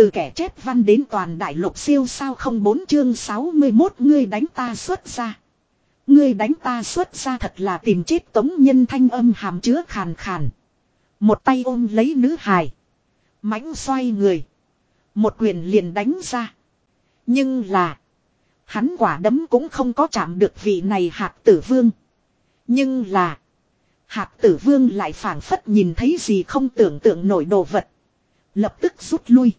Từ kẻ chép văn đến toàn đại lục siêu sao không bốn chương 61 ngươi đánh ta xuất ra. Ngươi đánh ta xuất ra thật là tìm chết tống nhân thanh âm hàm chứa khàn khàn. Một tay ôm lấy nữ hài. mãnh xoay người. Một quyền liền đánh ra. Nhưng là. Hắn quả đấm cũng không có chạm được vị này hạt tử vương. Nhưng là. Hạt tử vương lại phảng phất nhìn thấy gì không tưởng tượng nổi đồ vật. Lập tức rút lui.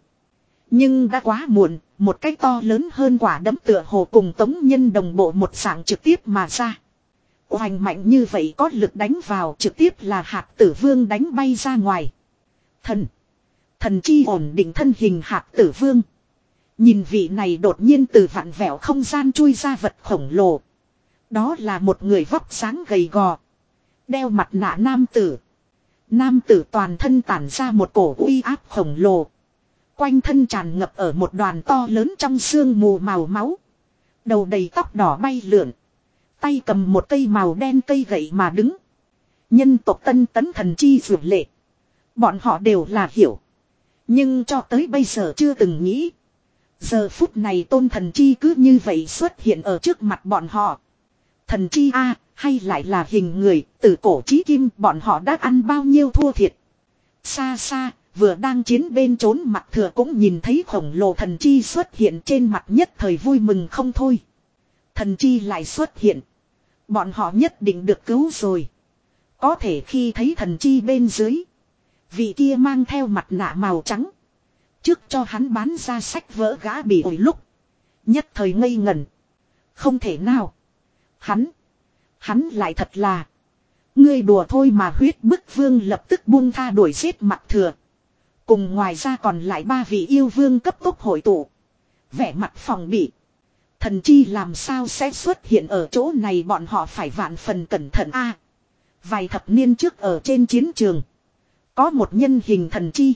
Nhưng đã quá muộn, một cái to lớn hơn quả đấm tựa hồ cùng tống nhân đồng bộ một sảng trực tiếp mà ra. Hoành mạnh như vậy có lực đánh vào trực tiếp là hạt tử vương đánh bay ra ngoài. Thần. Thần chi ổn định thân hình hạt tử vương. Nhìn vị này đột nhiên từ vạn vẹo không gian chui ra vật khổng lồ. Đó là một người vóc sáng gầy gò. Đeo mặt nạ nam tử. Nam tử toàn thân tản ra một cổ uy áp khổng lồ. Quanh thân tràn ngập ở một đoàn to lớn trong xương mù màu máu. Đầu đầy tóc đỏ bay lượn. Tay cầm một cây màu đen cây gậy mà đứng. Nhân tộc tân tấn thần chi dụ lệ. Bọn họ đều là hiểu. Nhưng cho tới bây giờ chưa từng nghĩ. Giờ phút này tôn thần chi cứ như vậy xuất hiện ở trước mặt bọn họ. Thần chi A, hay lại là hình người, từ cổ chí kim bọn họ đã ăn bao nhiêu thua thiệt. Xa xa, vừa đang chiến bên trốn mặt thừa cũng nhìn thấy khổng lồ thần chi xuất hiện trên mặt nhất thời vui mừng không thôi. Thần chi lại xuất hiện. Bọn họ nhất định được cứu rồi. Có thể khi thấy thần chi bên dưới. Vị kia mang theo mặt nạ màu trắng. Trước cho hắn bán ra sách vỡ gã bị ổi lúc. Nhất thời ngây ngẩn. Không thể nào. Hắn. Hắn lại thật là. Ngươi đùa thôi mà huyết bức vương lập tức buông tha đuổi giết mặt thừa. Cùng ngoài ra còn lại ba vị yêu vương cấp tốc hội tụ. Vẻ mặt phòng bị. Thần chi làm sao sẽ xuất hiện ở chỗ này bọn họ phải vạn phần cẩn thận a. vài thập niên trước ở trên chiến trường. Có một nhân hình thần chi.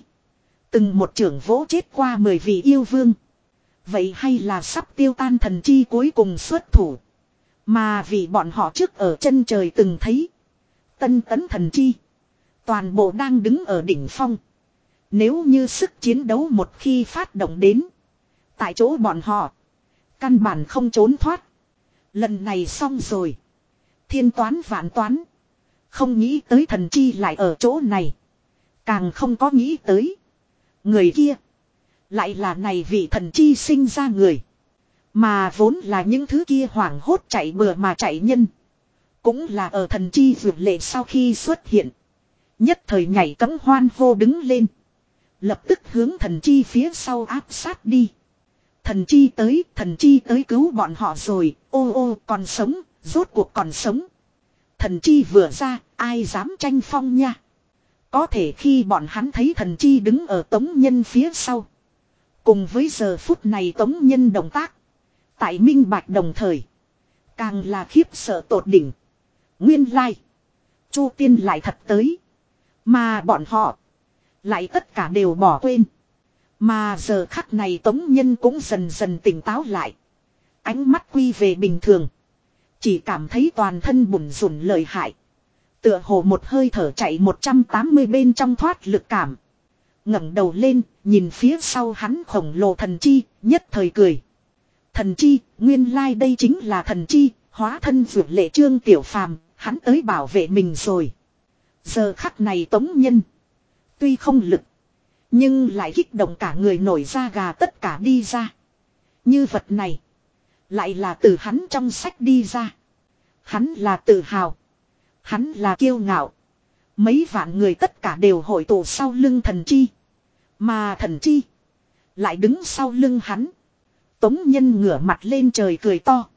Từng một trưởng vỗ chết qua mười vị yêu vương. Vậy hay là sắp tiêu tan thần chi cuối cùng xuất thủ. Mà vì bọn họ trước ở chân trời từng thấy. Tân tấn thần chi. Toàn bộ đang đứng ở đỉnh phong. Nếu như sức chiến đấu một khi phát động đến. Tại chỗ bọn họ. Căn bản không trốn thoát. Lần này xong rồi. Thiên toán vạn toán. Không nghĩ tới thần chi lại ở chỗ này. Càng không có nghĩ tới. Người kia. Lại là này vị thần chi sinh ra người. Mà vốn là những thứ kia hoảng hốt chạy bừa mà chạy nhân. Cũng là ở thần chi vượt lệ sau khi xuất hiện. Nhất thời nhảy cấm hoan hô đứng lên. Lập tức hướng thần chi phía sau áp sát đi. Thần chi tới, thần chi tới cứu bọn họ rồi, ô ô còn sống, rốt cuộc còn sống. Thần chi vừa ra, ai dám tranh phong nha. Có thể khi bọn hắn thấy thần chi đứng ở tống nhân phía sau. Cùng với giờ phút này tống nhân động tác. Tại minh bạch đồng thời. Càng là khiếp sợ tột đỉnh. Nguyên lai. Chu tiên lại thật tới. Mà bọn họ. Lại tất cả đều bỏ quên. Mà giờ khắc này tống nhân cũng dần dần tỉnh táo lại. Ánh mắt quy về bình thường. Chỉ cảm thấy toàn thân bùn rùn lợi hại. Tựa hồ một hơi thở chạy 180 bên trong thoát lực cảm. ngẩng đầu lên, nhìn phía sau hắn khổng lồ thần chi, nhất thời cười. Thần chi, nguyên lai like đây chính là thần chi, hóa thân vượt lệ trương tiểu phàm, hắn tới bảo vệ mình rồi. Giờ khắc này tống nhân. Tuy không lực. Nhưng lại kích động cả người nổi da gà tất cả đi ra. Như vật này. Lại là từ hắn trong sách đi ra. Hắn là tự hào. Hắn là kiêu ngạo. Mấy vạn người tất cả đều hội tụ sau lưng thần chi. Mà thần chi. Lại đứng sau lưng hắn. Tống nhân ngửa mặt lên trời cười to.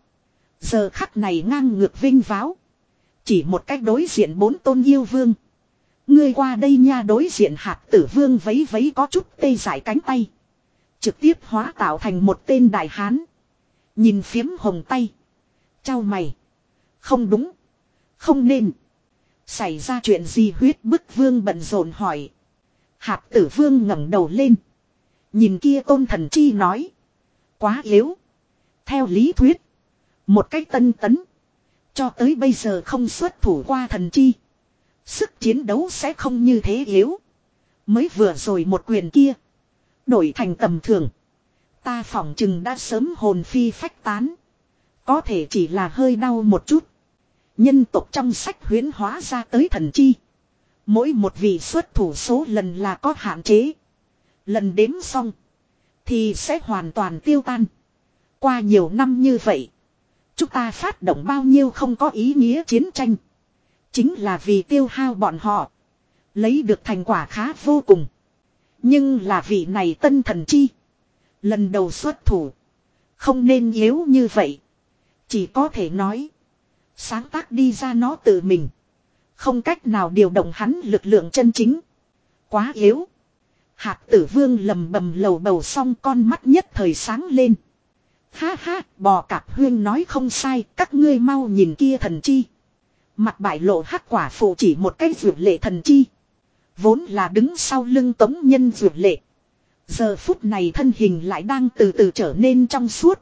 Giờ khắc này ngang ngược vinh váo. Chỉ một cách đối diện bốn tôn yêu vương. Ngươi qua đây nha đối diện hạt tử vương vấy vấy có chút tê giải cánh tay. Trực tiếp hóa tạo thành một tên đại hán. Nhìn phiếm hồng tay. Chào mày. Không đúng. Không nên. Xảy ra chuyện gì huyết bức vương bận rộn hỏi. Hạt tử vương ngẩng đầu lên. Nhìn kia tôn thần chi nói. Quá yếu. Theo lý thuyết. Một cách tân tấn. Cho tới bây giờ không xuất thủ qua thần chi. Sức chiến đấu sẽ không như thế yếu. Mới vừa rồi một quyền kia. Đổi thành tầm thường. Ta phỏng chừng đã sớm hồn phi phách tán. Có thể chỉ là hơi đau một chút. Nhân tộc trong sách huyến hóa ra tới thần chi. Mỗi một vị xuất thủ số lần là có hạn chế. Lần đếm xong. Thì sẽ hoàn toàn tiêu tan. Qua nhiều năm như vậy. Chúng ta phát động bao nhiêu không có ý nghĩa chiến tranh. Chính là vì tiêu hao bọn họ. Lấy được thành quả khá vô cùng. Nhưng là vị này tân thần chi. Lần đầu xuất thủ. Không nên yếu như vậy. Chỉ có thể nói. Sáng tác đi ra nó tự mình. Không cách nào điều động hắn lực lượng chân chính. Quá yếu. Hạt tử vương lầm bầm lầu bầu xong con mắt nhất thời sáng lên. Ha ha, bò cạp huyên nói không sai, các ngươi mau nhìn kia thần chi. Mặt bại lộ hắc quả phụ chỉ một cái vượt lệ thần chi. Vốn là đứng sau lưng tống nhân vượt lệ. Giờ phút này thân hình lại đang từ từ trở nên trong suốt.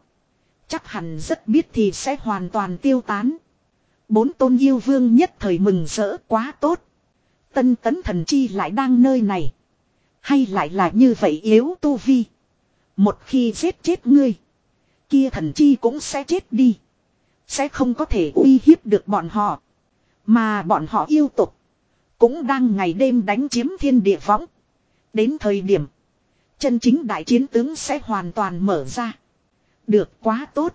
Chắc hẳn rất biết thì sẽ hoàn toàn tiêu tán. Bốn tôn yêu vương nhất thời mừng rỡ quá tốt. Tân tấn thần chi lại đang nơi này. Hay lại là như vậy yếu tu vi. Một khi giết chết ngươi. Kia thần chi cũng sẽ chết đi. Sẽ không có thể uy hiếp được bọn họ. Mà bọn họ yêu tục. Cũng đang ngày đêm đánh chiếm thiên địa võng. Đến thời điểm. Chân chính đại chiến tướng sẽ hoàn toàn mở ra. Được quá tốt.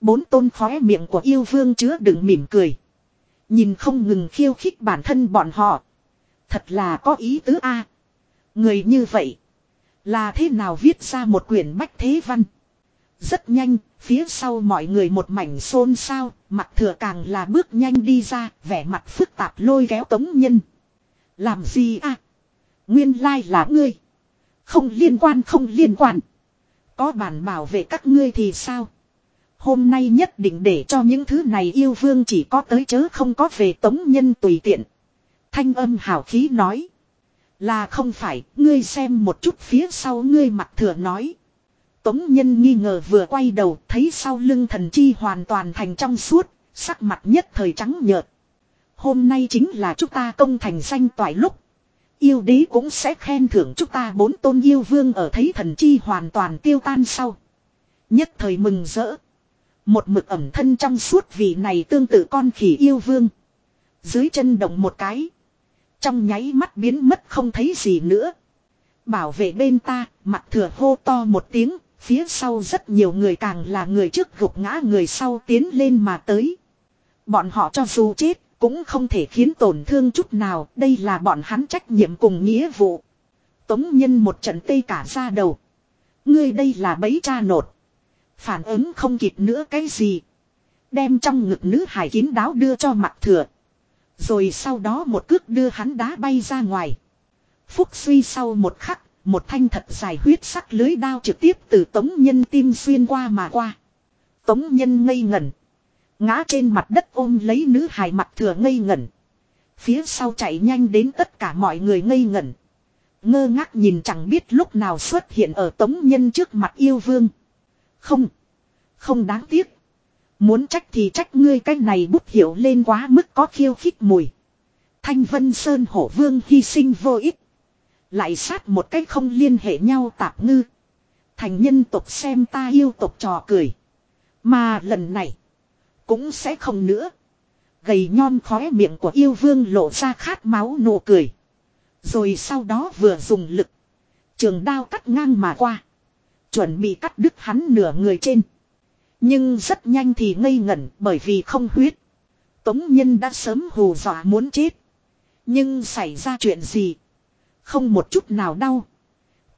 Bốn tôn khóe miệng của yêu vương chứa đựng mỉm cười. Nhìn không ngừng khiêu khích bản thân bọn họ. Thật là có ý tứ a. Người như vậy. Là thế nào viết ra một quyển bách thế văn. Rất nhanh, phía sau mọi người một mảnh xôn xao, mặt thừa càng là bước nhanh đi ra, vẻ mặt phức tạp lôi kéo tống nhân. Làm gì à? Nguyên lai là ngươi. Không liên quan không liên quan. Có bản bảo vệ các ngươi thì sao? Hôm nay nhất định để cho những thứ này yêu vương chỉ có tới chớ không có về tống nhân tùy tiện. Thanh âm hào khí nói. Là không phải, ngươi xem một chút phía sau ngươi mặt thừa nói. Tống nhân nghi ngờ vừa quay đầu thấy sau lưng thần chi hoàn toàn thành trong suốt, sắc mặt nhất thời trắng nhợt. Hôm nay chính là chúng ta công thành danh toại lúc. Yêu đế cũng sẽ khen thưởng chúng ta bốn tôn yêu vương ở thấy thần chi hoàn toàn tiêu tan sau. Nhất thời mừng rỡ. Một mực ẩm thân trong suốt vị này tương tự con khỉ yêu vương. Dưới chân động một cái. Trong nháy mắt biến mất không thấy gì nữa. Bảo vệ bên ta, mặt thừa hô to một tiếng, phía sau rất nhiều người càng là người trước gục ngã người sau tiến lên mà tới. Bọn họ cho dù chết, cũng không thể khiến tổn thương chút nào, đây là bọn hắn trách nhiệm cùng nghĩa vụ. Tống nhân một trận tê cả ra đầu. Ngươi đây là bấy cha nột. Phản ứng không kịp nữa cái gì. Đem trong ngực nữ hải kín đáo đưa cho mặt thừa. Rồi sau đó một cước đưa hắn đá bay ra ngoài. Phúc suy sau một khắc, một thanh thật dài huyết sắc lưới đao trực tiếp từ tống nhân tim xuyên qua mà qua. Tống nhân ngây ngẩn. Ngã trên mặt đất ôm lấy nữ hài mặt thừa ngây ngẩn. Phía sau chạy nhanh đến tất cả mọi người ngây ngẩn. Ngơ ngác nhìn chẳng biết lúc nào xuất hiện ở tống nhân trước mặt yêu vương. Không. Không đáng tiếc. Muốn trách thì trách ngươi cái này bút hiểu lên quá mức có khiêu khích mùi. Thanh Vân Sơn Hổ Vương hy sinh vô ích. Lại sát một cách không liên hệ nhau tạp ngư. Thành nhân tộc xem ta yêu tộc trò cười. Mà lần này. Cũng sẽ không nữa. Gầy nhon khóe miệng của yêu vương lộ ra khát máu nụ cười. Rồi sau đó vừa dùng lực. Trường đao cắt ngang mà qua. Chuẩn bị cắt đứt hắn nửa người trên. Nhưng rất nhanh thì ngây ngẩn bởi vì không huyết. Tống nhân đã sớm hù dọa muốn chết. Nhưng xảy ra chuyện gì? Không một chút nào đau.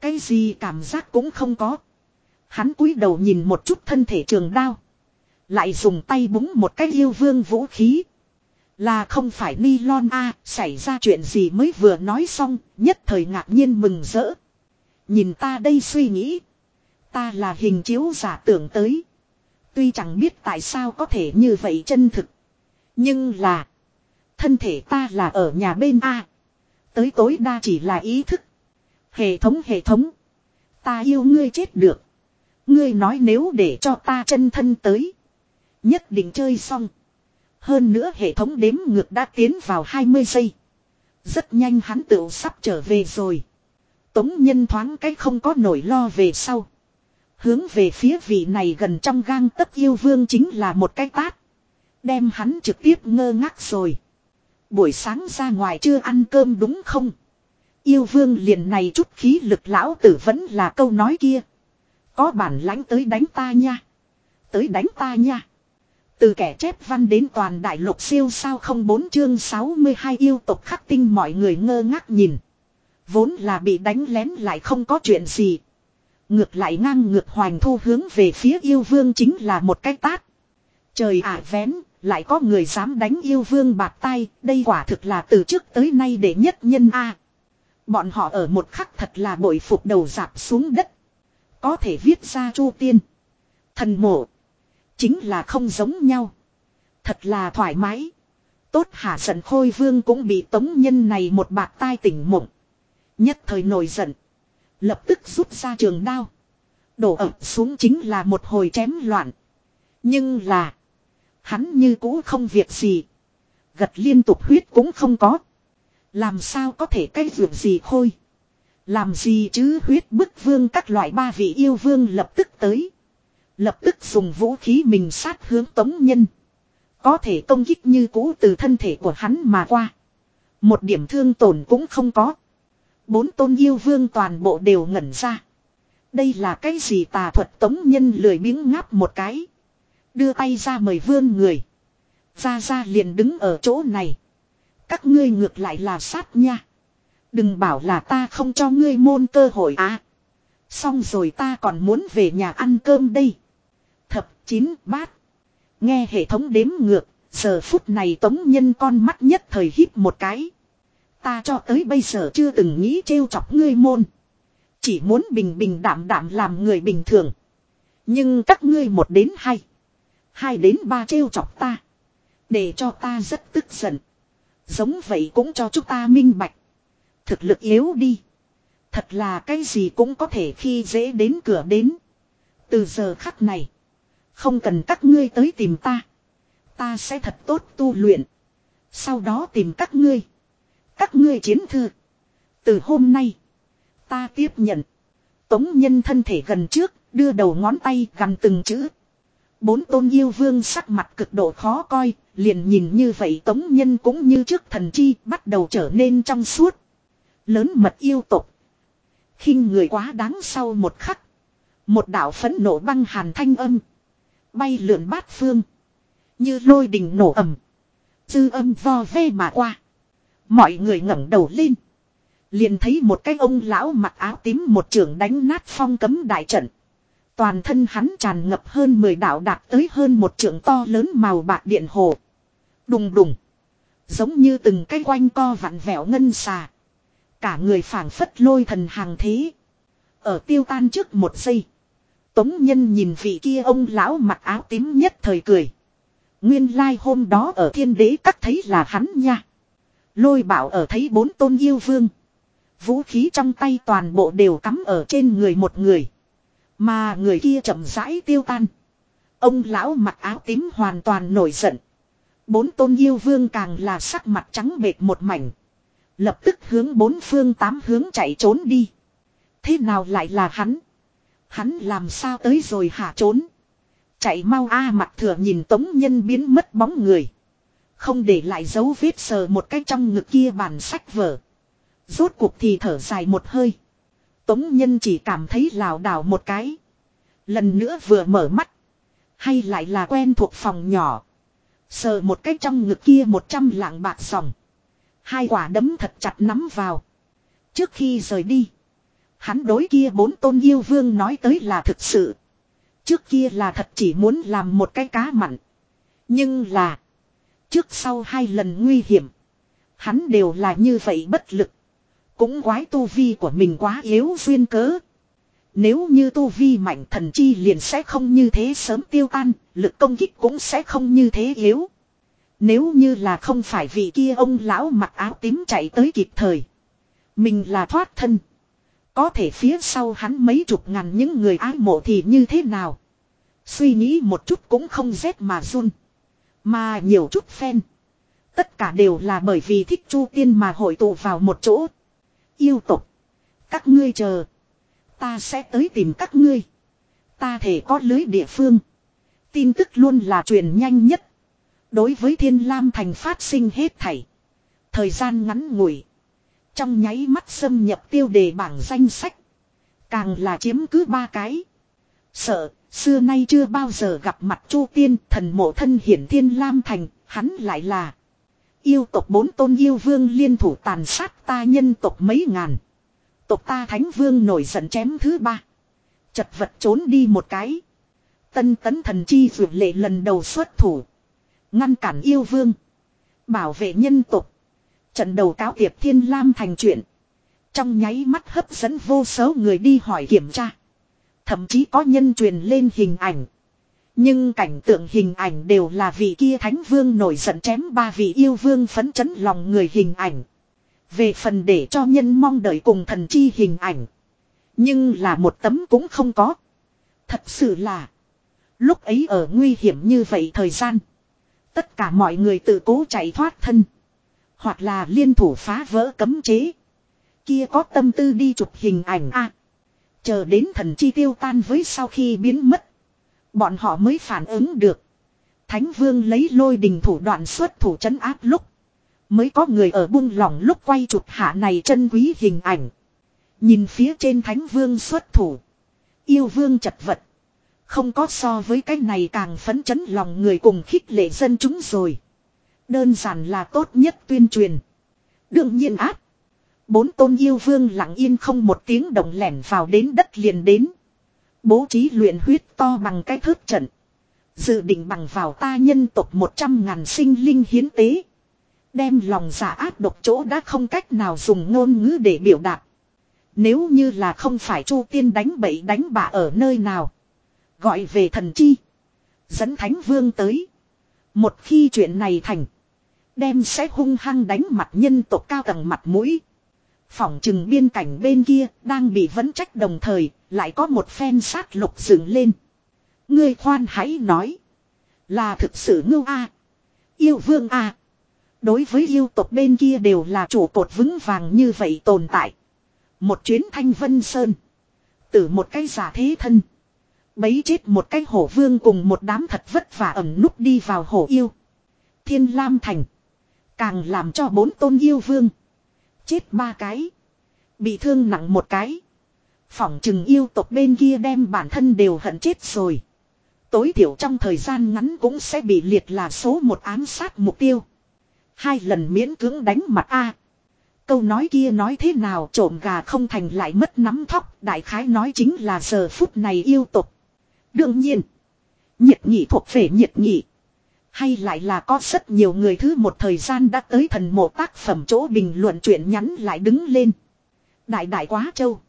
Cái gì cảm giác cũng không có. Hắn cúi đầu nhìn một chút thân thể trường đao. Lại dùng tay búng một cái yêu vương vũ khí. Là không phải ni lon a xảy ra chuyện gì mới vừa nói xong, nhất thời ngạc nhiên mừng rỡ. Nhìn ta đây suy nghĩ. Ta là hình chiếu giả tưởng tới. Tuy chẳng biết tại sao có thể như vậy chân thực. Nhưng là. Thân thể ta là ở nhà bên A. Tới tối đa chỉ là ý thức. Hệ thống hệ thống. Ta yêu ngươi chết được. Ngươi nói nếu để cho ta chân thân tới. Nhất định chơi xong. Hơn nữa hệ thống đếm ngược đã tiến vào 20 giây. Rất nhanh hắn tựu sắp trở về rồi. Tống nhân thoáng cái không có nổi lo về sau. Hướng về phía vị này gần trong gang tấc yêu vương chính là một cái tát. Đem hắn trực tiếp ngơ ngác rồi. Buổi sáng ra ngoài chưa ăn cơm đúng không? Yêu vương liền này chút khí lực lão tử vẫn là câu nói kia. Có bản lãnh tới đánh ta nha. Tới đánh ta nha. Từ kẻ chép văn đến toàn đại lục siêu sao không bốn chương 62 yêu tộc khắc tinh mọi người ngơ ngác nhìn. Vốn là bị đánh lén lại không có chuyện gì. Ngược lại ngang ngược hoành thu hướng về phía yêu vương chính là một cái tát. Trời ả vén, lại có người dám đánh yêu vương bạc tay, đây quả thực là từ trước tới nay để nhất nhân A. Bọn họ ở một khắc thật là bội phục đầu dạp xuống đất. Có thể viết ra chu tiên. Thần mộ. Chính là không giống nhau. Thật là thoải mái. Tốt hả giận khôi vương cũng bị tống nhân này một bạc tai tỉnh mộng. Nhất thời nổi giận. Lập tức rút ra trường đao. Đổ ập xuống chính là một hồi chém loạn. Nhưng là. Hắn như cũ không việc gì. Gật liên tục huyết cũng không có. Làm sao có thể cái việc gì khôi. Làm gì chứ huyết bức vương các loại ba vị yêu vương lập tức tới. Lập tức dùng vũ khí mình sát hướng tống nhân. Có thể công kích như cũ từ thân thể của hắn mà qua. Một điểm thương tổn cũng không có. Bốn tôn yêu vương toàn bộ đều ngẩn ra. Đây là cái gì tà thuật tống nhân lười biếng ngáp một cái. Đưa tay ra mời vương người. Ra ra liền đứng ở chỗ này. Các ngươi ngược lại là sát nha. Đừng bảo là ta không cho ngươi môn cơ hội á. À, xong rồi ta còn muốn về nhà ăn cơm đây. Thập chín bát. Nghe hệ thống đếm ngược. Giờ phút này tống nhân con mắt nhất thời hít một cái. Ta cho tới bây giờ chưa từng nghĩ trêu chọc ngươi môn. Chỉ muốn bình bình đảm đảm làm người bình thường. Nhưng các ngươi một đến hai. Hai đến ba trêu chọc ta. Để cho ta rất tức giận. Giống vậy cũng cho chúng ta minh bạch. Thực lực yếu đi. Thật là cái gì cũng có thể khi dễ đến cửa đến. Từ giờ khắc này. Không cần các ngươi tới tìm ta. Ta sẽ thật tốt tu luyện. Sau đó tìm các ngươi. Các ngươi chiến thư. Từ hôm nay. Ta tiếp nhận. Tống nhân thân thể gần trước. Đưa đầu ngón tay gằn từng chữ. Bốn tôn yêu vương sắc mặt cực độ khó coi. Liền nhìn như vậy tống nhân cũng như trước thần chi bắt đầu trở nên trong suốt. Lớn mật yêu tục. khinh người quá đáng sau một khắc. Một đạo phấn nổ băng hàn thanh âm. Bay lượn bát phương. Như lôi đình nổ ầm. Dư âm vo ve mà qua. Mọi người ngẩng đầu lên. Liền thấy một cái ông lão mặc áo tím một trường đánh nát phong cấm đại trận. Toàn thân hắn tràn ngập hơn 10 đạo đạt tới hơn một trượng to lớn màu bạc điện hồ. Đùng đùng. Giống như từng cái quanh co vặn vẹo ngân xà. Cả người phảng phất lôi thần hàng thế. Ở tiêu tan trước một giây. Tống nhân nhìn vị kia ông lão mặc áo tím nhất thời cười. Nguyên lai like hôm đó ở thiên đế cắt thấy là hắn nha. Lôi bảo ở thấy bốn tôn yêu vương. Vũ khí trong tay toàn bộ đều cắm ở trên người một người. Mà người kia chậm rãi tiêu tan. Ông lão mặc áo tím hoàn toàn nổi giận. Bốn tôn yêu vương càng là sắc mặt trắng bệt một mảnh. Lập tức hướng bốn phương tám hướng chạy trốn đi. Thế nào lại là hắn? Hắn làm sao tới rồi hả trốn? Chạy mau a, mặt thừa nhìn tống nhân biến mất bóng người. Không để lại dấu vết sờ một cái trong ngực kia bản sách vở. Rốt cuộc thì thở dài một hơi. Tống nhân chỉ cảm thấy lảo đảo một cái. Lần nữa vừa mở mắt. Hay lại là quen thuộc phòng nhỏ. Sờ một cái trong ngực kia một trăm lạng bạc sòng. Hai quả đấm thật chặt nắm vào. Trước khi rời đi. Hắn đối kia bốn tôn yêu vương nói tới là thực sự. Trước kia là thật chỉ muốn làm một cái cá mặn. Nhưng là. Trước sau hai lần nguy hiểm. Hắn đều là như vậy bất lực. Cũng quái tu vi của mình quá yếu duyên cớ. Nếu như tu vi mạnh thần chi liền sẽ không như thế sớm tiêu tan, lực công kích cũng sẽ không như thế yếu. Nếu như là không phải vì kia ông lão mặc áo tím chạy tới kịp thời. Mình là thoát thân. Có thể phía sau hắn mấy chục ngàn những người ái mộ thì như thế nào. Suy nghĩ một chút cũng không rét mà run. Mà nhiều chút phen. Tất cả đều là bởi vì thích chu tiên mà hội tụ vào một chỗ. Yêu tục. Các ngươi chờ. Ta sẽ tới tìm các ngươi. Ta thể có lưới địa phương. Tin tức luôn là truyền nhanh nhất. Đối với thiên lam thành phát sinh hết thảy. Thời gian ngắn ngủi. Trong nháy mắt xâm nhập tiêu đề bảng danh sách. Càng là chiếm cứ ba cái. Sợ, xưa nay chưa bao giờ gặp mặt Chu Tiên thần mộ thân hiển thiên lam thành, hắn lại là. Yêu tộc bốn tôn yêu vương liên thủ tàn sát ta nhân tộc mấy ngàn. Tộc ta thánh vương nổi giận chém thứ ba. Chật vật trốn đi một cái. Tân tấn thần chi vượt lệ lần đầu xuất thủ. Ngăn cản yêu vương. Bảo vệ nhân tộc. Trận đầu cáo tiệp thiên lam thành chuyện. Trong nháy mắt hấp dẫn vô số người đi hỏi kiểm tra. Thậm chí có nhân truyền lên hình ảnh. Nhưng cảnh tượng hình ảnh đều là vị kia thánh vương nổi giận chém ba vị yêu vương phấn chấn lòng người hình ảnh. Về phần để cho nhân mong đợi cùng thần chi hình ảnh. Nhưng là một tấm cũng không có. Thật sự là. Lúc ấy ở nguy hiểm như vậy thời gian. Tất cả mọi người tự cố chạy thoát thân. Hoặc là liên thủ phá vỡ cấm chế. Kia có tâm tư đi chụp hình ảnh a Chờ đến thần chi tiêu tan với sau khi biến mất. Bọn họ mới phản ứng được. Thánh vương lấy lôi đình thủ đoạn xuất thủ chấn áp lúc. Mới có người ở buông lỏng lúc quay chụp hạ này chân quý hình ảnh. Nhìn phía trên thánh vương xuất thủ. Yêu vương chật vật. Không có so với cái này càng phấn chấn lòng người cùng khích lệ dân chúng rồi. Đơn giản là tốt nhất tuyên truyền. Đương nhiên áp. Bốn tôn yêu vương lặng yên không một tiếng động lẻn vào đến đất liền đến. Bố trí luyện huyết to bằng cái thước trận. Dự định bằng vào ta nhân tộc một trăm ngàn sinh linh hiến tế. Đem lòng giả áp độc chỗ đã không cách nào dùng ngôn ngữ để biểu đạt. Nếu như là không phải chu tiên đánh bậy đánh bạ ở nơi nào. Gọi về thần chi. Dẫn thánh vương tới. Một khi chuyện này thành. Đem sẽ hung hăng đánh mặt nhân tộc cao tầng mặt mũi. Phỏng chừng biên cảnh bên kia đang bị vấn trách đồng thời lại có một phen sát lục dựng lên. Ngươi khoan hãy nói. Là thực sự ngưu a Yêu vương a Đối với yêu tộc bên kia đều là chủ cột vững vàng như vậy tồn tại. Một chuyến thanh vân sơn. Từ một cái giả thế thân. Bấy chết một cái hổ vương cùng một đám thật vất vả ẩm núp đi vào hổ yêu. Thiên Lam Thành. Càng làm cho bốn tôn yêu vương. Chết ba cái. Bị thương nặng một cái. Phỏng chừng yêu tộc bên kia đem bản thân đều hận chết rồi. Tối thiểu trong thời gian ngắn cũng sẽ bị liệt là số một ám sát mục tiêu. Hai lần miễn cưỡng đánh mặt A. Câu nói kia nói thế nào trộm gà không thành lại mất nắm thóc. Đại khái nói chính là giờ phút này yêu tục. Đương nhiên. Nhiệt nhị thuộc về nhiệt nhị. Hay lại là có rất nhiều người thứ một thời gian đã tới thần mộ tác phẩm chỗ bình luận chuyện nhắn lại đứng lên. Đại đại quá châu.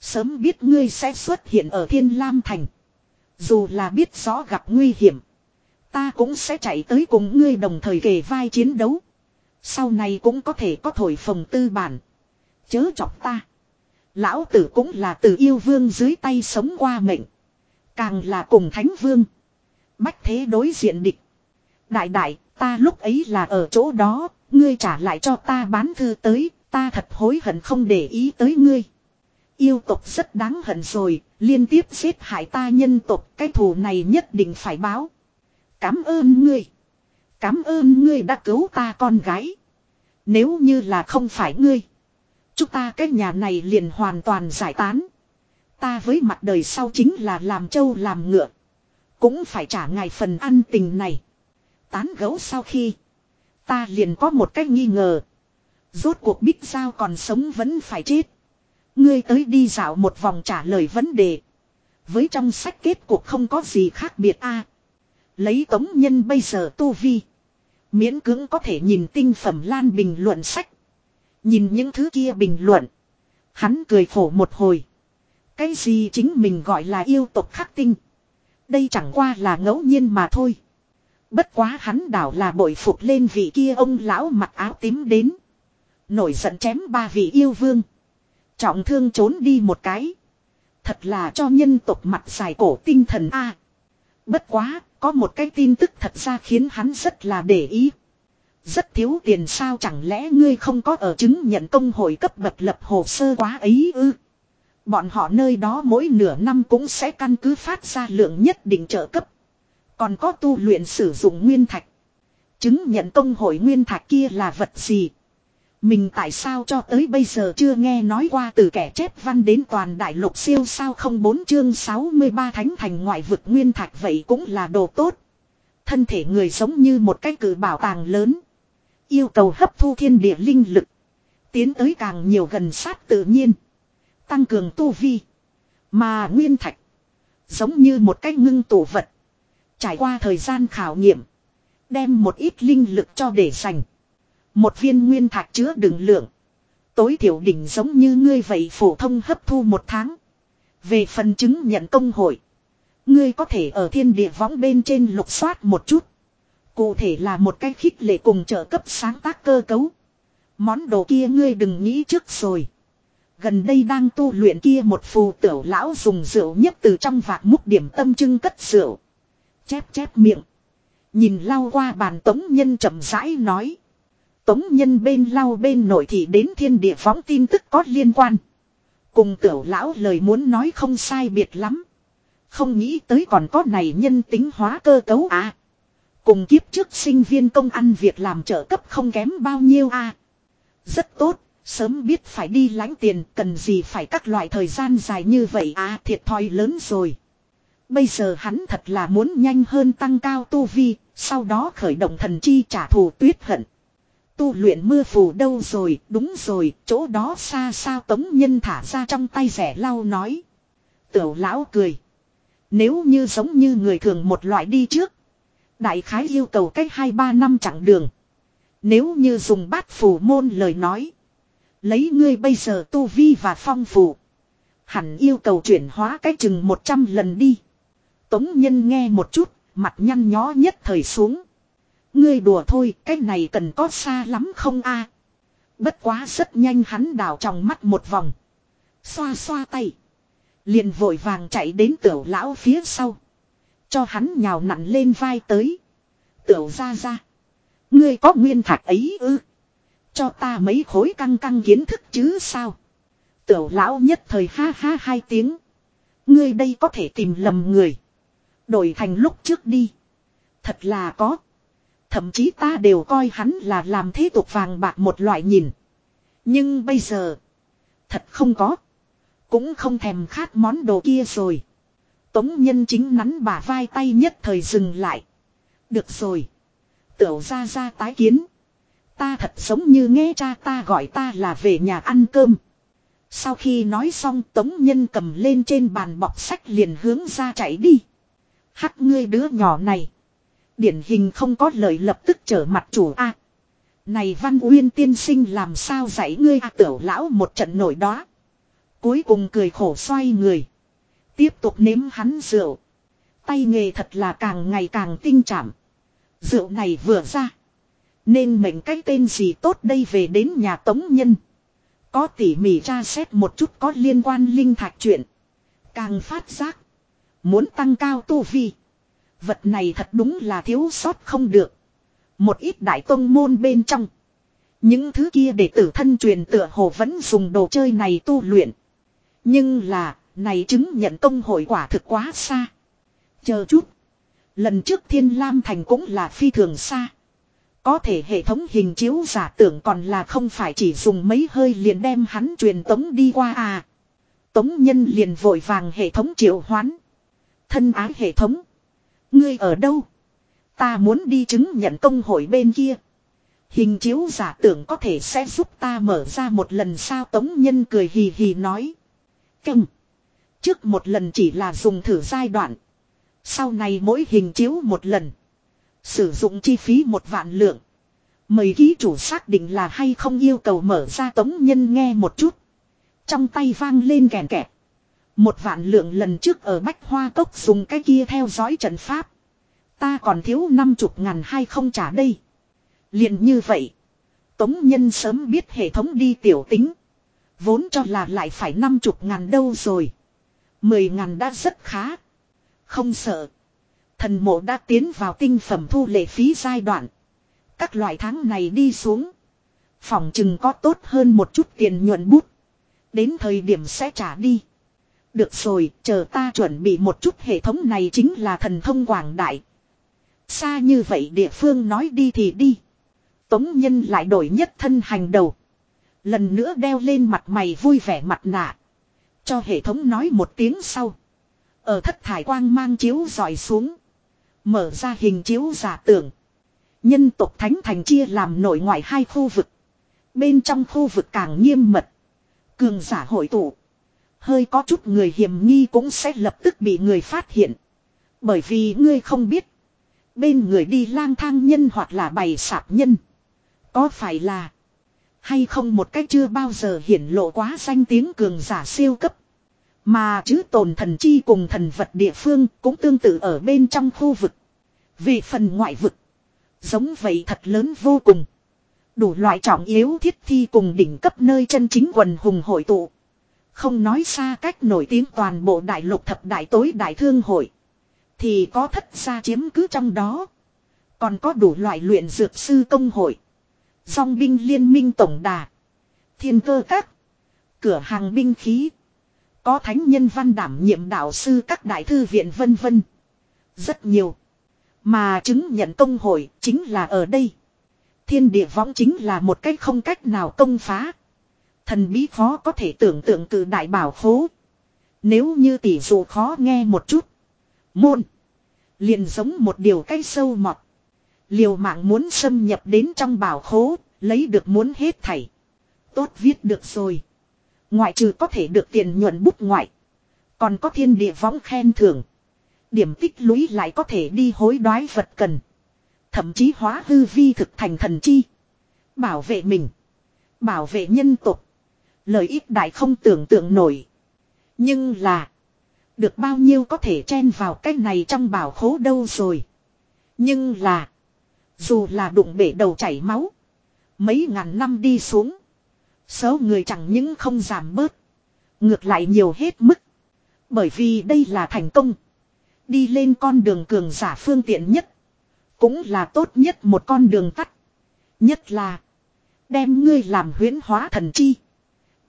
Sớm biết ngươi sẽ xuất hiện ở thiên lam thành. Dù là biết rõ gặp nguy hiểm. Ta cũng sẽ chạy tới cùng ngươi đồng thời kề vai chiến đấu. Sau này cũng có thể có thổi phồng tư bản. Chớ chọc ta. Lão tử cũng là từ yêu vương dưới tay sống qua mệnh. Càng là cùng thánh vương. Bách thế đối diện địch. Đại đại, ta lúc ấy là ở chỗ đó, ngươi trả lại cho ta bán thư tới, ta thật hối hận không để ý tới ngươi. Yêu tộc rất đáng hận rồi, liên tiếp giết hại ta nhân tộc, cái thù này nhất định phải báo. Cảm ơn ngươi. Cảm ơn ngươi đã cứu ta con gái. Nếu như là không phải ngươi. Chúng ta cái nhà này liền hoàn toàn giải tán. Ta với mặt đời sau chính là làm trâu làm ngựa. Cũng phải trả ngài phần ăn tình này. Tán gấu sau khi. Ta liền có một cách nghi ngờ. Rốt cuộc bích sao còn sống vẫn phải chết. Ngươi tới đi dạo một vòng trả lời vấn đề. Với trong sách kết cuộc không có gì khác biệt a. lấy tống nhân bây giờ tu vi. Miễn cưỡng có thể nhìn tinh phẩm lan bình luận sách. Nhìn những thứ kia bình luận. Hắn cười khổ một hồi. Cái gì chính mình gọi là yêu tộc khắc tinh. Đây chẳng qua là ngẫu nhiên mà thôi. Bất quá hắn đảo là bội phục lên vị kia ông lão mặc áo tím đến. Nổi giận chém ba vị yêu vương. Trọng thương trốn đi một cái. Thật là cho nhân tộc mặt dài cổ tinh thần A. bất quá, có một cái tin tức thật ra khiến hắn rất là để ý. Rất thiếu tiền sao chẳng lẽ ngươi không có ở chứng nhận công hội cấp bậc lập hồ sơ quá ấy ư. Bọn họ nơi đó mỗi nửa năm cũng sẽ căn cứ phát ra lượng nhất định trợ cấp. Còn có tu luyện sử dụng nguyên thạch. Chứng nhận công hội nguyên thạch kia là vật gì? Mình tại sao cho tới bây giờ chưa nghe nói qua từ kẻ chép văn đến toàn đại lục siêu sao không bốn chương 63 thánh thành ngoại vực nguyên thạch vậy cũng là đồ tốt. Thân thể người giống như một cái cử bảo tàng lớn. Yêu cầu hấp thu thiên địa linh lực. Tiến tới càng nhiều gần sát tự nhiên. Tăng cường tu vi. Mà nguyên thạch. Giống như một cái ngưng tụ vật. Trải qua thời gian khảo nghiệm. Đem một ít linh lực cho để dành. Một viên nguyên thạch chứa đựng lượng. Tối thiểu đỉnh giống như ngươi vậy phổ thông hấp thu một tháng. Về phần chứng nhận công hội. Ngươi có thể ở thiên địa võng bên trên lục soát một chút. Cụ thể là một cái khích lệ cùng trợ cấp sáng tác cơ cấu. Món đồ kia ngươi đừng nghĩ trước rồi. Gần đây đang tu luyện kia một phù tiểu lão dùng rượu nhất từ trong vạc múc điểm tâm trưng cất rượu. Chép chép miệng. Nhìn lau qua bàn tống nhân chậm rãi nói. Tống nhân bên lau bên nội thị đến thiên địa phóng tin tức có liên quan. Cùng tiểu lão lời muốn nói không sai biệt lắm. Không nghĩ tới còn có này nhân tính hóa cơ cấu à. Cùng kiếp trước sinh viên công ăn việc làm trợ cấp không kém bao nhiêu à. Rất tốt, sớm biết phải đi lãnh tiền cần gì phải các loại thời gian dài như vậy à thiệt thòi lớn rồi. Bây giờ hắn thật là muốn nhanh hơn tăng cao tu vi, sau đó khởi động thần chi trả thù tuyết hận. Tu luyện mưa phù đâu rồi, đúng rồi, chỗ đó xa sao tống nhân thả ra trong tay rẻ lau nói. Tiểu lão cười. Nếu như giống như người thường một loại đi trước. Đại khái yêu cầu cách 2-3 năm chặng đường. Nếu như dùng bát phù môn lời nói. Lấy ngươi bây giờ tu vi và phong phù. Hẳn yêu cầu chuyển hóa cách chừng 100 lần đi. Tống nhân nghe một chút, mặt nhăn nhó nhất thời xuống. Ngươi đùa thôi, cái này cần có xa lắm không a? Bất quá rất nhanh hắn đảo trong mắt một vòng. Xoa xoa tay. Liền vội vàng chạy đến tiểu lão phía sau. Cho hắn nhào nặn lên vai tới. Tiểu ra ra. Ngươi có nguyên thạch ấy ư. Cho ta mấy khối căng căng kiến thức chứ sao. Tiểu lão nhất thời ha ha hai tiếng. Ngươi đây có thể tìm lầm người. Đổi thành lúc trước đi. Thật là có. Thậm chí ta đều coi hắn là làm thế tục vàng bạc một loại nhìn. Nhưng bây giờ. Thật không có. Cũng không thèm khát món đồ kia rồi. Tống nhân chính nắn bả vai tay nhất thời dừng lại. Được rồi. Tiểu ra ra tái kiến. Ta thật giống như nghe cha ta gọi ta là về nhà ăn cơm. Sau khi nói xong tống nhân cầm lên trên bàn bọc sách liền hướng ra chạy đi. Hắc ngươi đứa nhỏ này. Điển hình không có lời lập tức trở mặt chủ a. này Văn Uyên tiên sinh làm sao dạy ngươi a tiểu lão một trận nổi đó. Cuối cùng cười khổ xoay người. Tiếp tục nếm hắn rượu. Tay nghề thật là càng ngày càng tinh trảm. Rượu này vừa ra. Nên mệnh cái tên gì tốt đây về đến nhà tống nhân. Có tỉ mỉ tra xét một chút có liên quan linh thạch chuyện. Càng phát giác. Muốn tăng cao tu vi. Vật này thật đúng là thiếu sót không được. Một ít đại tông môn bên trong. Những thứ kia để tử thân truyền tựa hồ vẫn dùng đồ chơi này tu luyện. Nhưng là, này chứng nhận công hội quả thực quá xa. Chờ chút. Lần trước Thiên Lam Thành cũng là phi thường xa. Có thể hệ thống hình chiếu giả tưởng còn là không phải chỉ dùng mấy hơi liền đem hắn truyền tống đi qua à. Tống nhân liền vội vàng hệ thống triệu hoán. Thân ái hệ thống. Ngươi ở đâu? Ta muốn đi chứng nhận công hội bên kia. Hình chiếu giả tưởng có thể sẽ giúp ta mở ra một lần sao tống nhân cười hì hì nói. cầm. Trước một lần chỉ là dùng thử giai đoạn. Sau này mỗi hình chiếu một lần. Sử dụng chi phí một vạn lượng. Mời ký chủ xác định là hay không yêu cầu mở ra tống nhân nghe một chút. Trong tay vang lên kèn kẹt. Một vạn lượng lần trước ở Bách Hoa Cốc dùng cái kia theo dõi trận pháp. Ta còn thiếu năm chục ngàn hay không trả đây. liền như vậy. Tống nhân sớm biết hệ thống đi tiểu tính. Vốn cho là lại phải năm chục ngàn đâu rồi. Mười ngàn đã rất khá. Không sợ. Thần mộ đã tiến vào tinh phẩm thu lệ phí giai đoạn. Các loại tháng này đi xuống. Phòng chừng có tốt hơn một chút tiền nhuận bút. Đến thời điểm sẽ trả đi. Được rồi, chờ ta chuẩn bị một chút hệ thống này chính là thần thông quảng đại. Xa như vậy địa phương nói đi thì đi. Tống nhân lại đổi nhất thân hành đầu. Lần nữa đeo lên mặt mày vui vẻ mặt nạ. Cho hệ thống nói một tiếng sau. Ở thất thải quang mang chiếu dọi xuống. Mở ra hình chiếu giả tưởng. Nhân tộc Thánh Thành chia làm nội ngoại hai khu vực. Bên trong khu vực càng nghiêm mật. Cường giả hội tụ. Hơi có chút người hiểm nghi cũng sẽ lập tức bị người phát hiện. Bởi vì ngươi không biết. Bên người đi lang thang nhân hoặc là bày sạp nhân. Có phải là. Hay không một cách chưa bao giờ hiển lộ quá danh tiếng cường giả siêu cấp. Mà chứ tồn thần chi cùng thần vật địa phương cũng tương tự ở bên trong khu vực. Về phần ngoại vực. Giống vậy thật lớn vô cùng. Đủ loại trọng yếu thiết thi cùng đỉnh cấp nơi chân chính quần hùng hội tụ. Không nói xa cách nổi tiếng toàn bộ đại lục thập đại tối đại thương hội. Thì có thất gia chiếm cứ trong đó. Còn có đủ loại luyện dược sư công hội. Dòng binh liên minh tổng đà. Thiên cơ các. Cửa hàng binh khí. Có thánh nhân văn đảm nhiệm đạo sư các đại thư viện vân vân. Rất nhiều. Mà chứng nhận công hội chính là ở đây. Thiên địa võng chính là một cách không cách nào công phá. Thần bí khó có thể tưởng tượng từ đại bảo khố. Nếu như tỷ dụ khó nghe một chút. Môn. Liền giống một điều cây sâu mọt. Liều mạng muốn xâm nhập đến trong bảo khố. Lấy được muốn hết thảy. Tốt viết được rồi. Ngoại trừ có thể được tiền nhuận bút ngoại. Còn có thiên địa võng khen thưởng. Điểm tích lũy lại có thể đi hối đoái vật cần. Thậm chí hóa hư vi thực thành thần chi. Bảo vệ mình. Bảo vệ nhân tục. Lợi ích đại không tưởng tượng nổi. Nhưng là. Được bao nhiêu có thể chen vào cái này trong bảo khố đâu rồi. Nhưng là. Dù là đụng bể đầu chảy máu. Mấy ngàn năm đi xuống. Số người chẳng những không giảm bớt. Ngược lại nhiều hết mức. Bởi vì đây là thành công. Đi lên con đường cường giả phương tiện nhất. Cũng là tốt nhất một con đường tắt. Nhất là. Đem ngươi làm huyễn hóa thần chi.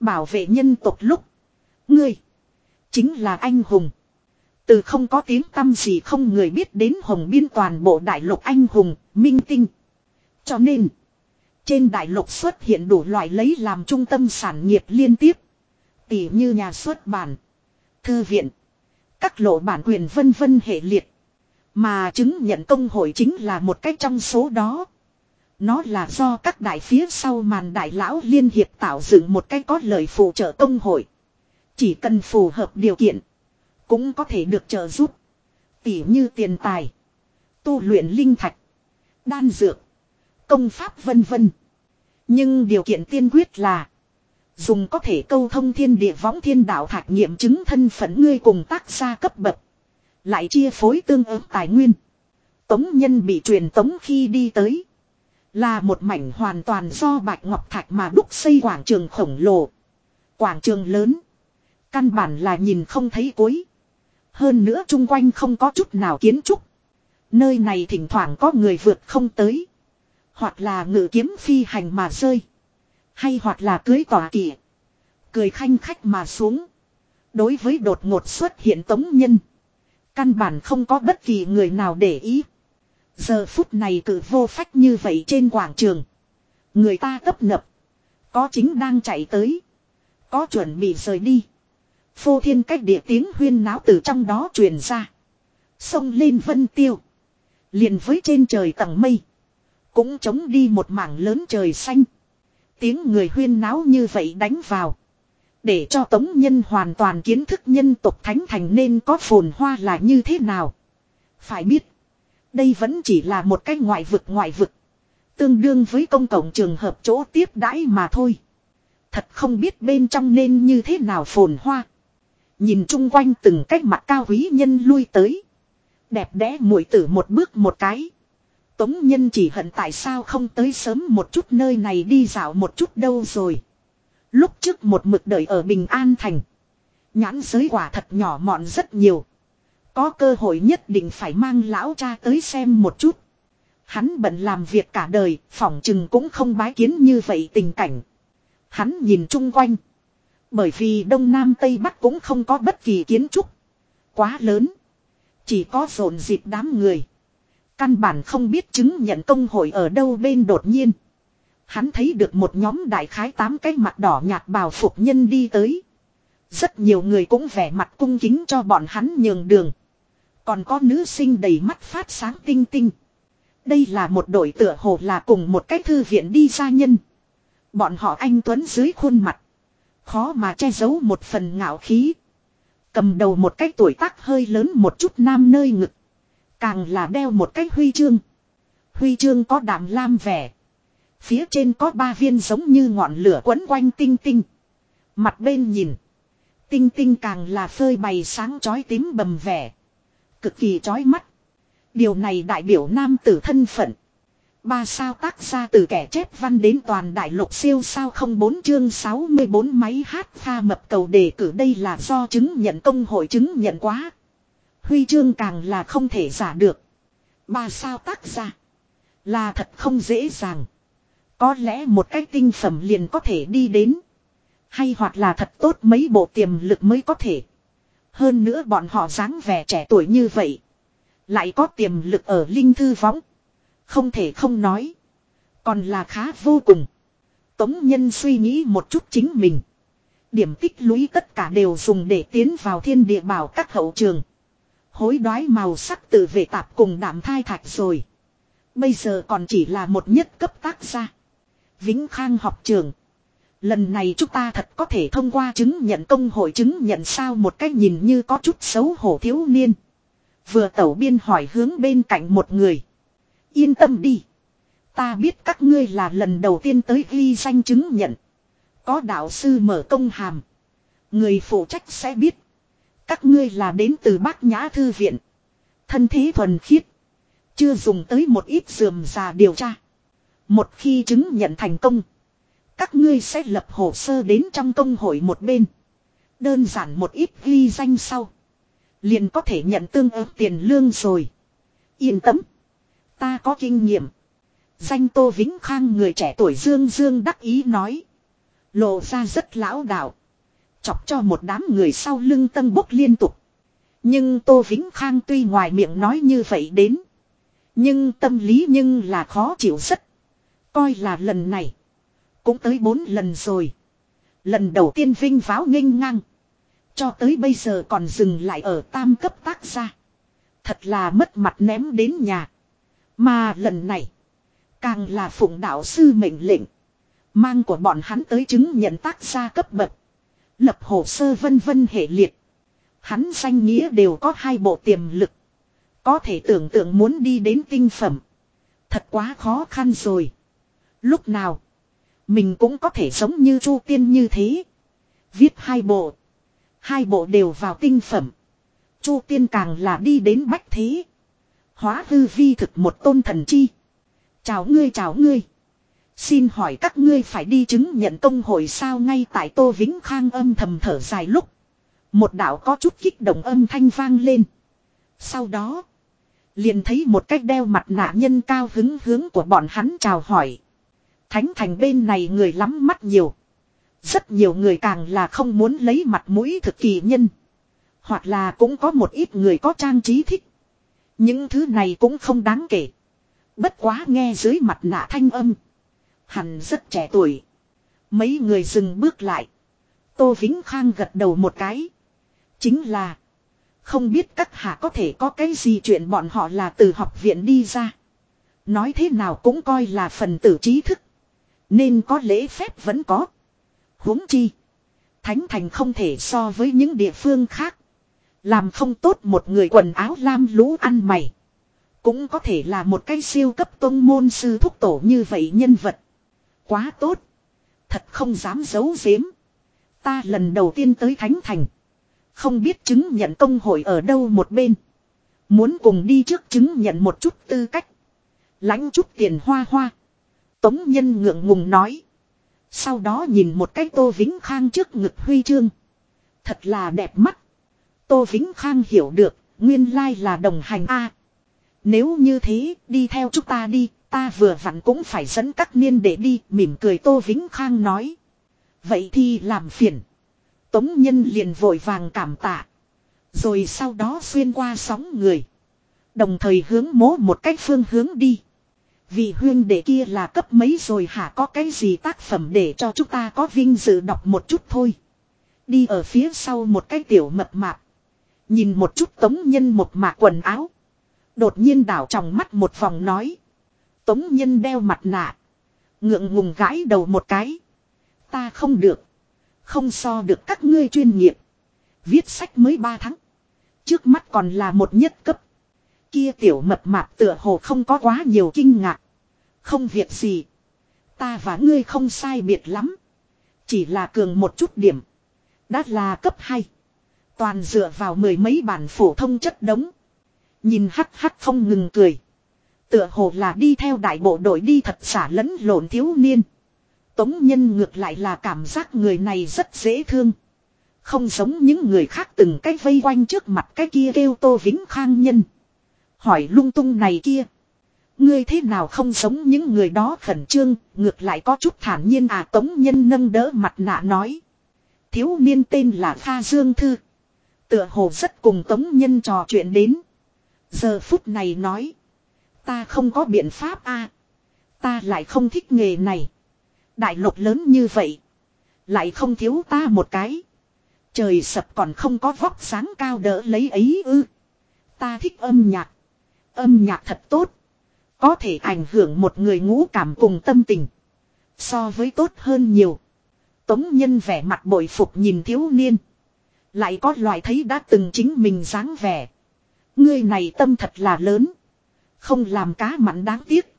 Bảo vệ nhân tộc lúc. Ngươi. Chính là anh hùng. Từ không có tiếng tâm gì không người biết đến hồng biên toàn bộ đại lục anh hùng, minh tinh. Cho nên. Trên đại lục xuất hiện đủ loại lấy làm trung tâm sản nghiệp liên tiếp. Tỉ như nhà xuất bản. Thư viện. Các lộ bản quyền vân vân hệ liệt. Mà chứng nhận công hội chính là một cách trong số đó. Nó là do các đại phía sau màn đại lão liên hiệp tạo dựng một cái có lời phụ trợ công hội. Chỉ cần phù hợp điều kiện. Cũng có thể được trợ giúp. Tỉ như tiền tài. Tu luyện linh thạch. Đan dược. Công pháp vân vân. Nhưng điều kiện tiên quyết là. Dùng có thể câu thông thiên địa võng thiên đạo thạch nghiệm chứng thân phận ngươi cùng tác gia cấp bậc. Lại chia phối tương ứng tài nguyên. Tống nhân bị truyền tống khi đi tới. Là một mảnh hoàn toàn do bạch ngọc thạch mà đúc xây quảng trường khổng lồ. Quảng trường lớn. Căn bản là nhìn không thấy cuối. Hơn nữa chung quanh không có chút nào kiến trúc. Nơi này thỉnh thoảng có người vượt không tới. Hoặc là ngự kiếm phi hành mà rơi. Hay hoặc là cưới tòa kỵ. Cười khanh khách mà xuống. Đối với đột ngột xuất hiện tống nhân. Căn bản không có bất kỳ người nào để ý. Giờ phút này cử vô phách như vậy trên quảng trường. Người ta tấp nập. Có chính đang chạy tới. Có chuẩn bị rời đi. Phô thiên cách địa tiếng huyên náo từ trong đó truyền ra. Xông lên vân tiêu. liền với trên trời tầng mây. Cũng chống đi một mảng lớn trời xanh. Tiếng người huyên náo như vậy đánh vào. Để cho tống nhân hoàn toàn kiến thức nhân tộc thánh thành nên có phồn hoa là như thế nào. Phải biết. Đây vẫn chỉ là một cái ngoại vực ngoại vực. Tương đương với công cộng trường hợp chỗ tiếp đãi mà thôi. Thật không biết bên trong nên như thế nào phồn hoa. Nhìn chung quanh từng cách mặt cao quý nhân lui tới. Đẹp đẽ mũi tử một bước một cái. Tống nhân chỉ hận tại sao không tới sớm một chút nơi này đi dạo một chút đâu rồi. Lúc trước một mực đợi ở Bình An Thành. Nhãn giới quả thật nhỏ mọn rất nhiều. Có cơ hội nhất định phải mang lão cha tới xem một chút. Hắn bận làm việc cả đời, phỏng chừng cũng không bái kiến như vậy tình cảnh. Hắn nhìn chung quanh. Bởi vì Đông Nam Tây Bắc cũng không có bất kỳ kiến trúc. Quá lớn. Chỉ có rộn dịp đám người. Căn bản không biết chứng nhận công hội ở đâu bên đột nhiên. Hắn thấy được một nhóm đại khái tám cái mặt đỏ nhạt bào phục nhân đi tới. Rất nhiều người cũng vẻ mặt cung kính cho bọn hắn nhường đường. Còn có nữ sinh đầy mắt phát sáng tinh tinh. Đây là một đội tựa hồ là cùng một cái thư viện đi ra nhân. Bọn họ anh Tuấn dưới khuôn mặt. Khó mà che giấu một phần ngạo khí. Cầm đầu một cái tuổi tác hơi lớn một chút nam nơi ngực. Càng là đeo một cái huy chương. Huy chương có đạm lam vẻ. Phía trên có ba viên giống như ngọn lửa quấn quanh tinh tinh. Mặt bên nhìn. Tinh tinh càng là phơi bày sáng chói tím bầm vẻ. Cực kỳ chói mắt. Điều này đại biểu nam tử thân phận. Ba sao tác ra từ kẻ chép văn đến toàn đại lục siêu sao không bốn chương 64 máy hát pha mập cầu đề cử đây là do chứng nhận công hội chứng nhận quá. Huy chương càng là không thể giả được. Ba sao tác ra. Là thật không dễ dàng. Có lẽ một cái tinh phẩm liền có thể đi đến. Hay hoặc là thật tốt mấy bộ tiềm lực mới có thể. Hơn nữa bọn họ dáng vẻ trẻ tuổi như vậy. Lại có tiềm lực ở linh thư võng. Không thể không nói. Còn là khá vô cùng. Tống nhân suy nghĩ một chút chính mình. Điểm tích lũy tất cả đều dùng để tiến vào thiên địa bảo các hậu trường. Hối đoái màu sắc tự vệ tạp cùng đảm thai thạch rồi. Bây giờ còn chỉ là một nhất cấp tác gia. Vĩnh Khang học trường. Lần này chúng ta thật có thể thông qua chứng nhận công hội chứng nhận sao một cách nhìn như có chút xấu hổ thiếu niên. Vừa tẩu biên hỏi hướng bên cạnh một người. Yên tâm đi. Ta biết các ngươi là lần đầu tiên tới ghi danh chứng nhận. Có đạo sư mở công hàm. Người phụ trách sẽ biết. Các ngươi là đến từ bác nhã thư viện. Thân thế thuần khiết. Chưa dùng tới một ít dườm già điều tra. Một khi chứng nhận thành công. Các ngươi sẽ lập hồ sơ đến trong công hội một bên. Đơn giản một ít ghi danh sau. Liền có thể nhận tương ứng tiền lương rồi. Yên tâm. Ta có kinh nghiệm. Danh Tô Vĩnh Khang người trẻ tuổi Dương Dương đắc ý nói. Lộ ra rất lão đạo. Chọc cho một đám người sau lưng tân bốc liên tục. Nhưng Tô Vĩnh Khang tuy ngoài miệng nói như vậy đến. Nhưng tâm lý nhưng là khó chịu rất. Coi là lần này. Cũng tới bốn lần rồi. Lần đầu tiên vinh váo nghênh ngang. Cho tới bây giờ còn dừng lại ở tam cấp tác gia. Thật là mất mặt ném đến nhà. Mà lần này. Càng là phụng đạo sư mệnh lệnh. Mang của bọn hắn tới chứng nhận tác gia cấp bậc. Lập hồ sơ vân vân hệ liệt. Hắn danh nghĩa đều có hai bộ tiềm lực. Có thể tưởng tượng muốn đi đến tinh phẩm. Thật quá khó khăn rồi. Lúc nào. Mình cũng có thể giống như Chu Tiên như thế. Viết hai bộ. Hai bộ đều vào tinh phẩm. Chu Tiên càng là đi đến bách thế. Hóa hư vi thực một tôn thần chi. Chào ngươi chào ngươi. Xin hỏi các ngươi phải đi chứng nhận công hội sao ngay tại Tô Vĩnh Khang âm thầm thở dài lúc. Một đạo có chút kích động âm thanh vang lên. Sau đó. Liền thấy một cách đeo mặt nạ nhân cao hứng hướng của bọn hắn chào hỏi. Thánh thành bên này người lắm mắt nhiều. Rất nhiều người càng là không muốn lấy mặt mũi thực kỳ nhân. Hoặc là cũng có một ít người có trang trí thích. Những thứ này cũng không đáng kể. Bất quá nghe dưới mặt nạ thanh âm. Hẳn rất trẻ tuổi. Mấy người dừng bước lại. Tô Vĩnh Khang gật đầu một cái. Chính là. Không biết các hạ có thể có cái gì chuyện bọn họ là từ học viện đi ra. Nói thế nào cũng coi là phần tử trí thức. Nên có lễ phép vẫn có. huống chi. Thánh thành không thể so với những địa phương khác. Làm không tốt một người quần áo lam lũ ăn mày. Cũng có thể là một cái siêu cấp tôn môn sư thúc tổ như vậy nhân vật. Quá tốt. Thật không dám giấu giếm. Ta lần đầu tiên tới Thánh Thành. Không biết chứng nhận công hội ở đâu một bên. Muốn cùng đi trước chứng nhận một chút tư cách. lãnh chút tiền hoa hoa. Tống nhân ngượng ngùng nói. Sau đó nhìn một cái Tô Vĩnh Khang trước ngực huy chương. Thật là đẹp mắt. Tô Vĩnh Khang hiểu được, nguyên lai là đồng hành A. Nếu như thế, đi theo chúng ta đi, ta vừa vặn cũng phải dẫn các niên để đi, mỉm cười Tô Vĩnh Khang nói. Vậy thì làm phiền. Tống Nhân liền vội vàng cảm tạ. Rồi sau đó xuyên qua sóng người. Đồng thời hướng mố một cách phương hướng đi. Vì huyên đệ kia là cấp mấy rồi hả có cái gì tác phẩm để cho chúng ta có vinh dự đọc một chút thôi. Đi ở phía sau một cái tiểu mập mạp. Nhìn một chút tống nhân một mạc quần áo. Đột nhiên đảo trong mắt một vòng nói. Tống nhân đeo mặt nạ. Ngượng ngùng gãi đầu một cái. Ta không được. Không so được các ngươi chuyên nghiệp. Viết sách mới 3 tháng. Trước mắt còn là một nhất cấp. Kia tiểu mập mạp tựa hồ không có quá nhiều kinh ngạc. Không việc gì. Ta và ngươi không sai biệt lắm. Chỉ là cường một chút điểm. Đã là cấp 2. Toàn dựa vào mười mấy bản phổ thông chất đống. Nhìn hắc hắc không ngừng cười. Tựa hồ là đi theo đại bộ đội đi thật xả lẫn lộn thiếu niên. Tống nhân ngược lại là cảm giác người này rất dễ thương. Không giống những người khác từng cái vây quanh trước mặt cái kia kêu tô vĩnh khang nhân. Hỏi lung tung này kia. Ngươi thế nào không giống những người đó khẩn trương, ngược lại có chút thản nhiên à tống nhân nâng đỡ mặt nạ nói. Thiếu niên tên là kha Dương Thư. Tựa hồ rất cùng tống nhân trò chuyện đến. Giờ phút này nói. Ta không có biện pháp a Ta lại không thích nghề này. Đại lục lớn như vậy. Lại không thiếu ta một cái. Trời sập còn không có vóc sáng cao đỡ lấy ấy ư. Ta thích âm nhạc. Âm nhạc thật tốt. Có thể ảnh hưởng một người ngũ cảm cùng tâm tình. So với tốt hơn nhiều. Tống nhân vẻ mặt bội phục nhìn thiếu niên. Lại có loại thấy đã từng chính mình dáng vẻ. người này tâm thật là lớn. Không làm cá mặn đáng tiếc.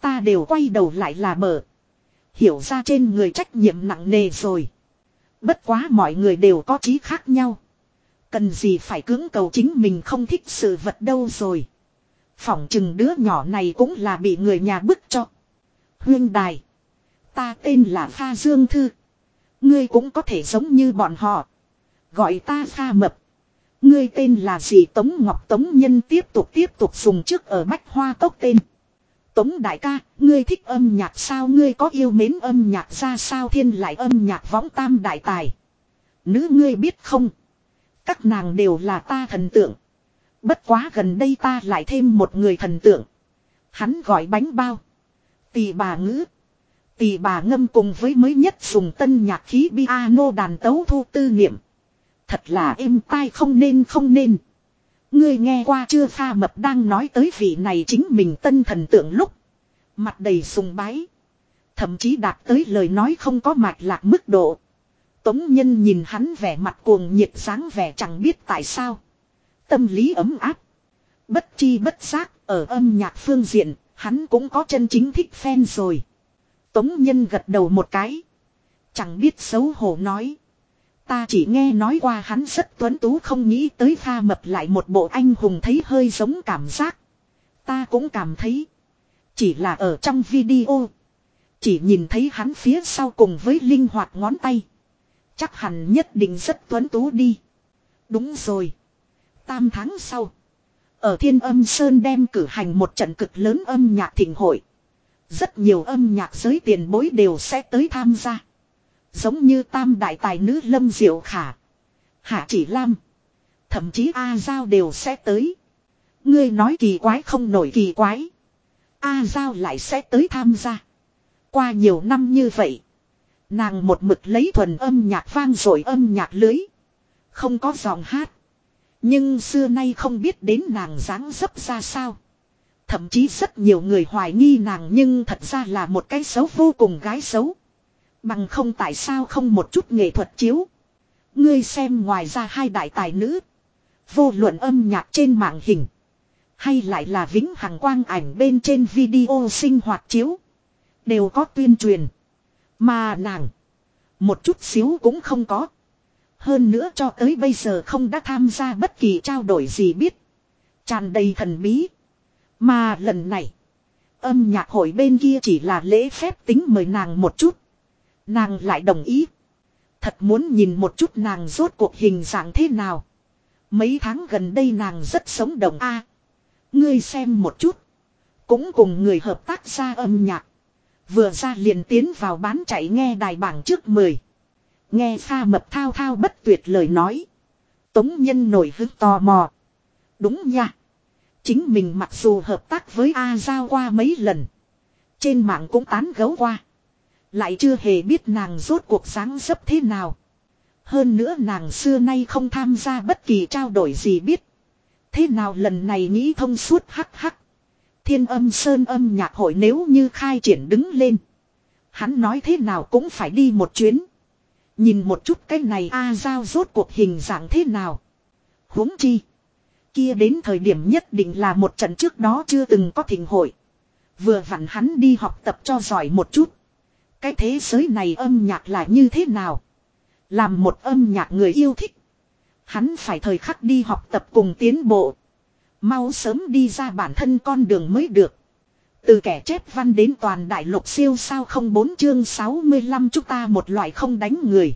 Ta đều quay đầu lại là mở, Hiểu ra trên người trách nhiệm nặng nề rồi. Bất quá mọi người đều có trí khác nhau. Cần gì phải cưỡng cầu chính mình không thích sự vật đâu rồi. Phỏng chừng đứa nhỏ này cũng là bị người nhà bức cho. Huyên đài. Ta tên là Pha Dương Thư. Ngươi cũng có thể giống như bọn họ. Gọi ta Pha Mập. Ngươi tên là gì Tống Ngọc Tống Nhân tiếp tục tiếp tục dùng trước ở Bách Hoa Cốc tên. Tống đại ca, ngươi thích âm nhạc sao ngươi có yêu mến âm nhạc ra sao thiên lại âm nhạc võng tam đại tài. Nữ ngươi biết không? Các nàng đều là ta thần tượng. Bất quá gần đây ta lại thêm một người thần tượng. Hắn gọi bánh bao. Tỳ bà ngữ. Tỳ bà ngâm cùng với mới nhất dùng tân nhạc khí piano đàn tấu thu tư niệm. Thật là êm tai không nên không nên. Ngươi nghe qua chưa pha mập đang nói tới vị này chính mình tân thần tượng lúc. Mặt đầy sùng bái. Thậm chí đạt tới lời nói không có mạch lạc mức độ. Tống nhân nhìn hắn vẻ mặt cuồng nhiệt sáng vẻ chẳng biết tại sao. Tâm lý ấm áp. Bất chi bất giác, ở âm nhạc phương diện, hắn cũng có chân chính thích fan rồi. Tống nhân gật đầu một cái. Chẳng biết xấu hổ nói. Ta chỉ nghe nói qua hắn rất tuấn tú không nghĩ tới pha mập lại một bộ anh hùng thấy hơi giống cảm giác. Ta cũng cảm thấy. Chỉ là ở trong video. Chỉ nhìn thấy hắn phía sau cùng với linh hoạt ngón tay. Chắc hẳn nhất định rất tuấn tú đi. Đúng rồi. Tam tháng sau. Ở Thiên Âm Sơn đem cử hành một trận cực lớn âm nhạc thịnh hội. Rất nhiều âm nhạc giới tiền bối đều sẽ tới tham gia. Giống như tam đại tài nữ Lâm Diệu Khả. Hạ Chỉ Lam. Thậm chí A Giao đều sẽ tới. Ngươi nói kỳ quái không nổi kỳ quái. A Giao lại sẽ tới tham gia. Qua nhiều năm như vậy. Nàng một mực lấy thuần âm nhạc vang rồi âm nhạc lưới. Không có giọng hát. Nhưng xưa nay không biết đến nàng dáng dấp ra sao. Thậm chí rất nhiều người hoài nghi nàng nhưng thật ra là một cái xấu vô cùng gái xấu. Bằng không tại sao không một chút nghệ thuật chiếu. Ngươi xem ngoài ra hai đại tài nữ. Vô luận âm nhạc trên mạng hình. Hay lại là vĩnh hằng quang ảnh bên trên video sinh hoạt chiếu. Đều có tuyên truyền. Mà nàng. Một chút xíu cũng không có. Hơn nữa cho tới bây giờ không đã tham gia bất kỳ trao đổi gì biết. Tràn đầy thần bí. Mà lần này. Âm nhạc hội bên kia chỉ là lễ phép tính mời nàng một chút. Nàng lại đồng ý. Thật muốn nhìn một chút nàng rốt cuộc hình dạng thế nào. Mấy tháng gần đây nàng rất sống động a. Ngươi xem một chút. Cũng cùng người hợp tác ra âm nhạc. Vừa ra liền tiến vào bán chạy nghe đài bảng trước 10. Nghe pha mập thao thao bất tuyệt lời nói. Tống nhân nổi hứng tò mò. Đúng nha. Chính mình mặc dù hợp tác với A Giao qua mấy lần. Trên mạng cũng tán gấu qua. Lại chưa hề biết nàng rốt cuộc sáng dấp thế nào. Hơn nữa nàng xưa nay không tham gia bất kỳ trao đổi gì biết. Thế nào lần này nghĩ thông suốt hắc hắc. Thiên âm sơn âm nhạc hội nếu như khai triển đứng lên. Hắn nói thế nào cũng phải đi một chuyến. Nhìn một chút cái này A Giao rốt cuộc hình dạng thế nào. huống chi. Kia đến thời điểm nhất định là một trận trước đó chưa từng có thỉnh hội. Vừa vặn hắn đi học tập cho giỏi một chút. Cái thế giới này âm nhạc là như thế nào? Làm một âm nhạc người yêu thích. Hắn phải thời khắc đi học tập cùng tiến bộ. Mau sớm đi ra bản thân con đường mới được. Từ kẻ chép văn đến toàn đại lục siêu sao không bốn chương 65 chúng ta một loại không đánh người.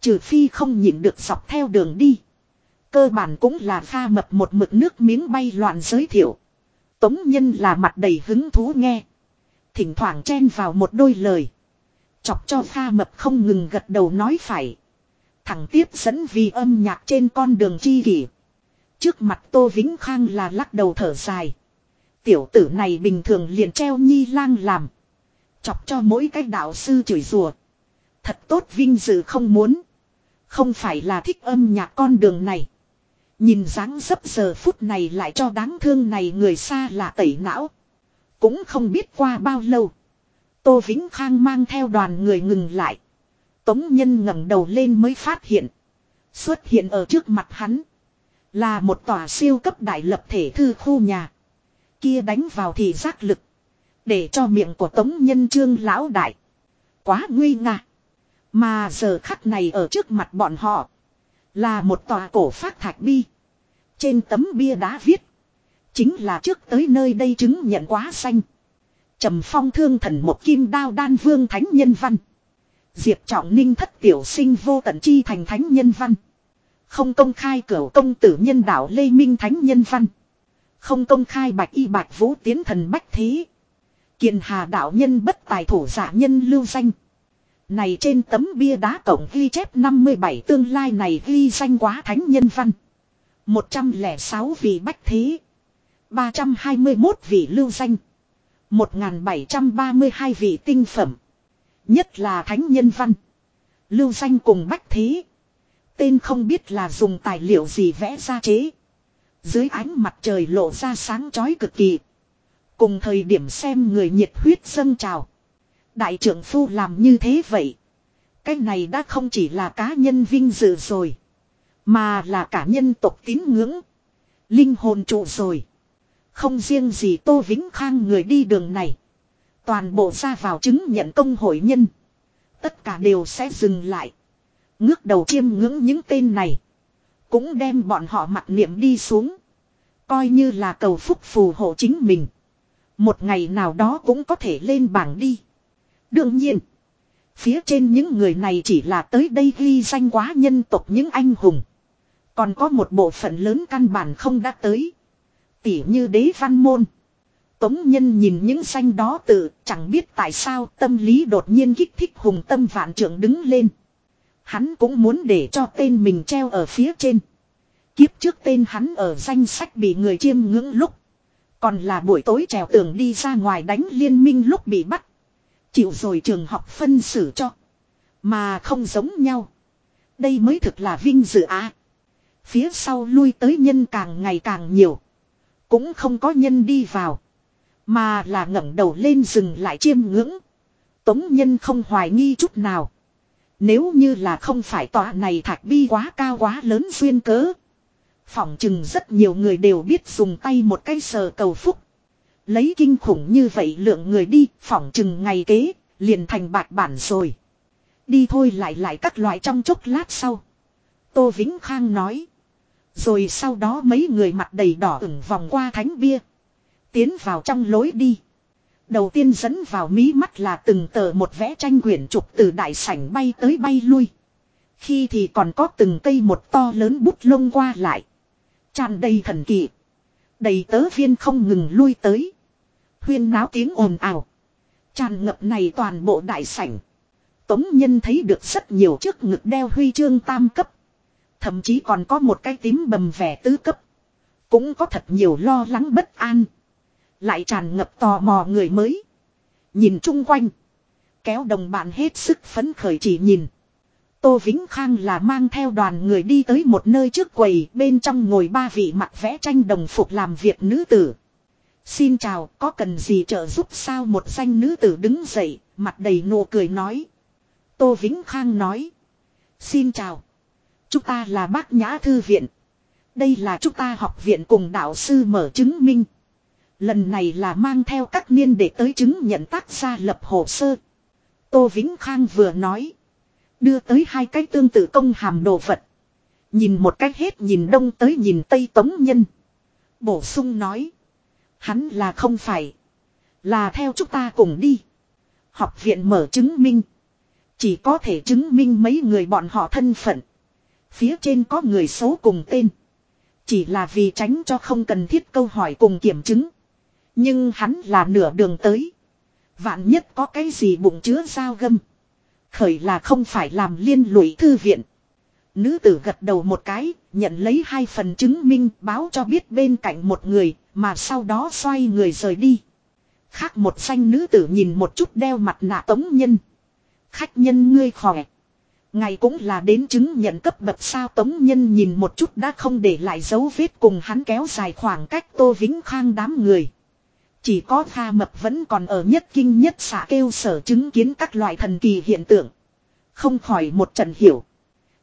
Trừ phi không nhịn được dọc theo đường đi. Cơ bản cũng là pha mập một mực nước miếng bay loạn giới thiệu. Tống nhân là mặt đầy hứng thú nghe. Thỉnh thoảng chen vào một đôi lời. Chọc cho pha mập không ngừng gật đầu nói phải. Thẳng tiếp dẫn vì âm nhạc trên con đường chi kỷ. Trước mặt Tô Vĩnh Khang là lắc đầu thở dài. Tiểu tử này bình thường liền treo nhi lang làm. Chọc cho mỗi cái đạo sư chửi rùa. Thật tốt vinh dự không muốn. Không phải là thích âm nhạc con đường này. Nhìn dáng dấp giờ phút này lại cho đáng thương này người xa là tẩy não. Cũng không biết qua bao lâu. Tô Vĩnh Khang mang theo đoàn người ngừng lại. Tống Nhân ngẩng đầu lên mới phát hiện. Xuất hiện ở trước mặt hắn. Là một tòa siêu cấp đại lập thể thư khu nhà. Kia đánh vào thì giác lực. Để cho miệng của Tống Nhân trương lão đại. Quá nguy nga. Mà giờ khắc này ở trước mặt bọn họ. Là một tòa cổ phát thạch bi. Trên tấm bia đá viết. Chính là trước tới nơi đây chứng nhận quá xanh. trầm phong thương thần một kim đao đan vương thánh nhân văn. Diệp trọng ninh thất tiểu sinh vô tận chi thành thánh nhân văn. Không công khai cửa công tử nhân đạo Lê Minh thánh nhân văn. Không công khai bạch y bạch vũ tiến thần bách thí Kiền hà đạo nhân bất tài thủ giả nhân lưu danh. Này trên tấm bia đá cổng ghi chép 57 tương lai này ghi danh quá thánh nhân văn. 106 vị bách thí. 321 vị lưu danh. 1732 vị tinh phẩm. Nhất là thánh nhân văn. Lưu danh cùng bách thí Tên không biết là dùng tài liệu gì vẽ ra chế. Dưới ánh mặt trời lộ ra sáng chói cực kỳ. Cùng thời điểm xem người nhiệt huyết dâng trào. Đại trưởng phu làm như thế vậy. Cái này đã không chỉ là cá nhân vinh dự rồi. Mà là cả nhân tộc tín ngưỡng. Linh hồn trụ rồi. Không riêng gì Tô Vĩnh Khang người đi đường này. Toàn bộ ra vào chứng nhận công hội nhân. Tất cả đều sẽ dừng lại. Ngước đầu chiêm ngưỡng những tên này. Cũng đem bọn họ mặt niệm đi xuống. Coi như là cầu phúc phù hộ chính mình. Một ngày nào đó cũng có thể lên bảng đi. Đương nhiên. Phía trên những người này chỉ là tới đây ghi danh quá nhân tộc những anh hùng. Còn có một bộ phận lớn căn bản không đã tới. Tỉ như đế văn môn. Tống nhân nhìn những danh đó tự chẳng biết tại sao tâm lý đột nhiên kích thích hùng tâm vạn trưởng đứng lên. Hắn cũng muốn để cho tên mình treo ở phía trên. Kiếp trước tên hắn ở danh sách bị người chiêm ngưỡng lúc. Còn là buổi tối trèo tường đi ra ngoài đánh liên minh lúc bị bắt. Chịu rồi trường học phân xử cho. Mà không giống nhau. Đây mới thực là vinh dự á. Phía sau lui tới nhân càng ngày càng nhiều. Cũng không có nhân đi vào. Mà là ngẩng đầu lên dừng lại chiêm ngưỡng. Tống nhân không hoài nghi chút nào. Nếu như là không phải tòa này thạch bi quá cao quá lớn duyên cớ. Phỏng chừng rất nhiều người đều biết dùng tay một cái sờ cầu phúc. Lấy kinh khủng như vậy lượng người đi, phỏng chừng ngày kế, liền thành bạc bản rồi. Đi thôi lại lại các loại trong chốc lát sau. Tô Vĩnh Khang nói. Rồi sau đó mấy người mặt đầy đỏ ửng vòng qua thánh bia. Tiến vào trong lối đi. Đầu tiên dẫn vào mí mắt là từng tờ một vẽ tranh quyển trục từ đại sảnh bay tới bay lui. Khi thì còn có từng cây một to lớn bút lông qua lại. tràn đầy thần kỳ. Đầy tớ viên không ngừng lui tới. Huyên náo tiếng ồn ào. Tràn ngập này toàn bộ đại sảnh. Tống nhân thấy được rất nhiều trước ngực đeo huy chương tam cấp. Thậm chí còn có một cái tím bầm vẻ tứ cấp. Cũng có thật nhiều lo lắng bất an. Lại tràn ngập tò mò người mới. Nhìn chung quanh. Kéo đồng bạn hết sức phấn khởi chỉ nhìn. Tô Vĩnh Khang là mang theo đoàn người đi tới một nơi trước quầy, bên trong ngồi ba vị mặt vẽ tranh đồng phục làm việc nữ tử. Xin chào, có cần gì trợ giúp sao một danh nữ tử đứng dậy, mặt đầy nụ cười nói. Tô Vĩnh Khang nói. Xin chào. Chúng ta là bác nhã thư viện. Đây là chúng ta học viện cùng đạo sư mở chứng minh. Lần này là mang theo các niên để tới chứng nhận tác gia lập hồ sơ. Tô Vĩnh Khang vừa nói. Đưa tới hai cái tương tự công hàm đồ vật. Nhìn một cách hết nhìn đông tới nhìn tây tống nhân. Bổ sung nói. Hắn là không phải. Là theo chúng ta cùng đi. Học viện mở chứng minh. Chỉ có thể chứng minh mấy người bọn họ thân phận. Phía trên có người số cùng tên. Chỉ là vì tránh cho không cần thiết câu hỏi cùng kiểm chứng. Nhưng hắn là nửa đường tới. Vạn nhất có cái gì bụng chứa dao gâm. Khởi là không phải làm liên lụy thư viện. Nữ tử gật đầu một cái, nhận lấy hai phần chứng minh báo cho biết bên cạnh một người, mà sau đó xoay người rời đi. Khác một xanh nữ tử nhìn một chút đeo mặt nạ tống nhân. Khách nhân ngươi khỏe. Ngày cũng là đến chứng nhận cấp bậc sao tống nhân nhìn một chút đã không để lại dấu vết cùng hắn kéo dài khoảng cách tô vĩnh khang đám người. Chỉ có Kha Mập vẫn còn ở nhất kinh nhất xạ kêu sở chứng kiến các loại thần kỳ hiện tượng. Không khỏi một trận hiểu.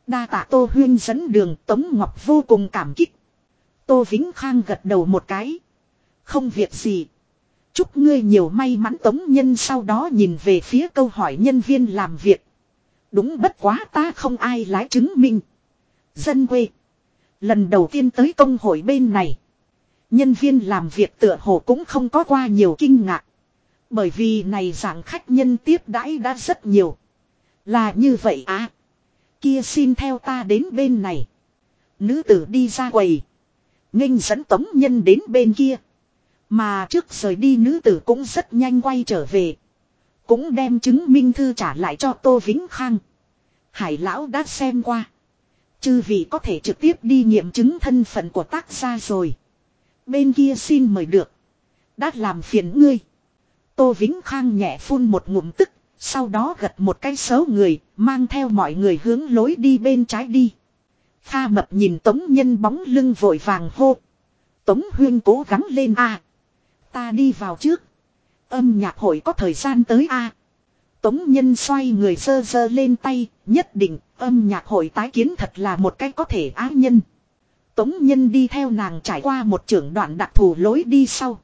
Đa tạ Tô Huyên dẫn đường Tống Ngọc vô cùng cảm kích. Tô Vĩnh Khang gật đầu một cái. Không việc gì. Chúc ngươi nhiều may mắn Tống Nhân sau đó nhìn về phía câu hỏi nhân viên làm việc. Đúng bất quá ta không ai lái chứng minh. Dân quê. Lần đầu tiên tới công hội bên này. Nhân viên làm việc tựa hồ cũng không có qua nhiều kinh ngạc. Bởi vì này dạng khách nhân tiếp đãi đã rất nhiều. Là như vậy à. Kia xin theo ta đến bên này. Nữ tử đi ra quầy. nghênh dẫn tống nhân đến bên kia. Mà trước rời đi nữ tử cũng rất nhanh quay trở về. Cũng đem chứng minh thư trả lại cho Tô Vĩnh Khang. Hải lão đã xem qua. Chư vị có thể trực tiếp đi nghiệm chứng thân phận của tác gia rồi. Bên kia xin mời được. Đã làm phiền ngươi. Tô Vĩnh Khang nhẹ phun một ngụm tức. Sau đó gật một cái xấu người. Mang theo mọi người hướng lối đi bên trái đi. Kha mập nhìn Tống Nhân bóng lưng vội vàng hô. Tống Huyên cố gắng lên a Ta đi vào trước. Âm nhạc hội có thời gian tới a Tống Nhân xoay người sơ sơ lên tay. Nhất định, âm nhạc hội tái kiến thật là một cách có thể ái nhân. Tống Nhân đi theo nàng trải qua một trưởng đoạn đặc thù lối đi sau.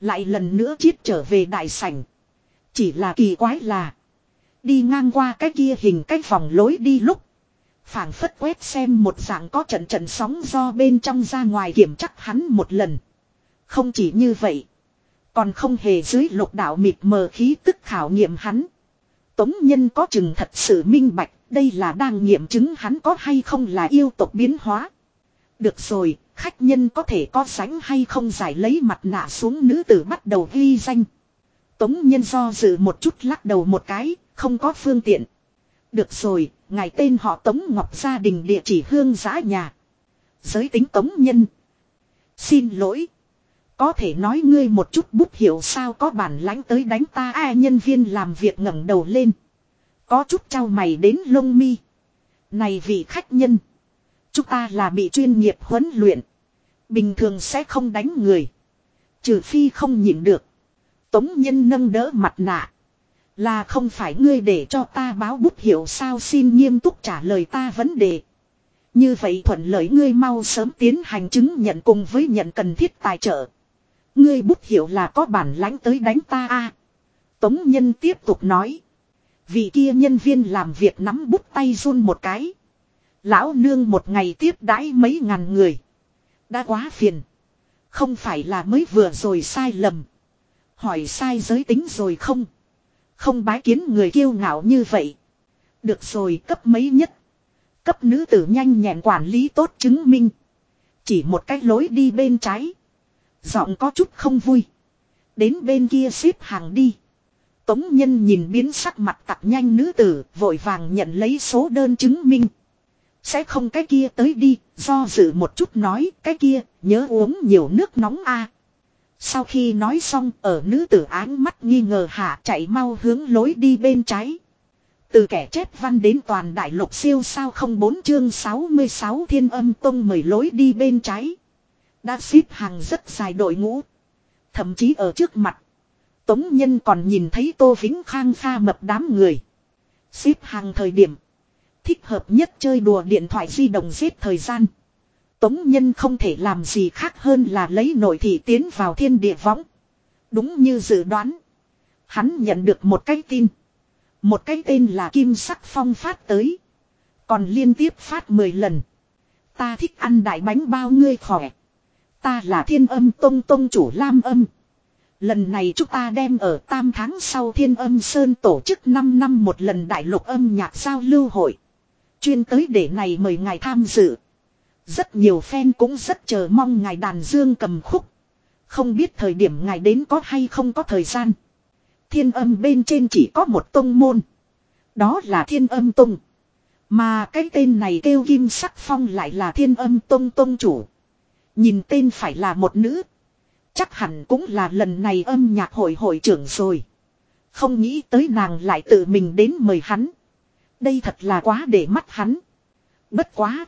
Lại lần nữa chiết trở về đại sảnh. Chỉ là kỳ quái là. Đi ngang qua cái kia hình cách vòng lối đi lúc. phảng phất quét xem một dạng có trận trận sóng do bên trong ra ngoài kiểm chắc hắn một lần. Không chỉ như vậy. Còn không hề dưới lục đạo mịt mờ khí tức khảo nghiệm hắn. Tống nhân có chừng thật sự minh bạch. Đây là đang nghiệm chứng hắn có hay không là yêu tộc biến hóa. Được rồi, khách nhân có thể có sánh hay không giải lấy mặt nạ xuống nữ tử bắt đầu ghi danh. Tống nhân do dự một chút lắc đầu một cái, không có phương tiện. Được rồi, ngài tên họ Tống Ngọc gia đình địa chỉ hương giã nhà. Giới tính Tống nhân. Xin lỗi. Có thể nói ngươi một chút bút hiểu sao có bản lãnh tới đánh ta ai nhân viên làm việc ngẩng đầu lên. Có chút trao mày đến lông mi. Này vị khách nhân. Chúng ta là bị chuyên nghiệp huấn luyện. Bình thường sẽ không đánh người. Trừ phi không nhịn được. Tống nhân nâng đỡ mặt nạ. Là không phải ngươi để cho ta báo bút hiểu sao xin nghiêm túc trả lời ta vấn đề. Như vậy thuận lợi ngươi mau sớm tiến hành chứng nhận cùng với nhận cần thiết tài trợ. Ngươi bút hiểu là có bản lãnh tới đánh ta a. Tống nhân tiếp tục nói. Vị kia nhân viên làm việc nắm bút tay run một cái. Lão nương một ngày tiếp đãi mấy ngàn người. Đã quá phiền. Không phải là mới vừa rồi sai lầm. Hỏi sai giới tính rồi không? Không bái kiến người kiêu ngạo như vậy. Được rồi cấp mấy nhất. Cấp nữ tử nhanh nhẹn quản lý tốt chứng minh. Chỉ một cách lối đi bên trái. Giọng có chút không vui. Đến bên kia xếp hàng đi. Tống nhân nhìn biến sắc mặt tặc nhanh nữ tử, vội vàng nhận lấy số đơn chứng minh. Sẽ không cái kia tới đi, do dự một chút nói, cái kia, nhớ uống nhiều nước nóng a. Sau khi nói xong, ở nữ tử áng mắt nghi ngờ hạ chạy mau hướng lối đi bên trái. Từ kẻ chép văn đến toàn đại lục siêu sao không bốn chương 66 thiên âm tông mời lối đi bên trái. Đã xếp hàng rất dài đội ngũ. Thậm chí ở trước mặt. Tống Nhân còn nhìn thấy Tô Vĩnh Khang pha mập đám người. Xếp hàng thời điểm. Thích hợp nhất chơi đùa điện thoại di động giết thời gian. Tống Nhân không thể làm gì khác hơn là lấy nội thị tiến vào thiên địa võng. Đúng như dự đoán. Hắn nhận được một cái tin. Một cái tên là Kim Sắc Phong phát tới. Còn liên tiếp phát 10 lần. Ta thích ăn đại bánh bao ngươi khỏe. Ta là thiên âm tông tông chủ Lam âm. Lần này chúng ta đem ở tam tháng sau thiên âm sơn tổ chức 5 năm một lần đại lục âm nhạc giao lưu hội. Chuyên tới để này mời ngài tham dự. Rất nhiều fan cũng rất chờ mong ngài đàn dương cầm khúc. Không biết thời điểm ngài đến có hay không có thời gian. Thiên âm bên trên chỉ có một tông môn. Đó là thiên âm tông. Mà cái tên này kêu kim sắc phong lại là thiên âm tông tông chủ. Nhìn tên phải là một nữ. Chắc hẳn cũng là lần này âm nhạc hội hội trưởng rồi. Không nghĩ tới nàng lại tự mình đến mời hắn. Đây thật là quá để mắt hắn. Bất quá.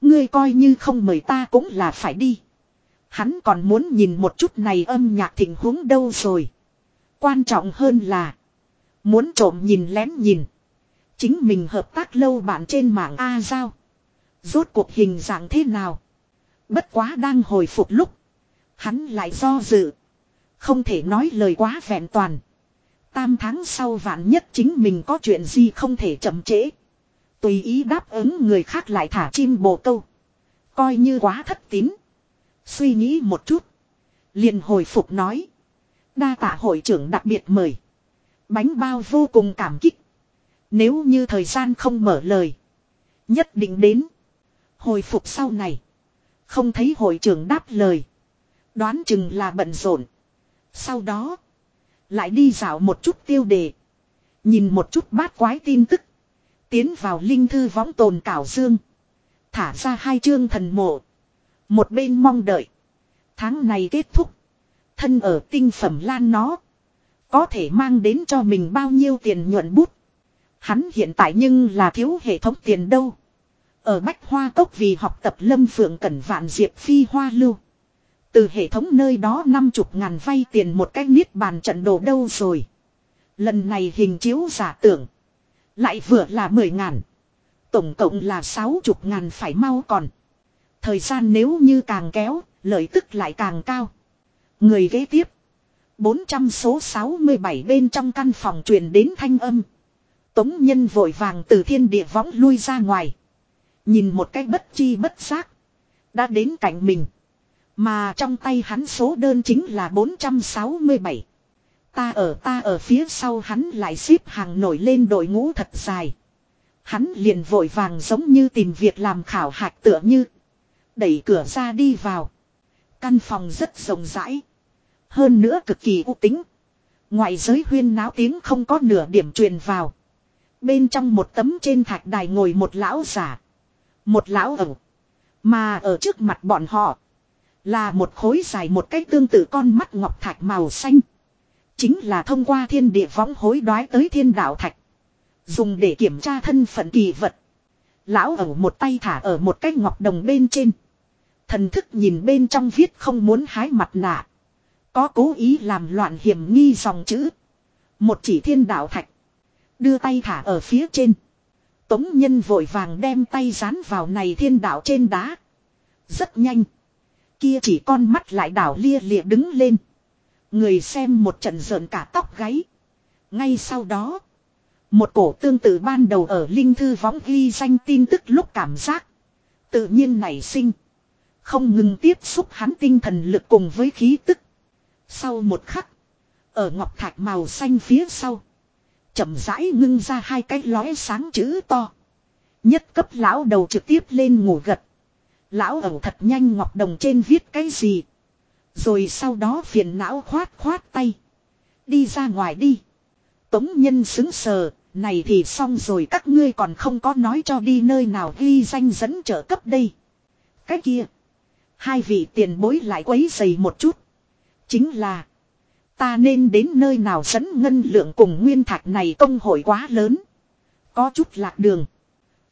Ngươi coi như không mời ta cũng là phải đi. Hắn còn muốn nhìn một chút này âm nhạc thịnh huống đâu rồi. Quan trọng hơn là. Muốn trộm nhìn lén nhìn. Chính mình hợp tác lâu bạn trên mạng A Giao. Rốt cuộc hình dạng thế nào. Bất quá đang hồi phục lúc. Hắn lại do dự. Không thể nói lời quá vẹn toàn. Tam tháng sau vạn nhất chính mình có chuyện gì không thể chậm trễ. Tùy ý đáp ứng người khác lại thả chim bồ câu. Coi như quá thất tín. Suy nghĩ một chút. liền hồi phục nói. Đa tạ hội trưởng đặc biệt mời. Bánh bao vô cùng cảm kích. Nếu như thời gian không mở lời. Nhất định đến. Hồi phục sau này. Không thấy hội trưởng đáp lời. Đoán chừng là bận rộn. Sau đó. Lại đi dạo một chút tiêu đề. Nhìn một chút bát quái tin tức. Tiến vào linh thư võng tồn cảo dương. Thả ra hai chương thần mộ. Một bên mong đợi. Tháng này kết thúc. Thân ở tinh phẩm lan nó. Có thể mang đến cho mình bao nhiêu tiền nhuận bút. Hắn hiện tại nhưng là thiếu hệ thống tiền đâu. Ở Bách Hoa Cốc vì học tập Lâm Phượng Cẩn Vạn Diệp Phi Hoa Lưu. Từ hệ thống nơi đó năm chục ngàn vay tiền một cách niết bàn trận đồ đâu rồi. Lần này hình chiếu giả tưởng. Lại vừa là mười ngàn. Tổng cộng là sáu chục ngàn phải mau còn. Thời gian nếu như càng kéo, lợi tức lại càng cao. Người ghế tiếp. 400 số 67 bên trong căn phòng truyền đến thanh âm. Tống nhân vội vàng từ thiên địa võng lui ra ngoài. Nhìn một cách bất chi bất giác. Đã đến cạnh mình. Mà trong tay hắn số đơn chính là 467. Ta ở ta ở phía sau hắn lại xếp hàng nổi lên đội ngũ thật dài. Hắn liền vội vàng giống như tìm việc làm khảo hạch tựa như. Đẩy cửa ra đi vào. Căn phòng rất rộng rãi. Hơn nữa cực kỳ u tính. Ngoại giới huyên náo tiếng không có nửa điểm truyền vào. Bên trong một tấm trên thạch đài ngồi một lão giả. Một lão ẩu. Mà ở trước mặt bọn họ. Là một khối dài một cách tương tự con mắt ngọc thạch màu xanh. Chính là thông qua thiên địa võng hối đoái tới thiên đạo thạch. Dùng để kiểm tra thân phận kỳ vật. Lão ẩu một tay thả ở một cái ngọc đồng bên trên. Thần thức nhìn bên trong viết không muốn hái mặt nạ. Có cố ý làm loạn hiểm nghi dòng chữ. Một chỉ thiên đạo thạch. Đưa tay thả ở phía trên. Tống nhân vội vàng đem tay dán vào này thiên đạo trên đá. Rất nhanh. Kia chỉ con mắt lại đảo lia lịa đứng lên. Người xem một trận rợn cả tóc gáy. Ngay sau đó. Một cổ tương tự ban đầu ở Linh Thư Võng ghi danh tin tức lúc cảm giác. Tự nhiên nảy sinh. Không ngừng tiếp xúc hắn tinh thần lực cùng với khí tức. Sau một khắc. Ở ngọc thạch màu xanh phía sau. chậm rãi ngưng ra hai cái lóe sáng chữ to. Nhất cấp lão đầu trực tiếp lên ngủ gật. Lão ẩu thật nhanh ngọc đồng trên viết cái gì. Rồi sau đó phiền não khoát khoát tay. Đi ra ngoài đi. Tống nhân xứng sờ, này thì xong rồi các ngươi còn không có nói cho đi nơi nào ghi danh dẫn trợ cấp đây. Cái kia. Hai vị tiền bối lại quấy dày một chút. Chính là. Ta nên đến nơi nào dẫn ngân lượng cùng nguyên thạch này công hội quá lớn. Có chút lạc đường.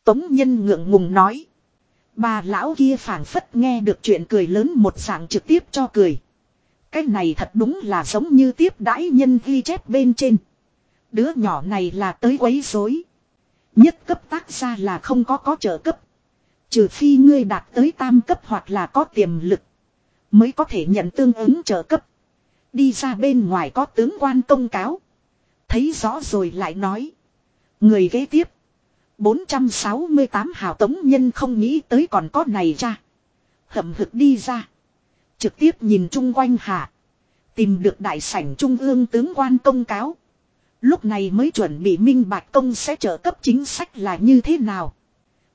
Tống nhân ngượng ngùng nói. Bà lão kia phảng phất nghe được chuyện cười lớn một dạng trực tiếp cho cười. Cái này thật đúng là giống như tiếp đãi nhân ghi chép bên trên. Đứa nhỏ này là tới quấy rối. Nhất cấp tác ra là không có có trợ cấp. Trừ phi ngươi đạt tới tam cấp hoặc là có tiềm lực. Mới có thể nhận tương ứng trợ cấp. Đi ra bên ngoài có tướng quan công cáo. Thấy rõ rồi lại nói. Người ghế tiếp. 468 hào tống nhân không nghĩ tới còn có này cha. Hậm hực đi ra. Trực tiếp nhìn chung quanh hạ. Tìm được đại sảnh trung ương tướng quan công cáo. Lúc này mới chuẩn bị minh bạch công sẽ trợ cấp chính sách là như thế nào.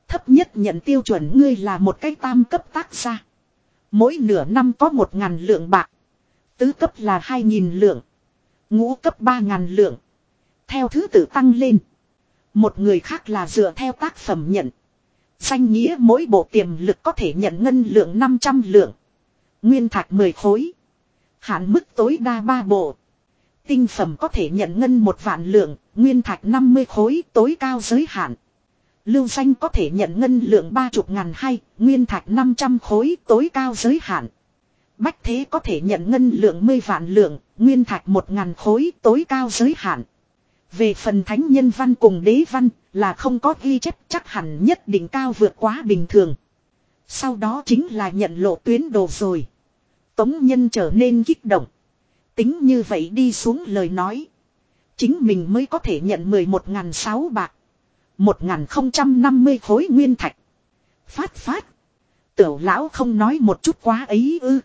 Thấp nhất nhận tiêu chuẩn ngươi là một cái tam cấp tác gia. Mỗi nửa năm có một ngàn lượng bạc. Tứ cấp là hai nghìn lượng. Ngũ cấp ba ngàn lượng. Theo thứ tự tăng lên. Một người khác là dựa theo tác phẩm nhận. Danh nghĩa mỗi bộ tiềm lực có thể nhận ngân lượng 500 lượng. Nguyên thạch 10 khối. Hạn mức tối đa 3 bộ. Tinh phẩm có thể nhận ngân một vạn lượng, nguyên thạch 50 khối tối cao giới hạn. Lưu danh có thể nhận ngân lượng ba chục ngàn hay nguyên thạch 500 khối tối cao giới hạn. Bách thế có thể nhận ngân lượng 10 vạn lượng, nguyên thạch 1 ngàn khối tối cao giới hạn. Về phần thánh nhân văn cùng đế văn là không có ghi chép, chắc hẳn nhất định cao vượt quá bình thường. Sau đó chính là nhận lộ tuyến đồ rồi. Tống nhân trở nên kích động. Tính như vậy đi xuống lời nói. Chính mình mới có thể nhận 11.600 bạc. 1.050 khối nguyên thạch. Phát phát. Tiểu lão không nói một chút quá ấy ư.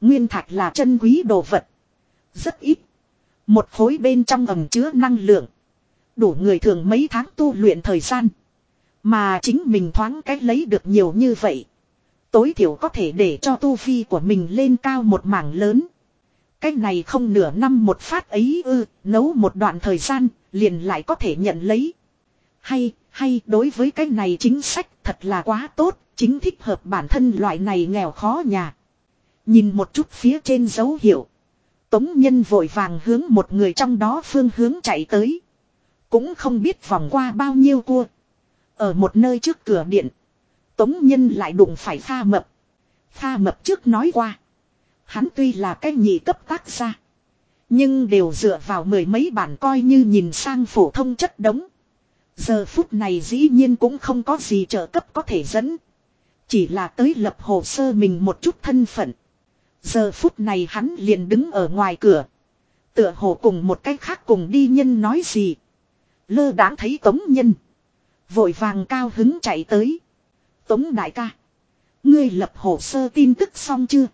Nguyên thạch là chân quý đồ vật. Rất ít. Một khối bên trong ẩm chứa năng lượng. Đủ người thường mấy tháng tu luyện thời gian. Mà chính mình thoáng cách lấy được nhiều như vậy. Tối thiểu có thể để cho tu vi của mình lên cao một mảng lớn. cách này không nửa năm một phát ấy ư, nấu một đoạn thời gian, liền lại có thể nhận lấy. Hay, hay đối với cái này chính sách thật là quá tốt, chính thích hợp bản thân loại này nghèo khó nhà. Nhìn một chút phía trên dấu hiệu. Tống nhân vội vàng hướng một người trong đó phương hướng chạy tới. Cũng không biết vòng qua bao nhiêu cua. Ở một nơi trước cửa điện. Tống nhân lại đụng phải pha mập. Pha mập trước nói qua. Hắn tuy là cái nhị cấp tác gia. Nhưng đều dựa vào mười mấy bản coi như nhìn sang phổ thông chất đống. Giờ phút này dĩ nhiên cũng không có gì trợ cấp có thể dẫn. Chỉ là tới lập hồ sơ mình một chút thân phận. Giờ phút này hắn liền đứng ở ngoài cửa. Tựa hồ cùng một cách khác cùng đi nhân nói gì. Lơ đáng thấy tống nhân. Vội vàng cao hứng chạy tới. Tống đại ca. Ngươi lập hồ sơ tin tức xong chưa?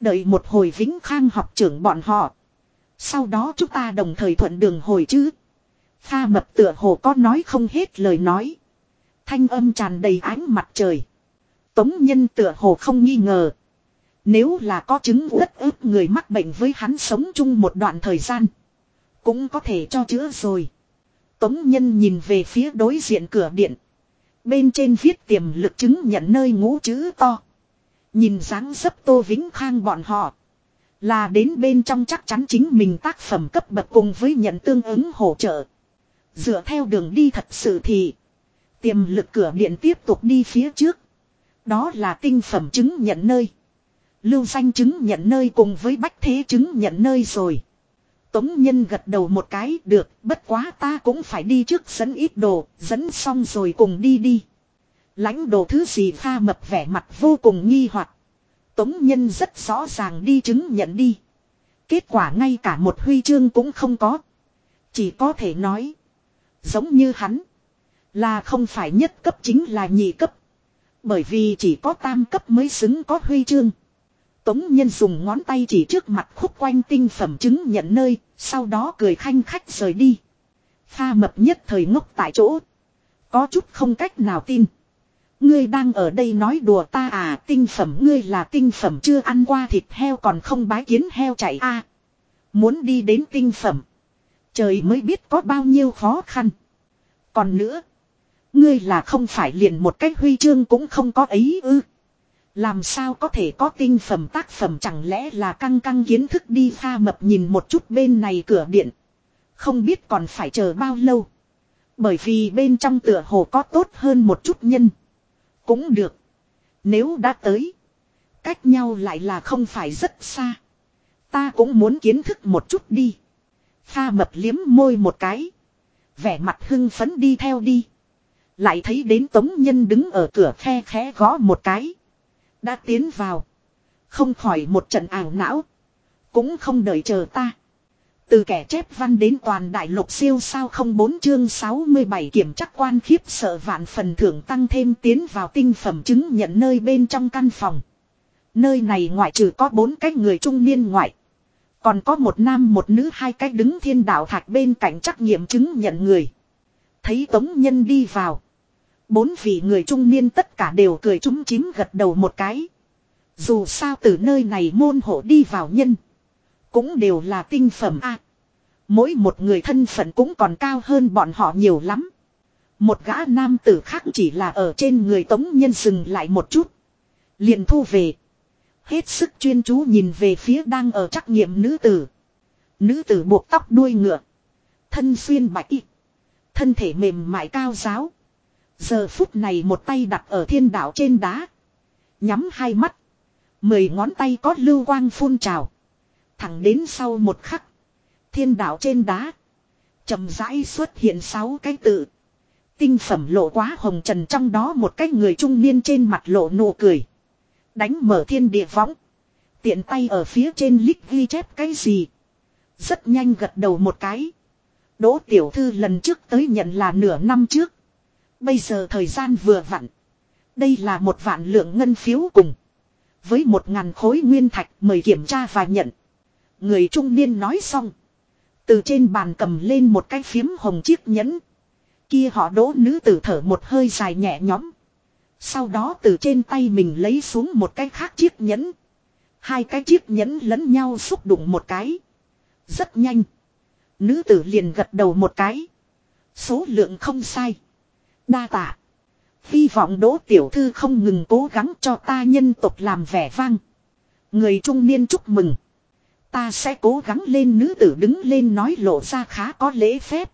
Đợi một hồi vĩnh khang học trưởng bọn họ. Sau đó chúng ta đồng thời thuận đường hồi chứ. Pha mập tựa hồ có nói không hết lời nói. Thanh âm tràn đầy ánh mặt trời. Tống nhân tựa hồ không nghi ngờ. Nếu là có chứng rất ức người mắc bệnh với hắn sống chung một đoạn thời gian. Cũng có thể cho chữa rồi. Tống nhân nhìn về phía đối diện cửa điện. Bên trên viết tiềm lực chứng nhận nơi ngũ chữ to. Nhìn dáng dấp Tô Vĩnh Khang bọn họ. Là đến bên trong chắc chắn chính mình tác phẩm cấp bậc cùng với nhận tương ứng hỗ trợ. Dựa theo đường đi thật sự thì. Tiềm lực cửa điện tiếp tục đi phía trước. Đó là tinh phẩm chứng nhận nơi. Lưu danh chứng nhận nơi cùng với bách thế chứng nhận nơi rồi. Tống nhân gật đầu một cái được, bất quá ta cũng phải đi trước dẫn ít đồ, dẫn xong rồi cùng đi đi. Lãnh đồ thứ gì pha mập vẻ mặt vô cùng nghi hoặc Tống nhân rất rõ ràng đi chứng nhận đi. Kết quả ngay cả một huy chương cũng không có. Chỉ có thể nói. Giống như hắn. Là không phải nhất cấp chính là nhị cấp. Bởi vì chỉ có tam cấp mới xứng có huy chương. Tống nhân dùng ngón tay chỉ trước mặt khúc quanh tinh phẩm chứng nhận nơi, sau đó cười khanh khách rời đi. Pha mập nhất thời ngốc tại chỗ. Có chút không cách nào tin. Ngươi đang ở đây nói đùa ta à tinh phẩm ngươi là tinh phẩm chưa ăn qua thịt heo còn không bái kiến heo chạy a Muốn đi đến tinh phẩm. Trời mới biết có bao nhiêu khó khăn. Còn nữa. Ngươi là không phải liền một cách huy chương cũng không có ấy ư. Làm sao có thể có tinh phẩm tác phẩm chẳng lẽ là căng căng kiến thức đi pha mập nhìn một chút bên này cửa điện. Không biết còn phải chờ bao lâu. Bởi vì bên trong tựa hồ có tốt hơn một chút nhân. Cũng được. Nếu đã tới. Cách nhau lại là không phải rất xa. Ta cũng muốn kiến thức một chút đi. Pha mập liếm môi một cái. Vẻ mặt hưng phấn đi theo đi. Lại thấy đến tống nhân đứng ở cửa khe khẽ gõ một cái. Đã tiến vào. Không khỏi một trận ảo não. Cũng không đợi chờ ta. Từ kẻ chép văn đến toàn đại lục siêu sao không bốn chương 67 kiểm chắc quan khiếp sợ vạn phần thưởng tăng thêm tiến vào tinh phẩm chứng nhận nơi bên trong căn phòng. Nơi này ngoại trừ có bốn cái người trung niên ngoại. Còn có một nam một nữ hai cái đứng thiên đạo thạch bên cạnh trắc nghiệm chứng nhận người. Thấy tống nhân đi vào. Bốn vị người trung niên tất cả đều cười trúng chím gật đầu một cái. Dù sao từ nơi này môn hộ đi vào nhân. Cũng đều là tinh phẩm a Mỗi một người thân phận cũng còn cao hơn bọn họ nhiều lắm. Một gã nam tử khác chỉ là ở trên người tống nhân dừng lại một chút. Liền thu về. Hết sức chuyên chú nhìn về phía đang ở trắc nghiệm nữ tử. Nữ tử buộc tóc đuôi ngựa. Thân xuyên bạch y. Thân thể mềm mại cao giáo. Giờ phút này một tay đặt ở thiên đạo trên đá. Nhắm hai mắt. Mười ngón tay có lưu quang phun trào. Thẳng đến sau một khắc. Thiên đạo trên đá. chậm rãi xuất hiện sáu cái tự. Tinh phẩm lộ quá hồng trần trong đó một cái người trung niên trên mặt lộ nụ cười. Đánh mở thiên địa võng. Tiện tay ở phía trên lít ghi chép cái gì. Rất nhanh gật đầu một cái. Đỗ tiểu thư lần trước tới nhận là nửa năm trước. Bây giờ thời gian vừa vặn. Đây là một vạn lượng ngân phiếu cùng. Với một ngàn khối nguyên thạch mời kiểm tra và nhận. Người trung niên nói xong. Từ trên bàn cầm lên một cái phiếm hồng chiếc nhẫn. Kia họ đỗ nữ tử thở một hơi dài nhẹ nhõm. Sau đó từ trên tay mình lấy xuống một cái khác chiếc nhẫn. Hai cái chiếc nhẫn lẫn nhau xúc đụng một cái. Rất nhanh. Nữ tử liền gật đầu một cái. Số lượng không sai. Đa tạ. Hy vọng đỗ tiểu thư không ngừng cố gắng cho ta nhân tục làm vẻ vang. Người trung niên chúc mừng. Ta sẽ cố gắng lên nữ tử đứng lên nói lộ ra khá có lễ phép.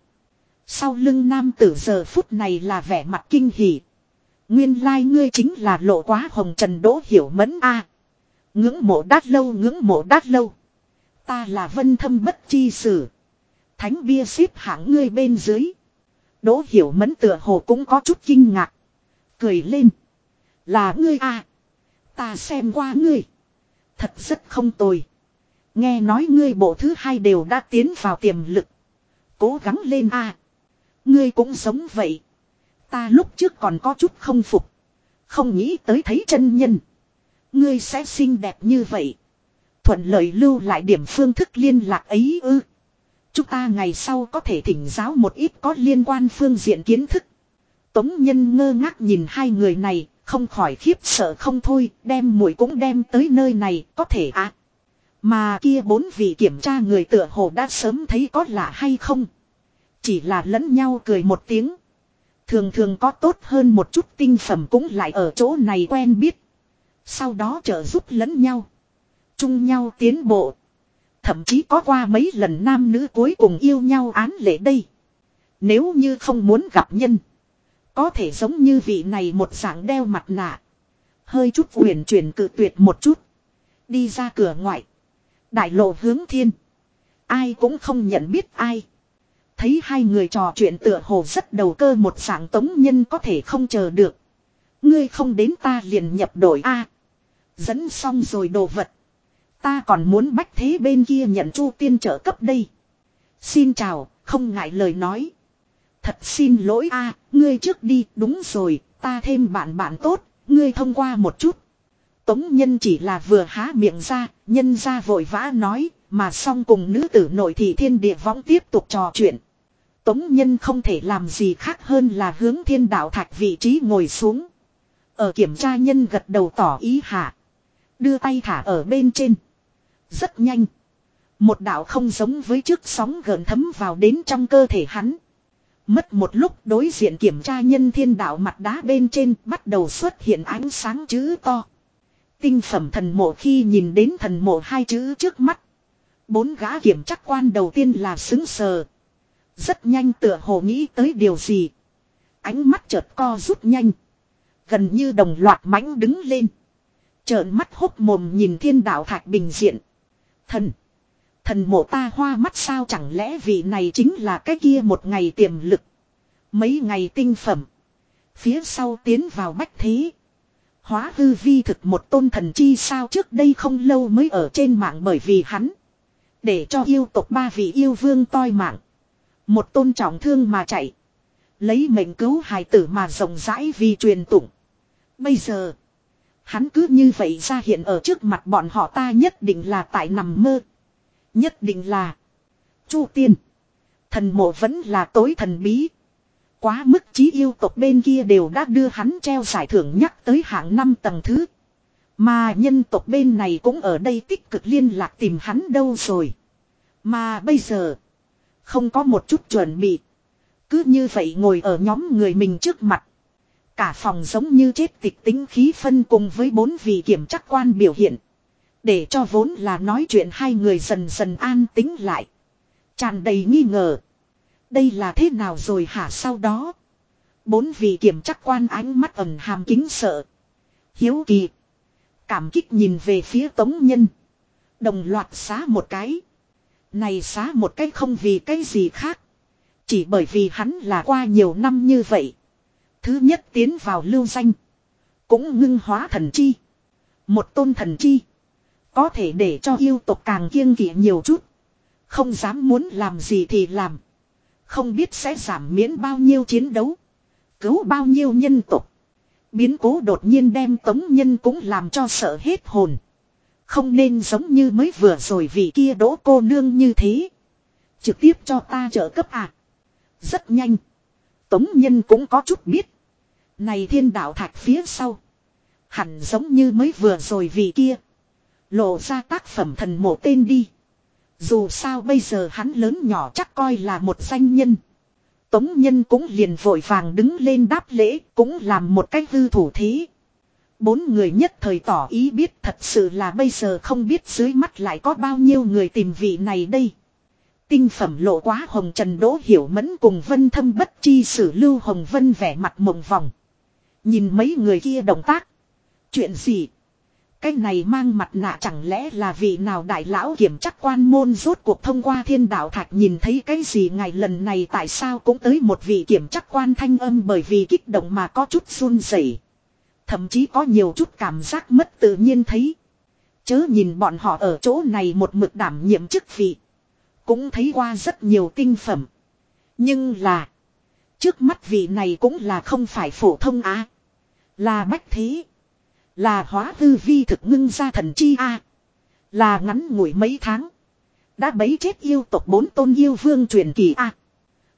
Sau lưng nam tử giờ phút này là vẻ mặt kinh hỉ. Nguyên lai like ngươi chính là lộ quá hồng trần đỗ hiểu mẫn a Ngưỡng mộ đát lâu, ngưỡng mộ đát lâu. Ta là vân thâm bất chi sử. Thánh bia xếp hạng ngươi bên dưới. Đỗ hiểu mẫn tựa hồ cũng có chút kinh ngạc. Cười lên. Là ngươi a Ta xem qua ngươi. Thật rất không tồi. Nghe nói ngươi bộ thứ hai đều đã tiến vào tiềm lực. Cố gắng lên a Ngươi cũng sống vậy. Ta lúc trước còn có chút không phục. Không nghĩ tới thấy chân nhân. Ngươi sẽ xinh đẹp như vậy. Thuận lợi lưu lại điểm phương thức liên lạc ấy ư. Chúng ta ngày sau có thể thỉnh giáo một ít có liên quan phương diện kiến thức. Tống nhân ngơ ngác nhìn hai người này, không khỏi khiếp sợ không thôi, đem muội cũng đem tới nơi này, có thể à. Mà kia bốn vị kiểm tra người tựa hồ đã sớm thấy có lạ hay không. Chỉ là lẫn nhau cười một tiếng. Thường thường có tốt hơn một chút tinh phẩm cũng lại ở chỗ này quen biết. Sau đó trợ giúp lẫn nhau. Chung nhau tiến bộ. Thậm chí có qua mấy lần nam nữ cuối cùng yêu nhau án lệ đây. Nếu như không muốn gặp nhân. Có thể giống như vị này một dạng đeo mặt nạ. Hơi chút uyển chuyển cự tuyệt một chút. Đi ra cửa ngoại. Đại lộ hướng thiên. Ai cũng không nhận biết ai. Thấy hai người trò chuyện tựa hồ rất đầu cơ một dạng tống nhân có thể không chờ được. Ngươi không đến ta liền nhập đội A. dẫn xong rồi đồ vật. Ta còn muốn bách thế bên kia nhận chu tiên trợ cấp đây. Xin chào, không ngại lời nói. Thật xin lỗi a, ngươi trước đi, đúng rồi, ta thêm bạn bạn tốt, ngươi thông qua một chút. Tống nhân chỉ là vừa há miệng ra, nhân ra vội vã nói, mà xong cùng nữ tử nội thị thiên địa võng tiếp tục trò chuyện. Tống nhân không thể làm gì khác hơn là hướng thiên đạo thạch vị trí ngồi xuống. Ở kiểm tra nhân gật đầu tỏ ý hạ. Đưa tay thả ở bên trên. Rất nhanh. Một đạo không giống với trước sóng gần thấm vào đến trong cơ thể hắn. Mất một lúc đối diện kiểm tra nhân thiên đạo mặt đá bên trên bắt đầu xuất hiện ánh sáng chữ to. Tinh phẩm thần mộ khi nhìn đến thần mộ hai chữ trước mắt. Bốn gã kiểm chắc quan đầu tiên là xứng sờ. Rất nhanh tựa hồ nghĩ tới điều gì. Ánh mắt chợt co rút nhanh. Gần như đồng loạt mãnh đứng lên. Trợn mắt hốc mồm nhìn thiên đạo thạch bình diện. Thần. Thần mộ ta hoa mắt sao chẳng lẽ vị này chính là cái kia một ngày tiềm lực. Mấy ngày tinh phẩm. Phía sau tiến vào bách thế. Hóa hư vi thực một tôn thần chi sao trước đây không lâu mới ở trên mạng bởi vì hắn. Để cho yêu tộc ba vị yêu vương toi mạng. Một tôn trọng thương mà chạy. Lấy mệnh cứu hài tử mà rộng rãi vì truyền tụng. Bây giờ. Hắn cứ như vậy ra hiện ở trước mặt bọn họ ta nhất định là tại nằm mơ. Nhất định là. Chu tiên. Thần mộ vẫn là tối thần bí. Quá mức trí yêu tộc bên kia đều đã đưa hắn treo giải thưởng nhắc tới hạng năm tầng thứ. Mà nhân tộc bên này cũng ở đây tích cực liên lạc tìm hắn đâu rồi. Mà bây giờ. Không có một chút chuẩn bị. Cứ như vậy ngồi ở nhóm người mình trước mặt. Cả phòng giống như chết tịch tính khí phân cùng với bốn vị kiểm chắc quan biểu hiện. Để cho vốn là nói chuyện hai người dần dần an tính lại. tràn đầy nghi ngờ. Đây là thế nào rồi hả sau đó. Bốn vị kiểm chắc quan ánh mắt ẩn hàm kính sợ. Hiếu kỳ. Cảm kích nhìn về phía tống nhân. Đồng loạt xá một cái. Này xá một cái không vì cái gì khác. Chỉ bởi vì hắn là qua nhiều năm như vậy. Thứ nhất tiến vào lưu danh. Cũng ngưng hóa thần chi. Một tôn thần chi. Có thể để cho yêu tộc càng kiêng kỵ nhiều chút. Không dám muốn làm gì thì làm. Không biết sẽ giảm miễn bao nhiêu chiến đấu. Cứu bao nhiêu nhân tộc. Biến cố đột nhiên đem tống nhân cũng làm cho sợ hết hồn. Không nên giống như mới vừa rồi vì kia đỗ cô nương như thế. Trực tiếp cho ta trợ cấp à. Rất nhanh. Tống nhân cũng có chút biết. Này thiên đạo thạch phía sau. Hẳn giống như mới vừa rồi vì kia. Lộ ra tác phẩm thần mộ tên đi. Dù sao bây giờ hắn lớn nhỏ chắc coi là một danh nhân. Tống nhân cũng liền vội vàng đứng lên đáp lễ cũng làm một cách hư thủ thế. Bốn người nhất thời tỏ ý biết thật sự là bây giờ không biết dưới mắt lại có bao nhiêu người tìm vị này đây. Tinh phẩm lộ quá hồng trần đỗ hiểu mẫn cùng vân thâm bất chi sử lưu hồng vân vẻ mặt mộng vòng. Nhìn mấy người kia động tác. Chuyện gì? Cái này mang mặt nạ chẳng lẽ là vị nào đại lão kiểm chắc quan môn rốt cuộc thông qua thiên đạo thạch nhìn thấy cái gì ngày lần này tại sao cũng tới một vị kiểm chắc quan thanh âm bởi vì kích động mà có chút run rẩy Thậm chí có nhiều chút cảm giác mất tự nhiên thấy. Chớ nhìn bọn họ ở chỗ này một mực đảm nhiệm chức vị. Cũng thấy qua rất nhiều tinh phẩm. Nhưng là. Trước mắt vị này cũng là không phải phổ thông á. Là bách thế. Là hóa hư vi thực ngưng ra thần chi a Là ngắn ngủi mấy tháng. Đã bấy chết yêu tộc bốn tôn yêu vương truyền kỳ a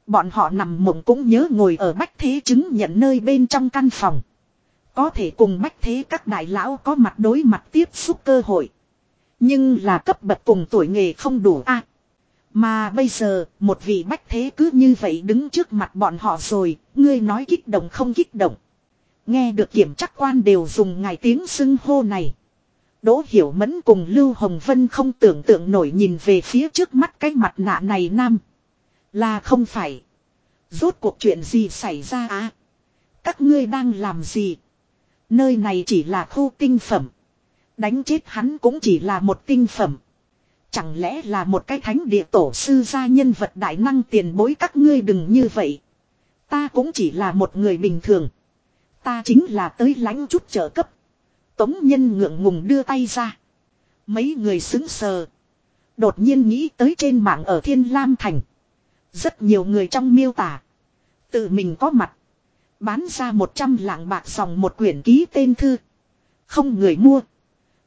Bọn họ nằm mộng cũng nhớ ngồi ở bách thế chứng nhận nơi bên trong căn phòng. Có thể cùng bách thế các đại lão có mặt đối mặt tiếp xúc cơ hội. Nhưng là cấp bậc cùng tuổi nghề không đủ a Mà bây giờ, một vị bách thế cứ như vậy đứng trước mặt bọn họ rồi, ngươi nói kích động không kích động. Nghe được kiểm chắc quan đều dùng ngài tiếng xưng hô này. Đỗ Hiểu Mẫn cùng Lưu Hồng Vân không tưởng tượng nổi nhìn về phía trước mắt cái mặt nạ này nam. Là không phải. Rốt cuộc chuyện gì xảy ra á? Các ngươi đang làm gì? Nơi này chỉ là khu tinh phẩm. Đánh chết hắn cũng chỉ là một tinh phẩm. Chẳng lẽ là một cái thánh địa tổ sư gia nhân vật đại năng tiền bối các ngươi đừng như vậy. Ta cũng chỉ là một người bình thường. Ta chính là tới lãnh chút trợ cấp. Tống nhân ngượng ngùng đưa tay ra. Mấy người xứng sờ. Đột nhiên nghĩ tới trên mạng ở Thiên Lam Thành. Rất nhiều người trong miêu tả. Tự mình có mặt. Bán ra 100 lạng bạc dòng một quyển ký tên thư. Không người mua.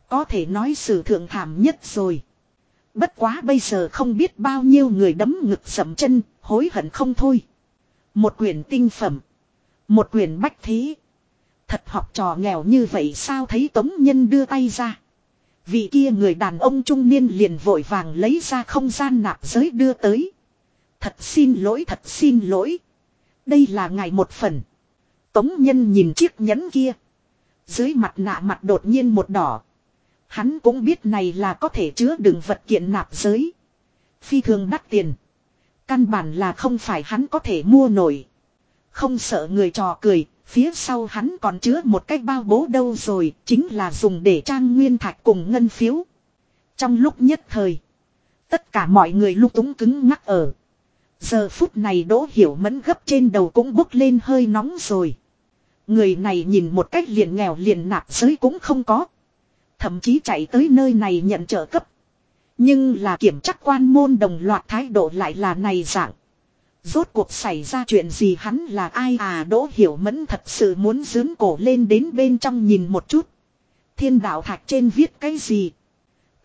Có thể nói sự thượng thảm nhất rồi. Bất quá bây giờ không biết bao nhiêu người đấm ngực sầm chân, hối hận không thôi. Một quyển tinh phẩm. Một quyển bách thí. Thật học trò nghèo như vậy sao thấy tống nhân đưa tay ra. Vị kia người đàn ông trung niên liền vội vàng lấy ra không gian nạp giới đưa tới. Thật xin lỗi thật xin lỗi. Đây là ngày một phần. Tống nhân nhìn chiếc nhẫn kia. Dưới mặt nạ mặt đột nhiên một đỏ. Hắn cũng biết này là có thể chứa đựng vật kiện nạp giới. Phi thường đắt tiền. Căn bản là không phải hắn có thể mua nổi. Không sợ người trò cười, phía sau hắn còn chứa một cái bao bố đâu rồi, chính là dùng để trang nguyên thạch cùng ngân phiếu. Trong lúc nhất thời, tất cả mọi người lúc túng cứng ngắc ở. Giờ phút này đỗ hiểu mẫn gấp trên đầu cũng bốc lên hơi nóng rồi. Người này nhìn một cách liền nghèo liền nạp giới cũng không có. Thậm chí chạy tới nơi này nhận trợ cấp. Nhưng là kiểm chắc quan môn đồng loạt thái độ lại là này dạng. Rốt cuộc xảy ra chuyện gì hắn là ai à đỗ hiểu mẫn thật sự muốn dướn cổ lên đến bên trong nhìn một chút. Thiên đạo thạch trên viết cái gì?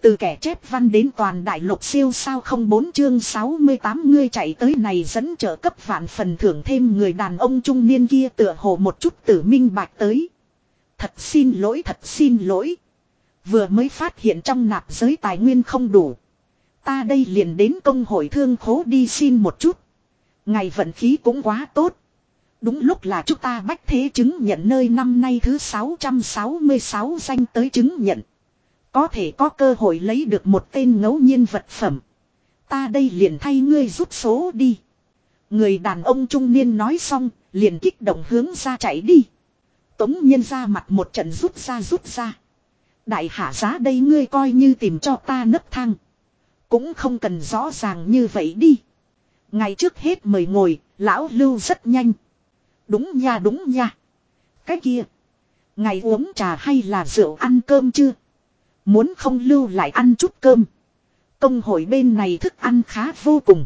Từ kẻ chép văn đến toàn đại lục siêu sao không bốn chương 68 ngươi chạy tới này dẫn trợ cấp vạn phần thưởng thêm người đàn ông trung niên kia tựa hồ một chút tử minh bạch tới. Thật xin lỗi, thật xin lỗi. Vừa mới phát hiện trong nạp giới tài nguyên không đủ. Ta đây liền đến công hội thương khố đi xin một chút. Ngày vận khí cũng quá tốt. Đúng lúc là chúng ta bách thế chứng nhận nơi năm nay thứ 666 danh tới chứng nhận. Có thể có cơ hội lấy được một tên ngẫu nhiên vật phẩm. Ta đây liền thay ngươi rút số đi. Người đàn ông trung niên nói xong, liền kích động hướng ra chạy đi. Tống nhân ra mặt một trận rút ra rút ra. Đại hạ giá đây ngươi coi như tìm cho ta nấp thang. Cũng không cần rõ ràng như vậy đi. Ngày trước hết mời ngồi, lão lưu rất nhanh. Đúng nha đúng nha. Cái kia. Ngày uống trà hay là rượu ăn cơm chưa? Muốn không lưu lại ăn chút cơm. Công hội bên này thức ăn khá vô cùng.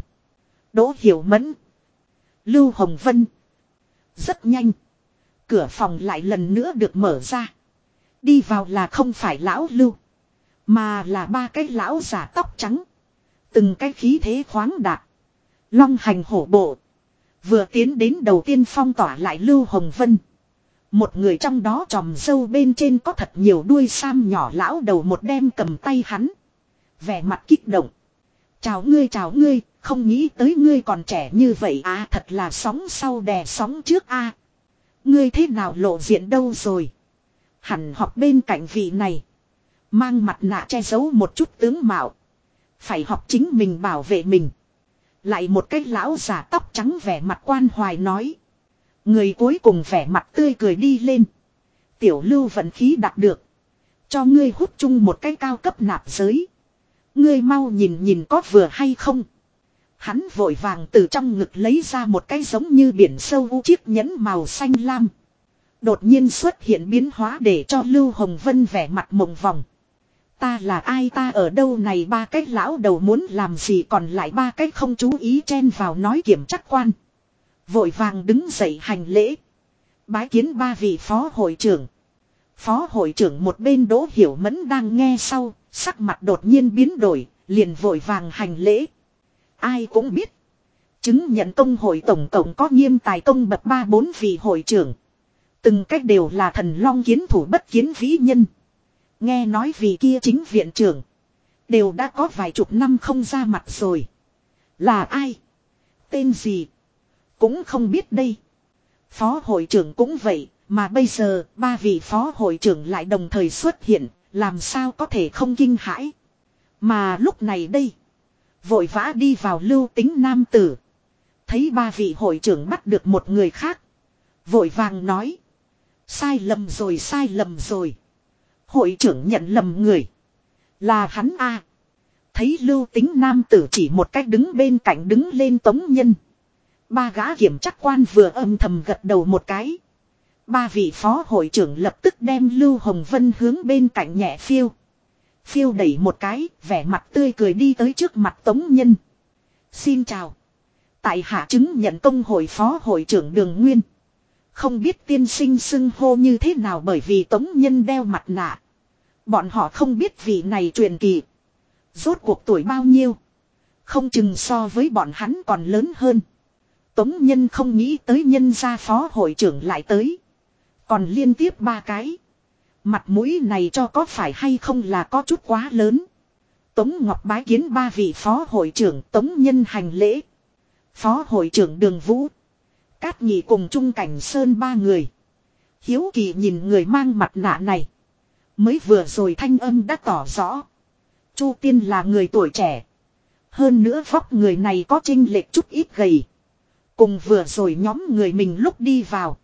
Đỗ hiểu mẫn. Lưu Hồng Vân. Rất nhanh. Cửa phòng lại lần nữa được mở ra. Đi vào là không phải lão lưu. Mà là ba cái lão giả tóc trắng. Từng cái khí thế khoáng đạt. Long hành hổ bộ. Vừa tiến đến đầu tiên phong tỏa lại Lưu Hồng Vân. Một người trong đó tròm sâu bên trên có thật nhiều đuôi sam nhỏ lão đầu một đem cầm tay hắn. Vẻ mặt kích động. Chào ngươi chào ngươi, không nghĩ tới ngươi còn trẻ như vậy à thật là sóng sau đè sóng trước a Ngươi thế nào lộ diện đâu rồi. Hẳn học bên cạnh vị này. Mang mặt nạ che giấu một chút tướng mạo. Phải học chính mình bảo vệ mình. Lại một cái lão giả tóc trắng vẻ mặt quan hoài nói. Người cuối cùng vẻ mặt tươi cười đi lên. Tiểu lưu vận khí đạt được. Cho ngươi hút chung một cái cao cấp nạp giới. Ngươi mau nhìn nhìn có vừa hay không. Hắn vội vàng từ trong ngực lấy ra một cái giống như biển sâu u chiếc nhẫn màu xanh lam. Đột nhiên xuất hiện biến hóa để cho Lưu Hồng Vân vẻ mặt mộng vòng. Ta là ai ta ở đâu này ba cái lão đầu muốn làm gì còn lại ba cái không chú ý chen vào nói kiểm chắc quan. Vội vàng đứng dậy hành lễ. Bái kiến ba vị phó hội trưởng. Phó hội trưởng một bên đỗ hiểu mẫn đang nghe sau, sắc mặt đột nhiên biến đổi, liền vội vàng hành lễ. Ai cũng biết. Chứng nhận công hội tổng cộng có nghiêm tài công bậc ba bốn vị hội trưởng. Từng cách đều là thần long kiến thủ bất kiến vĩ nhân. Nghe nói vì kia chính viện trưởng. Đều đã có vài chục năm không ra mặt rồi. Là ai? Tên gì? Cũng không biết đây. Phó hội trưởng cũng vậy, mà bây giờ ba vị phó hội trưởng lại đồng thời xuất hiện, làm sao có thể không kinh hãi. Mà lúc này đây, vội vã đi vào lưu tính nam tử. Thấy ba vị hội trưởng bắt được một người khác. Vội vàng nói. Sai lầm rồi sai lầm rồi. Hội trưởng nhận lầm người. Là hắn a Thấy lưu tính nam tử chỉ một cách đứng bên cạnh đứng lên tống nhân. Ba gã kiểm chắc quan vừa âm thầm gật đầu một cái. Ba vị phó hội trưởng lập tức đem Lưu Hồng Vân hướng bên cạnh nhẹ phiêu. Phiêu đẩy một cái, vẻ mặt tươi cười đi tới trước mặt Tống Nhân. Xin chào. Tại hạ chứng nhận công hội phó hội trưởng Đường Nguyên. Không biết tiên sinh xưng hô như thế nào bởi vì Tống Nhân đeo mặt nạ. Bọn họ không biết vị này truyền kỳ. Rốt cuộc tuổi bao nhiêu. Không chừng so với bọn hắn còn lớn hơn. Tống Nhân không nghĩ tới nhân gia phó hội trưởng lại tới. Còn liên tiếp ba cái. Mặt mũi này cho có phải hay không là có chút quá lớn. Tống Ngọc bái kiến ba vị phó hội trưởng Tống Nhân hành lễ. Phó hội trưởng Đường Vũ. Cát nhị cùng trung cảnh sơn ba người. Hiếu kỳ nhìn người mang mặt nạ này. Mới vừa rồi thanh âm đã tỏ rõ. Chu Tiên là người tuổi trẻ. Hơn nữa vóc người này có trinh lệch chút ít gầy. Cùng vừa rồi nhóm người mình lúc đi vào.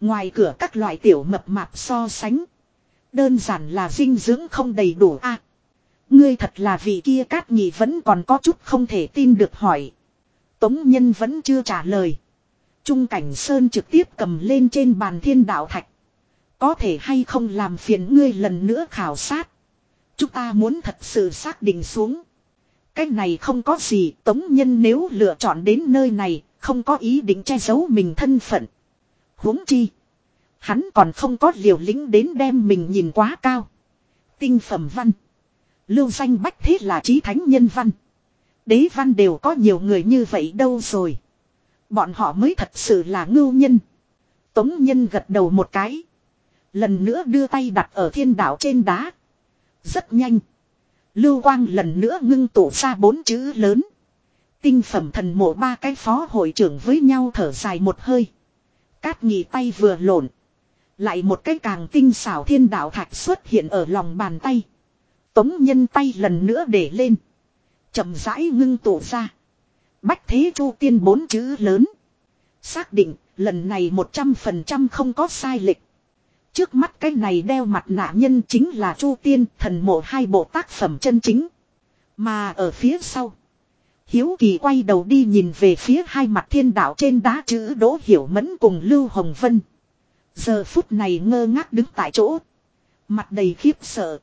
Ngoài cửa các loại tiểu mập mạp so sánh. Đơn giản là dinh dưỡng không đầy đủ a. ngươi thật là vị kia cát nhị vẫn còn có chút không thể tin được hỏi. Tống nhân vẫn chưa trả lời. Trung cảnh sơn trực tiếp cầm lên trên bàn thiên đạo thạch. Có thể hay không làm phiền ngươi lần nữa khảo sát. Chúng ta muốn thật sự xác định xuống. Cái này không có gì, tống nhân nếu lựa chọn đến nơi này, không có ý định che giấu mình thân phận. huống chi. Hắn còn không có liều lĩnh đến đem mình nhìn quá cao. Tinh phẩm văn. Lưu danh bách thế là trí thánh nhân văn. Đế văn đều có nhiều người như vậy đâu rồi. Bọn họ mới thật sự là ngưu nhân. Tống nhân gật đầu một cái. Lần nữa đưa tay đặt ở thiên đạo trên đá. Rất nhanh. Lưu quang lần nữa ngưng tụ ra bốn chữ lớn. Tinh phẩm thần mộ ba cái phó hội trưởng với nhau thở dài một hơi. Cát nhị tay vừa lộn. Lại một cái càng tinh xảo thiên đạo thạch xuất hiện ở lòng bàn tay. Tống nhân tay lần nữa để lên. chậm rãi ngưng tụ ra. Bách thế chu tiên bốn chữ lớn. Xác định, lần này một trăm phần trăm không có sai lệch. Trước mắt cái này đeo mặt nạ nhân chính là Chu Tiên, thần mộ hai bộ tác phẩm chân chính. Mà ở phía sau. Hiếu Kỳ quay đầu đi nhìn về phía hai mặt thiên đạo trên đá chữ Đỗ Hiểu Mẫn cùng Lưu Hồng Vân. Giờ phút này ngơ ngác đứng tại chỗ. Mặt đầy khiếp sợ.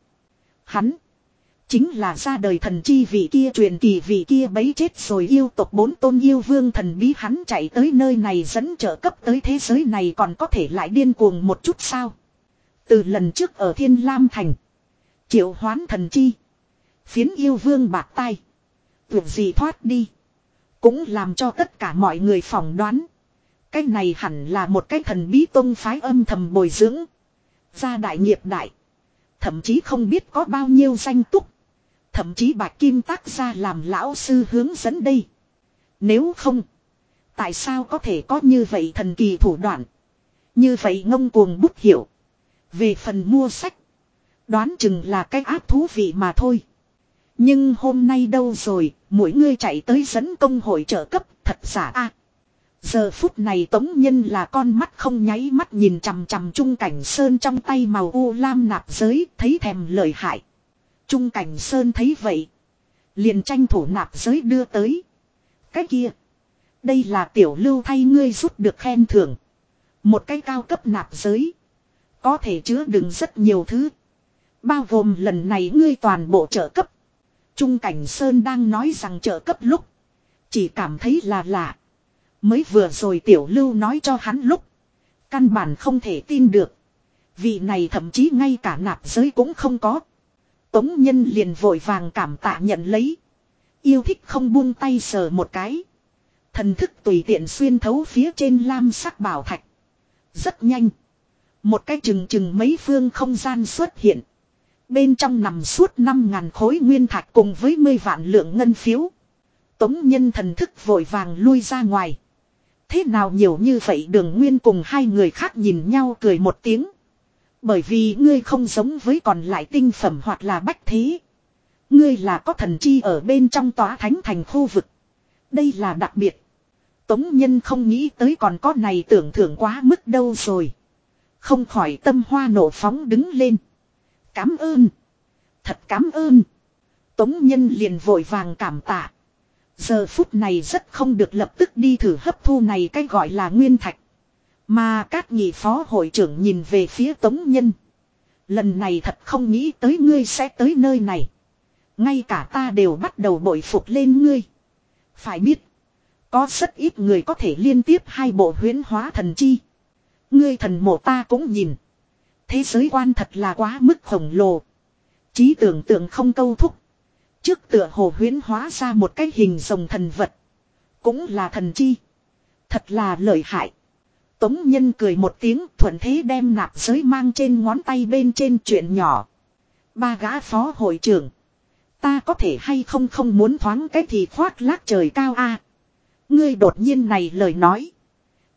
Hắn. Chính là ra đời thần chi vị kia truyền kỳ vị kia bấy chết rồi yêu tộc bốn tôn yêu vương thần bí hắn chạy tới nơi này dẫn trợ cấp tới thế giới này còn có thể lại điên cuồng một chút sao. Từ lần trước ở Thiên Lam Thành. Triệu hoán thần chi. Phiến yêu vương bạc tay. Tuyệt gì thoát đi. Cũng làm cho tất cả mọi người phỏng đoán. Cái này hẳn là một cái thần bí tông phái âm thầm bồi dưỡng. Gia đại nghiệp đại. Thậm chí không biết có bao nhiêu danh túc. Thậm chí bạch kim tác ra làm lão sư hướng dẫn đây. Nếu không. Tại sao có thể có như vậy thần kỳ thủ đoạn. Như vậy ngông cuồng bút hiểu. Về phần mua sách. Đoán chừng là cái áp thú vị mà thôi. Nhưng hôm nay đâu rồi, mỗi người chạy tới dẫn công hội trợ cấp, thật giả a. giờ phút này tống nhân là con mắt không nháy mắt nhìn chằm chằm trung cảnh sơn trong tay màu u lam nạp giới, thấy thèm lời hại. Trung cảnh sơn thấy vậy. Liền tranh thủ nạp giới đưa tới. Cái kia. Đây là tiểu lưu thay ngươi rút được khen thưởng. Một cái cao cấp nạp giới. Có thể chứa đựng rất nhiều thứ. Bao gồm lần này ngươi toàn bộ trợ cấp. Trung cảnh sơn đang nói rằng trợ cấp lúc. Chỉ cảm thấy là lạ. Mới vừa rồi tiểu lưu nói cho hắn lúc. Căn bản không thể tin được. Vị này thậm chí ngay cả nạp giới cũng không có. Tống nhân liền vội vàng cảm tạ nhận lấy. Yêu thích không buông tay sờ một cái. Thần thức tùy tiện xuyên thấu phía trên lam sắc bảo thạch. Rất nhanh. Một cái chừng chừng mấy phương không gian xuất hiện. Bên trong nằm suốt năm ngàn khối nguyên thạch cùng với mươi vạn lượng ngân phiếu. Tống nhân thần thức vội vàng lui ra ngoài. Thế nào nhiều như vậy đường nguyên cùng hai người khác nhìn nhau cười một tiếng. Bởi vì ngươi không giống với còn lại tinh phẩm hoặc là bách thế. Ngươi là có thần chi ở bên trong tòa thánh thành khu vực. Đây là đặc biệt. Tống nhân không nghĩ tới còn có này tưởng thưởng quá mức đâu rồi. Không khỏi tâm hoa nổ phóng đứng lên. Cám ơn. Thật cám ơn. Tống nhân liền vội vàng cảm tạ. Giờ phút này rất không được lập tức đi thử hấp thu này cái gọi là nguyên thạch. Mà các nhị phó hội trưởng nhìn về phía tống nhân. Lần này thật không nghĩ tới ngươi sẽ tới nơi này. Ngay cả ta đều bắt đầu bội phục lên ngươi. Phải biết. Có rất ít người có thể liên tiếp hai bộ huyến hóa thần chi. Ngươi thần mộ ta cũng nhìn. Thế giới quan thật là quá mức khổng lồ. Trí tưởng tượng không câu thúc. Trước tựa hồ huyến hóa ra một cái hình rồng thần vật. Cũng là thần chi. Thật là lợi hại. Tống Nhân cười một tiếng, thuận thế đem nạp giới mang trên ngón tay bên trên chuyện nhỏ. Ba gã phó hội trưởng. Ta có thể hay không không muốn thoáng cái thì khoác lác trời cao a Ngươi đột nhiên này lời nói.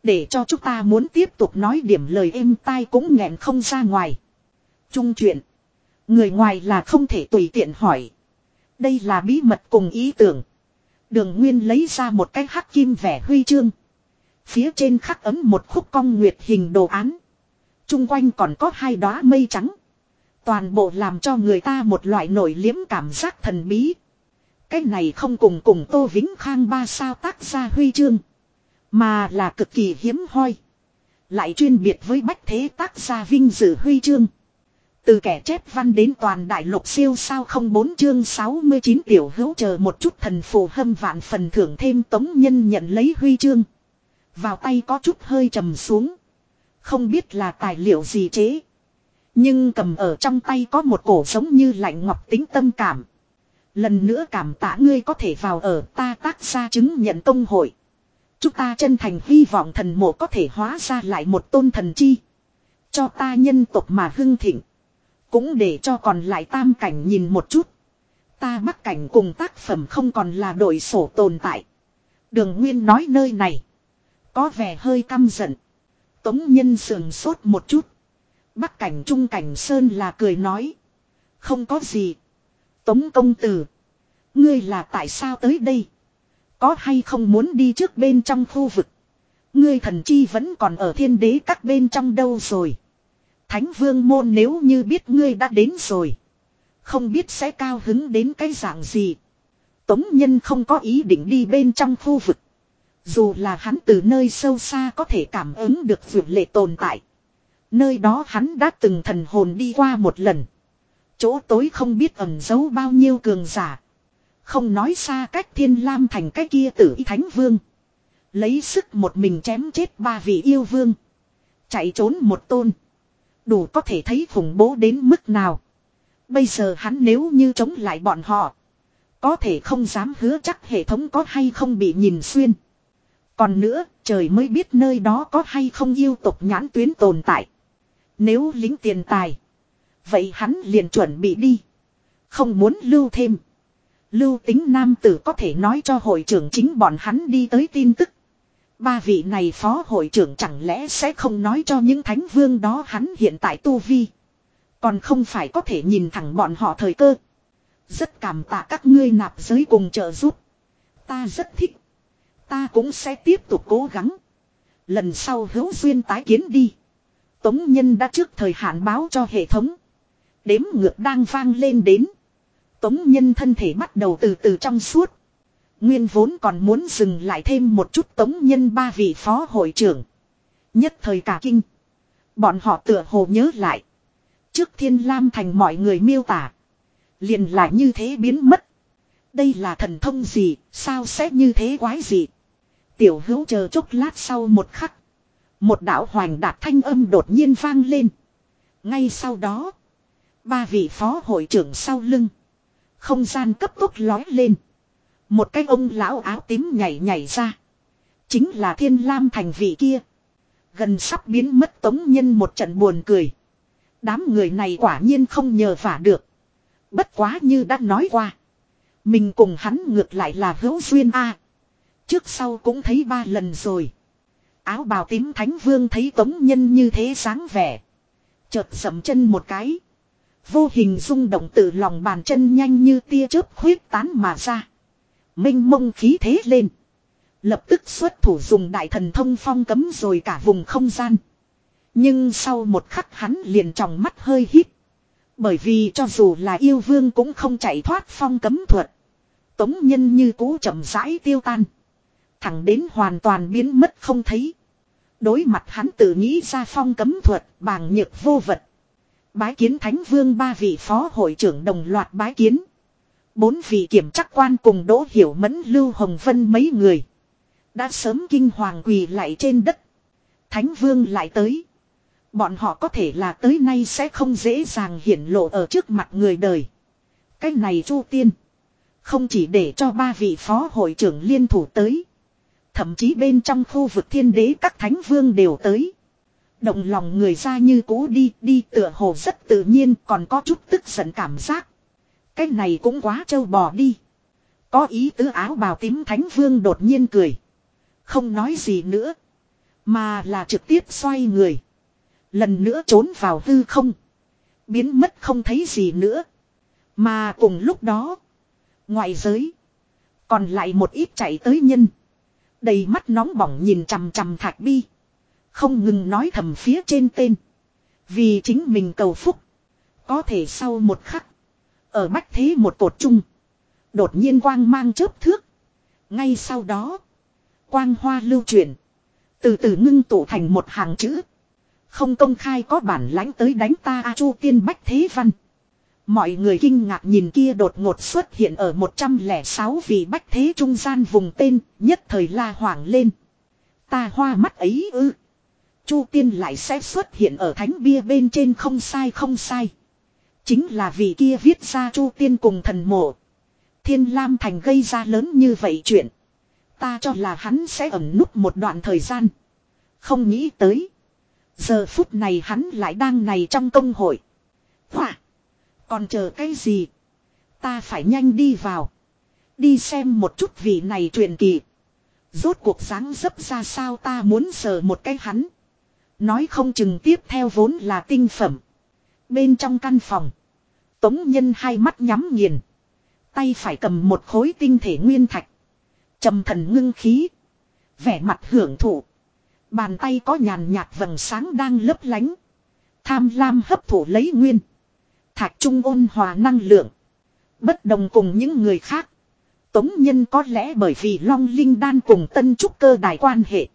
Để cho chúng ta muốn tiếp tục nói điểm lời êm tai cũng nghẹn không ra ngoài. Trung chuyện. Người ngoài là không thể tùy tiện hỏi. Đây là bí mật cùng ý tưởng. Đường Nguyên lấy ra một cái hắc kim vẻ huy chương. Phía trên khắc ấm một khúc cong nguyệt hình đồ án. Trung quanh còn có hai đóa mây trắng. Toàn bộ làm cho người ta một loại nổi liếm cảm giác thần bí. Cái này không cùng cùng Tô Vĩnh Khang ba sao tác ra huy chương. Mà là cực kỳ hiếm hoi. Lại chuyên biệt với bách thế tác gia vinh dự huy chương. Từ kẻ chép văn đến toàn đại lục siêu sao không bốn chương 69 tiểu hữu chờ một chút thần phù hâm vạn phần thưởng thêm tống nhân nhận lấy huy chương. Vào tay có chút hơi trầm xuống. Không biết là tài liệu gì chế. Nhưng cầm ở trong tay có một cổ giống như lạnh ngọc tính tâm cảm. Lần nữa cảm tạ ngươi có thể vào ở, ta tác ra chứng nhận công hội. Chúng ta chân thành hy vọng thần mộ có thể hóa ra lại một tôn thần chi. Cho ta nhân tộc mà hưng thịnh. Cũng để cho còn lại tam cảnh nhìn một chút. Ta bắc cảnh cùng tác phẩm không còn là đội sổ tồn tại. Đường Nguyên nói nơi này. Có vẻ hơi căm giận. Tống nhân sườn sốt một chút. Bắc cảnh trung cảnh sơn là cười nói. Không có gì. Tống công tử. Ngươi là tại sao tới đây? Có hay không muốn đi trước bên trong khu vực? Ngươi thần chi vẫn còn ở thiên đế các bên trong đâu rồi? Thánh vương môn nếu như biết ngươi đã đến rồi. Không biết sẽ cao hứng đến cái dạng gì. Tống nhân không có ý định đi bên trong khu vực. Dù là hắn từ nơi sâu xa có thể cảm ứng được vượt lệ tồn tại. Nơi đó hắn đã từng thần hồn đi qua một lần. Chỗ tối không biết ẩn giấu bao nhiêu cường giả. Không nói xa cách thiên lam thành cái kia tử y thánh vương. Lấy sức một mình chém chết ba vị yêu vương. Chạy trốn một tôn. Đủ có thể thấy khủng bố đến mức nào. Bây giờ hắn nếu như chống lại bọn họ. Có thể không dám hứa chắc hệ thống có hay không bị nhìn xuyên. Còn nữa, trời mới biết nơi đó có hay không yêu tục nhãn tuyến tồn tại. Nếu lính tiền tài. Vậy hắn liền chuẩn bị đi. Không muốn lưu thêm. Lưu tính nam tử có thể nói cho hội trưởng chính bọn hắn đi tới tin tức. Ba vị này phó hội trưởng chẳng lẽ sẽ không nói cho những thánh vương đó hắn hiện tại tu vi. Còn không phải có thể nhìn thẳng bọn họ thời cơ. Rất cảm tạ các ngươi nạp giới cùng trợ giúp. Ta rất thích. Ta cũng sẽ tiếp tục cố gắng. Lần sau hữu duyên tái kiến đi. Tống Nhân đã trước thời hạn báo cho hệ thống. Đếm ngược đang vang lên đến. Tống Nhân thân thể bắt đầu từ từ trong suốt. Nguyên vốn còn muốn dừng lại thêm một chút Tống Nhân ba vị phó hội trưởng. Nhất thời cả kinh. Bọn họ tựa hồ nhớ lại. Trước thiên lam thành mọi người miêu tả. Liền lại như thế biến mất. Đây là thần thông gì, sao sẽ như thế quái gì. Tiểu hữu chờ chốc lát sau một khắc. Một đạo hoành đạt thanh âm đột nhiên vang lên. Ngay sau đó. Ba vị phó hội trưởng sau lưng. Không gian cấp tốc lói lên. Một cái ông lão áo tím nhảy nhảy ra. Chính là thiên lam thành vị kia. Gần sắp biến mất tống nhân một trận buồn cười. Đám người này quả nhiên không nhờ vả được. Bất quá như đã nói qua. Mình cùng hắn ngược lại là hữu duyên a Trước sau cũng thấy ba lần rồi. Áo bào tím thánh vương thấy tống nhân như thế sáng vẻ. Chợt sầm chân một cái. Vô hình rung động từ lòng bàn chân nhanh như tia chớp khuyết tán mà ra. Minh mông khí thế lên. Lập tức xuất thủ dùng đại thần thông phong cấm rồi cả vùng không gian. Nhưng sau một khắc hắn liền tròng mắt hơi hít. Bởi vì cho dù là yêu vương cũng không chạy thoát phong cấm thuật. Tống nhân như cũ chậm rãi tiêu tan. Thẳng đến hoàn toàn biến mất không thấy. Đối mặt hắn tự nghĩ ra phong cấm thuật, bàng nhược vô vật. Bái kiến thánh vương ba vị phó hội trưởng đồng loạt bái kiến. Bốn vị kiểm trắc quan cùng đỗ hiểu mẫn, lưu hồng vân mấy người. Đã sớm kinh hoàng quỳ lại trên đất. Thánh vương lại tới. Bọn họ có thể là tới nay sẽ không dễ dàng hiển lộ ở trước mặt người đời. Cách này chu tiên. Không chỉ để cho ba vị phó hội trưởng liên thủ tới thậm chí bên trong khu vực thiên đế các thánh vương đều tới. Động lòng người ra như cũ đi, đi tựa hồ rất tự nhiên còn có chút tức giận cảm giác. Cái này cũng quá trâu bò đi. Có ý tứ áo bào tím thánh vương đột nhiên cười. Không nói gì nữa. Mà là trực tiếp xoay người. Lần nữa trốn vào hư không. Biến mất không thấy gì nữa. Mà cùng lúc đó. Ngoại giới. Còn lại một ít chạy tới nhân. Đầy mắt nóng bỏng nhìn chằm chằm thạch bi. Không ngừng nói thầm phía trên tên. Vì chính mình cầu phúc. Có thể sau một khắc. Ở bách thế một cột chung. Đột nhiên quang mang chớp thước. Ngay sau đó. Quang hoa lưu chuyển. Từ từ ngưng tụ thành một hàng chữ. Không công khai có bản lãnh tới đánh ta A Chu tiên bách thế văn. Mọi người kinh ngạc nhìn kia đột ngột xuất hiện ở 106 vị bách thế trung gian vùng tên, nhất thời la hoảng lên. Ta hoa mắt ấy ư. Chu tiên lại sẽ xuất hiện ở thánh bia bên trên không sai không sai. Chính là vì kia viết ra chu tiên cùng thần mộ. Thiên Lam Thành gây ra lớn như vậy chuyện. Ta cho là hắn sẽ ẩn núp một đoạn thời gian. Không nghĩ tới. Giờ phút này hắn lại đang này trong công hội. Hỏa. Còn chờ cái gì? Ta phải nhanh đi vào. Đi xem một chút vị này truyền kỳ. Rốt cuộc sáng dấp ra sao ta muốn sờ một cái hắn. Nói không chừng tiếp theo vốn là tinh phẩm. Bên trong căn phòng. Tống nhân hai mắt nhắm nghiền. Tay phải cầm một khối tinh thể nguyên thạch. trầm thần ngưng khí. Vẻ mặt hưởng thụ. Bàn tay có nhàn nhạt vầng sáng đang lấp lánh. Tham lam hấp thụ lấy nguyên. Thạch trung ôn hòa năng lượng. Bất đồng cùng những người khác. Tống nhân có lẽ bởi vì long linh đan cùng tân trúc cơ đài quan hệ.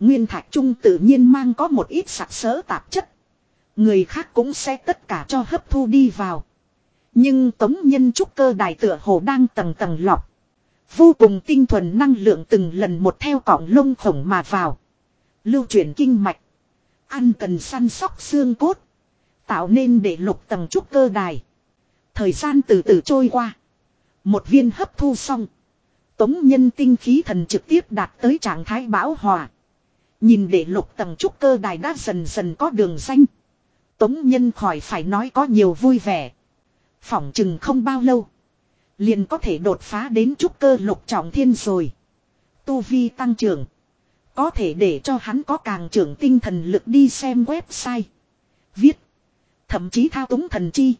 Nguyên thạch trung tự nhiên mang có một ít sạc sỡ tạp chất. Người khác cũng sẽ tất cả cho hấp thu đi vào. Nhưng tống nhân trúc cơ đài tựa hồ đang tầng tầng lọc. Vô cùng tinh thuần năng lượng từng lần một theo cọng lông khổng mà vào. Lưu chuyển kinh mạch. Ăn cần săn sóc xương cốt. Tạo nên để lục tầng trúc cơ đài. Thời gian từ từ trôi qua. Một viên hấp thu xong. Tống nhân tinh khí thần trực tiếp đạt tới trạng thái bão hòa. Nhìn để lục tầng trúc cơ đài đã dần dần có đường xanh. Tống nhân khỏi phải nói có nhiều vui vẻ. Phỏng chừng không bao lâu. Liền có thể đột phá đến trúc cơ lục trọng thiên rồi. Tu vi tăng trưởng. Có thể để cho hắn có càng trưởng tinh thần lực đi xem website. Viết. Thậm chí thao túng thần chi.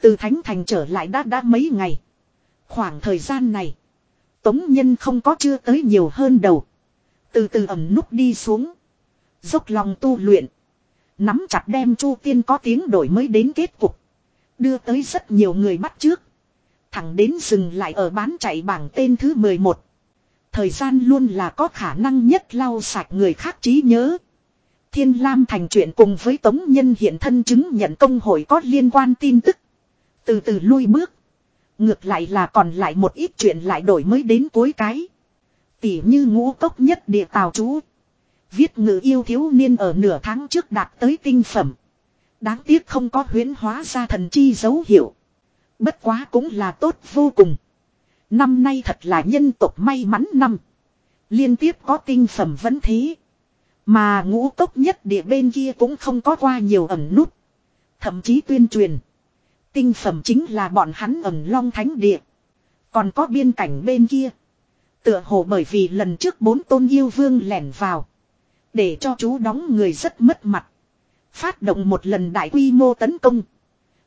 Từ Thánh Thành trở lại đã đã mấy ngày. Khoảng thời gian này. Tống Nhân không có chưa tới nhiều hơn đầu. Từ từ ẩm nút đi xuống. Dốc lòng tu luyện. Nắm chặt đem Chu Tiên có tiếng đổi mới đến kết cục. Đưa tới rất nhiều người bắt trước. Thẳng đến dừng lại ở bán chạy bảng tên thứ 11. Thời gian luôn là có khả năng nhất lau sạch người khác trí nhớ. Thiên Lam thành chuyện cùng với Tống Nhân hiện thân chứng nhận công hội có liên quan tin tức. Từ từ lui bước. Ngược lại là còn lại một ít chuyện lại đổi mới đến cuối cái. Tỉ như ngũ cốc nhất địa tào chú. Viết ngữ yêu thiếu niên ở nửa tháng trước đạt tới tinh phẩm. Đáng tiếc không có huyến hóa ra thần chi dấu hiệu. Bất quá cũng là tốt vô cùng. Năm nay thật là nhân tộc may mắn năm. Liên tiếp có tinh phẩm vẫn thế. Mà ngũ cốc nhất địa bên kia cũng không có qua nhiều ẩn nút. Thậm chí tuyên truyền. Tinh phẩm chính là bọn hắn ẩn long thánh địa. Còn có biên cảnh bên kia. Tựa hồ bởi vì lần trước bốn tôn yêu vương lẻn vào. Để cho chú đóng người rất mất mặt. Phát động một lần đại quy mô tấn công.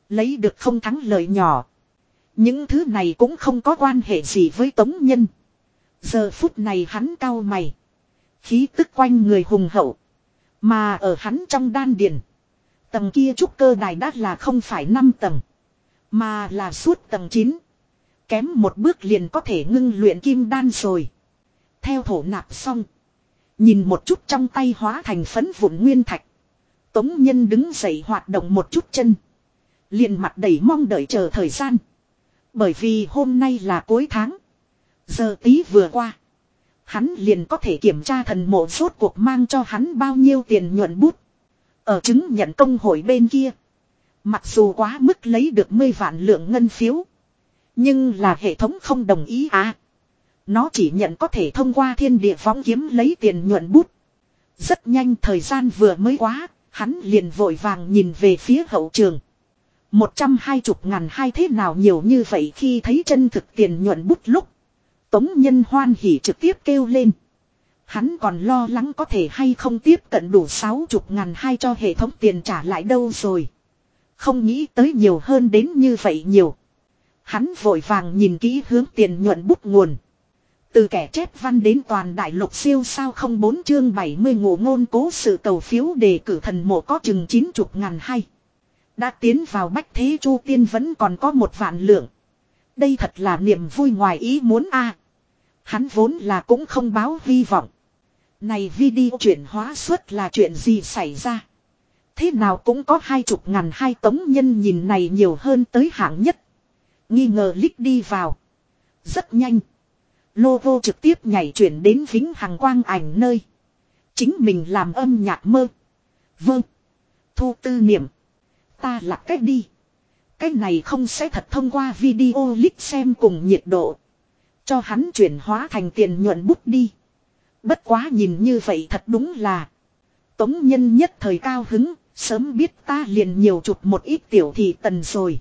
Lấy được không thắng lợi nhỏ. Những thứ này cũng không có quan hệ gì với tống nhân. Giờ phút này hắn cao mày. Khí tức quanh người hùng hậu. Mà ở hắn trong đan điền. Tầng kia trúc cơ đài đắt là không phải 5 tầng. Mà là suốt tầng 9. Kém một bước liền có thể ngưng luyện kim đan rồi. Theo thổ nạp xong. Nhìn một chút trong tay hóa thành phấn vụn nguyên thạch. Tống nhân đứng dậy hoạt động một chút chân. Liền mặt đầy mong đợi chờ thời gian. Bởi vì hôm nay là cuối tháng. Giờ tí vừa qua. Hắn liền có thể kiểm tra thần mộ rốt cuộc mang cho hắn bao nhiêu tiền nhuận bút. Ở chứng nhận công hội bên kia. Mặc dù quá mức lấy được mươi vạn lượng ngân phiếu. Nhưng là hệ thống không đồng ý à. Nó chỉ nhận có thể thông qua thiên địa phóng kiếm lấy tiền nhuận bút. Rất nhanh thời gian vừa mới quá, hắn liền vội vàng nhìn về phía hậu trường. Một trăm hai chục ngàn hai thế nào nhiều như vậy khi thấy chân thực tiền nhuận bút lúc. Tống nhân hoan hỉ trực tiếp kêu lên. Hắn còn lo lắng có thể hay không tiếp cận đủ sáu chục ngàn hai cho hệ thống tiền trả lại đâu rồi. Không nghĩ tới nhiều hơn đến như vậy nhiều. Hắn vội vàng nhìn kỹ hướng tiền nhuận bút nguồn. Từ kẻ chép văn đến toàn đại lục siêu sao không bốn chương 70 ngụ ngôn cố sự cầu phiếu đề cử thần mộ có chừng chín chục ngàn hay. Đã tiến vào bách thế chu tiên vẫn còn có một vạn lượng. Đây thật là niềm vui ngoài ý muốn a. Hắn vốn là cũng không báo hy vọng. Này video chuyển hóa suất là chuyện gì xảy ra? Thế nào cũng có hai chục ngàn hai tống nhân nhìn này nhiều hơn tới hạng nhất. Nghi ngờ lít đi vào. Rất nhanh. Logo trực tiếp nhảy chuyển đến vĩnh hằng quang ảnh nơi. Chính mình làm âm nhạc mơ. Vâng. Thu tư niệm. Ta là cách đi. Cái này không sẽ thật thông qua video link xem cùng nhiệt độ. Cho hắn chuyển hóa thành tiền nhuận bút đi. Bất quá nhìn như vậy thật đúng là. Tống nhân nhất thời cao hứng, sớm biết ta liền nhiều chụp một ít tiểu thị tần rồi.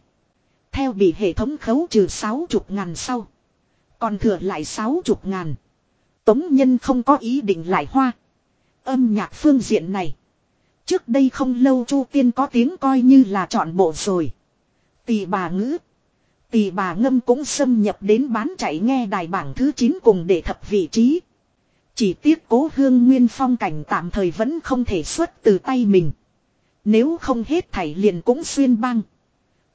Theo bị hệ thống khấu trừ sáu chục ngàn sau. Còn thừa lại sáu chục ngàn. Tống nhân không có ý định lại hoa. Âm nhạc phương diện này. Trước đây không lâu Chu Tiên có tiếng coi như là chọn bộ rồi. Tỳ bà ngữ. Tỳ bà ngâm cũng xâm nhập đến bán chạy nghe đài bảng thứ 9 cùng để thập vị trí. Chỉ tiếc cố hương nguyên phong cảnh tạm thời vẫn không thể xuất từ tay mình. Nếu không hết thảy liền cũng xuyên băng.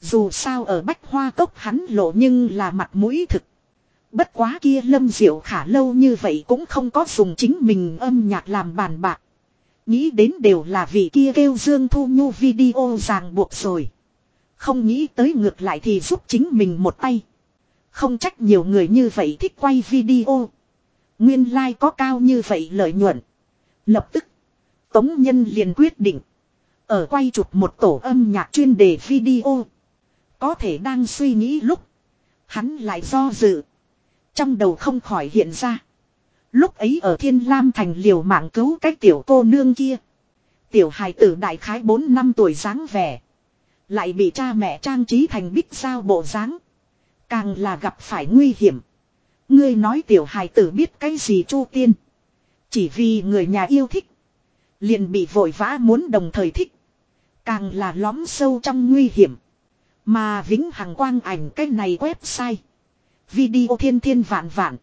Dù sao ở bách hoa cốc hắn lộ nhưng là mặt mũi thực. Bất quá kia lâm diệu khả lâu như vậy cũng không có dùng chính mình âm nhạc làm bàn bạc. Nghĩ đến đều là vì kia kêu Dương Thu Nhu video ràng buộc rồi. Không nghĩ tới ngược lại thì giúp chính mình một tay. Không trách nhiều người như vậy thích quay video. Nguyên lai like có cao như vậy lợi nhuận. Lập tức. Tống Nhân liền quyết định. Ở quay chụp một tổ âm nhạc chuyên đề video. Có thể đang suy nghĩ lúc. Hắn lại do dự. Trong đầu không khỏi hiện ra. Lúc ấy ở Thiên Lam Thành liều mạng cứu cái tiểu cô nương kia. Tiểu hài tử đại khái 4 năm tuổi dáng vẻ. Lại bị cha mẹ trang trí thành bích sao bộ dáng. Càng là gặp phải nguy hiểm. Ngươi nói tiểu hài tử biết cái gì chu tiên. Chỉ vì người nhà yêu thích. Liền bị vội vã muốn đồng thời thích. Càng là lõm sâu trong nguy hiểm. Mà vĩnh hằng quang ảnh cái này website. Video thiên thiên vạn vạn.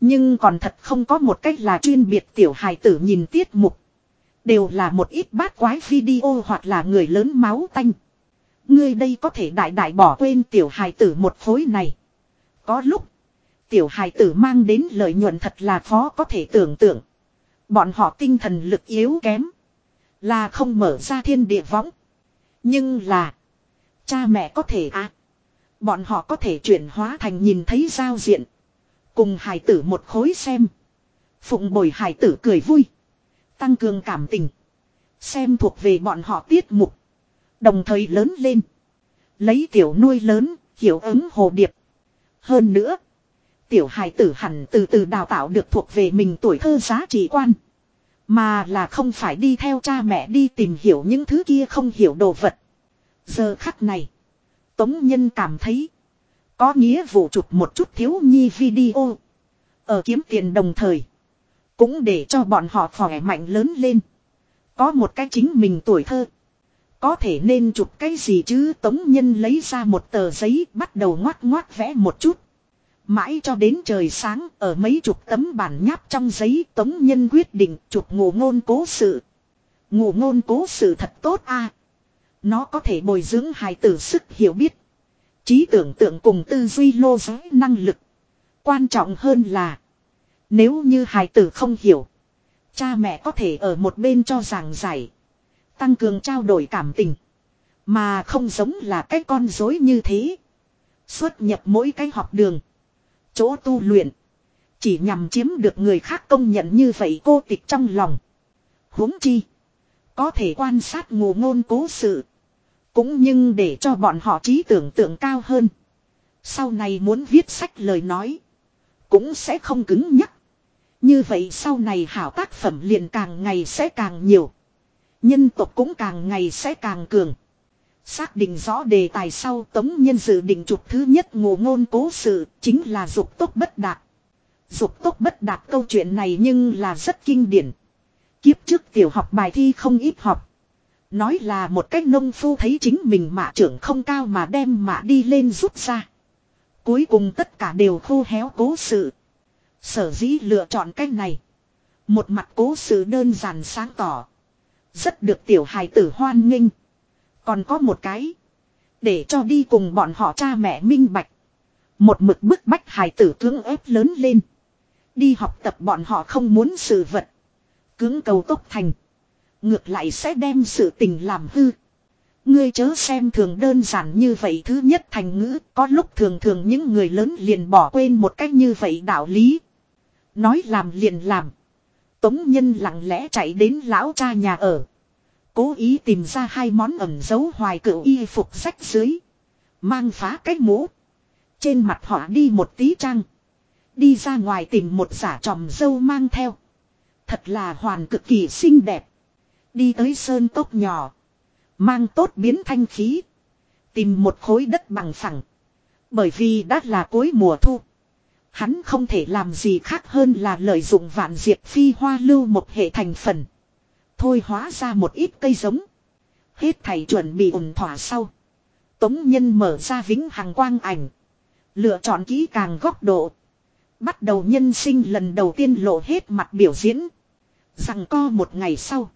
Nhưng còn thật không có một cách là chuyên biệt tiểu hài tử nhìn tiết mục. Đều là một ít bát quái video hoặc là người lớn máu tanh. Ngươi đây có thể đại đại bỏ quên tiểu hài tử một khối này. Có lúc, tiểu hài tử mang đến lợi nhuận thật là khó có thể tưởng tượng. Bọn họ tinh thần lực yếu kém. Là không mở ra thiên địa võng. Nhưng là, cha mẹ có thể à. Bọn họ có thể chuyển hóa thành nhìn thấy giao diện. Cùng hài tử một khối xem. Phụng bồi hài tử cười vui. Tăng cường cảm tình. Xem thuộc về bọn họ tiết mục. Đồng thời lớn lên. Lấy tiểu nuôi lớn, hiểu ứng hồ điệp. Hơn nữa. Tiểu hài tử hẳn từ từ đào tạo được thuộc về mình tuổi thơ giá trị quan. Mà là không phải đi theo cha mẹ đi tìm hiểu những thứ kia không hiểu đồ vật. Giờ khắc này. Tống Nhân cảm thấy. Có nghĩa vụ chụp một chút thiếu nhi video. Ở kiếm tiền đồng thời. Cũng để cho bọn họ khỏe mạnh lớn lên. Có một cái chính mình tuổi thơ. Có thể nên chụp cái gì chứ Tống Nhân lấy ra một tờ giấy, bắt đầu ngoát ngoát vẽ một chút. Mãi cho đến trời sáng, ở mấy chục tấm bản nháp trong giấy, Tống Nhân quyết định chụp ngụ ngôn cố sự. Ngụ ngôn cố sự thật tốt a Nó có thể bồi dưỡng hài tử sức hiểu biết. Trí tưởng tượng cùng tư duy lô giới năng lực. Quan trọng hơn là. Nếu như hài tử không hiểu. Cha mẹ có thể ở một bên cho giảng giải. Tăng cường trao đổi cảm tình. Mà không giống là cái con dối như thế. Xuất nhập mỗi cái học đường. Chỗ tu luyện. Chỉ nhằm chiếm được người khác công nhận như vậy cô tịch trong lòng. huống chi. Có thể quan sát ngụ ngôn cố sự. Cũng nhưng để cho bọn họ trí tưởng tượng cao hơn. Sau này muốn viết sách lời nói. Cũng sẽ không cứng nhắc. Như vậy sau này hảo tác phẩm liền càng ngày sẽ càng nhiều. Nhân tộc cũng càng ngày sẽ càng cường. Xác định rõ đề tài sau Tống Nhân dự định chụp thứ nhất ngộ ngôn cố sự chính là dục tốc bất đạt. Dục tốc bất đạt câu chuyện này nhưng là rất kinh điển. Kiếp trước tiểu học bài thi không ít học. Nói là một cách nông phu thấy chính mình mạ trưởng không cao mà đem mạ đi lên rút ra. Cuối cùng tất cả đều khô héo cố sự. Sở dĩ lựa chọn cách này. Một mặt cố sự đơn giản sáng tỏ. Rất được tiểu hài tử hoan nghênh. Còn có một cái. Để cho đi cùng bọn họ cha mẹ minh bạch. Một mực bức bách hài tử cưỡng ép lớn lên. Đi học tập bọn họ không muốn sự vật. Cưỡng cầu tốc thành. Ngược lại sẽ đem sự tình làm hư. Ngươi chớ xem thường đơn giản như vậy thứ nhất thành ngữ, có lúc thường thường những người lớn liền bỏ quên một cách như vậy đạo lý. Nói làm liền làm. Tống nhân lặng lẽ chạy đến lão cha nhà ở. Cố ý tìm ra hai món ẩm dấu hoài cựu y phục sách dưới. Mang phá cách mũ. Trên mặt họ đi một tí trăng. Đi ra ngoài tìm một giả tròm dâu mang theo. Thật là hoàn cực kỳ xinh đẹp. Đi tới sơn tốc nhỏ. Mang tốt biến thanh khí. Tìm một khối đất bằng phẳng. Bởi vì đã là cuối mùa thu. Hắn không thể làm gì khác hơn là lợi dụng vạn diệp phi hoa lưu một hệ thành phần. Thôi hóa ra một ít cây giống. Hết thầy chuẩn bị ổn thỏa sau. Tống nhân mở ra vĩnh hằng quang ảnh. Lựa chọn kỹ càng góc độ. Bắt đầu nhân sinh lần đầu tiên lộ hết mặt biểu diễn. Rằng co một ngày sau.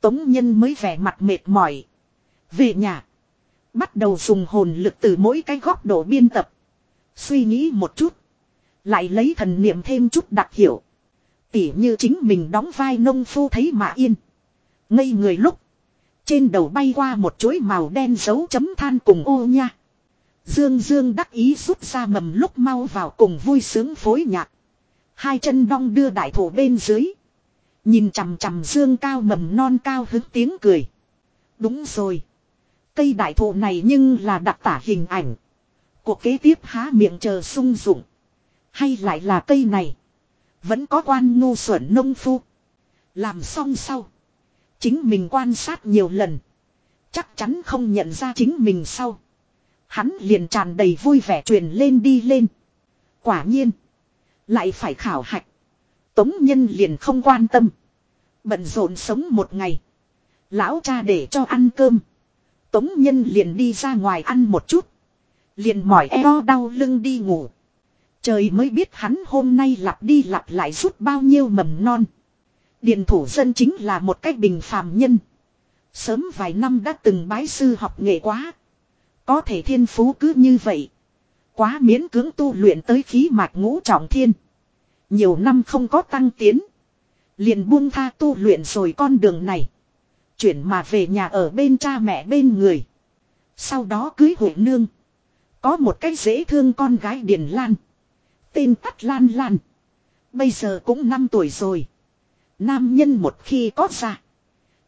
Tống nhân mới vẻ mặt mệt mỏi. Về nhà. Bắt đầu dùng hồn lực từ mỗi cái góc độ biên tập. Suy nghĩ một chút. Lại lấy thần niệm thêm chút đặc hiệu. Tỉ như chính mình đóng vai nông phu thấy mà yên. Ngây người lúc. Trên đầu bay qua một chuỗi màu đen dấu chấm than cùng ô nha. Dương Dương đắc ý rút ra mầm lúc mau vào cùng vui sướng phối nhạc. Hai chân đong đưa đại thổ bên dưới. Nhìn chằm chằm dương cao mầm non cao hứng tiếng cười. Đúng rồi. Cây đại thụ này nhưng là đặc tả hình ảnh. Cuộc kế tiếp há miệng chờ sung dụng. Hay lại là cây này. Vẫn có quan ngu xuẩn nông phu. Làm xong sau. Chính mình quan sát nhiều lần. Chắc chắn không nhận ra chính mình sau. Hắn liền tràn đầy vui vẻ truyền lên đi lên. Quả nhiên. Lại phải khảo hạch. Tống nhân liền không quan tâm. Bận rộn sống một ngày. Lão cha để cho ăn cơm. Tống nhân liền đi ra ngoài ăn một chút. Liền mỏi eo đau lưng đi ngủ. Trời mới biết hắn hôm nay lặp đi lặp lại rút bao nhiêu mầm non. Điền thủ dân chính là một cách bình phàm nhân. Sớm vài năm đã từng bái sư học nghệ quá. Có thể thiên phú cứ như vậy. Quá miễn cưỡng tu luyện tới khí mạch ngũ trọng thiên. Nhiều năm không có tăng tiến. Liền buông tha tu luyện rồi con đường này. Chuyển mà về nhà ở bên cha mẹ bên người. Sau đó cưới hội nương. Có một cái dễ thương con gái Điền Lan. Tên tắt Lan Lan. Bây giờ cũng 5 tuổi rồi. Nam nhân một khi có ra.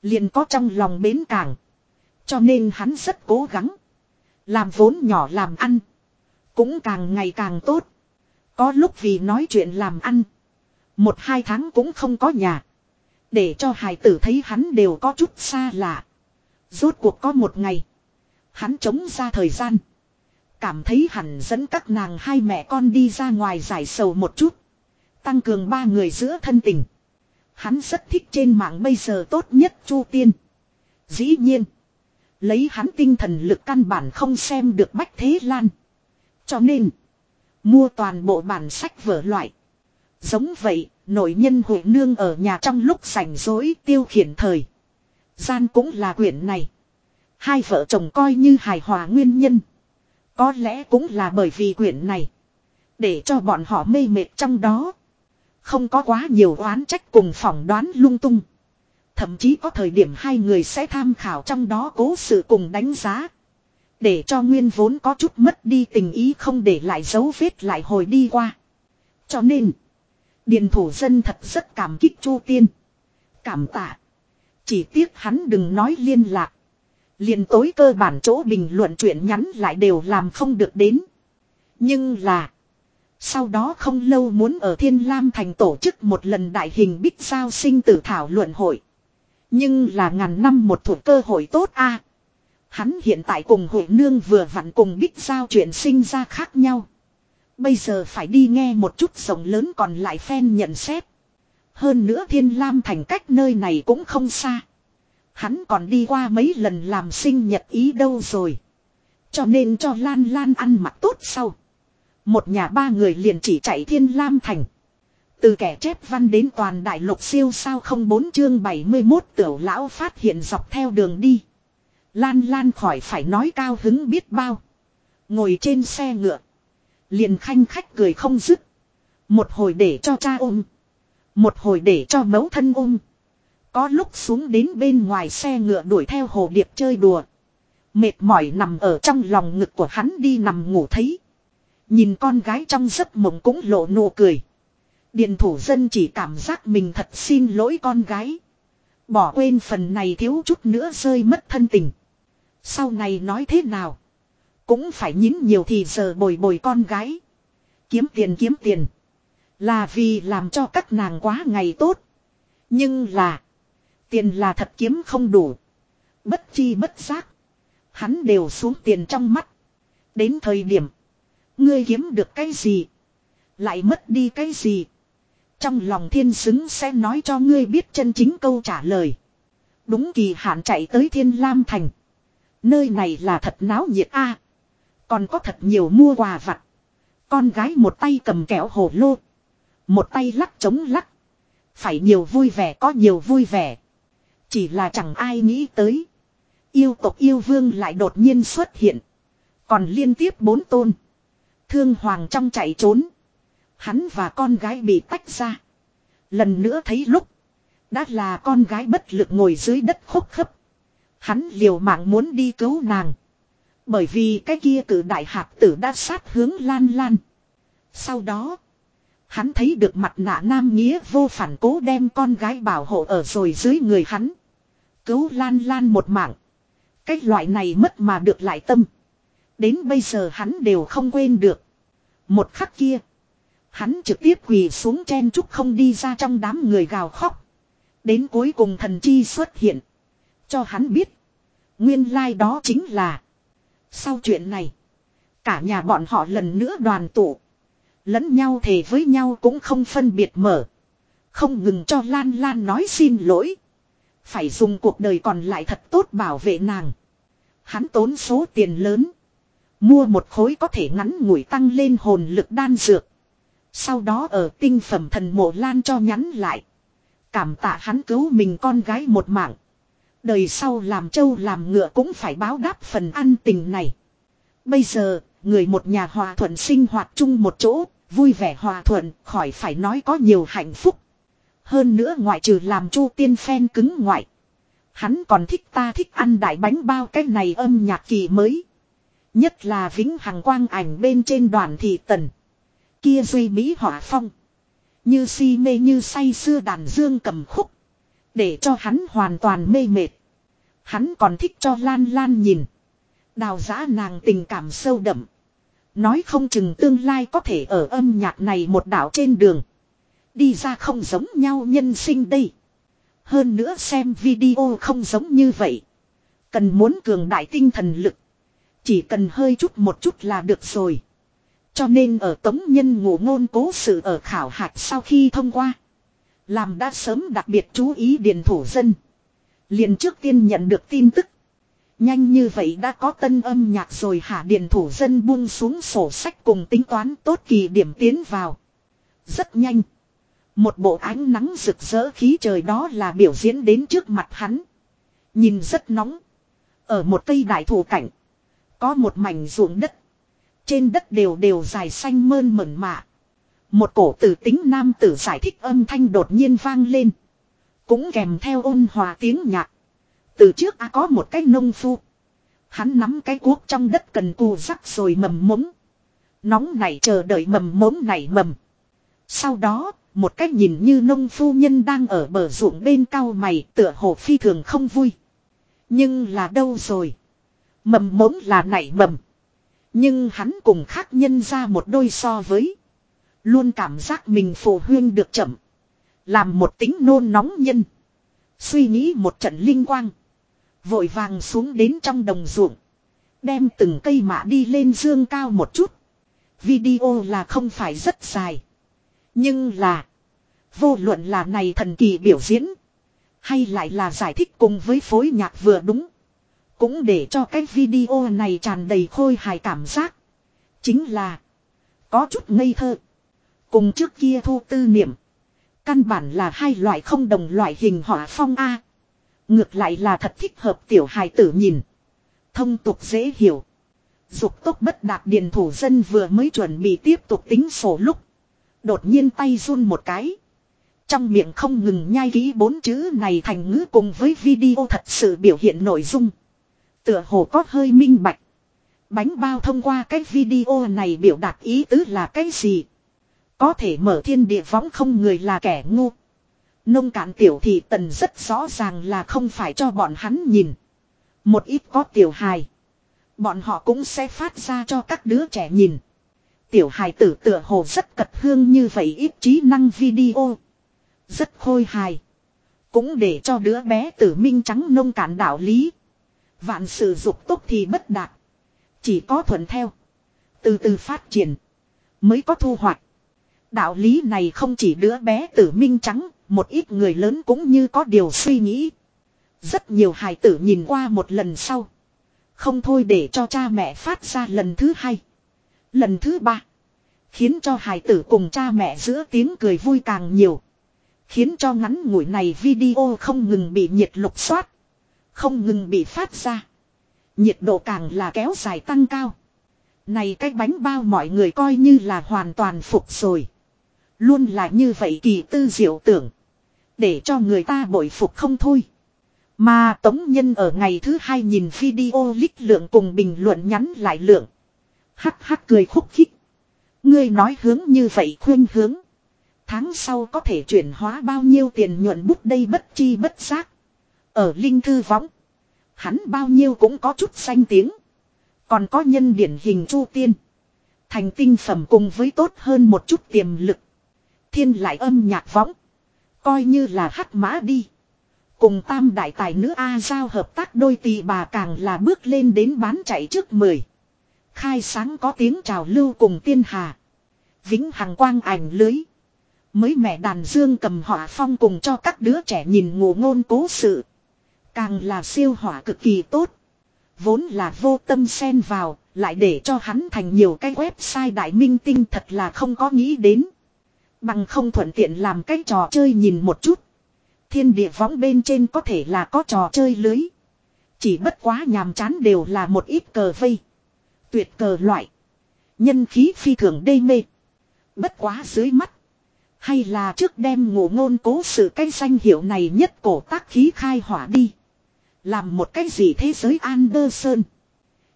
Liền có trong lòng bến cảng. Cho nên hắn rất cố gắng. Làm vốn nhỏ làm ăn. Cũng càng ngày càng tốt. Có lúc vì nói chuyện làm ăn. Một hai tháng cũng không có nhà. Để cho hài tử thấy hắn đều có chút xa lạ. Rốt cuộc có một ngày. Hắn chống ra thời gian. Cảm thấy hẳn dẫn các nàng hai mẹ con đi ra ngoài giải sầu một chút. Tăng cường ba người giữa thân tình. Hắn rất thích trên mạng bây giờ tốt nhất Chu Tiên. Dĩ nhiên. Lấy hắn tinh thần lực căn bản không xem được Bách Thế Lan. Cho nên. Mua toàn bộ bản sách vở loại. Giống vậy, nội nhân hội nương ở nhà trong lúc rảnh rỗi tiêu khiển thời. Gian cũng là quyển này. Hai vợ chồng coi như hài hòa nguyên nhân. Có lẽ cũng là bởi vì quyển này. Để cho bọn họ mê mệt trong đó. Không có quá nhiều oán trách cùng phỏng đoán lung tung. Thậm chí có thời điểm hai người sẽ tham khảo trong đó cố sự cùng đánh giá. Để cho nguyên vốn có chút mất đi tình ý không để lại dấu vết lại hồi đi qua. Cho nên, Điền thủ dân thật rất cảm kích Chu Tiên. Cảm tạ. Chỉ tiếc hắn đừng nói liên lạc liền tối cơ bản chỗ bình luận chuyện nhắn lại đều làm không được đến. Nhưng là, Sau đó không lâu muốn ở Thiên Lam thành tổ chức một lần đại hình bích giao sinh tử thảo luận hội. Nhưng là ngàn năm một thuộc cơ hội tốt a. Hắn hiện tại cùng hội nương vừa vặn cùng bích giao chuyện sinh ra khác nhau. Bây giờ phải đi nghe một chút rộng lớn còn lại phen nhận xét. Hơn nữa Thiên Lam thành cách nơi này cũng không xa. Hắn còn đi qua mấy lần làm sinh nhật ý đâu rồi. Cho nên cho Lan Lan ăn mặc tốt sau. Một nhà ba người liền chỉ chạy Thiên Lam thành. Từ kẻ chép văn đến toàn đại lục siêu sao không bốn chương 71 tiểu lão phát hiện dọc theo đường đi. Lan Lan khỏi phải nói cao hứng biết bao. Ngồi trên xe ngựa. Liền khanh khách cười không dứt. Một hồi để cho cha ôm. Một hồi để cho mẫu thân ôm. Có lúc xuống đến bên ngoài xe ngựa đuổi theo hồ điệp chơi đùa. Mệt mỏi nằm ở trong lòng ngực của hắn đi nằm ngủ thấy. Nhìn con gái trong giấc mộng cũng lộ nụ cười. Điện thủ dân chỉ cảm giác mình thật xin lỗi con gái. Bỏ quên phần này thiếu chút nữa rơi mất thân tình. Sau này nói thế nào? Cũng phải nhín nhiều thì giờ bồi bồi con gái. Kiếm tiền kiếm tiền. Là vì làm cho các nàng quá ngày tốt. Nhưng là. Tiền là thật kiếm không đủ. Bất chi bất giác. Hắn đều xuống tiền trong mắt. Đến thời điểm. Ngươi kiếm được cái gì? Lại mất đi cái gì? Trong lòng thiên xứng sẽ nói cho ngươi biết chân chính câu trả lời. Đúng kỳ hạn chạy tới thiên lam thành. Nơi này là thật náo nhiệt a Còn có thật nhiều mua quà vặt. Con gái một tay cầm kẹo hồ lô. Một tay lắc chống lắc. Phải nhiều vui vẻ, có nhiều vui vẻ. Chỉ là chẳng ai nghĩ tới. Yêu tộc yêu vương lại đột nhiên xuất hiện. Còn liên tiếp bốn tôn. Thương hoàng trong chạy trốn. Hắn và con gái bị tách ra. Lần nữa thấy lúc. Đã là con gái bất lực ngồi dưới đất khúc khấp. Hắn liều mạng muốn đi cứu nàng. Bởi vì cái kia cử đại hạp tử đã sát hướng lan lan. Sau đó. Hắn thấy được mặt nạ nam nghĩa vô phản cố đem con gái bảo hộ ở rồi dưới người hắn. Cứu lan lan một mạng. Cái loại này mất mà được lại tâm. Đến bây giờ hắn đều không quên được. Một khắc kia. Hắn trực tiếp quỳ xuống chen chúc không đi ra trong đám người gào khóc. Đến cuối cùng thần chi xuất hiện. Cho hắn biết. Nguyên lai like đó chính là. Sau chuyện này. Cả nhà bọn họ lần nữa đoàn tụ. Lẫn nhau thề với nhau cũng không phân biệt mở. Không ngừng cho Lan Lan nói xin lỗi. Phải dùng cuộc đời còn lại thật tốt bảo vệ nàng. Hắn tốn số tiền lớn. Mua một khối có thể ngắn ngủi tăng lên hồn lực đan dược. Sau đó ở tinh phẩm thần mộ lan cho nhắn lại. Cảm tạ hắn cứu mình con gái một mạng. Đời sau làm trâu làm ngựa cũng phải báo đáp phần ăn tình này. Bây giờ, người một nhà hòa thuận sinh hoạt chung một chỗ, vui vẻ hòa thuận, khỏi phải nói có nhiều hạnh phúc. Hơn nữa ngoại trừ làm chu tiên phen cứng ngoại. Hắn còn thích ta thích ăn đại bánh bao cái này âm nhạc kỳ mới. Nhất là vĩnh hằng quang ảnh bên trên đoàn thị tần. Kia duy mỹ họa phong. Như si mê như say xưa đàn dương cầm khúc. Để cho hắn hoàn toàn mê mệt. Hắn còn thích cho Lan Lan nhìn. Đào giã nàng tình cảm sâu đậm. Nói không chừng tương lai có thể ở âm nhạc này một đảo trên đường. Đi ra không giống nhau nhân sinh đây. Hơn nữa xem video không giống như vậy. Cần muốn cường đại tinh thần lực. Chỉ cần hơi chút một chút là được rồi. Cho nên ở tống nhân ngụ ngôn cố sự ở khảo hạch sau khi thông qua. Làm đã sớm đặc biệt chú ý điền thủ dân. liền trước tiên nhận được tin tức. Nhanh như vậy đã có tân âm nhạc rồi hả điền thủ dân buông xuống sổ sách cùng tính toán tốt kỳ điểm tiến vào. Rất nhanh. Một bộ ánh nắng rực rỡ khí trời đó là biểu diễn đến trước mặt hắn. Nhìn rất nóng. Ở một cây đại thụ cảnh. Có một mảnh ruộng đất. Trên đất đều đều dài xanh mơn mởn mạ. Một cổ tử tính nam tử giải thích âm thanh đột nhiên vang lên. Cũng kèm theo ôn hòa tiếng nhạc. Từ trước a có một cái nông phu. Hắn nắm cái cuốc trong đất cần cù rắc rồi mầm mống. Nóng này chờ đợi mầm mống này mầm. Sau đó, một cách nhìn như nông phu nhân đang ở bờ ruộng bên cao mày tựa hồ phi thường không vui. Nhưng là đâu rồi? Mầm mống là nảy mầm. Nhưng hắn cùng khác nhân ra một đôi so với. Luôn cảm giác mình phù huyên được chậm. Làm một tính nôn nóng nhân. Suy nghĩ một trận linh quang. Vội vàng xuống đến trong đồng ruộng. Đem từng cây mạ đi lên dương cao một chút. Video là không phải rất dài. Nhưng là. Vô luận là này thần kỳ biểu diễn. Hay lại là giải thích cùng với phối nhạc vừa đúng. Cũng để cho cái video này tràn đầy khôi hài cảm giác. Chính là. Có chút ngây thơ. Cùng trước kia thu tư niệm. Căn bản là hai loại không đồng loại hình họa phong A. Ngược lại là thật thích hợp tiểu hài tử nhìn. Thông tục dễ hiểu. Dục tốc bất đạt điền thủ dân vừa mới chuẩn bị tiếp tục tính sổ lúc. Đột nhiên tay run một cái. Trong miệng không ngừng nhai ký bốn chữ này thành ngữ cùng với video thật sự biểu hiện nội dung. Tựa hồ có hơi minh bạch. Bánh bao thông qua cái video này biểu đạt ý tứ là cái gì? Có thể mở thiên địa võng không người là kẻ ngu. Nông cạn tiểu thị tần rất rõ ràng là không phải cho bọn hắn nhìn. Một ít có tiểu hài. Bọn họ cũng sẽ phát ra cho các đứa trẻ nhìn. Tiểu hài tử tựa hồ rất cật hương như vậy ít trí năng video. Rất khôi hài. Cũng để cho đứa bé tử minh trắng nông cạn đạo lý. Vạn sự dục tốt thì bất đạt. Chỉ có thuận theo. Từ từ phát triển. Mới có thu hoạch. Đạo lý này không chỉ đứa bé tử minh trắng. Một ít người lớn cũng như có điều suy nghĩ. Rất nhiều hài tử nhìn qua một lần sau. Không thôi để cho cha mẹ phát ra lần thứ hai. Lần thứ ba. Khiến cho hài tử cùng cha mẹ giữa tiếng cười vui càng nhiều. Khiến cho ngắn ngủi này video không ngừng bị nhiệt lục soát. Không ngừng bị phát ra. Nhiệt độ càng là kéo dài tăng cao. Này cái bánh bao mọi người coi như là hoàn toàn phục rồi. Luôn là như vậy kỳ tư diệu tưởng. Để cho người ta bội phục không thôi. Mà Tống Nhân ở ngày thứ hai nhìn video lít lượng cùng bình luận nhắn lại lượng. Hắc hắc cười khúc khích. Ngươi nói hướng như vậy khuyên hướng. Tháng sau có thể chuyển hóa bao nhiêu tiền nhuận bút đây bất chi bất giác. Ở Linh Thư Võng. Hắn bao nhiêu cũng có chút danh tiếng. Còn có nhân điển hình chu tiên. Thành tinh phẩm cùng với tốt hơn một chút tiềm lực. Thiên lại âm nhạc võng. Coi như là hắc mã đi. Cùng tam đại tài nữ A Giao hợp tác đôi tỷ bà càng là bước lên đến bán chạy trước mười. Khai sáng có tiếng trào lưu cùng tiên hà. Vĩnh hằng quang ảnh lưới. Mới mẹ đàn dương cầm họa phong cùng cho các đứa trẻ nhìn ngủ ngôn cố sự. Càng là siêu hỏa cực kỳ tốt. Vốn là vô tâm xen vào, lại để cho hắn thành nhiều cái website đại minh tinh thật là không có nghĩ đến. Bằng không thuận tiện làm cái trò chơi nhìn một chút. Thiên địa võng bên trên có thể là có trò chơi lưới. Chỉ bất quá nhàm chán đều là một ít cờ vây. Tuyệt cờ loại. Nhân khí phi thường đê mê. Bất quá dưới mắt. Hay là trước đem ngụ ngôn cố sự cái danh hiệu này nhất cổ tác khí khai hỏa đi. Làm một cái gì thế giới Anderson.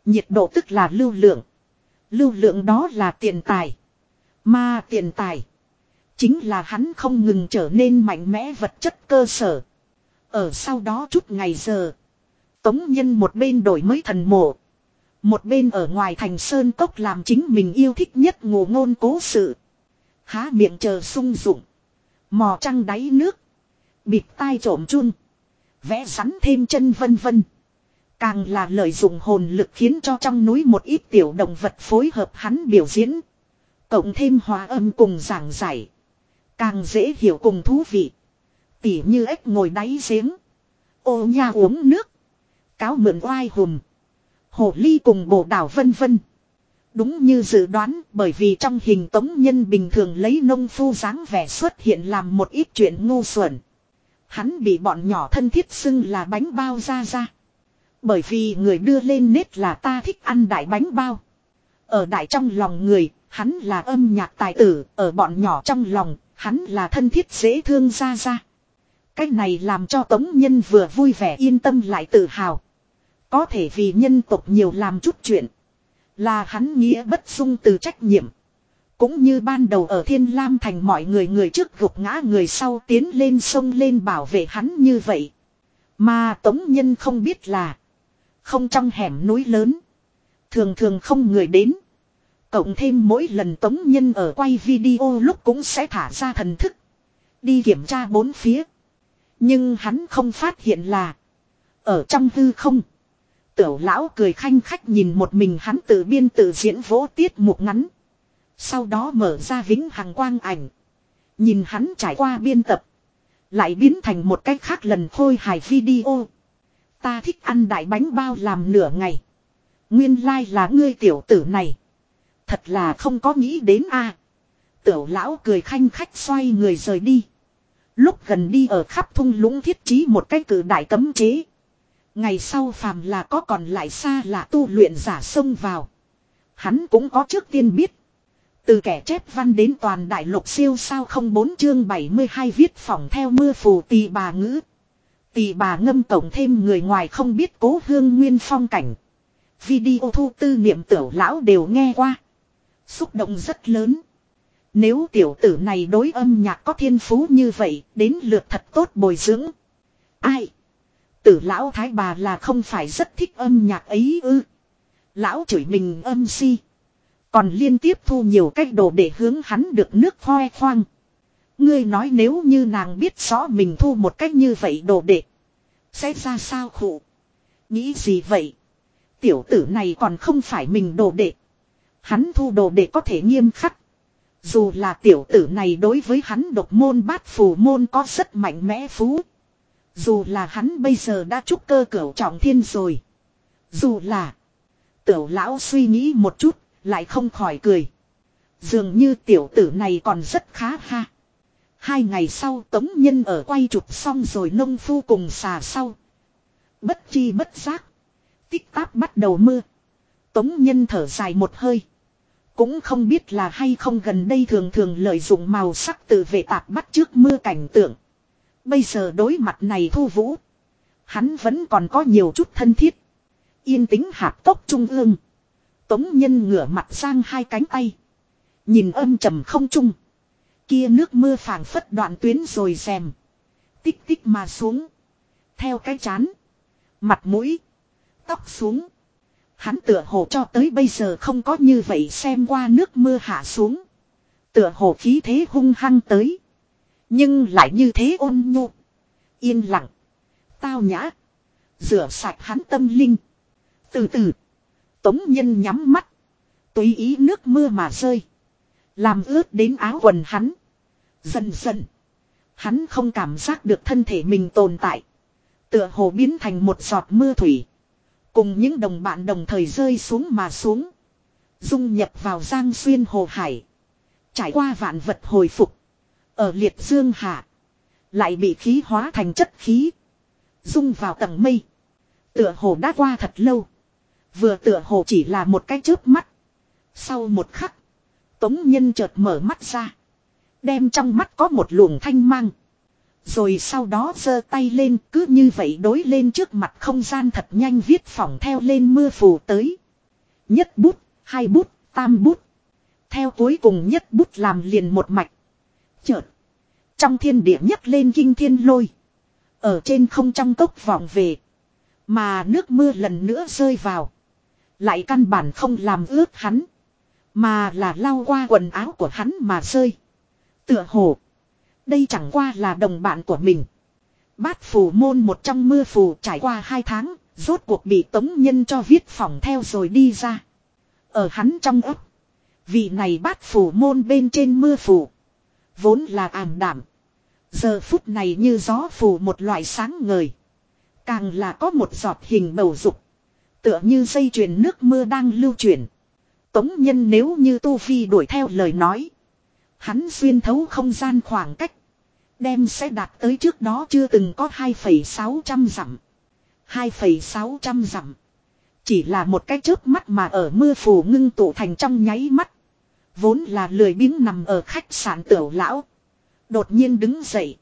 Nhiệt độ tức là lưu lượng. Lưu lượng đó là tiền tài. Mà tiền tài. Chính là hắn không ngừng trở nên mạnh mẽ vật chất cơ sở. Ở sau đó chút ngày giờ. Tống nhân một bên đổi mới thần mộ. Một bên ở ngoài thành sơn cốc làm chính mình yêu thích nhất ngủ ngôn cố sự. Há miệng chờ sung dụng. Mò trăng đáy nước. Bịt tai trộm chun. Vẽ rắn thêm chân vân vân. Càng là lợi dụng hồn lực khiến cho trong núi một ít tiểu động vật phối hợp hắn biểu diễn. Cộng thêm hòa âm cùng giảng giải. Càng dễ hiểu cùng thú vị. Tỉ như ếch ngồi đáy giếng. Ô nha uống nước. Cáo mượn oai hùm. Hồ ly cùng bồ đảo vân vân. Đúng như dự đoán bởi vì trong hình tống nhân bình thường lấy nông phu dáng vẻ xuất hiện làm một ít chuyện ngu xuẩn. Hắn bị bọn nhỏ thân thiết xưng là bánh bao ra ra. Bởi vì người đưa lên nết là ta thích ăn đại bánh bao. Ở đại trong lòng người, hắn là âm nhạc tài tử, ở bọn nhỏ trong lòng, hắn là thân thiết dễ thương ra ra. Cái này làm cho Tống Nhân vừa vui vẻ yên tâm lại tự hào. Có thể vì nhân tộc nhiều làm chút chuyện. Là hắn nghĩa bất dung từ trách nhiệm. Cũng như ban đầu ở Thiên Lam thành mọi người người trước gục ngã người sau tiến lên sông lên bảo vệ hắn như vậy. Mà Tống Nhân không biết là. Không trong hẻm núi lớn. Thường thường không người đến. Cộng thêm mỗi lần tống nhân ở quay video lúc cũng sẽ thả ra thần thức. Đi kiểm tra bốn phía. Nhưng hắn không phát hiện là. Ở trong hư không. Tiểu lão cười khanh khách nhìn một mình hắn tự biên tự diễn vỗ tiết mục ngắn. Sau đó mở ra vĩnh hằng quang ảnh. Nhìn hắn trải qua biên tập. Lại biến thành một cách khác lần khôi hài video. Ta thích ăn đại bánh bao làm nửa ngày. Nguyên lai like là ngươi tiểu tử này. Thật là không có nghĩ đến a. Tiểu lão cười khanh khách xoay người rời đi. Lúc gần đi ở khắp thung lũng thiết trí một cái cử đại cấm chế. Ngày sau phàm là có còn lại xa là tu luyện giả xông vào. Hắn cũng có trước tiên biết. Từ kẻ chép văn đến toàn đại lục siêu sao không bốn chương 72 viết phỏng theo mưa phù tì bà ngữ. Tì bà ngâm tổng thêm người ngoài không biết cố hương nguyên phong cảnh. Video thu tư niệm tiểu lão đều nghe qua. Xúc động rất lớn. Nếu tiểu tử này đối âm nhạc có thiên phú như vậy, đến lượt thật tốt bồi dưỡng. Ai? Tử lão thái bà là không phải rất thích âm nhạc ấy ư. Lão chửi mình âm si. Còn liên tiếp thu nhiều cách đồ để hướng hắn được nước khoe khoang. Ngươi nói nếu như nàng biết rõ mình thu một cách như vậy đồ đệ. Sẽ ra sao khổ. Nghĩ gì vậy? Tiểu tử này còn không phải mình đồ đệ. Hắn thu đồ đệ có thể nghiêm khắc. Dù là tiểu tử này đối với hắn độc môn bát phù môn có rất mạnh mẽ phú. Dù là hắn bây giờ đã trúc cơ cửu trọng thiên rồi. Dù là tiểu lão suy nghĩ một chút, lại không khỏi cười. Dường như tiểu tử này còn rất khá ha. Hai ngày sau Tống Nhân ở quay chụp xong rồi nông phu cùng xà sau. Bất chi bất giác. Tích táp bắt đầu mưa. Tống Nhân thở dài một hơi. Cũng không biết là hay không gần đây thường thường lợi dụng màu sắc từ vệ tạp bắt trước mưa cảnh tượng. Bây giờ đối mặt này thu vũ. Hắn vẫn còn có nhiều chút thân thiết. Yên tĩnh hạp tốc trung ương. Tống nhân ngửa mặt sang hai cánh tay. Nhìn âm trầm không trung. Kia nước mưa phảng phất đoạn tuyến rồi xem Tích tích mà xuống. Theo cái chán. Mặt mũi. Tóc xuống. Hắn tựa hồ cho tới bây giờ không có như vậy xem qua nước mưa hạ xuống. Tựa hồ khí thế hung hăng tới. Nhưng lại như thế ôn nhu. Yên lặng. Tao nhã. Rửa sạch hắn tâm linh. Từ từ. Tống nhân nhắm mắt. Tùy ý nước mưa mà rơi. Làm ướt đến áo quần hắn. Dần dần. Hắn không cảm giác được thân thể mình tồn tại. Tựa hồ biến thành một giọt mưa thủy. Cùng những đồng bạn đồng thời rơi xuống mà xuống. Dung nhập vào giang xuyên hồ hải. Trải qua vạn vật hồi phục. Ở liệt dương hạ. Lại bị khí hóa thành chất khí. Dung vào tầng mây. Tựa hồ đã qua thật lâu. Vừa tựa hồ chỉ là một cái chớp mắt. Sau một khắc. Tống nhân chợt mở mắt ra. Đem trong mắt có một luồng thanh mang. Rồi sau đó giơ tay lên cứ như vậy đối lên trước mặt không gian thật nhanh viết phỏng theo lên mưa phù tới. Nhất bút, hai bút, tam bút. Theo cuối cùng nhất bút làm liền một mạch. Chợt. Trong thiên địa nhấc lên kinh thiên lôi. Ở trên không trong cốc vọng về. Mà nước mưa lần nữa rơi vào. Lại căn bản không làm ướt hắn. Mà là lao qua quần áo của hắn mà rơi. Tựa hồ. Đây chẳng qua là đồng bạn của mình. Bát phù môn một trong mưa phù trải qua hai tháng. Rốt cuộc bị tống nhân cho viết phỏng theo rồi đi ra. Ở hắn trong ấp. Vị này bát phù môn bên trên mưa phù. Vốn là ảm đảm. Giờ phút này như gió phù một loại sáng ngời. Càng là có một giọt hình bầu dục. Tựa như dây chuyền nước mưa đang lưu chuyển. Tống nhân nếu như Tu Phi đuổi theo lời nói. Hắn xuyên thấu không gian khoảng cách. Đem sẽ đạt tới trước đó chưa từng có 2,600 dặm. 2,600 dặm. Chỉ là một cái chớp mắt mà ở mưa phù ngưng tụ thành trong nháy mắt. Vốn là lười biếng nằm ở khách sạn tiểu lão. Đột nhiên đứng dậy.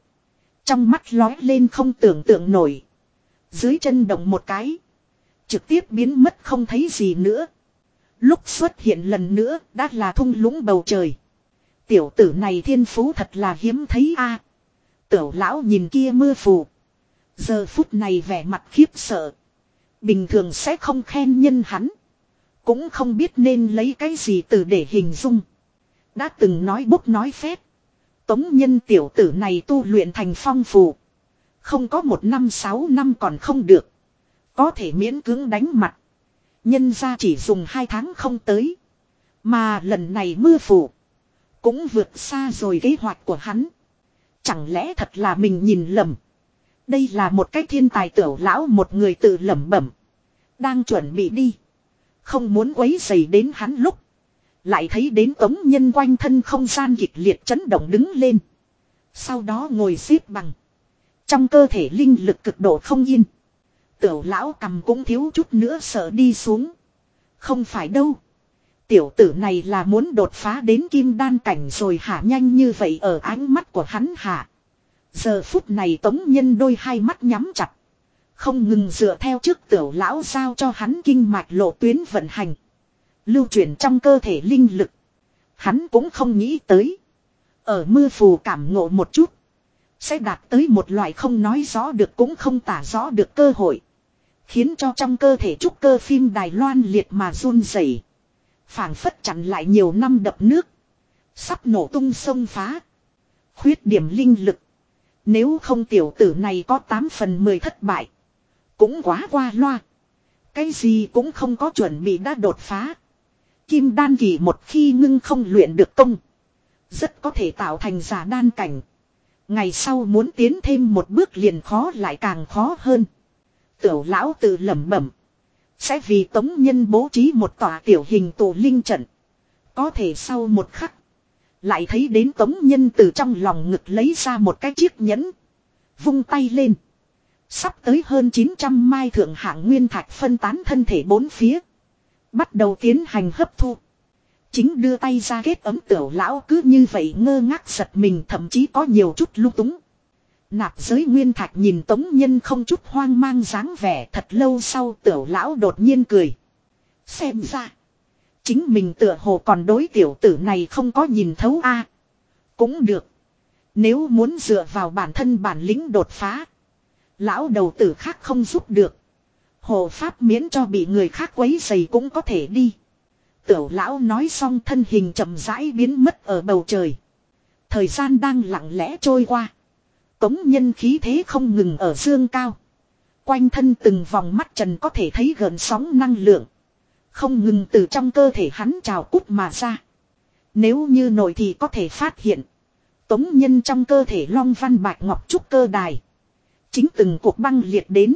Trong mắt lói lên không tưởng tượng nổi. Dưới chân động một cái. Trực tiếp biến mất không thấy gì nữa. Lúc xuất hiện lần nữa, đã là thung lũng bầu trời. Tiểu tử này thiên phú thật là hiếm thấy a. Tiểu lão nhìn kia mưa phù. Giờ phút này vẻ mặt khiếp sợ. Bình thường sẽ không khen nhân hắn. Cũng không biết nên lấy cái gì từ để hình dung. Đã từng nói bốc nói phép. Tống nhân tiểu tử này tu luyện thành phong phù. Không có một năm sáu năm còn không được. Có thể miễn cưỡng đánh mặt. Nhân ra chỉ dùng hai tháng không tới. Mà lần này mưa phù Cũng vượt xa rồi kế hoạch của hắn. Chẳng lẽ thật là mình nhìn lầm. Đây là một cái thiên tài tiểu lão một người tự lẩm bẩm. Đang chuẩn bị đi. Không muốn quấy dày đến hắn lúc. Lại thấy đến tống nhân quanh thân không gian kịch liệt chấn động đứng lên. Sau đó ngồi xếp bằng. Trong cơ thể linh lực cực độ không yên. Tiểu lão cầm cũng thiếu chút nữa sợ đi xuống. Không phải đâu. Tiểu tử này là muốn đột phá đến kim đan cảnh rồi hả nhanh như vậy ở ánh mắt của hắn hả. Giờ phút này tống nhân đôi hai mắt nhắm chặt. Không ngừng dựa theo trước tiểu lão giao cho hắn kinh mạch lộ tuyến vận hành. Lưu chuyển trong cơ thể linh lực. Hắn cũng không nghĩ tới. Ở mưa phù cảm ngộ một chút. Sẽ đạt tới một loại không nói rõ được cũng không tả rõ được cơ hội. Khiến cho trong cơ thể trúc cơ phim Đài Loan liệt mà run rẩy, phảng phất chặn lại nhiều năm đập nước. Sắp nổ tung sông phá. Khuyết điểm linh lực. Nếu không tiểu tử này có 8 phần 10 thất bại. Cũng quá qua loa. Cái gì cũng không có chuẩn bị đã đột phá. Kim đan kỳ một khi ngưng không luyện được công. Rất có thể tạo thành giả đan cảnh. Ngày sau muốn tiến thêm một bước liền khó lại càng khó hơn. Tiểu lão tự lẩm bẩm. Sẽ vì tống nhân bố trí một tòa tiểu hình tù linh trận. Có thể sau một khắc. Lại thấy đến tống nhân từ trong lòng ngực lấy ra một cái chiếc nhẫn. Vung tay lên. Sắp tới hơn 900 mai thượng hạng nguyên thạch phân tán thân thể bốn phía. Bắt đầu tiến hành hấp thu. Chính đưa tay ra kết ấm tiểu lão cứ như vậy ngơ ngác giật mình thậm chí có nhiều chút lung túng. Nạp giới nguyên thạch nhìn tống nhân không chút hoang mang dáng vẻ thật lâu sau tiểu lão đột nhiên cười. Xem ra. Chính mình tựa hồ còn đối tiểu tử này không có nhìn thấu a Cũng được. Nếu muốn dựa vào bản thân bản lĩnh đột phá. Lão đầu tử khác không giúp được. Hồ pháp miễn cho bị người khác quấy dày cũng có thể đi. Tiểu lão nói xong thân hình chậm rãi biến mất ở bầu trời. Thời gian đang lặng lẽ trôi qua. Tống nhân khí thế không ngừng ở dương cao. Quanh thân từng vòng mắt trần có thể thấy gần sóng năng lượng. Không ngừng từ trong cơ thể hắn trào cút mà ra. Nếu như nội thì có thể phát hiện. Tống nhân trong cơ thể long văn bạch ngọc trúc cơ đài. Chính từng cuộc băng liệt đến.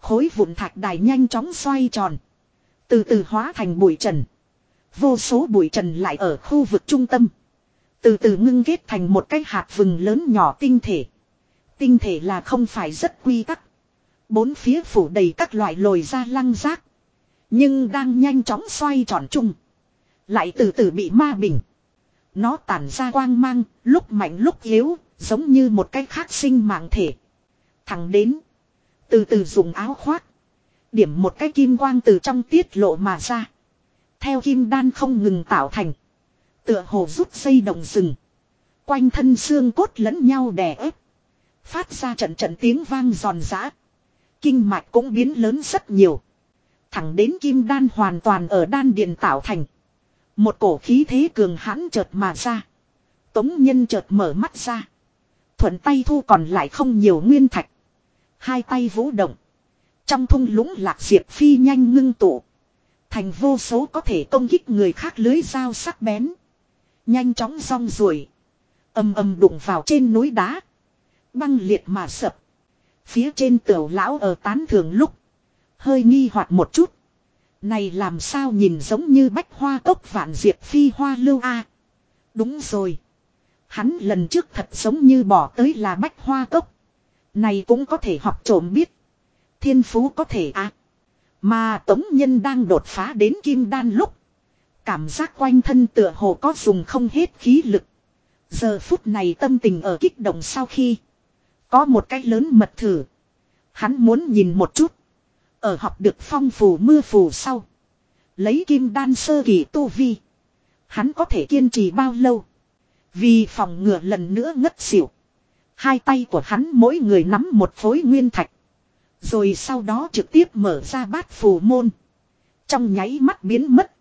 Khối vụn thạch đài nhanh chóng xoay tròn. Từ từ hóa thành bụi trần. Vô số bụi trần lại ở khu vực trung tâm. Từ từ ngưng kết thành một cái hạt vừng lớn nhỏ tinh thể. Tinh thể là không phải rất quy tắc. Bốn phía phủ đầy các loại lồi ra lăng rác. Nhưng đang nhanh chóng xoay tròn chung. Lại từ từ bị ma bình. Nó tản ra quang mang, lúc mạnh lúc yếu, giống như một cái khác sinh mạng thể. Thẳng đến. Từ từ dùng áo khoác. Điểm một cái kim quang từ trong tiết lộ mà ra. Theo kim đan không ngừng tạo thành. Tựa hồ rút dây động rừng. Quanh thân xương cốt lẫn nhau đè ép. Phát ra trận trận tiếng vang giòn giã. Kinh mạch cũng biến lớn rất nhiều. Thẳng đến kim đan hoàn toàn ở đan điện tạo thành. Một cổ khí thế cường hãn chợt mà ra. Tống nhân chợt mở mắt ra. Thuận tay thu còn lại không nhiều nguyên thạch. Hai tay vũ động. Trong thung lũng lạc diệp phi nhanh ngưng tụ. Thành vô số có thể công kích người khác lưới dao sắc bén. Nhanh chóng rong ruổi. ầm ầm đụng vào trên núi đá. Băng liệt mà sập. Phía trên tiểu lão ở tán thường lúc. Hơi nghi hoặc một chút. Này làm sao nhìn giống như bách hoa cốc vạn diệp phi hoa lưu a Đúng rồi. Hắn lần trước thật giống như bỏ tới là bách hoa cốc. Này cũng có thể học trộm biết. Thiên phú có thể à. Mà tống nhân đang đột phá đến kim đan lúc. Cảm giác quanh thân tựa hồ có dùng không hết khí lực. Giờ phút này tâm tình ở kích động sau khi. Có một cái lớn mật thử. Hắn muốn nhìn một chút. Ở học được phong phù mưa phù sau. Lấy kim đan sơ kỳ tu vi. Hắn có thể kiên trì bao lâu. Vì phòng ngừa lần nữa ngất xỉu. Hai tay của hắn mỗi người nắm một phối nguyên thạch. Rồi sau đó trực tiếp mở ra bát phù môn. Trong nháy mắt biến mất.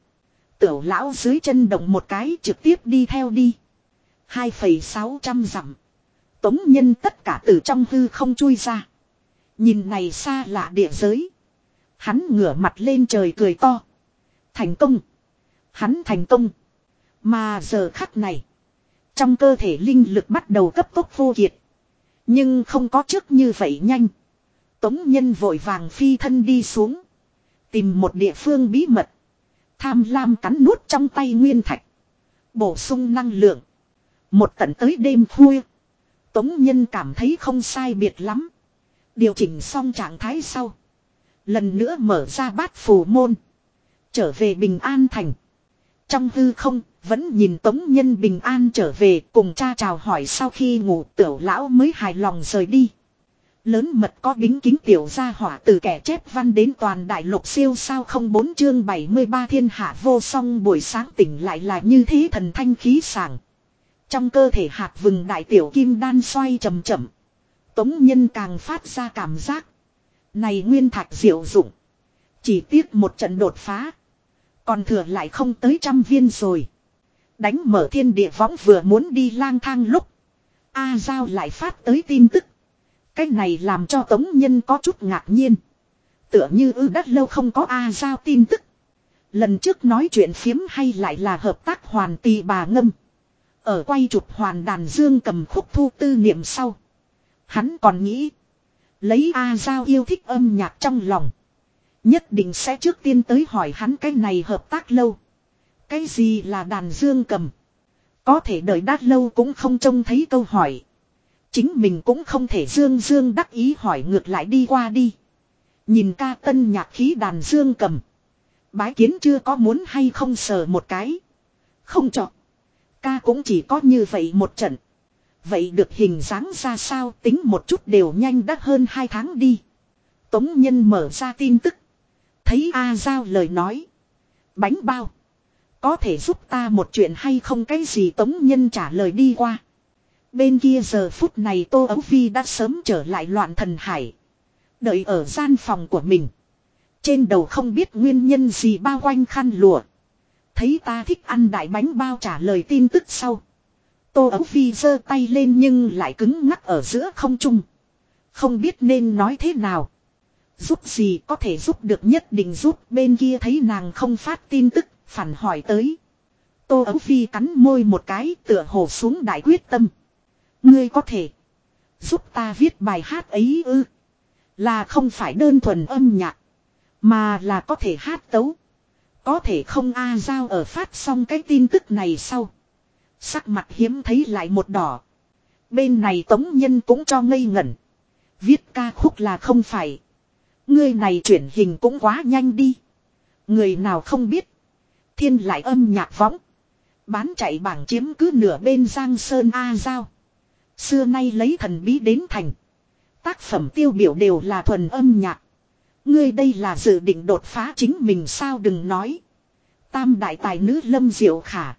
Tiểu lão dưới chân động một cái trực tiếp đi theo đi. 2,600 dặm. Tống nhân tất cả từ trong hư không chui ra. Nhìn này xa lạ địa giới. Hắn ngửa mặt lên trời cười to. Thành công. Hắn thành công. Mà giờ khắc này. Trong cơ thể linh lực bắt đầu cấp tốc vô kiệt. Nhưng không có trước như vậy nhanh. Tống nhân vội vàng phi thân đi xuống. Tìm một địa phương bí mật. Tham lam cắn nuốt trong tay nguyên thạch. Bổ sung năng lượng. Một tận tới đêm khuya. Tống nhân cảm thấy không sai biệt lắm. Điều chỉnh xong trạng thái sau. Lần nữa mở ra bát phù môn. Trở về Bình An Thành. Trong hư không, vẫn nhìn Tống Nhân bình an trở về cùng cha chào hỏi sau khi ngủ tiểu lão mới hài lòng rời đi. Lớn mật có bính kính tiểu gia hỏa từ kẻ chép văn đến toàn đại lục siêu sao không bốn chương 73 thiên hạ vô song buổi sáng tỉnh lại là như thế thần thanh khí sảng. Trong cơ thể hạt vừng đại tiểu kim đan xoay chậm chậm. Tống nhân càng phát ra cảm giác. Này nguyên thạch diệu dụng. Chỉ tiếc một trận đột phá. Còn thừa lại không tới trăm viên rồi. Đánh mở thiên địa võng vừa muốn đi lang thang lúc. A Giao lại phát tới tin tức. Cái này làm cho Tống Nhân có chút ngạc nhiên. Tựa như ư đất lâu không có A Giao tin tức. Lần trước nói chuyện phiếm hay lại là hợp tác hoàn tì bà ngâm. Ở quay chụp hoàn đàn dương cầm khúc thu tư niệm sau. Hắn còn nghĩ. Lấy A Giao yêu thích âm nhạc trong lòng. Nhất định sẽ trước tiên tới hỏi hắn cái này hợp tác lâu. Cái gì là đàn dương cầm? Có thể đợi đát lâu cũng không trông thấy câu hỏi. Chính mình cũng không thể dương dương đắc ý hỏi ngược lại đi qua đi. Nhìn ca tân nhạc khí đàn dương cầm. Bái kiến chưa có muốn hay không sờ một cái. Không chọn. Ca cũng chỉ có như vậy một trận. Vậy được hình dáng ra sao tính một chút đều nhanh đắt hơn hai tháng đi. Tống Nhân mở ra tin tức. Thấy A Giao lời nói. Bánh bao. Có thể giúp ta một chuyện hay không cái gì Tống Nhân trả lời đi qua. Bên kia giờ phút này Tô Ấu Phi đã sớm trở lại loạn thần hải. Đợi ở gian phòng của mình. Trên đầu không biết nguyên nhân gì bao quanh khăn lụa. Thấy ta thích ăn đại bánh bao trả lời tin tức sau. Tô Ấu Phi giơ tay lên nhưng lại cứng ngắc ở giữa không trung. Không biết nên nói thế nào. Giúp gì có thể giúp được nhất định giúp bên kia thấy nàng không phát tin tức, phản hỏi tới. Tô Ấu Phi cắn môi một cái tựa hồ xuống đại quyết tâm. Ngươi có thể giúp ta viết bài hát ấy ư. Là không phải đơn thuần âm nhạc. Mà là có thể hát tấu. Có thể không A Giao ở phát xong cái tin tức này sau. Sắc mặt hiếm thấy lại một đỏ. Bên này Tống Nhân cũng cho ngây ngẩn. Viết ca khúc là không phải. Ngươi này chuyển hình cũng quá nhanh đi. Người nào không biết. Thiên lại âm nhạc võng. Bán chạy bảng chiếm cứ nửa bên Giang Sơn A Giao. Xưa nay lấy thần bí đến thành. Tác phẩm tiêu biểu đều là thuần âm nhạc. Ngươi đây là dự định đột phá chính mình sao đừng nói. Tam đại tài nữ Lâm Diệu Khả.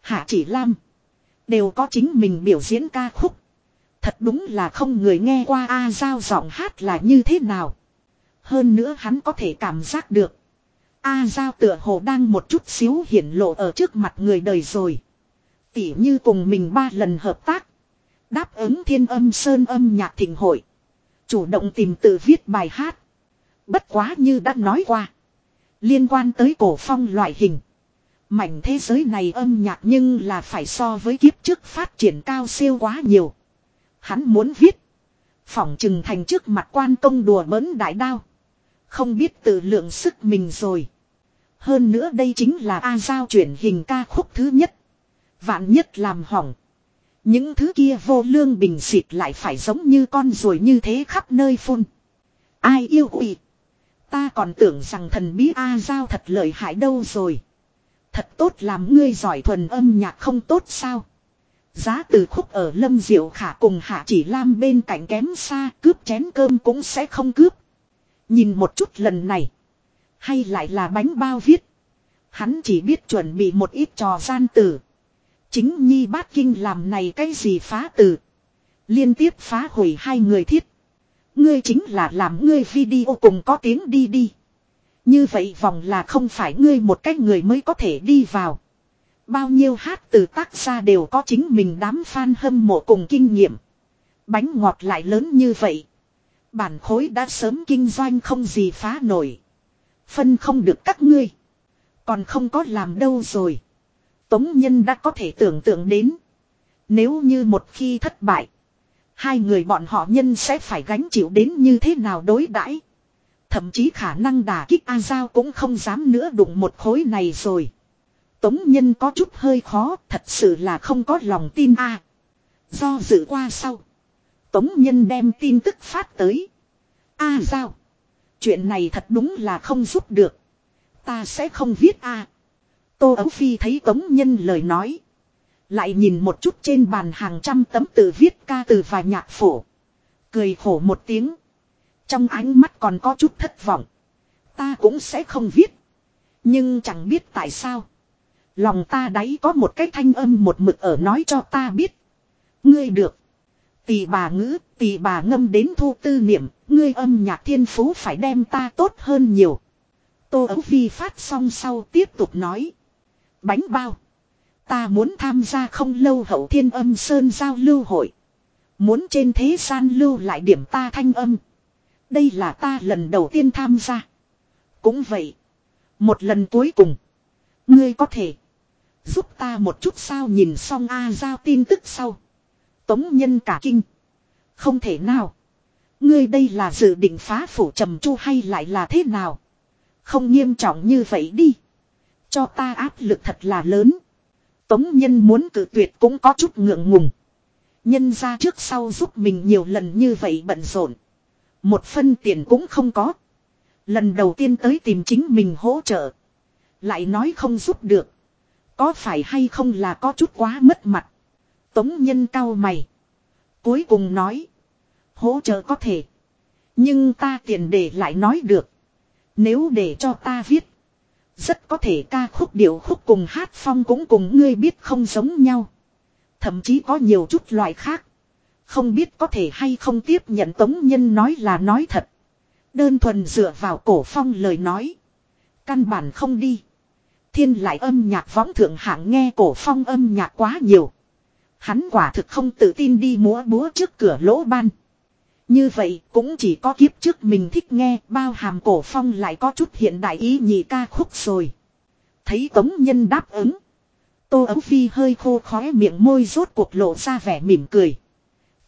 Hạ Chỉ Lam. Đều có chính mình biểu diễn ca khúc. Thật đúng là không người nghe qua A Giao giọng hát là như thế nào. Hơn nữa hắn có thể cảm giác được. A Giao tựa hồ đang một chút xíu hiển lộ ở trước mặt người đời rồi. Tỉ như cùng mình ba lần hợp tác. Đáp ứng thiên âm sơn âm nhạc thịnh hội. Chủ động tìm tự viết bài hát. Bất quá như đã nói qua. Liên quan tới cổ phong loại hình. Mảnh thế giới này âm nhạc nhưng là phải so với kiếp trước phát triển cao siêu quá nhiều. Hắn muốn viết. Phỏng trừng thành trước mặt quan công đùa bỡn đại đao. Không biết tự lượng sức mình rồi. Hơn nữa đây chính là A Giao chuyển hình ca khúc thứ nhất. Vạn nhất làm hỏng. Những thứ kia vô lương bình xịt lại phải giống như con rồi như thế khắp nơi phun. Ai yêu quỷ. Ta còn tưởng rằng thần bí A Giao thật lợi hại đâu rồi. Thật tốt làm ngươi giỏi thuần âm nhạc không tốt sao. Giá từ khúc ở Lâm Diệu Khả cùng Hạ Chỉ Lam bên cạnh kém xa, cướp chén cơm cũng sẽ không cướp. Nhìn một chút lần này. Hay lại là bánh bao viết. Hắn chỉ biết chuẩn bị một ít trò gian tử. Chính Nhi Bát Kinh làm này cái gì phá từ. Liên tiếp phá hủy hai người thiết. Ngươi chính là làm ngươi video cùng có tiếng đi đi. Như vậy vòng là không phải ngươi một cách người mới có thể đi vào. Bao nhiêu hát từ tác gia đều có chính mình đám fan hâm mộ cùng kinh nghiệm. Bánh ngọt lại lớn như vậy. Bản khối đã sớm kinh doanh không gì phá nổi. Phân không được các ngươi. Còn không có làm đâu rồi. Tống Nhân đã có thể tưởng tượng đến. Nếu như một khi thất bại. Hai người bọn họ nhân sẽ phải gánh chịu đến như thế nào đối đãi Thậm chí khả năng đả kích A Giao cũng không dám nữa đụng một khối này rồi. Tống Nhân có chút hơi khó, thật sự là không có lòng tin A. Do dự qua sau. Tống Nhân đem tin tức phát tới. A à, Giao. Chuyện này thật đúng là không giúp được. Ta sẽ không viết A. Tô Ấu Phi thấy Tống Nhân lời nói. Lại nhìn một chút trên bàn hàng trăm tấm tự viết ca từ và nhạc phổ. Cười khổ một tiếng. Trong ánh mắt còn có chút thất vọng. Ta cũng sẽ không viết. Nhưng chẳng biết tại sao. Lòng ta đấy có một cái thanh âm một mực ở nói cho ta biết. Ngươi được. Tỳ bà ngữ, tỳ bà ngâm đến thu tư niệm, ngươi âm nhạc thiên phú phải đem ta tốt hơn nhiều. Tô Ấu Phi phát xong sau tiếp tục nói. Bánh bao. Ta muốn tham gia không lâu hậu thiên âm sơn giao lưu hội. Muốn trên thế gian lưu lại điểm ta thanh âm. Đây là ta lần đầu tiên tham gia. Cũng vậy. Một lần cuối cùng. Ngươi có thể. Giúp ta một chút sao nhìn xong A giao tin tức sau. Tống nhân cả kinh. Không thể nào. Ngươi đây là dự định phá phủ trầm chu hay lại là thế nào? Không nghiêm trọng như vậy đi. Cho ta áp lực thật là lớn. Tống nhân muốn cử tuyệt cũng có chút ngượng ngùng. Nhân ra trước sau giúp mình nhiều lần như vậy bận rộn. Một phân tiền cũng không có. Lần đầu tiên tới tìm chính mình hỗ trợ. Lại nói không giúp được. Có phải hay không là có chút quá mất mặt. Tống nhân cao mày. Cuối cùng nói. Hỗ trợ có thể. Nhưng ta tiền để lại nói được. Nếu để cho ta viết. Rất có thể ca khúc điệu khúc cùng hát phong cũng cùng ngươi biết không giống nhau. Thậm chí có nhiều chút loại khác. Không biết có thể hay không tiếp nhận Tống Nhân nói là nói thật. Đơn thuần dựa vào cổ phong lời nói. Căn bản không đi. Thiên lại âm nhạc võng thượng hạng nghe cổ phong âm nhạc quá nhiều. Hắn quả thực không tự tin đi múa búa trước cửa lỗ ban. Như vậy cũng chỉ có kiếp trước mình thích nghe, bao hàm cổ phong lại có chút hiện đại ý nhị ca khúc rồi. Thấy tống nhân đáp ứng. Tô ấu phi hơi khô khóe miệng môi rốt cuộc lộ ra vẻ mỉm cười.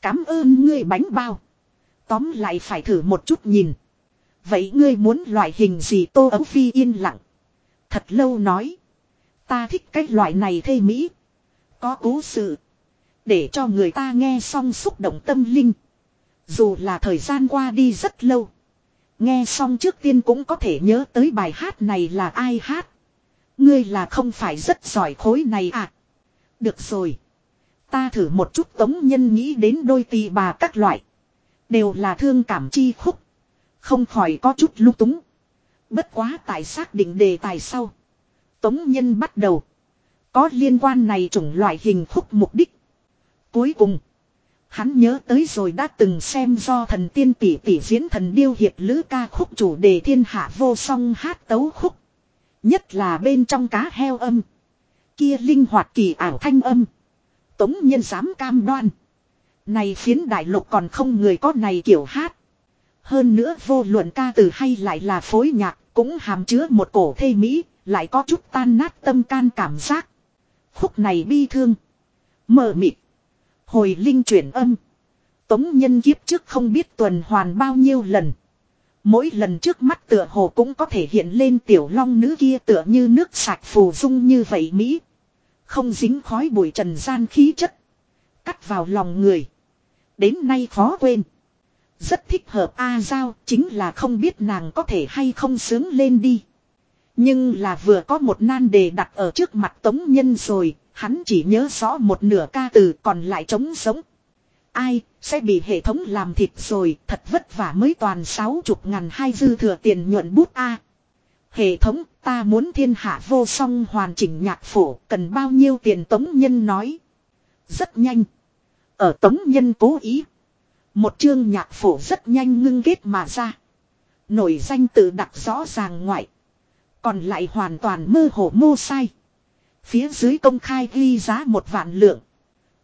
Cám ơn ngươi bánh bao. Tóm lại phải thử một chút nhìn. Vậy ngươi muốn loại hình gì tô ấu phi yên lặng. Thật lâu nói. Ta thích cái loại này thê mỹ. Có cố sự. Để cho người ta nghe xong xúc động tâm linh. Dù là thời gian qua đi rất lâu. Nghe xong trước tiên cũng có thể nhớ tới bài hát này là ai hát. Ngươi là không phải rất giỏi khối này à. Được rồi. Ta thử một chút tống nhân nghĩ đến đôi tì bà các loại. Đều là thương cảm chi khúc. Không khỏi có chút lung túng. Bất quá tại xác định đề tài sau. Tống nhân bắt đầu. Có liên quan này chủng loại hình khúc mục đích. Cuối cùng. Hắn nhớ tới rồi đã từng xem do thần tiên tỷ tỷ diễn thần điêu hiệp lữ ca khúc chủ đề thiên hạ vô song hát tấu khúc. Nhất là bên trong cá heo âm. Kia linh hoạt kỳ ảo thanh âm. Tống nhân dám cam đoan. Này phiến đại lục còn không người có này kiểu hát. Hơn nữa vô luận ca từ hay lại là phối nhạc cũng hàm chứa một cổ thê mỹ, lại có chút tan nát tâm can cảm giác. Khúc này bi thương. Mờ mịt. Hồi linh chuyển âm. Tống nhân kiếp trước không biết tuần hoàn bao nhiêu lần. Mỗi lần trước mắt tựa hồ cũng có thể hiện lên tiểu long nữ kia tựa như nước sạch phù dung như vậy Mỹ. Không dính khói bụi trần gian khí chất. Cắt vào lòng người. Đến nay khó quên. Rất thích hợp A Giao chính là không biết nàng có thể hay không sướng lên đi. Nhưng là vừa có một nan đề đặt ở trước mặt tống nhân rồi, hắn chỉ nhớ rõ một nửa ca từ còn lại trống sống. Ai, sẽ bị hệ thống làm thịt rồi, thật vất vả mới toàn sáu chục ngàn hai dư thừa tiền nhuận bút A. Hệ thống, ta muốn thiên hạ vô song hoàn chỉnh nhạc phổ, cần bao nhiêu tiền tống nhân nói. Rất nhanh. Ở tống nhân cố ý. Một chương nhạc phổ rất nhanh ngưng kết mà ra. Nổi danh tự đặt rõ ràng ngoại. Còn lại hoàn toàn mơ hồ mô sai. Phía dưới công khai ghi giá một vạn lượng.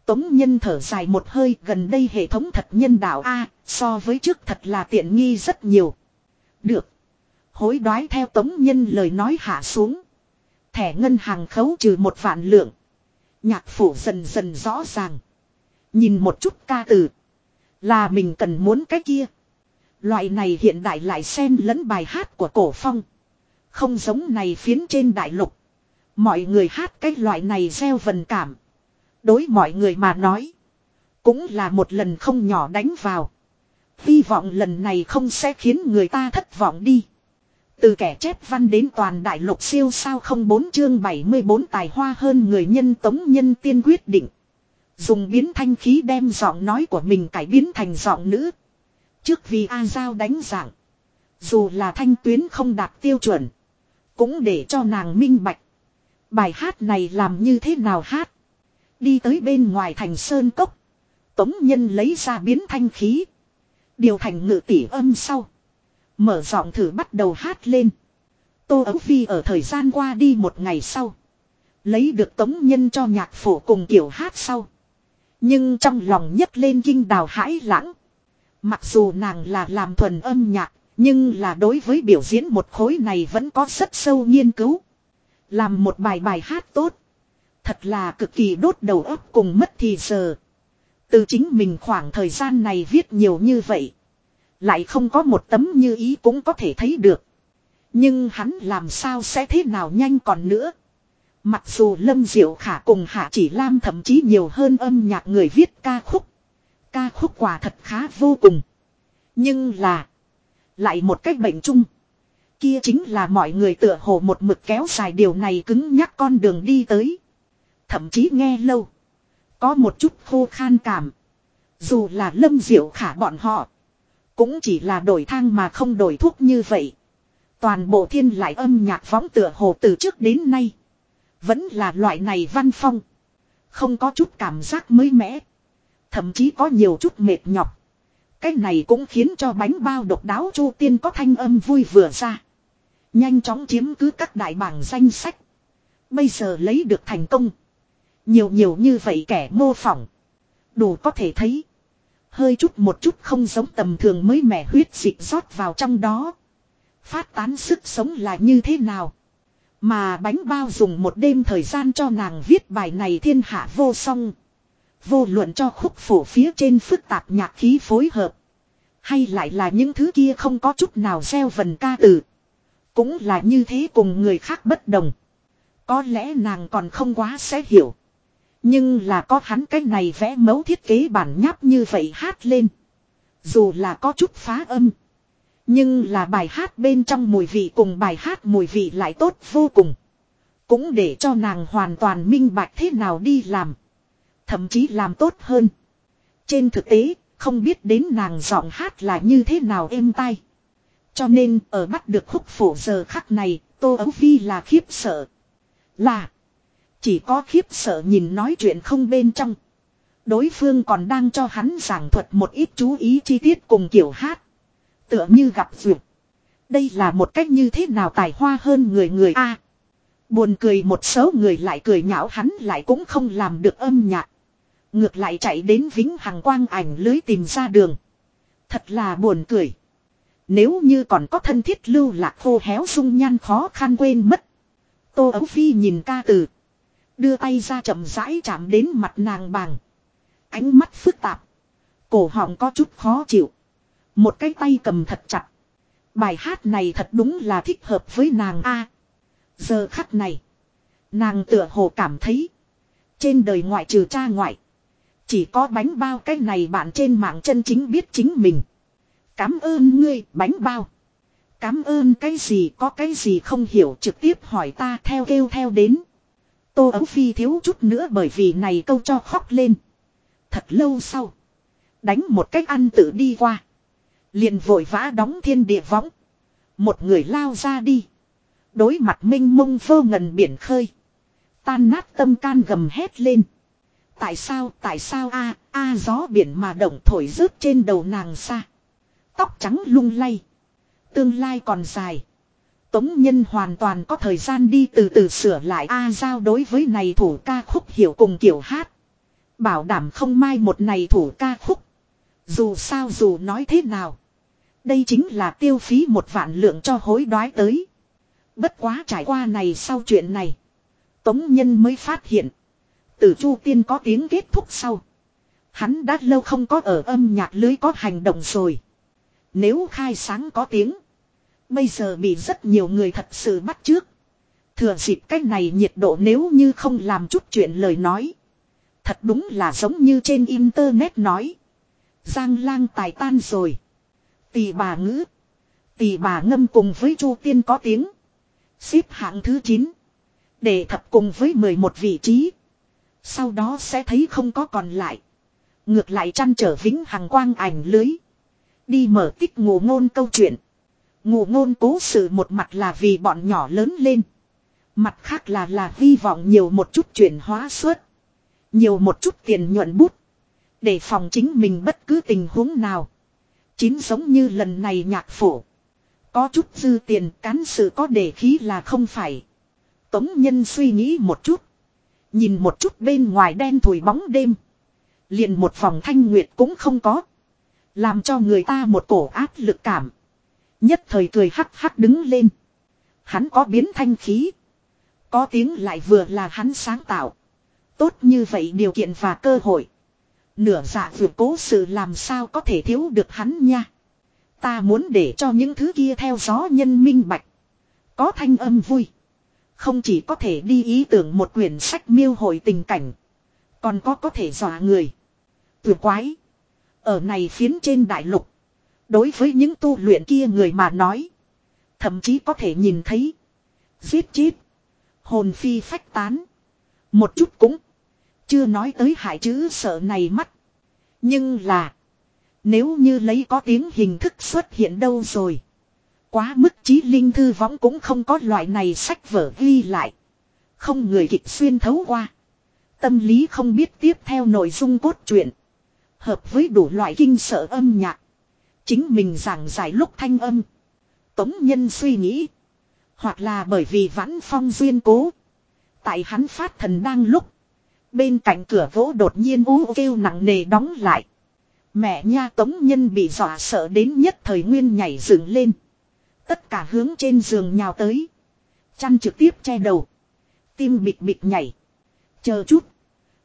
Tống nhân thở dài một hơi, gần đây hệ thống thật nhân đạo A, so với trước thật là tiện nghi rất nhiều. Được. Hối đoái theo tống nhân lời nói hạ xuống. Thẻ ngân hàng khấu trừ một vạn lượng. Nhạc phủ dần dần rõ ràng. Nhìn một chút ca từ. Là mình cần muốn cái kia. Loại này hiện đại lại xen lẫn bài hát của cổ phong. Không giống này phiến trên đại lục. Mọi người hát cái loại này gieo vần cảm. Đối mọi người mà nói. Cũng là một lần không nhỏ đánh vào. Hy vọng lần này không sẽ khiến người ta thất vọng đi. Từ kẻ chép văn đến toàn đại lục siêu sao không bốn chương 74 tài hoa hơn người nhân tống nhân tiên quyết định. Dùng biến thanh khí đem giọng nói của mình cải biến thành giọng nữ. Trước vì A Giao đánh dạng. Dù là thanh tuyến không đạt tiêu chuẩn. Cũng để cho nàng minh bạch. Bài hát này làm như thế nào hát. Đi tới bên ngoài thành sơn cốc. Tống nhân lấy ra biến thanh khí. Điều thành ngự tỉ âm sau. Mở giọng thử bắt đầu hát lên. Tô Ấu Phi ở thời gian qua đi một ngày sau. Lấy được tống nhân cho nhạc phổ cùng kiểu hát sau. Nhưng trong lòng nhấc lên kinh đào hãi lãng. Mặc dù nàng là làm thuần âm nhạc. Nhưng là đối với biểu diễn một khối này vẫn có rất sâu nghiên cứu. Làm một bài bài hát tốt. Thật là cực kỳ đốt đầu óc cùng mất thì giờ. Từ chính mình khoảng thời gian này viết nhiều như vậy. Lại không có một tấm như ý cũng có thể thấy được. Nhưng hắn làm sao sẽ thế nào nhanh còn nữa. Mặc dù Lâm Diệu Khả cùng Hạ Chỉ Lam thậm chí nhiều hơn âm nhạc người viết ca khúc. Ca khúc quả thật khá vô cùng. Nhưng là. Lại một cách bệnh chung. Kia chính là mọi người tựa hồ một mực kéo dài điều này cứng nhắc con đường đi tới. Thậm chí nghe lâu. Có một chút khô khan cảm. Dù là lâm diệu khả bọn họ. Cũng chỉ là đổi thang mà không đổi thuốc như vậy. Toàn bộ thiên lại âm nhạc võng tựa hồ từ trước đến nay. Vẫn là loại này văn phong. Không có chút cảm giác mới mẻ. Thậm chí có nhiều chút mệt nhọc. Cái này cũng khiến cho bánh bao độc đáo chu tiên có thanh âm vui vừa ra. Nhanh chóng chiếm cứ các đại bảng danh sách. Bây giờ lấy được thành công. Nhiều nhiều như vậy kẻ mô phỏng. Đủ có thể thấy. Hơi chút một chút không giống tầm thường mới mẻ huyết dịch rót vào trong đó. Phát tán sức sống là như thế nào. Mà bánh bao dùng một đêm thời gian cho nàng viết bài này thiên hạ vô song. Vô luận cho khúc phổ phía trên phức tạp nhạc khí phối hợp. Hay lại là những thứ kia không có chút nào gieo vần ca từ. Cũng là như thế cùng người khác bất đồng. Có lẽ nàng còn không quá sẽ hiểu. Nhưng là có hắn cái này vẽ mẫu thiết kế bản nháp như vậy hát lên. Dù là có chút phá âm. Nhưng là bài hát bên trong mùi vị cùng bài hát mùi vị lại tốt vô cùng. Cũng để cho nàng hoàn toàn minh bạch thế nào đi làm. Thậm chí làm tốt hơn. Trên thực tế, không biết đến nàng giọng hát là như thế nào êm tai. Cho nên ở bắt được khúc phổ giờ khắc này, Tô Ấu Phi là khiếp sợ. Là. Chỉ có khiếp sợ nhìn nói chuyện không bên trong. Đối phương còn đang cho hắn giảng thuật một ít chú ý chi tiết cùng kiểu hát. Tựa như gặp duyệt. Đây là một cách như thế nào tài hoa hơn người người A. buồn cười một số người lại cười nhạo hắn lại cũng không làm được âm nhạc. Ngược lại chạy đến vĩnh hằng quang ảnh lưới tìm ra đường. Thật là buồn cười. Nếu như còn có thân thiết lưu lạc khô héo sung nhan khó khăn quên mất. Tô Ấu Phi nhìn ca từ. Đưa tay ra chậm rãi chạm đến mặt nàng bàng. Ánh mắt phức tạp. Cổ họng có chút khó chịu. Một cái tay cầm thật chặt. Bài hát này thật đúng là thích hợp với nàng a. giờ khắc này. Nàng tựa hồ cảm thấy. Trên đời ngoại trừ cha ngoại. Chỉ có bánh bao cái này bạn trên mạng chân chính biết chính mình. Cám ơn ngươi, bánh bao. Cám ơn cái gì, có cái gì không hiểu, trực tiếp hỏi ta, theo kêu theo đến. Tô Ấu Phi thiếu chút nữa bởi vì này câu cho khóc lên. Thật lâu sau. Đánh một cách ăn tự đi qua. liền vội vã đóng thiên địa võng. Một người lao ra đi. Đối mặt minh mông vô ngần biển khơi. Tan nát tâm can gầm hét lên. Tại sao tại sao a a gió biển mà động thổi rớt trên đầu nàng xa. Tóc trắng lung lay. tương lai còn dài. Tống Nhân hoàn toàn có thời gian đi từ từ sửa lại A Giao đối với này thủ ca khúc hiểu cùng kiểu hát. Bảo đảm không mai một này thủ ca khúc. Dù sao dù nói thế nào. Đây chính là tiêu phí một vạn lượng cho hối đoái tới. Bất quá trải qua này sau chuyện này. Tống Nhân mới phát hiện. Từ Chu Tiên có tiếng kết thúc sau. Hắn đã lâu không có ở âm nhạc lưới có hành động rồi. Nếu khai sáng có tiếng. Bây giờ bị rất nhiều người thật sự bắt trước. Thừa dịp cách này nhiệt độ nếu như không làm chút chuyện lời nói. Thật đúng là giống như trên internet nói. Giang lang tài tan rồi. Tỳ bà ngữ. Tỳ bà ngâm cùng với Chu Tiên có tiếng. Xếp hạng thứ 9. Để thập cùng với 11 vị trí. Sau đó sẽ thấy không có còn lại. Ngược lại chăn trở vĩnh hằng quang ảnh lưới. Đi mở tích ngủ ngôn câu chuyện. Ngủ ngôn cố sự một mặt là vì bọn nhỏ lớn lên. Mặt khác là là hy vọng nhiều một chút chuyển hóa suất. Nhiều một chút tiền nhuận bút. Để phòng chính mình bất cứ tình huống nào. Chín giống như lần này nhạc phổ. Có chút dư tiền cán sự có để khí là không phải. Tống nhân suy nghĩ một chút. Nhìn một chút bên ngoài đen thủi bóng đêm. Liền một phòng thanh nguyệt cũng không có. Làm cho người ta một cổ áp lực cảm. Nhất thời cười hắc hắc đứng lên. Hắn có biến thanh khí. Có tiếng lại vừa là hắn sáng tạo. Tốt như vậy điều kiện và cơ hội. Nửa dạ vượt cố sự làm sao có thể thiếu được hắn nha. Ta muốn để cho những thứ kia theo gió nhân minh bạch. Có thanh âm vui. Không chỉ có thể đi ý tưởng một quyển sách miêu hồi tình cảnh. Còn có có thể dọa người. Tuyệt quái. Ở này phiến trên đại lục. Đối với những tu luyện kia người mà nói. Thậm chí có thể nhìn thấy. Giết chết. Hồn phi phách tán. Một chút cũng. Chưa nói tới hại chữ sợ này mắt. Nhưng là. Nếu như lấy có tiếng hình thức xuất hiện đâu rồi. Quá mức trí linh thư võng cũng không có loại này sách vở ghi lại. Không người kịch xuyên thấu qua. Tâm lý không biết tiếp theo nội dung cốt truyện. Hợp với đủ loại kinh sợ âm nhạc. Chính mình giảng giải lúc thanh âm. Tống nhân suy nghĩ. Hoặc là bởi vì vãn phong duyên cố. Tại hắn phát thần đang lúc. Bên cạnh cửa gỗ đột nhiên ú kêu nặng nề đóng lại. Mẹ nha tống nhân bị dọa sợ đến nhất thời nguyên nhảy dựng lên. Tất cả hướng trên giường nhào tới. Chăn trực tiếp che đầu. Tim bịch bịch nhảy. Chờ chút.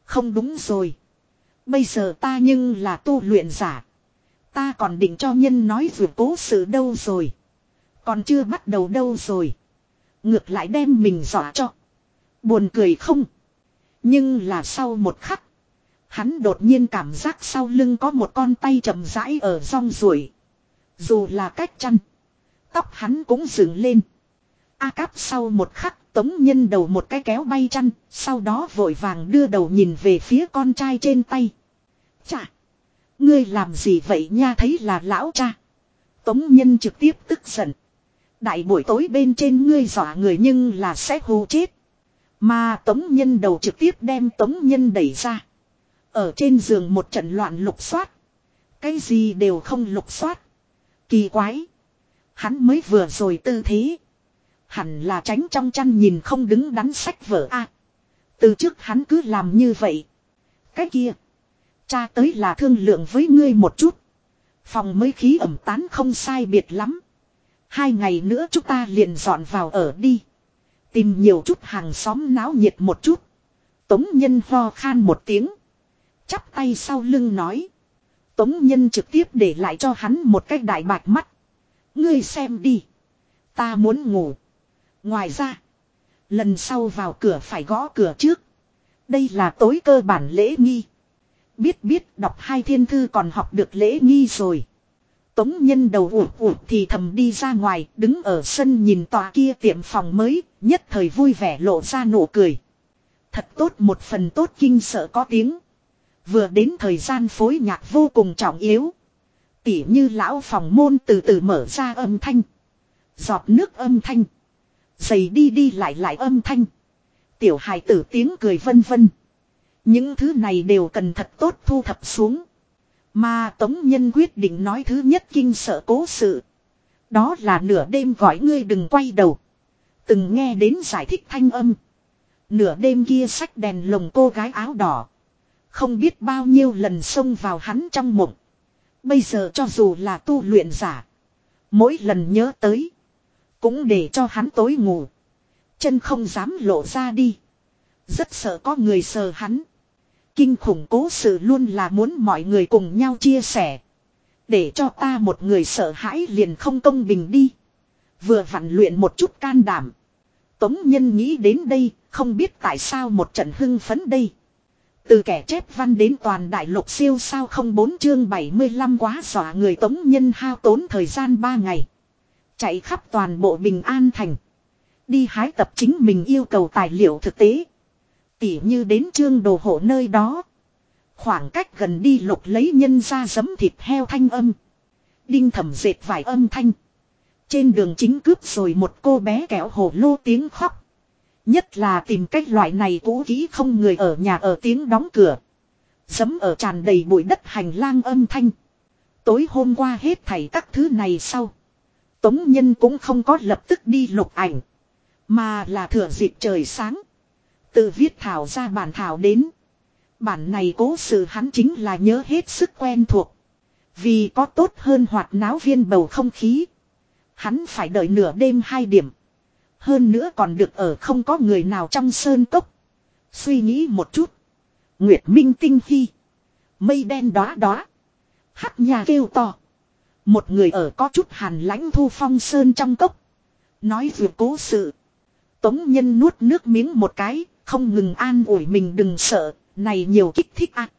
Không đúng rồi. Bây giờ ta nhưng là tu luyện giả. Ta còn định cho nhân nói vừa cố sự đâu rồi. Còn chưa bắt đầu đâu rồi. Ngược lại đem mình dọa cho. Buồn cười không. Nhưng là sau một khắc. Hắn đột nhiên cảm giác sau lưng có một con tay chậm rãi ở rong ruổi. Dù là cách chăn. Tóc hắn cũng dựng lên. A cáp sau một khắc, tống nhân đầu một cái kéo bay chăn. Sau đó vội vàng đưa đầu nhìn về phía con trai trên tay. Chà. Ngươi làm gì vậy nha, thấy là lão cha. Tống nhân trực tiếp tức giận. Đại buổi tối bên trên ngươi dọa người nhưng là sẽ hù chết. Mà tống nhân đầu trực tiếp đem tống nhân đẩy ra. Ở trên giường một trận loạn lục soát. Cái gì đều không lục soát. Kỳ quái. Hắn mới vừa rồi tư thế. Hẳn là tránh trong chăn nhìn không đứng đắn sách vở a. từ trước hắn cứ làm như vậy. Cái kia. Cha tới là thương lượng với ngươi một chút. Phòng mới khí ẩm tán không sai biệt lắm. Hai ngày nữa chúng ta liền dọn vào ở đi. Tìm nhiều chút hàng xóm náo nhiệt một chút. Tống nhân ho khan một tiếng. Chắp tay sau lưng nói. Tống nhân trực tiếp để lại cho hắn một cái đại bạch mắt. Ngươi xem đi. Ta muốn ngủ. Ngoài ra. Lần sau vào cửa phải gõ cửa trước. Đây là tối cơ bản lễ nghi. Biết biết đọc hai thiên thư còn học được lễ nghi rồi. Tống nhân đầu ủ ủ thì thầm đi ra ngoài, đứng ở sân nhìn tòa kia tiệm phòng mới, nhất thời vui vẻ lộ ra nụ cười. Thật tốt một phần tốt kinh sợ có tiếng. Vừa đến thời gian phối nhạc vô cùng trọng yếu. Tỉ như lão phòng môn từ từ mở ra âm thanh. Giọt nước âm thanh. Giày đi đi lại lại âm thanh. Tiểu hài tử tiếng cười vân vân. Những thứ này đều cần thật tốt thu thập xuống. Mà Tống Nhân quyết định nói thứ nhất kinh sợ cố sự. Đó là nửa đêm gọi ngươi đừng quay đầu. Từng nghe đến giải thích thanh âm. Nửa đêm kia sách đèn lồng cô gái áo đỏ. Không biết bao nhiêu lần xông vào hắn trong mộng. Bây giờ cho dù là tu luyện giả. Mỗi lần nhớ tới. Cũng để cho hắn tối ngủ. Chân không dám lộ ra đi. Rất sợ có người sờ hắn. Kinh khủng cố sự luôn là muốn mọi người cùng nhau chia sẻ. Để cho ta một người sợ hãi liền không công bình đi. Vừa vặn luyện một chút can đảm. Tống nhân nghĩ đến đây, không biết tại sao một trận hưng phấn đây. Từ kẻ chép văn đến toàn đại lục siêu sao không bốn chương 75 quá xỏa người tống nhân hao tốn thời gian 3 ngày. Chạy khắp toàn bộ Bình An Thành. Đi hái tập chính mình yêu cầu tài liệu thực tế. Tỉ như đến trương đồ hộ nơi đó. Khoảng cách gần đi lục lấy nhân ra giấm thịt heo thanh âm. Đinh thẩm dệt vài âm thanh. Trên đường chính cướp rồi một cô bé kéo hồ lô tiếng khóc. Nhất là tìm cách loại này cũ kỹ không người ở nhà ở tiếng đóng cửa. Dấm ở tràn đầy bụi đất hành lang âm thanh. Tối hôm qua hết thảy các thứ này sau. Tống Nhân cũng không có lập tức đi lục ảnh. Mà là thừa dịp trời sáng. Tự viết thảo ra bản thảo đến. Bản này cố sự hắn chính là nhớ hết sức quen thuộc. Vì có tốt hơn hoạt náo viên bầu không khí. Hắn phải đợi nửa đêm hai điểm. Hơn nữa còn được ở không có người nào trong sơn cốc. Suy nghĩ một chút. Nguyệt Minh tinh phi, Mây đen đóa đóa. Hắc nhà kêu to. Một người ở có chút hàn lãnh thu phong sơn trong cốc. Nói vừa cố sự. Tống nhân nuốt nước miếng một cái, không ngừng an ủi mình đừng sợ, này nhiều kích thích ạ.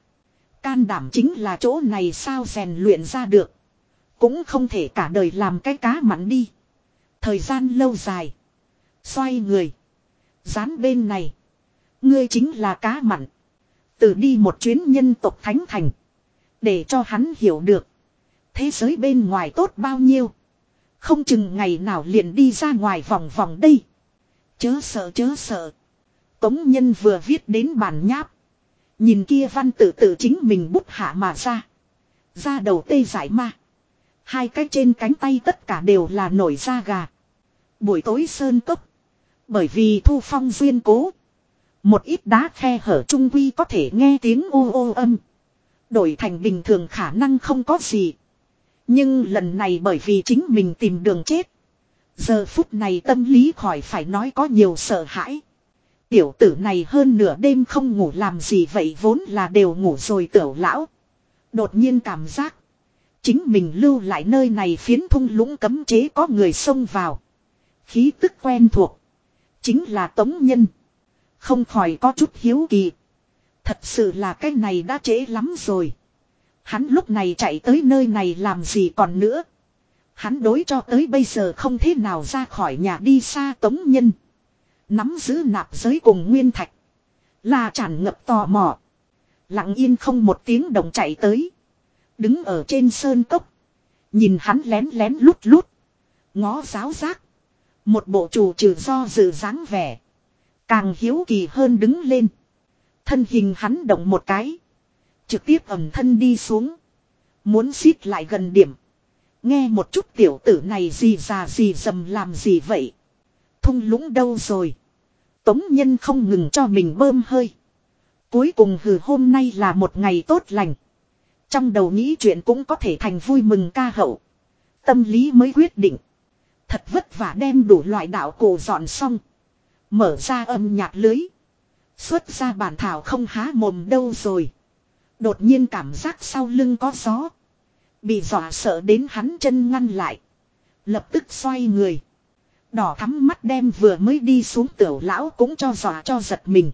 Can đảm chính là chỗ này sao rèn luyện ra được. Cũng không thể cả đời làm cái cá mặn đi. Thời gian lâu dài. Xoay người. Dán bên này. Ngươi chính là cá mặn. Từ đi một chuyến nhân tộc thánh thành. Để cho hắn hiểu được. Thế giới bên ngoài tốt bao nhiêu. Không chừng ngày nào liền đi ra ngoài vòng vòng đây. Chớ sợ chớ sợ. Tống nhân vừa viết đến bản nháp. Nhìn kia văn tự tự chính mình bút hạ mà ra. Ra đầu tê giải ma. Hai cái trên cánh tay tất cả đều là nổi da gà. Buổi tối sơn cốc. Bởi vì thu phong duyên cố. Một ít đá khe hở trung quy có thể nghe tiếng ô ô âm. Đổi thành bình thường khả năng không có gì. Nhưng lần này bởi vì chính mình tìm đường chết. Giờ phút này tâm lý khỏi phải nói có nhiều sợ hãi. Tiểu tử này hơn nửa đêm không ngủ làm gì vậy vốn là đều ngủ rồi tiểu lão. Đột nhiên cảm giác. Chính mình lưu lại nơi này phiến thung lũng cấm chế có người xông vào. Khí tức quen thuộc. Chính là tống nhân. Không khỏi có chút hiếu kỳ. Thật sự là cái này đã trễ lắm rồi. Hắn lúc này chạy tới nơi này làm gì còn nữa. Hắn đối cho tới bây giờ không thế nào ra khỏi nhà đi xa tống nhân. Nắm giữ nạp giới cùng nguyên thạch. Là tràn ngập tò mò. Lặng yên không một tiếng động chạy tới. Đứng ở trên sơn cốc. Nhìn hắn lén lén lút lút. Ngó giáo giác. Một bộ chủ trừ do dự dáng vẻ. Càng hiếu kỳ hơn đứng lên. Thân hình hắn động một cái. Trực tiếp ẩm thân đi xuống. Muốn xít lại gần điểm. Nghe một chút tiểu tử này gì già gì dầm làm gì vậy. Thung lũng đâu rồi. Tống nhân không ngừng cho mình bơm hơi. Cuối cùng hừ hôm nay là một ngày tốt lành. Trong đầu nghĩ chuyện cũng có thể thành vui mừng ca hậu. Tâm lý mới quyết định. Thật vất vả đem đủ loại đạo cổ dọn xong. Mở ra âm nhạc lưới. Xuất ra bản thảo không há mồm đâu rồi. Đột nhiên cảm giác sau lưng có gió. Bị dọa sợ đến hắn chân ngăn lại. Lập tức xoay người. Đỏ thắm mắt đem vừa mới đi xuống tiểu lão cũng cho dọa cho giật mình.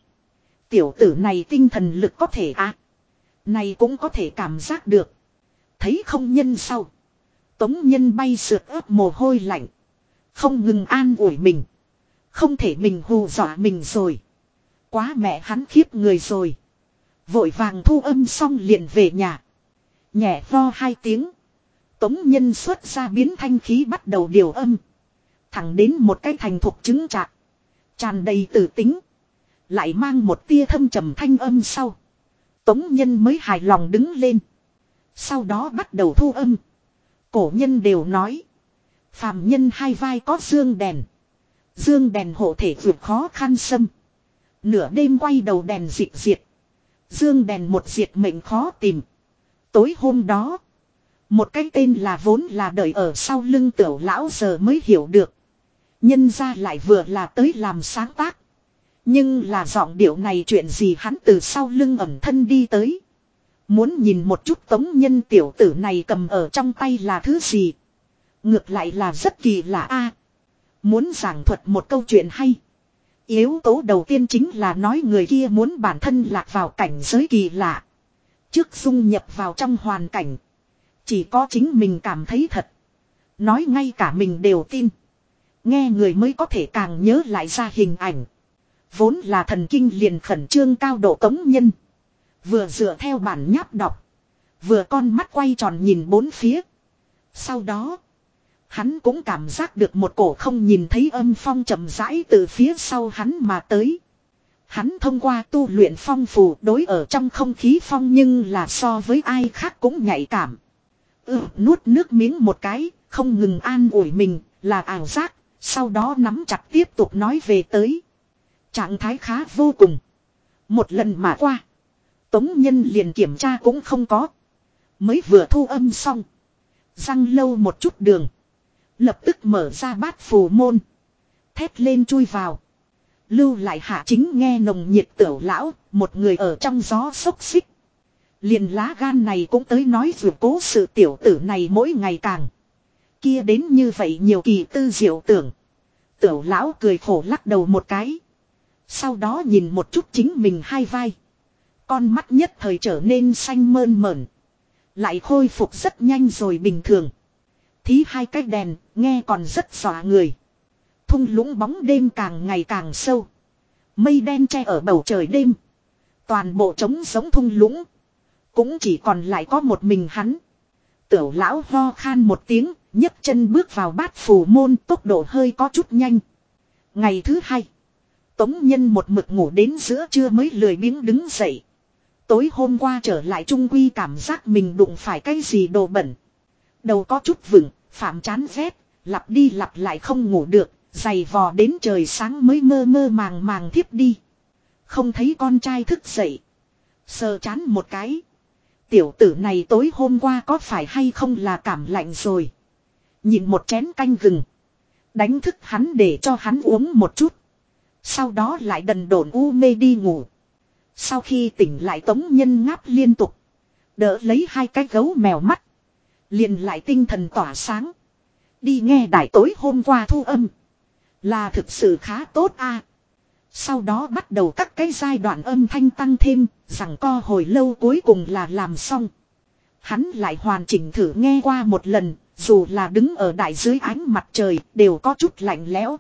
Tiểu tử này tinh thần lực có thể à. Này cũng có thể cảm giác được. Thấy không nhân sau. Tống nhân bay sượt ướp mồ hôi lạnh. Không ngừng an ủi mình. Không thể mình hù dọa mình rồi. Quá mẹ hắn khiếp người rồi. Vội vàng thu âm xong liền về nhà. Nhẹ vo hai tiếng. Tống nhân xuất ra biến thanh khí bắt đầu điều âm. Thẳng đến một cái thành thục chứng trạng. Tràn đầy tử tính. Lại mang một tia thâm trầm thanh âm sau. Tống nhân mới hài lòng đứng lên. Sau đó bắt đầu thu âm. Cổ nhân đều nói. Phàm nhân hai vai có dương đèn. Dương đèn hộ thể vượt khó khăn xâm. Nửa đêm quay đầu đèn dịp diệt. Dương đèn một diệt mệnh khó tìm. Tối hôm đó. Một cái tên là vốn là đợi ở sau lưng tiểu lão giờ mới hiểu được. Nhân ra lại vừa là tới làm sáng tác. Nhưng là giọng điệu này chuyện gì hắn từ sau lưng ẩm thân đi tới. Muốn nhìn một chút tống nhân tiểu tử này cầm ở trong tay là thứ gì. Ngược lại là rất kỳ lạ a Muốn giảng thuật một câu chuyện hay. Yếu tố đầu tiên chính là nói người kia muốn bản thân lạc vào cảnh giới kỳ lạ. Trước dung nhập vào trong hoàn cảnh. Chỉ có chính mình cảm thấy thật. Nói ngay cả mình đều tin. Nghe người mới có thể càng nhớ lại ra hình ảnh. Vốn là thần kinh liền khẩn trương cao độ tống nhân. Vừa dựa theo bản nháp đọc. Vừa con mắt quay tròn nhìn bốn phía. Sau đó. Hắn cũng cảm giác được một cổ không nhìn thấy âm phong chậm rãi từ phía sau hắn mà tới. Hắn thông qua tu luyện phong phù đối ở trong không khí phong nhưng là so với ai khác cũng nhạy cảm. Ừ, nuốt nước miếng một cái, không ngừng an ủi mình, là ảo giác, sau đó nắm chặt tiếp tục nói về tới. Trạng thái khá vô cùng. Một lần mà qua. Tống nhân liền kiểm tra cũng không có. Mới vừa thu âm xong. Răng lâu một chút đường. Lập tức mở ra bát phù môn. Thét lên chui vào. Lưu lại hạ chính nghe nồng nhiệt tiểu lão, một người ở trong gió sốc xích. Liền lá gan này cũng tới nói dù cố sự tiểu tử này mỗi ngày càng. Kia đến như vậy nhiều kỳ tư diệu tưởng. Tiểu lão cười khổ lắc đầu một cái. Sau đó nhìn một chút chính mình hai vai. Con mắt nhất thời trở nên xanh mơn mởn. Lại khôi phục rất nhanh rồi bình thường. Thí hai cái đèn, nghe còn rất xòa người. Thung lũng bóng đêm càng ngày càng sâu. Mây đen che ở bầu trời đêm. Toàn bộ trống giống thung lũng. Cũng chỉ còn lại có một mình hắn. Tiểu lão ho khan một tiếng, nhấc chân bước vào bát phủ môn tốc độ hơi có chút nhanh. Ngày thứ hai. Tống nhân một mực ngủ đến giữa trưa mới lười biếng đứng dậy. Tối hôm qua trở lại trung quy cảm giác mình đụng phải cái gì đồ bẩn. Đầu có chút vững, phạm chán rét, lặp đi lặp lại không ngủ được, giày vò đến trời sáng mới mơ mơ màng màng thiếp đi. Không thấy con trai thức dậy. Sờ chán một cái. Tiểu tử này tối hôm qua có phải hay không là cảm lạnh rồi. Nhìn một chén canh gừng. Đánh thức hắn để cho hắn uống một chút. Sau đó lại đần đổn u mê đi ngủ. Sau khi tỉnh lại tống nhân ngáp liên tục. Đỡ lấy hai cái gấu mèo mắt. Liền lại tinh thần tỏa sáng. Đi nghe đại tối hôm qua thu âm. Là thực sự khá tốt a. Sau đó bắt đầu các cái giai đoạn âm thanh tăng thêm, rằng co hồi lâu cuối cùng là làm xong. Hắn lại hoàn chỉnh thử nghe qua một lần, dù là đứng ở đại dưới ánh mặt trời, đều có chút lạnh lẽo.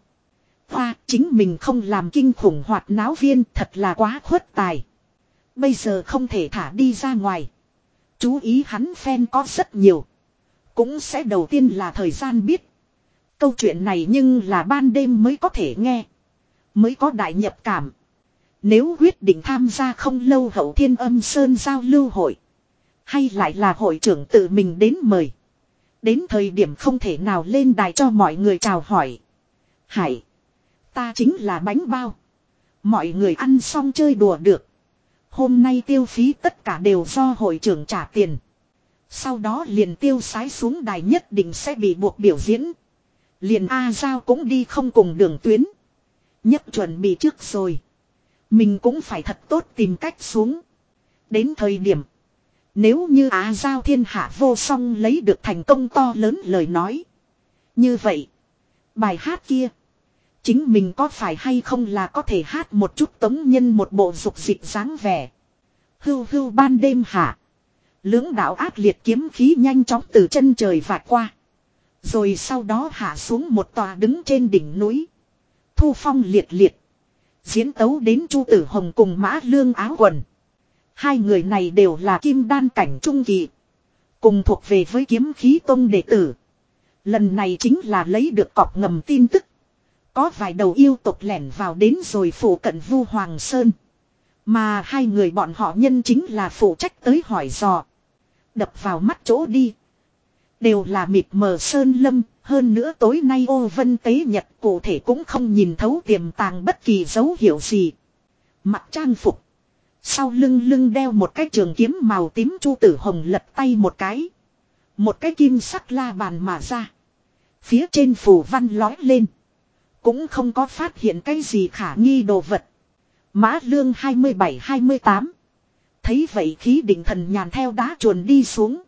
Hoa, chính mình không làm kinh khủng hoạt náo viên, thật là quá khuất tài. Bây giờ không thể thả đi ra ngoài. Chú ý hắn fan có rất nhiều. Cũng sẽ đầu tiên là thời gian biết. Câu chuyện này nhưng là ban đêm mới có thể nghe. Mới có đại nhập cảm. Nếu quyết định tham gia không lâu hậu thiên âm sơn giao lưu hội. Hay lại là hội trưởng tự mình đến mời. Đến thời điểm không thể nào lên đài cho mọi người chào hỏi. Hải. Ta chính là bánh bao. Mọi người ăn xong chơi đùa được. Hôm nay tiêu phí tất cả đều do hội trưởng trả tiền. Sau đó liền tiêu sái xuống đài nhất định sẽ bị buộc biểu diễn. Liền A Giao cũng đi không cùng đường tuyến. Nhất chuẩn bị trước rồi. Mình cũng phải thật tốt tìm cách xuống. Đến thời điểm. Nếu như Á Giao thiên hạ vô song lấy được thành công to lớn lời nói. Như vậy. Bài hát kia. Chính mình có phải hay không là có thể hát một chút tống nhân một bộ dục dịch dáng vẻ. Hưu hưu ban đêm hạ. Lưỡng đạo ác liệt kiếm khí nhanh chóng từ chân trời vạt qua. Rồi sau đó hạ xuống một tòa đứng trên đỉnh núi. Thu phong liệt liệt. Diễn tấu đến Chu Tử Hồng cùng Mã Lương áo quần. Hai người này đều là kim đan cảnh trung kỳ. Cùng thuộc về với kiếm khí tông đệ tử. Lần này chính là lấy được cọc ngầm tin tức. Có vài đầu yêu tục lẻn vào đến rồi phủ cận Vu Hoàng Sơn. Mà hai người bọn họ nhân chính là phụ trách tới hỏi dò. Đập vào mắt chỗ đi. Đều là mịt mờ sơn lâm, hơn nữa tối nay ô vân tế nhật cụ thể cũng không nhìn thấu tiềm tàng bất kỳ dấu hiệu gì. Mặt trang phục. Sau lưng lưng đeo một cái trường kiếm màu tím chu tử hồng lật tay một cái. Một cái kim sắc la bàn mà ra. Phía trên phủ văn lói lên. Cũng không có phát hiện cái gì khả nghi đồ vật. Mã lương 27-28. Thấy vậy khí định thần nhàn theo đá chuồn đi xuống.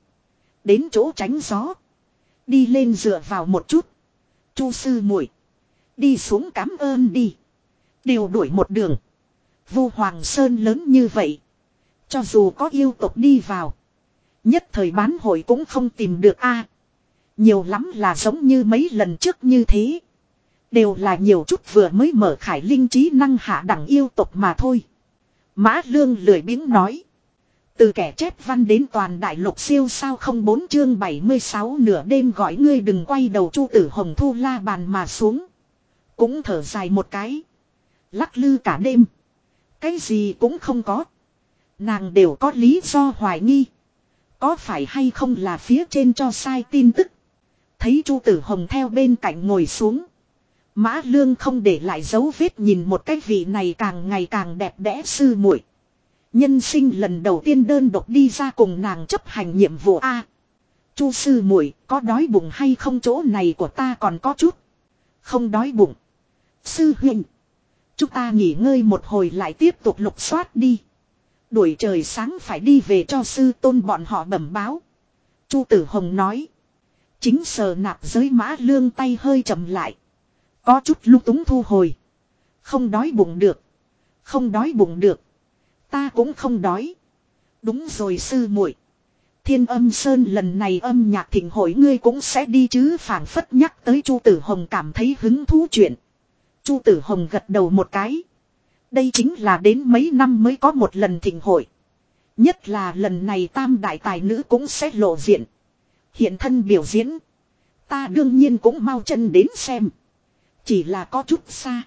Đến chỗ tránh gió. Đi lên dựa vào một chút. Chu sư muội, Đi xuống cảm ơn đi. Đều đuổi một đường. Vu Hoàng Sơn lớn như vậy. Cho dù có yêu tục đi vào. Nhất thời bán hội cũng không tìm được a Nhiều lắm là giống như mấy lần trước như thế. Đều là nhiều chút vừa mới mở khải linh trí năng hạ đẳng yêu tục mà thôi. Mã Lương lười biếng nói. Từ kẻ chép văn đến toàn đại lục siêu sao không bốn chương 76 nửa đêm gọi ngươi đừng quay đầu chu tử hồng thu la bàn mà xuống. Cũng thở dài một cái. Lắc lư cả đêm. Cái gì cũng không có. Nàng đều có lý do hoài nghi. Có phải hay không là phía trên cho sai tin tức. Thấy chu tử hồng theo bên cạnh ngồi xuống. Mã lương không để lại dấu vết nhìn một cái vị này càng ngày càng đẹp đẽ sư muội Nhân sinh lần đầu tiên đơn độc đi ra cùng nàng chấp hành nhiệm vụ A. Chu sư muội, có đói bụng hay không chỗ này của ta còn có chút. Không đói bụng. Sư huynh. Chúng ta nghỉ ngơi một hồi lại tiếp tục lục soát đi. Đuổi trời sáng phải đi về cho sư tôn bọn họ bẩm báo. Chu tử hồng nói. Chính sờ nạp giới mã lương tay hơi chậm lại. Có chút lúc túng thu hồi. Không đói bụng được. Không đói bụng được. Ta cũng không đói. Đúng rồi sư muội. Thiên âm sơn lần này âm nhạc thịnh hội ngươi cũng sẽ đi chứ phảng phất nhắc tới Chu Tử Hồng cảm thấy hứng thú chuyện. Chu Tử Hồng gật đầu một cái. Đây chính là đến mấy năm mới có một lần thịnh hội. Nhất là lần này tam đại tài nữ cũng sẽ lộ diện. Hiện thân biểu diễn. Ta đương nhiên cũng mau chân đến xem. Chỉ là có chút xa.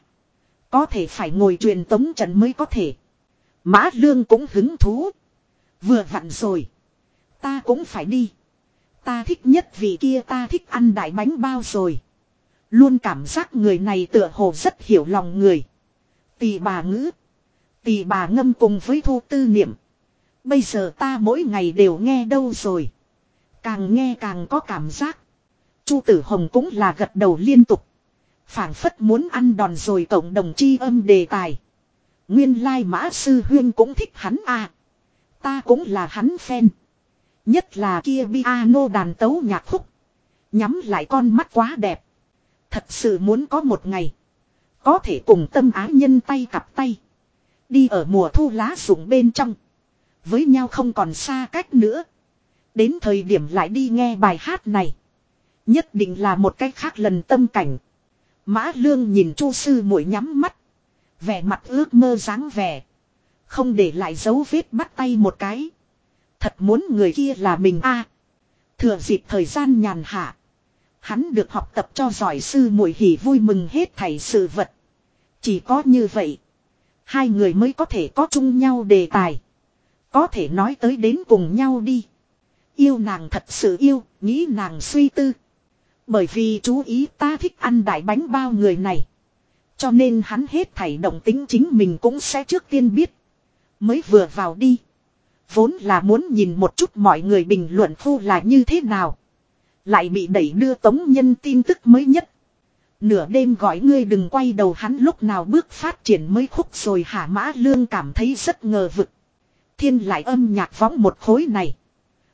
Có thể phải ngồi truyền tống trận mới có thể. Mã lương cũng hứng thú. Vừa vặn rồi. Ta cũng phải đi. Ta thích nhất vì kia ta thích ăn đại bánh bao rồi. Luôn cảm giác người này tựa hồ rất hiểu lòng người. Tì bà ngữ. Tì bà ngâm cùng với thu tư niệm. Bây giờ ta mỗi ngày đều nghe đâu rồi. Càng nghe càng có cảm giác. Chu tử hồng cũng là gật đầu liên tục phảng phất muốn ăn đòn rồi cộng đồng chi âm đề tài. Nguyên lai mã sư huyên cũng thích hắn à. Ta cũng là hắn fan. Nhất là kia piano đàn tấu nhạc khúc. Nhắm lại con mắt quá đẹp. Thật sự muốn có một ngày. Có thể cùng tâm ái nhân tay cặp tay. Đi ở mùa thu lá rụng bên trong. Với nhau không còn xa cách nữa. Đến thời điểm lại đi nghe bài hát này. Nhất định là một cách khác lần tâm cảnh. Mã lương nhìn chu sư mũi nhắm mắt. Vẻ mặt ước mơ dáng vẻ. Không để lại dấu vết bắt tay một cái. Thật muốn người kia là mình a. thừa dịp thời gian nhàn hạ. Hắn được học tập cho giỏi sư muội hỉ vui mừng hết thảy sự vật. Chỉ có như vậy. Hai người mới có thể có chung nhau đề tài. Có thể nói tới đến cùng nhau đi. Yêu nàng thật sự yêu, nghĩ nàng suy tư. Bởi vì chú ý ta thích ăn đại bánh bao người này. Cho nên hắn hết thảy động tính chính mình cũng sẽ trước tiên biết. Mới vừa vào đi. Vốn là muốn nhìn một chút mọi người bình luận phu là như thế nào. Lại bị đẩy đưa tống nhân tin tức mới nhất. Nửa đêm gọi ngươi đừng quay đầu hắn lúc nào bước phát triển mới khúc rồi hả mã lương cảm thấy rất ngờ vực. Thiên lại âm nhạc võng một khối này.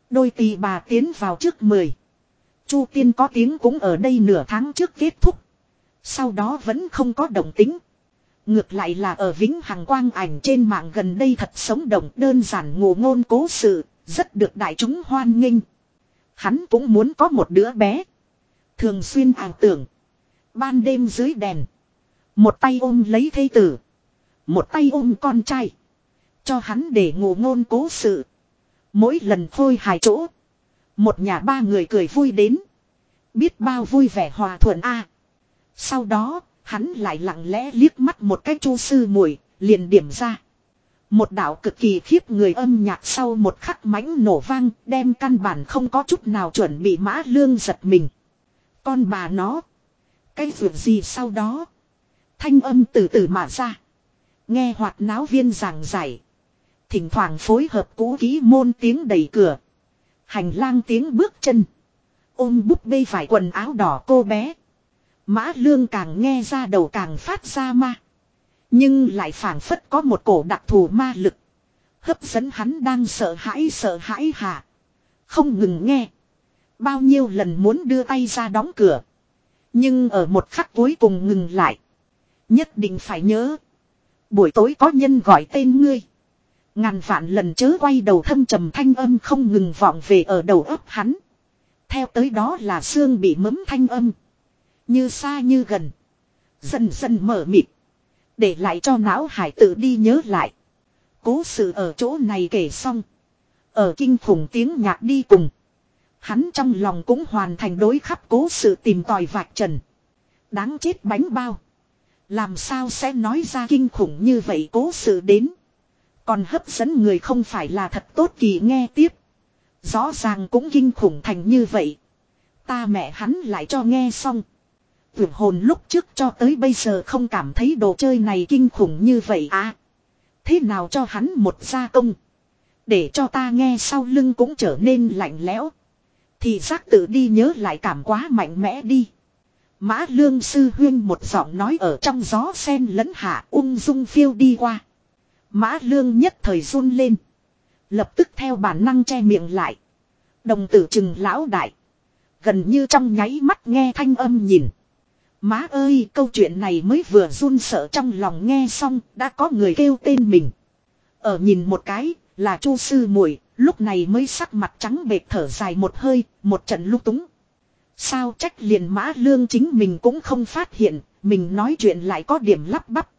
Đôi tì bà tiến vào trước mười. Chu tiên có tiếng cũng ở đây nửa tháng trước kết thúc. Sau đó vẫn không có động tính. Ngược lại là ở Vĩnh Hằng quang ảnh trên mạng gần đây thật sống động đơn giản ngụ ngôn cố sự, rất được đại chúng hoan nghênh. Hắn cũng muốn có một đứa bé. Thường xuyên ảo tưởng. Ban đêm dưới đèn. Một tay ôm lấy thây tử. Một tay ôm con trai. Cho hắn để ngủ ngôn cố sự. Mỗi lần phôi hài chỗ. Một nhà ba người cười vui đến. Biết bao vui vẻ hòa thuận a. Sau đó, hắn lại lặng lẽ liếc mắt một cái chu sư mùi liền điểm ra. Một đạo cực kỳ khiếp người âm nhạc sau một khắc mãnh nổ vang đem căn bản không có chút nào chuẩn bị mã lương giật mình. Con bà nó. Cái vượt gì sau đó. Thanh âm từ từ mà ra. Nghe hoạt náo viên giảng giải. Thỉnh thoảng phối hợp cũ ký môn tiếng đầy cửa. Hành lang tiếng bước chân. Ôm búp bê phải quần áo đỏ cô bé. Mã lương càng nghe ra đầu càng phát ra ma. Nhưng lại phảng phất có một cổ đặc thù ma lực. Hấp dẫn hắn đang sợ hãi sợ hãi hả. Không ngừng nghe. Bao nhiêu lần muốn đưa tay ra đóng cửa. Nhưng ở một khắc cuối cùng ngừng lại. Nhất định phải nhớ. Buổi tối có nhân gọi tên ngươi. Ngàn vạn lần chớ quay đầu thâm trầm thanh âm không ngừng vọng về ở đầu ấp hắn. Theo tới đó là xương bị mấm thanh âm. Như xa như gần. Dần dần mở mịt. Để lại cho não hải tự đi nhớ lại. Cố sự ở chỗ này kể xong. Ở kinh khủng tiếng nhạc đi cùng. Hắn trong lòng cũng hoàn thành đối khắp cố sự tìm tòi vạch trần. Đáng chết bánh bao. Làm sao sẽ nói ra kinh khủng như vậy cố sự đến. Còn hấp dẫn người không phải là thật tốt kỳ nghe tiếp. Rõ ràng cũng kinh khủng thành như vậy. Ta mẹ hắn lại cho nghe xong. Vượt hồn lúc trước cho tới bây giờ không cảm thấy đồ chơi này kinh khủng như vậy à. Thế nào cho hắn một gia công. Để cho ta nghe sau lưng cũng trở nên lạnh lẽo. Thì giác tự đi nhớ lại cảm quá mạnh mẽ đi. Mã lương sư huyên một giọng nói ở trong gió sen lẫn hạ ung dung phiêu đi qua. Mã lương nhất thời run lên. Lập tức theo bản năng che miệng lại. Đồng tử trừng lão đại. Gần như trong nháy mắt nghe thanh âm nhìn. Má ơi, câu chuyện này mới vừa run sợ trong lòng nghe xong, đã có người kêu tên mình. Ở nhìn một cái, là chu sư muội, lúc này mới sắc mặt trắng bệt thở dài một hơi, một trận lúc túng. Sao trách liền mã lương chính mình cũng không phát hiện, mình nói chuyện lại có điểm lắp bắp.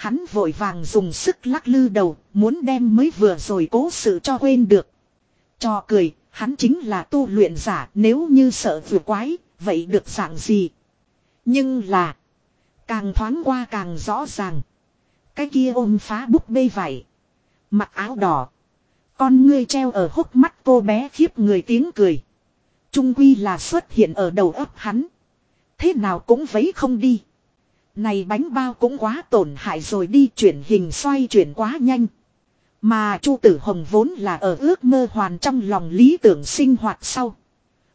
Hắn vội vàng dùng sức lắc lư đầu, muốn đem mới vừa rồi cố sự cho quên được. Cho cười, hắn chính là tu luyện giả, nếu như sợ vừa quái, vậy được dạng gì. Nhưng là. Càng thoáng qua càng rõ ràng. Cái kia ôm phá búp bê vậy Mặc áo đỏ. Con ngươi treo ở hốc mắt cô bé khiếp người tiếng cười. Trung quy là xuất hiện ở đầu ấp hắn. Thế nào cũng vấy không đi. Này bánh bao cũng quá tổn hại rồi đi chuyển hình xoay chuyển quá nhanh. Mà Chu Tử Hồng vốn là ở ước mơ hoàn trong lòng lý tưởng sinh hoạt sau.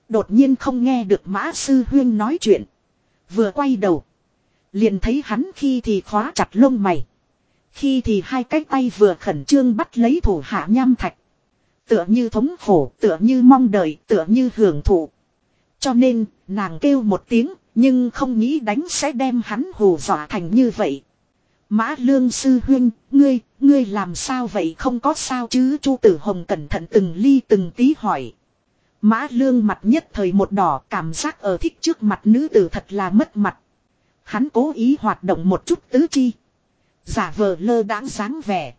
Đột nhiên không nghe được Mã Sư Huyên nói chuyện. Vừa quay đầu. Liền thấy hắn khi thì khóa chặt lông mày. Khi thì hai cái tay vừa khẩn trương bắt lấy thủ hạ nham thạch. Tựa như thống khổ, tựa như mong đợi, tựa như hưởng thụ. Cho nên, nàng kêu một tiếng, nhưng không nghĩ đánh sẽ đem hắn hù dọa thành như vậy. Mã lương sư huynh, ngươi, ngươi làm sao vậy không có sao chứ chu tử hồng cẩn thận từng ly từng tí hỏi. Mã lương mặt nhất thời một đỏ cảm giác ở thích trước mặt nữ tử thật là mất mặt. Hắn cố ý hoạt động một chút tứ chi. Giả vờ lơ đáng dáng vẻ.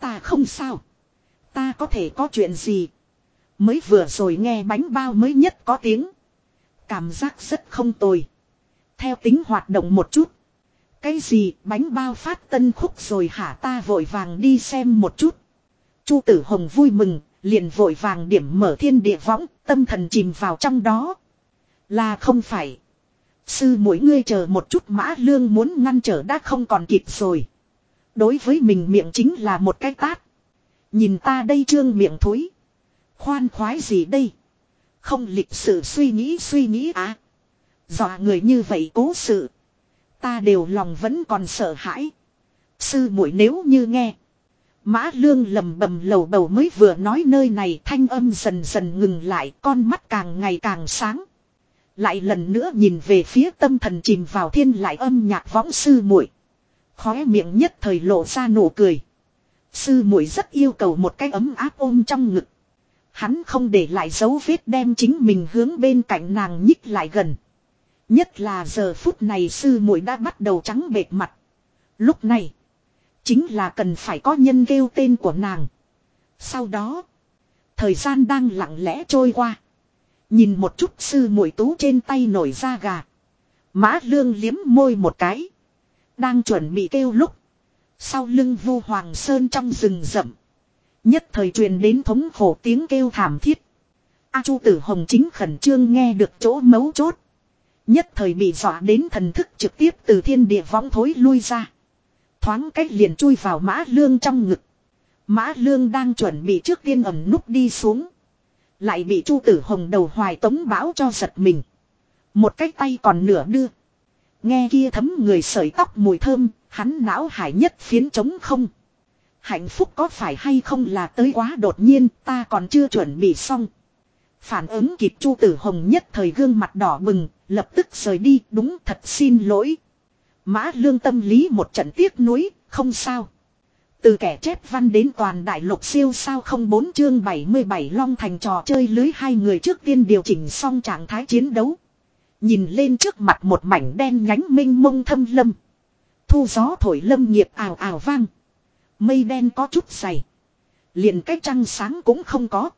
Ta không sao. Ta có thể có chuyện gì. Mới vừa rồi nghe bánh bao mới nhất có tiếng. Cảm giác rất không tồi. Theo tính hoạt động một chút. Cái gì bánh bao phát tân khúc rồi hả ta vội vàng đi xem một chút. Chu tử hồng vui mừng liền vội vàng điểm mở thiên địa võng, tâm thần chìm vào trong đó. Là không phải. Sư mỗi ngươi chờ một chút mã lương muốn ngăn trở đã không còn kịp rồi. Đối với mình miệng chính là một cái tát. Nhìn ta đây trương miệng thối. Khoan khoái gì đây? Không lịch sự suy nghĩ suy nghĩ à. Dọa người như vậy cố sự. Ta đều lòng vẫn còn sợ hãi. Sư muội nếu như nghe. Mã lương lầm bầm lầu bầu mới vừa nói nơi này thanh âm dần dần ngừng lại, con mắt càng ngày càng sáng. Lại lần nữa nhìn về phía tâm thần chìm vào thiên lại âm nhạc võng sư muội Khóe miệng nhất thời lộ ra nụ cười. Sư muội rất yêu cầu một cái ấm áp ôm trong ngực. Hắn không để lại dấu vết đem chính mình hướng bên cạnh nàng nhích lại gần. Nhất là giờ phút này sư muội đã bắt đầu trắng bệt mặt. Lúc này. Chính là cần phải có nhân kêu tên của nàng. Sau đó. Thời gian đang lặng lẽ trôi qua. Nhìn một chút sư muội tú trên tay nổi da gà. Mã lương liếm môi một cái. Đang chuẩn bị kêu lúc. Sau lưng vu hoàng sơn trong rừng rậm. Nhất thời truyền đến thống khổ tiếng kêu thảm thiết. A Chu Tử Hồng chính khẩn trương nghe được chỗ mấu chốt. Nhất thời bị dọa đến thần thức trực tiếp từ thiên địa võng thối lui ra. Thoáng cách liền chui vào mã lương trong ngực. Mã lương đang chuẩn bị trước tiên ẩm núp đi xuống. Lại bị Chu Tử Hồng đầu hoài tống bão cho giật mình. Một cái tay còn nửa đưa. Nghe kia thấm người sợi tóc mùi thơm, hắn não hải nhất phiến trống không. Hạnh phúc có phải hay không là tới quá đột nhiên, ta còn chưa chuẩn bị xong. Phản ứng kịp Chu Tử Hồng nhất thời gương mặt đỏ bừng, lập tức rời đi, đúng thật xin lỗi. Mã lương tâm lý một trận tiếc nuối, không sao. Từ kẻ chép văn đến toàn đại lục siêu sao không bốn chương 77 long thành trò chơi lưới hai người trước tiên điều chỉnh xong trạng thái chiến đấu. Nhìn lên trước mặt một mảnh đen nhánh minh mông thâm lâm. Thu gió thổi lâm nghiệp ào ào vang. Mây đen có chút dày. Liền cái trăng sáng cũng không có.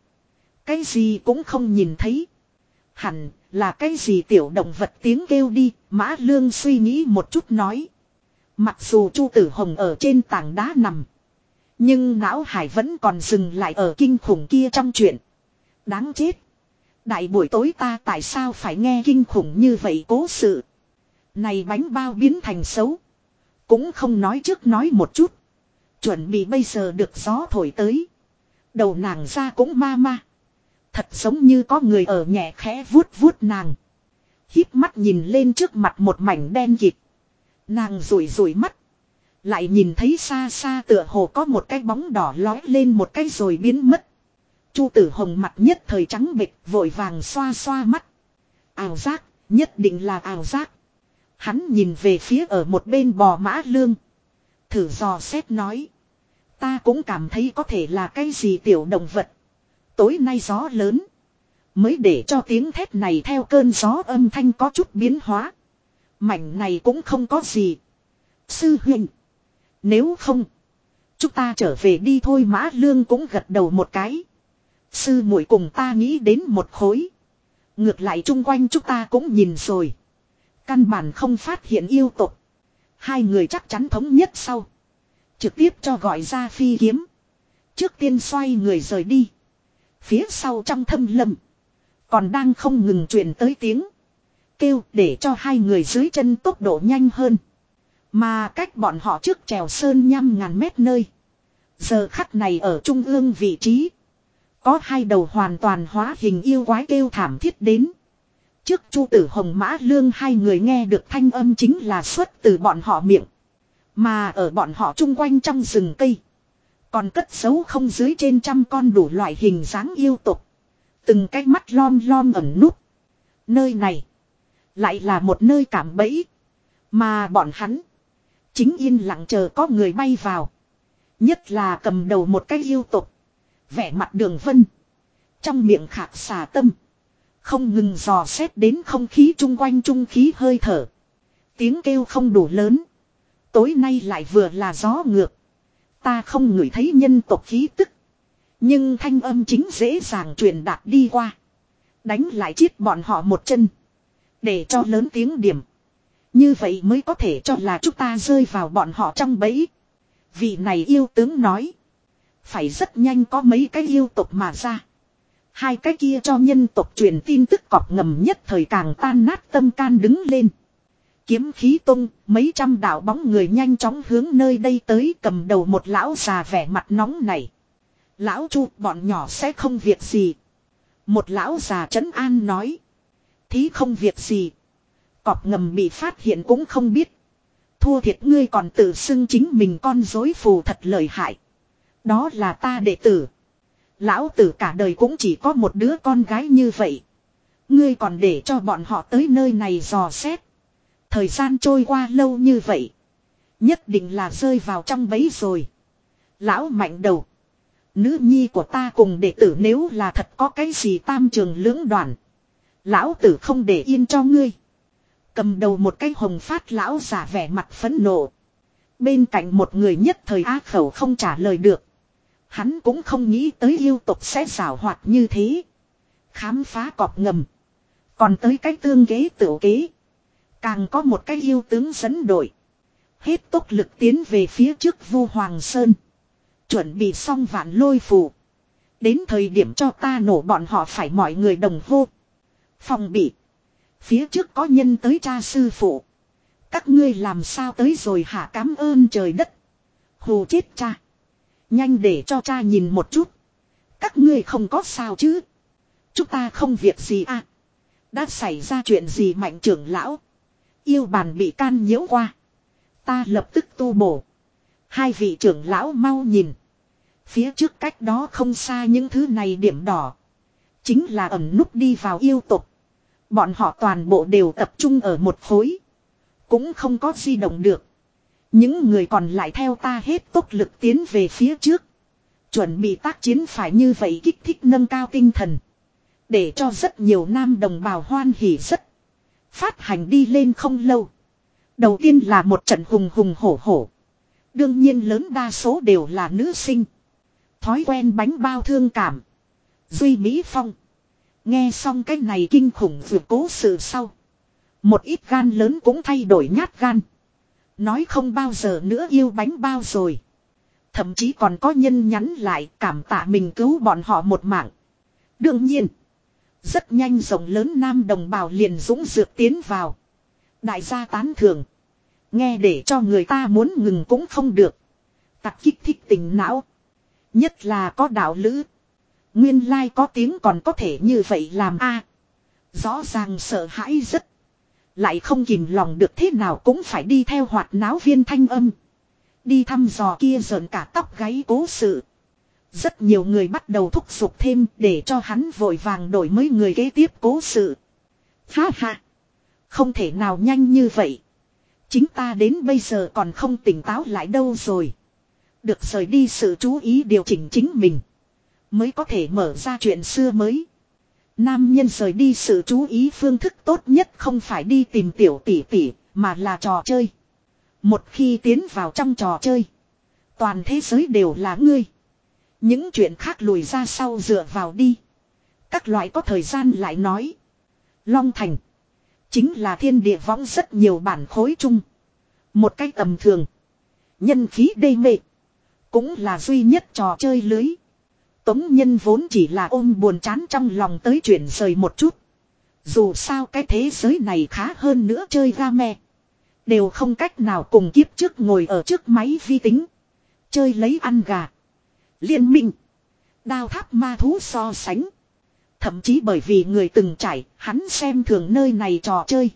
Cái gì cũng không nhìn thấy. Hẳn là cái gì tiểu động vật tiếng kêu đi, Mã Lương suy nghĩ một chút nói. Mặc dù Chu Tử Hồng ở trên tảng đá nằm. Nhưng não hải vẫn còn dừng lại ở kinh khủng kia trong chuyện. Đáng chết. Đại buổi tối ta tại sao phải nghe kinh khủng như vậy cố sự. Này bánh bao biến thành xấu. Cũng không nói trước nói một chút. Chuẩn bị bây giờ được gió thổi tới. Đầu nàng ra cũng ma ma. Thật giống như có người ở nhẹ khẽ vuốt vuốt nàng. híp mắt nhìn lên trước mặt một mảnh đen kịt. Nàng rủi rủi mắt. Lại nhìn thấy xa xa tựa hồ có một cái bóng đỏ lói lên một cái rồi biến mất. Chu tử hồng mặt nhất thời trắng bịch vội vàng xoa xoa mắt. Ảo giác, nhất định là ảo giác. Hắn nhìn về phía ở một bên bò mã lương. Thử dò xét nói. Ta cũng cảm thấy có thể là cái gì tiểu động vật. Tối nay gió lớn. Mới để cho tiếng thét này theo cơn gió âm thanh có chút biến hóa. Mảnh này cũng không có gì. Sư huynh. Nếu không. Chúng ta trở về đi thôi mã lương cũng gật đầu một cái. Sư muội cùng ta nghĩ đến một khối. Ngược lại chung quanh chúng ta cũng nhìn rồi. Căn bản không phát hiện yêu tục. Hai người chắc chắn thống nhất sau. Trực tiếp cho gọi ra phi kiếm. Trước tiên xoay người rời đi. Phía sau trong thâm lâm. Còn đang không ngừng truyền tới tiếng. Kêu để cho hai người dưới chân tốc độ nhanh hơn. Mà cách bọn họ trước trèo sơn nhăm ngàn mét nơi. Giờ khắc này ở trung ương vị trí. Có hai đầu hoàn toàn hóa hình yêu quái kêu thảm thiết đến. Trước Chu Tử Hồng Mã Lương hai người nghe được thanh âm chính là xuất từ bọn họ miệng. Mà ở bọn họ chung quanh trong rừng cây. Còn cất giấu không dưới trên trăm con đủ loại hình dáng yêu tục. Từng cái mắt lom lom ẩn núp. Nơi này. Lại là một nơi cảm bẫy. Mà bọn hắn. Chính yên lặng chờ có người bay vào. Nhất là cầm đầu một cái yêu tục. Vẻ mặt đường vân. Trong miệng khạc xà tâm. Không ngừng dò xét đến không khí chung quanh trung khí hơi thở. Tiếng kêu không đủ lớn. Tối nay lại vừa là gió ngược. Ta không ngửi thấy nhân tộc khí tức. Nhưng thanh âm chính dễ dàng truyền đạt đi qua. Đánh lại chiết bọn họ một chân. Để cho lớn tiếng điểm. Như vậy mới có thể cho là chúng ta rơi vào bọn họ trong bẫy. Vị này yêu tướng nói. Phải rất nhanh có mấy cái yêu tộc mà ra. Hai cái kia cho nhân tộc truyền tin tức cọp ngầm nhất thời càng tan nát tâm can đứng lên. Kiếm khí tung, mấy trăm đạo bóng người nhanh chóng hướng nơi đây tới cầm đầu một lão già vẻ mặt nóng này. Lão chu bọn nhỏ sẽ không việc gì. Một lão già trấn an nói. Thí không việc gì. Cọp ngầm bị phát hiện cũng không biết. Thua thiệt ngươi còn tự xưng chính mình con dối phù thật lợi hại. Đó là ta đệ tử. Lão tử cả đời cũng chỉ có một đứa con gái như vậy. Ngươi còn để cho bọn họ tới nơi này dò xét. Thời gian trôi qua lâu như vậy. Nhất định là rơi vào trong bẫy rồi. Lão mạnh đầu. Nữ nhi của ta cùng đệ tử nếu là thật có cái gì tam trường lưỡng đoàn. Lão tử không để yên cho ngươi. Cầm đầu một cái hồng phát lão giả vẻ mặt phẫn nộ. Bên cạnh một người nhất thời á khẩu không trả lời được. Hắn cũng không nghĩ tới yêu tục sẽ xảo hoạt như thế. Khám phá cọp ngầm. Còn tới cái tương kế tiểu kế. Càng có một cái yêu tướng dẫn đội. Hết tốc lực tiến về phía trước vu hoàng sơn. Chuẩn bị xong vạn lôi phù. Đến thời điểm cho ta nổ bọn họ phải mọi người đồng hô. Phòng bị. Phía trước có nhân tới cha sư phụ. Các ngươi làm sao tới rồi hả cảm ơn trời đất. Hù chết cha. Nhanh để cho cha nhìn một chút. Các ngươi không có sao chứ. Chúng ta không việc gì à. Đã xảy ra chuyện gì mạnh trưởng lão. Yêu bàn bị can nhiễu qua. Ta lập tức tu bổ. Hai vị trưởng lão mau nhìn. Phía trước cách đó không xa những thứ này điểm đỏ. Chính là ẩn núp đi vào yêu tục. Bọn họ toàn bộ đều tập trung ở một khối. Cũng không có di động được. Những người còn lại theo ta hết tốc lực tiến về phía trước. Chuẩn bị tác chiến phải như vậy kích thích nâng cao tinh thần. Để cho rất nhiều nam đồng bào hoan hỉ rất. Phát hành đi lên không lâu. Đầu tiên là một trận hùng hùng hổ hổ. Đương nhiên lớn đa số đều là nữ sinh. Thói quen bánh bao thương cảm. Duy Mỹ Phong. Nghe xong cái này kinh khủng vượt cố sự sau. Một ít gan lớn cũng thay đổi nhát gan. Nói không bao giờ nữa yêu bánh bao rồi. Thậm chí còn có nhân nhắn lại cảm tạ mình cứu bọn họ một mạng. Đương nhiên. Rất nhanh rộng lớn nam đồng bào liền dũng dược tiến vào. Đại gia tán thưởng Nghe để cho người ta muốn ngừng cũng không được. Tặc kích thích tình não. Nhất là có đạo lữ. Nguyên lai like có tiếng còn có thể như vậy làm a Rõ ràng sợ hãi rất. Lại không kìm lòng được thế nào cũng phải đi theo hoạt náo viên thanh âm. Đi thăm dò kia rợn cả tóc gáy cố sự. Rất nhiều người bắt đầu thúc giục thêm để cho hắn vội vàng đổi mới người kế tiếp cố sự. Ha ha. Không thể nào nhanh như vậy. Chính ta đến bây giờ còn không tỉnh táo lại đâu rồi. Được rời đi sự chú ý điều chỉnh chính mình. Mới có thể mở ra chuyện xưa mới. Nam nhân rời đi sự chú ý phương thức tốt nhất không phải đi tìm tiểu tỷ tỷ, mà là trò chơi. Một khi tiến vào trong trò chơi, toàn thế giới đều là ngươi. Những chuyện khác lùi ra sau dựa vào đi. Các loại có thời gian lại nói. Long Thành. Chính là thiên địa võng rất nhiều bản khối chung. Một cách tầm thường. Nhân khí đê mệ. Cũng là duy nhất trò chơi lưới. Tống nhân vốn chỉ là ôm buồn chán trong lòng tới chuyển rời một chút. Dù sao cái thế giới này khá hơn nữa chơi game. Đều không cách nào cùng kiếp trước ngồi ở trước máy vi tính. Chơi lấy ăn gà. Liên minh. Đao tháp ma thú so sánh. Thậm chí bởi vì người từng trải, hắn xem thường nơi này trò chơi.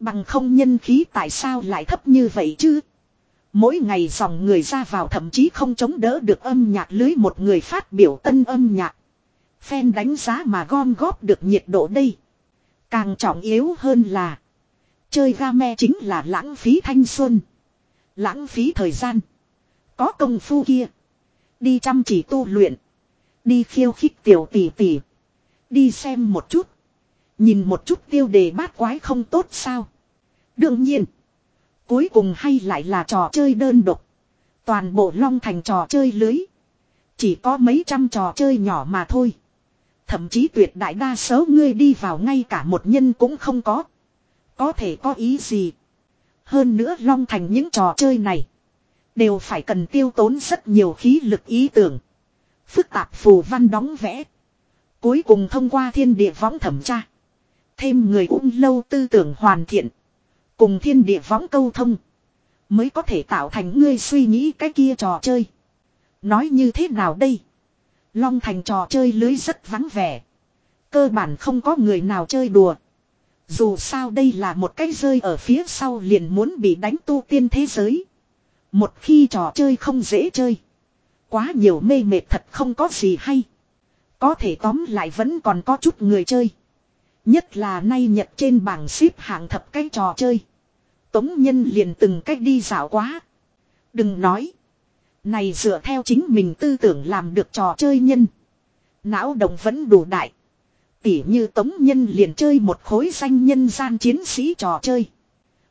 Bằng không nhân khí tại sao lại thấp như vậy chứ? Mỗi ngày dòng người ra vào thậm chí không chống đỡ được âm nhạc lưới một người phát biểu tân âm nhạc. Fan đánh giá mà gom góp được nhiệt độ đây. Càng trọng yếu hơn là. Chơi game chính là lãng phí thanh xuân. Lãng phí thời gian. Có công phu kia. Đi chăm chỉ tu luyện. Đi khiêu khích tiểu tỷ tỷ. Đi xem một chút. Nhìn một chút tiêu đề bát quái không tốt sao. Đương nhiên. Cuối cùng hay lại là trò chơi đơn độc. Toàn bộ long thành trò chơi lưới. Chỉ có mấy trăm trò chơi nhỏ mà thôi. Thậm chí tuyệt đại đa số ngươi đi vào ngay cả một nhân cũng không có. Có thể có ý gì. Hơn nữa long thành những trò chơi này. Đều phải cần tiêu tốn rất nhiều khí lực ý tưởng. Phức tạp phù văn đóng vẽ. Cuối cùng thông qua thiên địa võng thẩm tra. Thêm người ung lâu tư tưởng hoàn thiện. Cùng thiên địa võng câu thông. Mới có thể tạo thành ngươi suy nghĩ cái kia trò chơi. Nói như thế nào đây? Long thành trò chơi lưới rất vắng vẻ. Cơ bản không có người nào chơi đùa. Dù sao đây là một cái rơi ở phía sau liền muốn bị đánh tu tiên thế giới. Một khi trò chơi không dễ chơi. Quá nhiều mê mệt thật không có gì hay. Có thể tóm lại vẫn còn có chút người chơi. Nhất là nay nhật trên bảng xếp hạng thập cái trò chơi. Tống nhân liền từng cách đi dạo quá. Đừng nói. Này dựa theo chính mình tư tưởng làm được trò chơi nhân. Não động vẫn đủ đại. Tỉ như tống nhân liền chơi một khối danh nhân gian chiến sĩ trò chơi.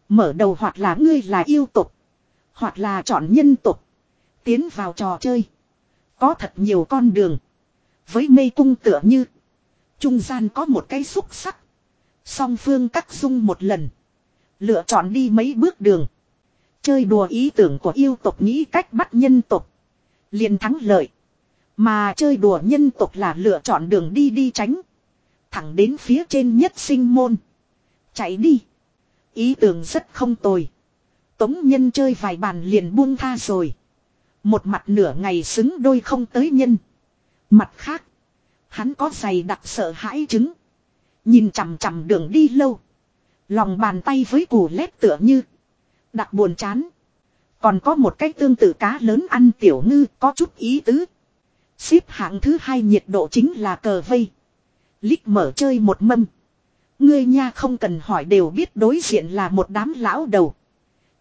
Mở đầu hoặc là ngươi là yêu tục. Hoặc là chọn nhân tục. Tiến vào trò chơi. Có thật nhiều con đường. Với mê cung tựa như. Trung gian có một cái xúc sắc. Song phương cắt dung một lần. Lựa chọn đi mấy bước đường. Chơi đùa ý tưởng của yêu tộc nghĩ cách bắt nhân tộc. liền thắng lợi. Mà chơi đùa nhân tộc là lựa chọn đường đi đi tránh. Thẳng đến phía trên nhất sinh môn. Chạy đi. Ý tưởng rất không tồi. Tống nhân chơi vài bàn liền buông tha rồi. Một mặt nửa ngày xứng đôi không tới nhân. Mặt khác. Hắn có giày đặc sợ hãi chứng. Nhìn chằm chằm đường đi lâu. Lòng bàn tay với củ lép tựa như. Đặc buồn chán. Còn có một cách tương tự cá lớn ăn tiểu ngư có chút ý tứ. Xếp hạng thứ hai nhiệt độ chính là cờ vây. Lích mở chơi một mâm. Ngươi nha không cần hỏi đều biết đối diện là một đám lão đầu.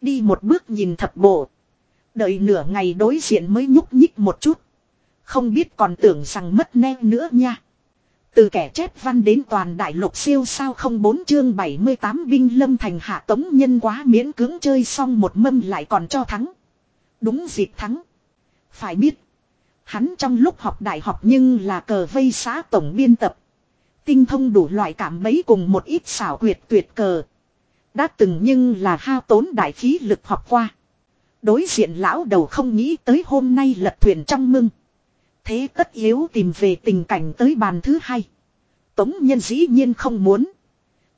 Đi một bước nhìn thập bộ. Đợi nửa ngày đối diện mới nhúc nhích một chút. Không biết còn tưởng rằng mất nét nữa nha. Từ kẻ chép văn đến toàn đại lục siêu sao không bốn chương 78 binh lâm thành hạ tống nhân quá miễn cưỡng chơi xong một mâm lại còn cho thắng. Đúng dịp thắng. Phải biết. Hắn trong lúc học đại học nhưng là cờ vây xã tổng biên tập. Tinh thông đủ loại cảm bấy cùng một ít xảo quyệt tuyệt cờ. Đã từng nhưng là hao tốn đại khí lực học qua. Đối diện lão đầu không nghĩ tới hôm nay lật thuyền trong mưng. Thế tất yếu tìm về tình cảnh tới bàn thứ hai. Tống nhân dĩ nhiên không muốn.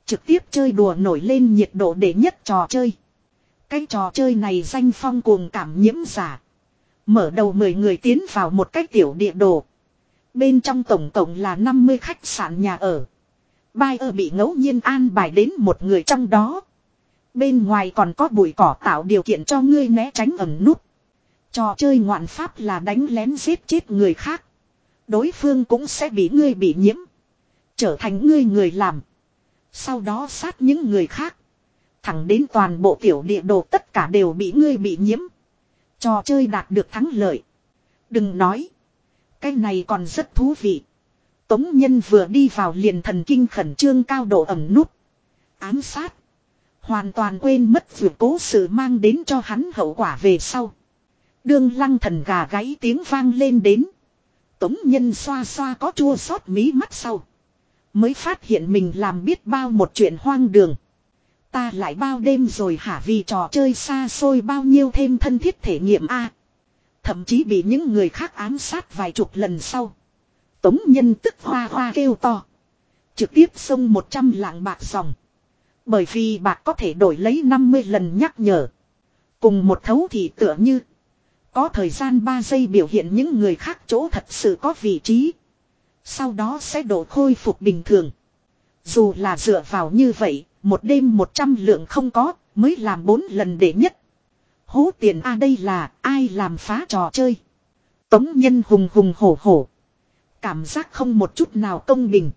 Trực tiếp chơi đùa nổi lên nhiệt độ để nhất trò chơi. Cái trò chơi này danh phong cuồng cảm nhiễm giả. Mở đầu 10 người tiến vào một cái tiểu địa đồ. Bên trong tổng tổng là 50 khách sạn nhà ở. Bai ở bị ngẫu nhiên an bài đến một người trong đó. Bên ngoài còn có bụi cỏ tạo điều kiện cho ngươi né tránh ẩn nút. Trò chơi ngoạn pháp là đánh lén giết chết người khác. Đối phương cũng sẽ bị ngươi bị nhiễm. Trở thành ngươi người làm. Sau đó sát những người khác. Thẳng đến toàn bộ tiểu địa đồ tất cả đều bị ngươi bị nhiễm. Trò chơi đạt được thắng lợi. Đừng nói. Cái này còn rất thú vị. Tống nhân vừa đi vào liền thần kinh khẩn trương cao độ ẩm nút. Ám sát. Hoàn toàn quên mất việc cố sự mang đến cho hắn hậu quả về sau. Đương lăng thần gà gáy tiếng vang lên đến. Tống nhân xoa xoa có chua xót mí mắt sau. Mới phát hiện mình làm biết bao một chuyện hoang đường. Ta lại bao đêm rồi hả vì trò chơi xa xôi bao nhiêu thêm thân thiết thể nghiệm a Thậm chí bị những người khác ám sát vài chục lần sau. Tống nhân tức hoa hoa kêu to. Trực tiếp xông một trăm lạng bạc dòng. Bởi vì bạc có thể đổi lấy 50 lần nhắc nhở. Cùng một thấu thì tựa như. Có thời gian 3 giây biểu hiện những người khác chỗ thật sự có vị trí. Sau đó sẽ đổ khôi phục bình thường. Dù là dựa vào như vậy, một đêm 100 lượng không có, mới làm 4 lần để nhất. Hố tiền a đây là ai làm phá trò chơi. Tống nhân hùng hùng hổ hổ. Cảm giác không một chút nào công bình.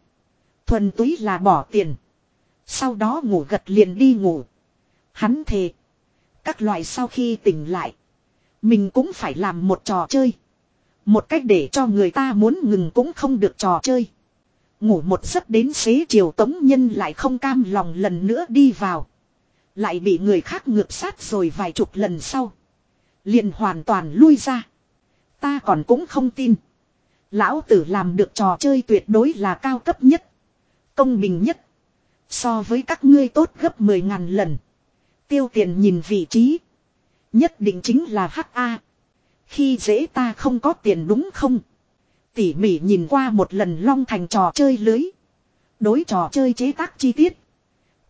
Thuần túy là bỏ tiền. Sau đó ngủ gật liền đi ngủ. Hắn thề. Các loại sau khi tỉnh lại. Mình cũng phải làm một trò chơi. Một cách để cho người ta muốn ngừng cũng không được trò chơi. Ngủ một giấc đến xế chiều tống nhân lại không cam lòng lần nữa đi vào. Lại bị người khác ngược sát rồi vài chục lần sau. liền hoàn toàn lui ra. Ta còn cũng không tin. Lão tử làm được trò chơi tuyệt đối là cao cấp nhất. Công bình nhất. So với các ngươi tốt gấp 10 ngàn lần. Tiêu tiền nhìn vị trí. Nhất định chính là HA. Khi dễ ta không có tiền đúng không? Tỉ mỉ nhìn qua một lần long thành trò chơi lưới. Đối trò chơi chế tác chi tiết.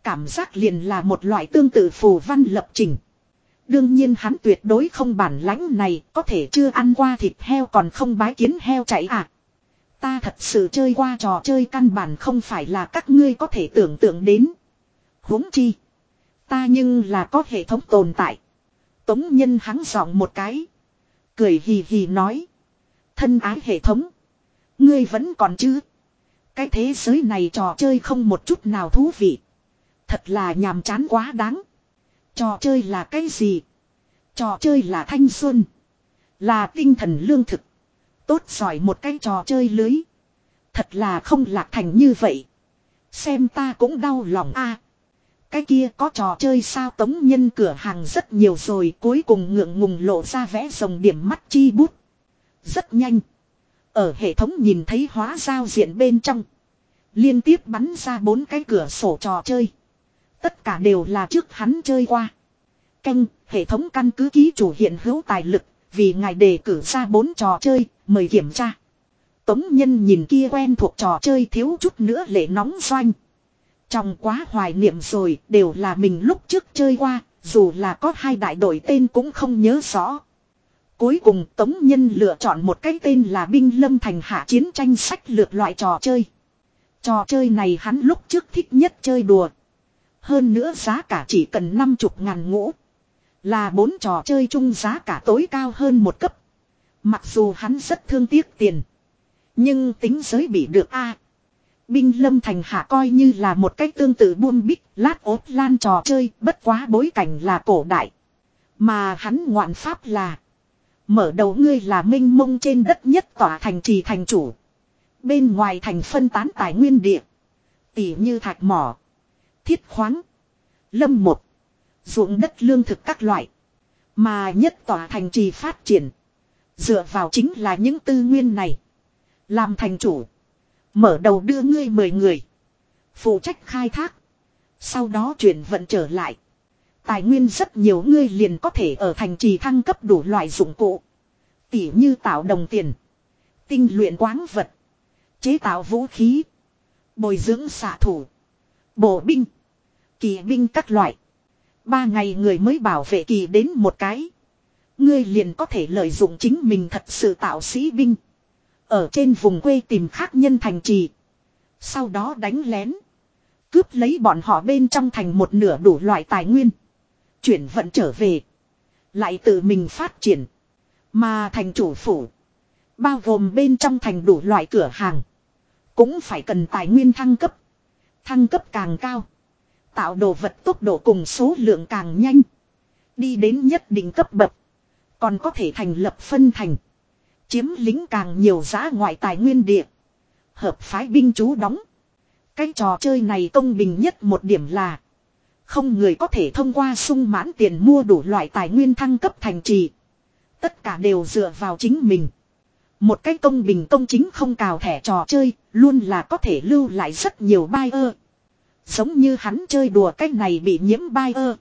Cảm giác liền là một loại tương tự phù văn lập trình. Đương nhiên hắn tuyệt đối không bản lãnh này, có thể chưa ăn qua thịt heo còn không bái kiến heo chạy à. Ta thật sự chơi qua trò chơi căn bản không phải là các ngươi có thể tưởng tượng đến. huống chi. Ta nhưng là có hệ thống tồn tại. Tống nhân hắn giọng một cái. Cười hì hì nói. Thân ái hệ thống. Ngươi vẫn còn chứ. Cái thế giới này trò chơi không một chút nào thú vị. Thật là nhàm chán quá đáng. Trò chơi là cái gì? Trò chơi là thanh xuân. Là tinh thần lương thực. Tốt giỏi một cái trò chơi lưới. Thật là không lạc thành như vậy. Xem ta cũng đau lòng a. cái kia có trò chơi sao tống nhân cửa hàng rất nhiều rồi cuối cùng ngượng ngùng lộ ra vẽ rồng điểm mắt chi bút. Rất nhanh. Ở hệ thống nhìn thấy hóa giao diện bên trong. Liên tiếp bắn ra bốn cái cửa sổ trò chơi. Tất cả đều là trước hắn chơi qua. Canh, hệ thống căn cứ ký chủ hiện hữu tài lực, vì ngài đề cử ra bốn trò chơi, mời kiểm tra. Tống nhân nhìn kia quen thuộc trò chơi thiếu chút nữa lệ nóng doanh. Trong quá hoài niệm rồi, đều là mình lúc trước chơi qua, dù là có hai đại đội tên cũng không nhớ rõ. Cuối cùng Tống Nhân lựa chọn một cái tên là Binh Lâm Thành Hạ Chiến tranh sách lược loại trò chơi. Trò chơi này hắn lúc trước thích nhất chơi đùa. Hơn nữa giá cả chỉ cần 50 ngàn ngũ. Là bốn trò chơi chung giá cả tối cao hơn một cấp. Mặc dù hắn rất thương tiếc tiền. Nhưng tính giới bị được a Binh lâm thành hạ coi như là một cách tương tự buôn bích, lát ốt lan trò chơi, bất quá bối cảnh là cổ đại. Mà hắn ngoạn pháp là. Mở đầu ngươi là minh mông trên đất nhất tỏa thành trì thành chủ. Bên ngoài thành phân tán tài nguyên địa. Tỉ như thạch mỏ. Thiết khoáng. Lâm một. ruộng đất lương thực các loại. Mà nhất tỏa thành trì phát triển. Dựa vào chính là những tư nguyên này. Làm thành chủ. Mở đầu đưa ngươi mười người. Phụ trách khai thác. Sau đó chuyển vận trở lại. Tài nguyên rất nhiều ngươi liền có thể ở thành trì thăng cấp đủ loại dụng cụ. Tỉ như tạo đồng tiền. Tinh luyện quáng vật. Chế tạo vũ khí. Bồi dưỡng xạ thủ. Bộ binh. Kỳ binh các loại. Ba ngày người mới bảo vệ kỳ đến một cái. Ngươi liền có thể lợi dụng chính mình thật sự tạo sĩ binh. Ở trên vùng quê tìm khác nhân thành trì. Sau đó đánh lén. Cướp lấy bọn họ bên trong thành một nửa đủ loại tài nguyên. Chuyển vận trở về. Lại tự mình phát triển. Mà thành chủ phủ. Bao gồm bên trong thành đủ loại cửa hàng. Cũng phải cần tài nguyên thăng cấp. Thăng cấp càng cao. Tạo đồ vật tốc độ cùng số lượng càng nhanh. Đi đến nhất định cấp bậc. Còn có thể thành lập phân thành. Chiếm lính càng nhiều giá ngoại tài nguyên địa. Hợp phái binh chú đóng. Cái trò chơi này công bình nhất một điểm là. Không người có thể thông qua sung mãn tiền mua đủ loại tài nguyên thăng cấp thành trì. Tất cả đều dựa vào chính mình. Một cái công bình công chính không cào thẻ trò chơi, luôn là có thể lưu lại rất nhiều buyer. Giống như hắn chơi đùa cách này bị nhiễm buyer.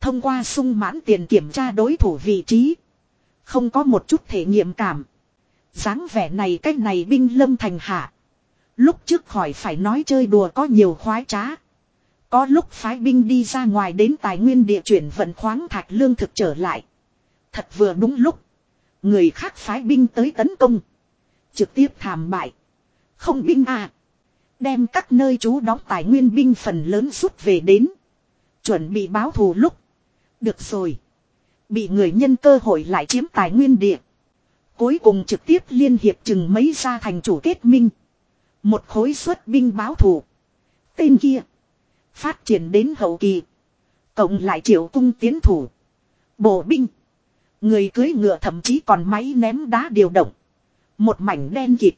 Thông qua sung mãn tiền kiểm tra đối thủ vị trí. Không có một chút thể nghiệm cảm dáng vẻ này cách này binh lâm thành hạ. Lúc trước khỏi phải nói chơi đùa có nhiều khoái trá. Có lúc phái binh đi ra ngoài đến tài nguyên địa chuyển vận khoáng thạch lương thực trở lại. Thật vừa đúng lúc. Người khác phái binh tới tấn công. Trực tiếp thảm bại. Không binh à. Đem các nơi chú đóng tài nguyên binh phần lớn rút về đến. Chuẩn bị báo thù lúc. Được rồi. Bị người nhân cơ hội lại chiếm tài nguyên địa. Cuối cùng trực tiếp liên hiệp chừng mấy gia thành chủ kết minh. Một khối xuất binh báo thù. Tên kia. Phát triển đến hậu kỳ. Cộng lại triệu cung tiến thủ. Bộ binh. Người cưới ngựa thậm chí còn máy ném đá điều động. Một mảnh đen kịt.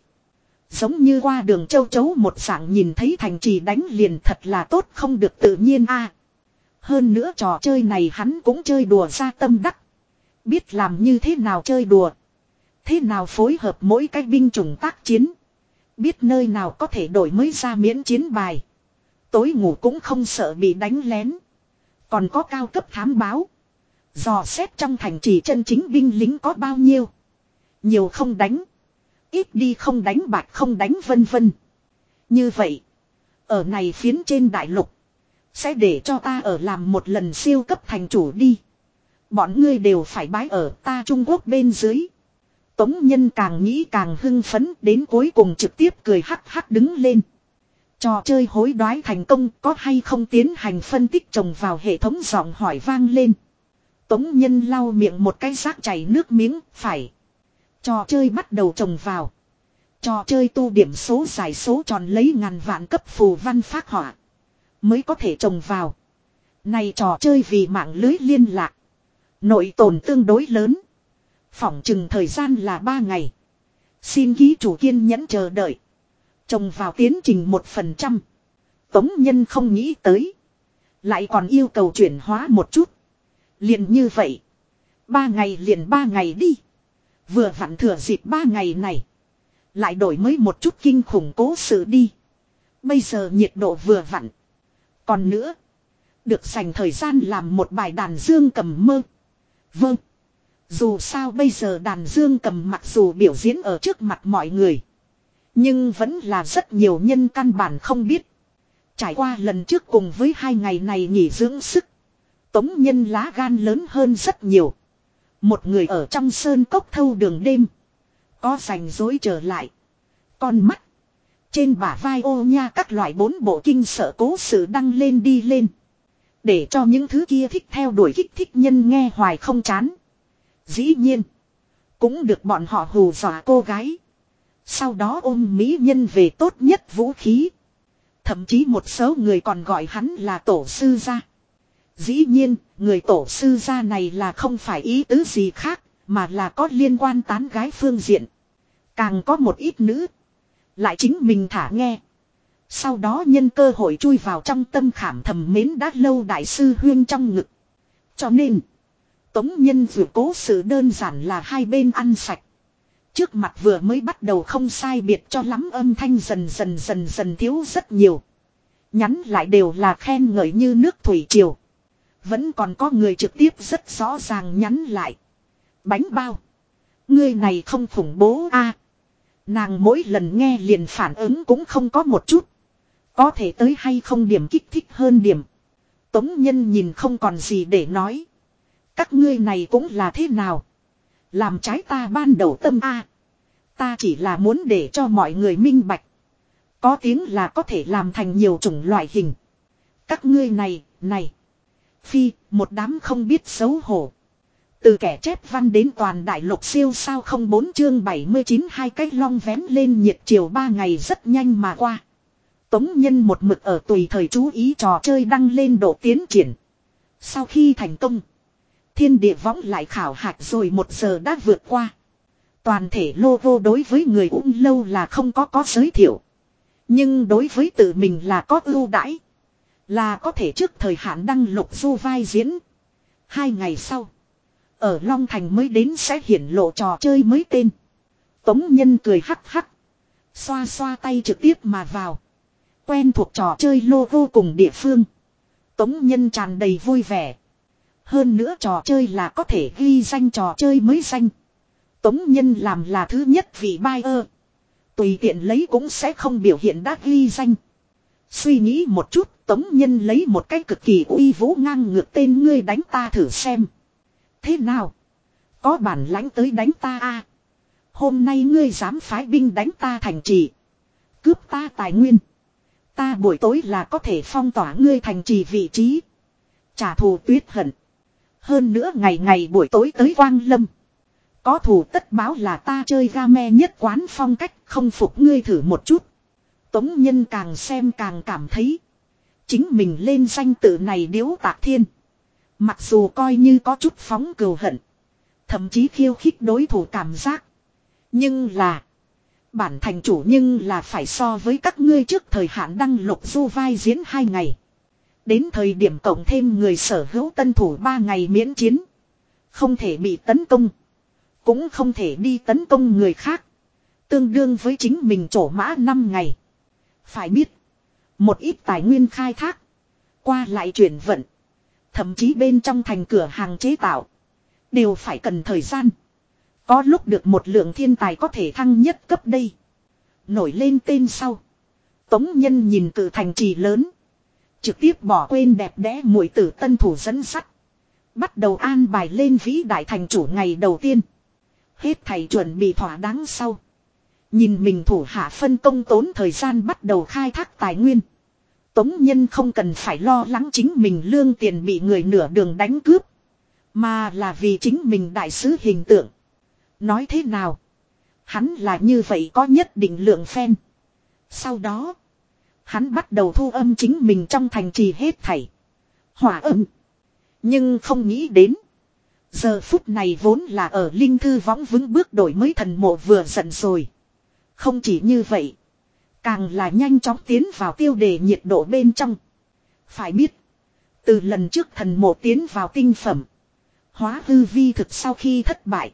Giống như qua đường châu chấu một dạng nhìn thấy thành trì đánh liền thật là tốt không được tự nhiên a hơn nữa trò chơi này hắn cũng chơi đùa ra tâm đắc. Biết làm như thế nào chơi đùa. Thế nào phối hợp mỗi cái binh chủng tác chiến. Biết nơi nào có thể đổi mới ra miễn chiến bài. Tối ngủ cũng không sợ bị đánh lén. Còn có cao cấp thám báo. Dò xét trong thành trì chân chính binh lính có bao nhiêu. Nhiều không đánh. Ít đi không đánh bạc không đánh vân vân. Như vậy. Ở này phiến trên đại lục. Sẽ để cho ta ở làm một lần siêu cấp thành chủ đi. Bọn ngươi đều phải bái ở ta Trung Quốc bên dưới. Tống nhân càng nghĩ càng hưng phấn đến cuối cùng trực tiếp cười hắc hắc đứng lên. Trò chơi hối đoái thành công có hay không tiến hành phân tích trồng vào hệ thống giọng hỏi vang lên. Tống nhân lau miệng một cái rác chảy nước miếng, phải. Trò chơi bắt đầu trồng vào. Trò chơi tu điểm số giải số tròn lấy ngàn vạn cấp phù văn phát họa. Mới có thể trồng vào. Này trò chơi vì mạng lưới liên lạc. Nội tồn tương đối lớn. Phỏng chừng thời gian là 3 ngày. Xin ký chủ kiên nhẫn chờ đợi. Trồng vào tiến trình 1%. Tống nhân không nghĩ tới. Lại còn yêu cầu chuyển hóa một chút. Liền như vậy. Ba ngày liền ba ngày đi. Vừa vặn thừa dịp ba ngày này. Lại đổi mới một chút kinh khủng cố sự đi. Bây giờ nhiệt độ vừa vặn. Còn nữa. Được dành thời gian làm một bài đàn dương cầm mơ. Vâng. Dù sao bây giờ đàn dương cầm mặc dù biểu diễn ở trước mặt mọi người. Nhưng vẫn là rất nhiều nhân căn bản không biết. Trải qua lần trước cùng với hai ngày này nghỉ dưỡng sức. Tống nhân lá gan lớn hơn rất nhiều. Một người ở trong sơn cốc thâu đường đêm. Có rảnh rối trở lại. Con mắt. Trên bả vai ô nha các loại bốn bộ kinh sợ cố sự đăng lên đi lên. Để cho những thứ kia thích theo đuổi kích thích nhân nghe hoài không chán. Dĩ nhiên. Cũng được bọn họ hù dọa cô gái. Sau đó ôm mỹ nhân về tốt nhất vũ khí. Thậm chí một số người còn gọi hắn là tổ sư gia. Dĩ nhiên, người tổ sư gia này là không phải ý tứ gì khác, mà là có liên quan tán gái phương diện. Càng có một ít nữ. Lại chính mình thả nghe. Sau đó nhân cơ hội chui vào trong tâm khảm thầm mến đã lâu đại sư huyên trong ngực. Cho nên, tống nhân vừa cố sự đơn giản là hai bên ăn sạch. Trước mặt vừa mới bắt đầu không sai biệt cho lắm âm thanh dần dần dần dần thiếu rất nhiều. Nhắn lại đều là khen ngợi như nước thủy triều. Vẫn còn có người trực tiếp rất rõ ràng nhắn lại. Bánh bao. Ngươi này không khủng bố a Nàng mỗi lần nghe liền phản ứng cũng không có một chút. Có thể tới hay không điểm kích thích hơn điểm. Tống nhân nhìn không còn gì để nói. Các ngươi này cũng là thế nào. Làm trái ta ban đầu tâm A. Ta chỉ là muốn để cho mọi người minh bạch. Có tiếng là có thể làm thành nhiều chủng loại hình. Các ngươi này, này. Phi, một đám không biết xấu hổ. Từ kẻ chép văn đến toàn đại lục siêu sao không bốn chương 79 hai cách long vén lên nhiệt chiều ba ngày rất nhanh mà qua. Tống nhân một mực ở tùy thời chú ý trò chơi đăng lên độ tiến triển. Sau khi thành công, thiên địa võng lại khảo hạch rồi một giờ đã vượt qua. Toàn thể logo đối với người ung lâu là không có có giới thiệu. Nhưng đối với tự mình là có ưu đãi. Là có thể trước thời hạn đăng lục du vai diễn. Hai ngày sau. Ở Long Thành mới đến sẽ hiển lộ trò chơi mới tên. Tống Nhân cười hắc hắc. Xoa xoa tay trực tiếp mà vào. Quen thuộc trò chơi logo cùng địa phương. Tống Nhân tràn đầy vui vẻ. Hơn nữa trò chơi là có thể ghi danh trò chơi mới danh. Tống Nhân làm là thứ nhất vị buyer. Tùy tiện lấy cũng sẽ không biểu hiện đã ghi danh. Suy nghĩ một chút, Tống Nhân lấy một cái cực kỳ uy vũ ngang ngược tên ngươi đánh ta thử xem. Thế nào? Có bản lãnh tới đánh ta a à? Hôm nay ngươi dám phái binh đánh ta thành trì. Cướp ta tài nguyên. Ta buổi tối là có thể phong tỏa ngươi thành trì vị trí. Trả thù tuyết hận. Hơn nữa ngày ngày buổi tối tới Quang Lâm. Có thù tất báo là ta chơi game nhất quán phong cách không phục ngươi thử một chút. Tống nhân càng xem càng cảm thấy. Chính mình lên danh tự này điếu tạc thiên. Mặc dù coi như có chút phóng cừu hận. Thậm chí khiêu khích đối thủ cảm giác. Nhưng là. Bản thành chủ nhưng là phải so với các ngươi trước thời hạn đăng lục du vai diễn hai ngày. Đến thời điểm cộng thêm người sở hữu tân thủ ba ngày miễn chiến. Không thể bị tấn công. Cũng không thể đi tấn công người khác. Tương đương với chính mình trổ mã năm ngày. Phải biết. Một ít tài nguyên khai thác. Qua lại chuyển vận. Thậm chí bên trong thành cửa hàng chế tạo. Đều phải cần thời gian. Có lúc được một lượng thiên tài có thể thăng nhất cấp đây. Nổi lên tên sau. Tống nhân nhìn cử thành trì lớn. Trực tiếp bỏ quên đẹp đẽ mũi tử tân thủ dẫn sắt. Bắt đầu an bài lên vĩ đại thành chủ ngày đầu tiên. Hết thầy chuẩn bị thỏa đáng sau. Nhìn mình thủ hạ phân công tốn thời gian bắt đầu khai thác tài nguyên. Tống Nhân không cần phải lo lắng chính mình lương tiền bị người nửa đường đánh cướp. Mà là vì chính mình đại sứ hình tượng. Nói thế nào? Hắn là như vậy có nhất định lượng phen. Sau đó, hắn bắt đầu thu âm chính mình trong thành trì hết thảy. Hỏa âm. Nhưng không nghĩ đến. Giờ phút này vốn là ở linh thư võng vững bước đổi mới thần mộ vừa giận rồi. Không chỉ như vậy. Càng là nhanh chóng tiến vào tiêu đề nhiệt độ bên trong. Phải biết. Từ lần trước thần mộ tiến vào tinh phẩm. Hóa hư vi thực sau khi thất bại.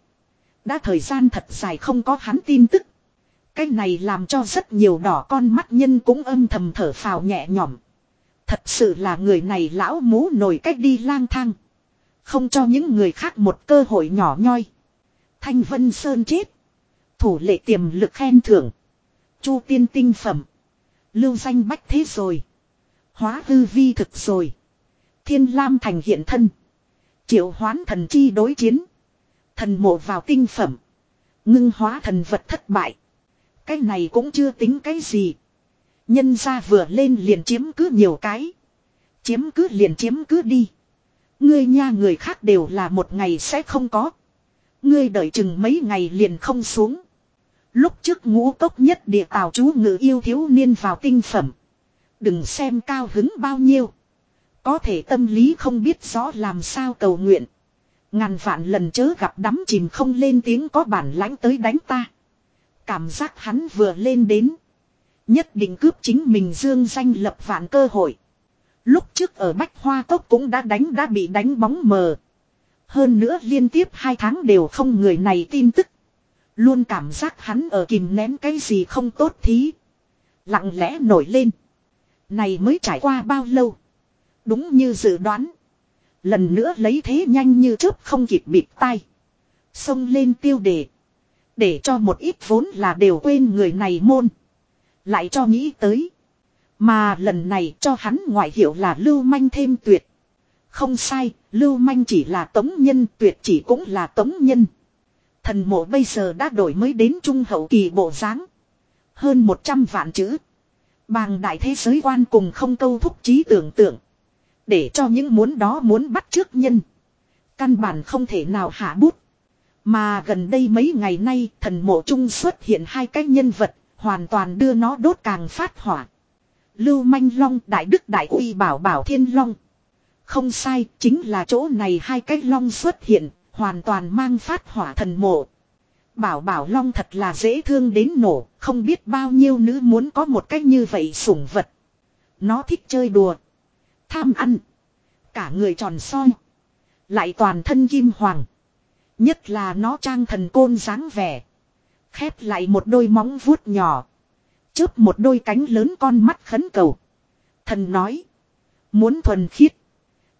Đã thời gian thật dài không có hắn tin tức. Cái này làm cho rất nhiều đỏ con mắt nhân cũng âm thầm thở phào nhẹ nhõm. Thật sự là người này lão mú nổi cách đi lang thang. Không cho những người khác một cơ hội nhỏ nhoi. Thanh Vân Sơn chết. Thủ lệ tiềm lực khen thưởng. Chu tiên tinh phẩm. Lưu danh bách thế rồi. Hóa hư vi thực rồi. Thiên Lam thành hiện thân. Triệu hoán thần chi đối chiến. Thần mộ vào tinh phẩm. Ngưng hóa thần vật thất bại. Cái này cũng chưa tính cái gì. Nhân ra vừa lên liền chiếm cứ nhiều cái. Chiếm cứ liền chiếm cứ đi. Ngươi nha người khác đều là một ngày sẽ không có. Ngươi đợi chừng mấy ngày liền không xuống. Lúc trước ngũ cốc nhất địa tào chú ngự yêu thiếu niên vào tinh phẩm. Đừng xem cao hứng bao nhiêu. Có thể tâm lý không biết rõ làm sao cầu nguyện. Ngàn vạn lần chớ gặp đắm chìm không lên tiếng có bản lãnh tới đánh ta. Cảm giác hắn vừa lên đến. Nhất định cướp chính mình dương danh lập vạn cơ hội. Lúc trước ở Bách Hoa Cốc cũng đã đánh đã bị đánh bóng mờ. Hơn nữa liên tiếp hai tháng đều không người này tin tức. Luôn cảm giác hắn ở kìm nén cái gì không tốt thí. Lặng lẽ nổi lên. Này mới trải qua bao lâu. Đúng như dự đoán. Lần nữa lấy thế nhanh như chớp không kịp bịt tay. Xông lên tiêu đề. Để cho một ít vốn là đều quên người này môn. Lại cho nghĩ tới. Mà lần này cho hắn ngoại hiệu là lưu manh thêm tuyệt. Không sai, lưu manh chỉ là tống nhân tuyệt chỉ cũng là tống nhân. Thần mộ bây giờ đã đổi mới đến trung hậu kỳ bộ dáng Hơn 100 vạn chữ. Bàng đại thế giới quan cùng không câu thúc trí tưởng tượng. Để cho những muốn đó muốn bắt trước nhân. Căn bản không thể nào hạ bút. Mà gần đây mấy ngày nay thần mộ trung xuất hiện hai cái nhân vật. Hoàn toàn đưa nó đốt càng phát hỏa. Lưu Manh Long Đại Đức Đại Uy Bảo Bảo Thiên Long. Không sai, chính là chỗ này hai cái long xuất hiện, hoàn toàn mang phát hỏa thần mộ. Bảo Bảo Long thật là dễ thương đến nổ, không biết bao nhiêu nữ muốn có một cách như vậy sủng vật. Nó thích chơi đùa, tham ăn, cả người tròn soi, lại toàn thân kim hoàng. Nhất là nó trang thần côn dáng vẻ. Khép lại một đôi móng vuốt nhỏ. Chớp một đôi cánh lớn con mắt khấn cầu. Thần nói. Muốn thuần khiết.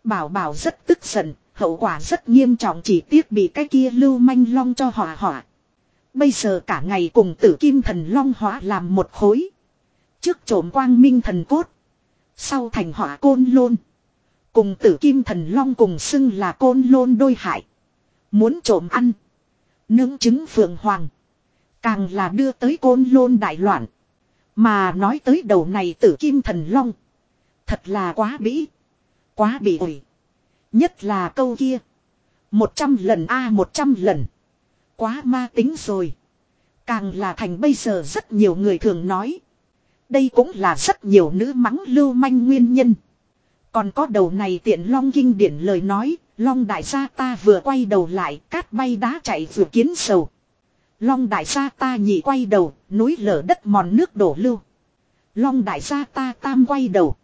Bảo bảo rất tức giận. Hậu quả rất nghiêm trọng chỉ tiếc bị cái kia lưu manh long cho hỏa hỏa. Bây giờ cả ngày cùng tử kim thần long hóa làm một khối. Trước trộm quang minh thần cốt. Sau thành hỏa côn lôn. Cùng tử kim thần long cùng xưng là côn lôn đôi hại. Muốn trộm ăn. Nướng trứng phượng hoàng. Càng là đưa tới côn lôn đại loạn. Mà nói tới đầu này tử kim thần long. Thật là quá bĩ. Quá bị ổi. Nhất là câu kia. Một trăm lần a một trăm lần. Quá ma tính rồi. Càng là thành bây giờ rất nhiều người thường nói. Đây cũng là rất nhiều nữ mắng lưu manh nguyên nhân. Còn có đầu này tiện long kinh điển lời nói. Long đại gia ta vừa quay đầu lại cát bay đá chạy vừa kiến sầu. Long đại gia ta nhị quay đầu, núi lở đất mòn nước đổ lưu. Long đại gia ta tam quay đầu.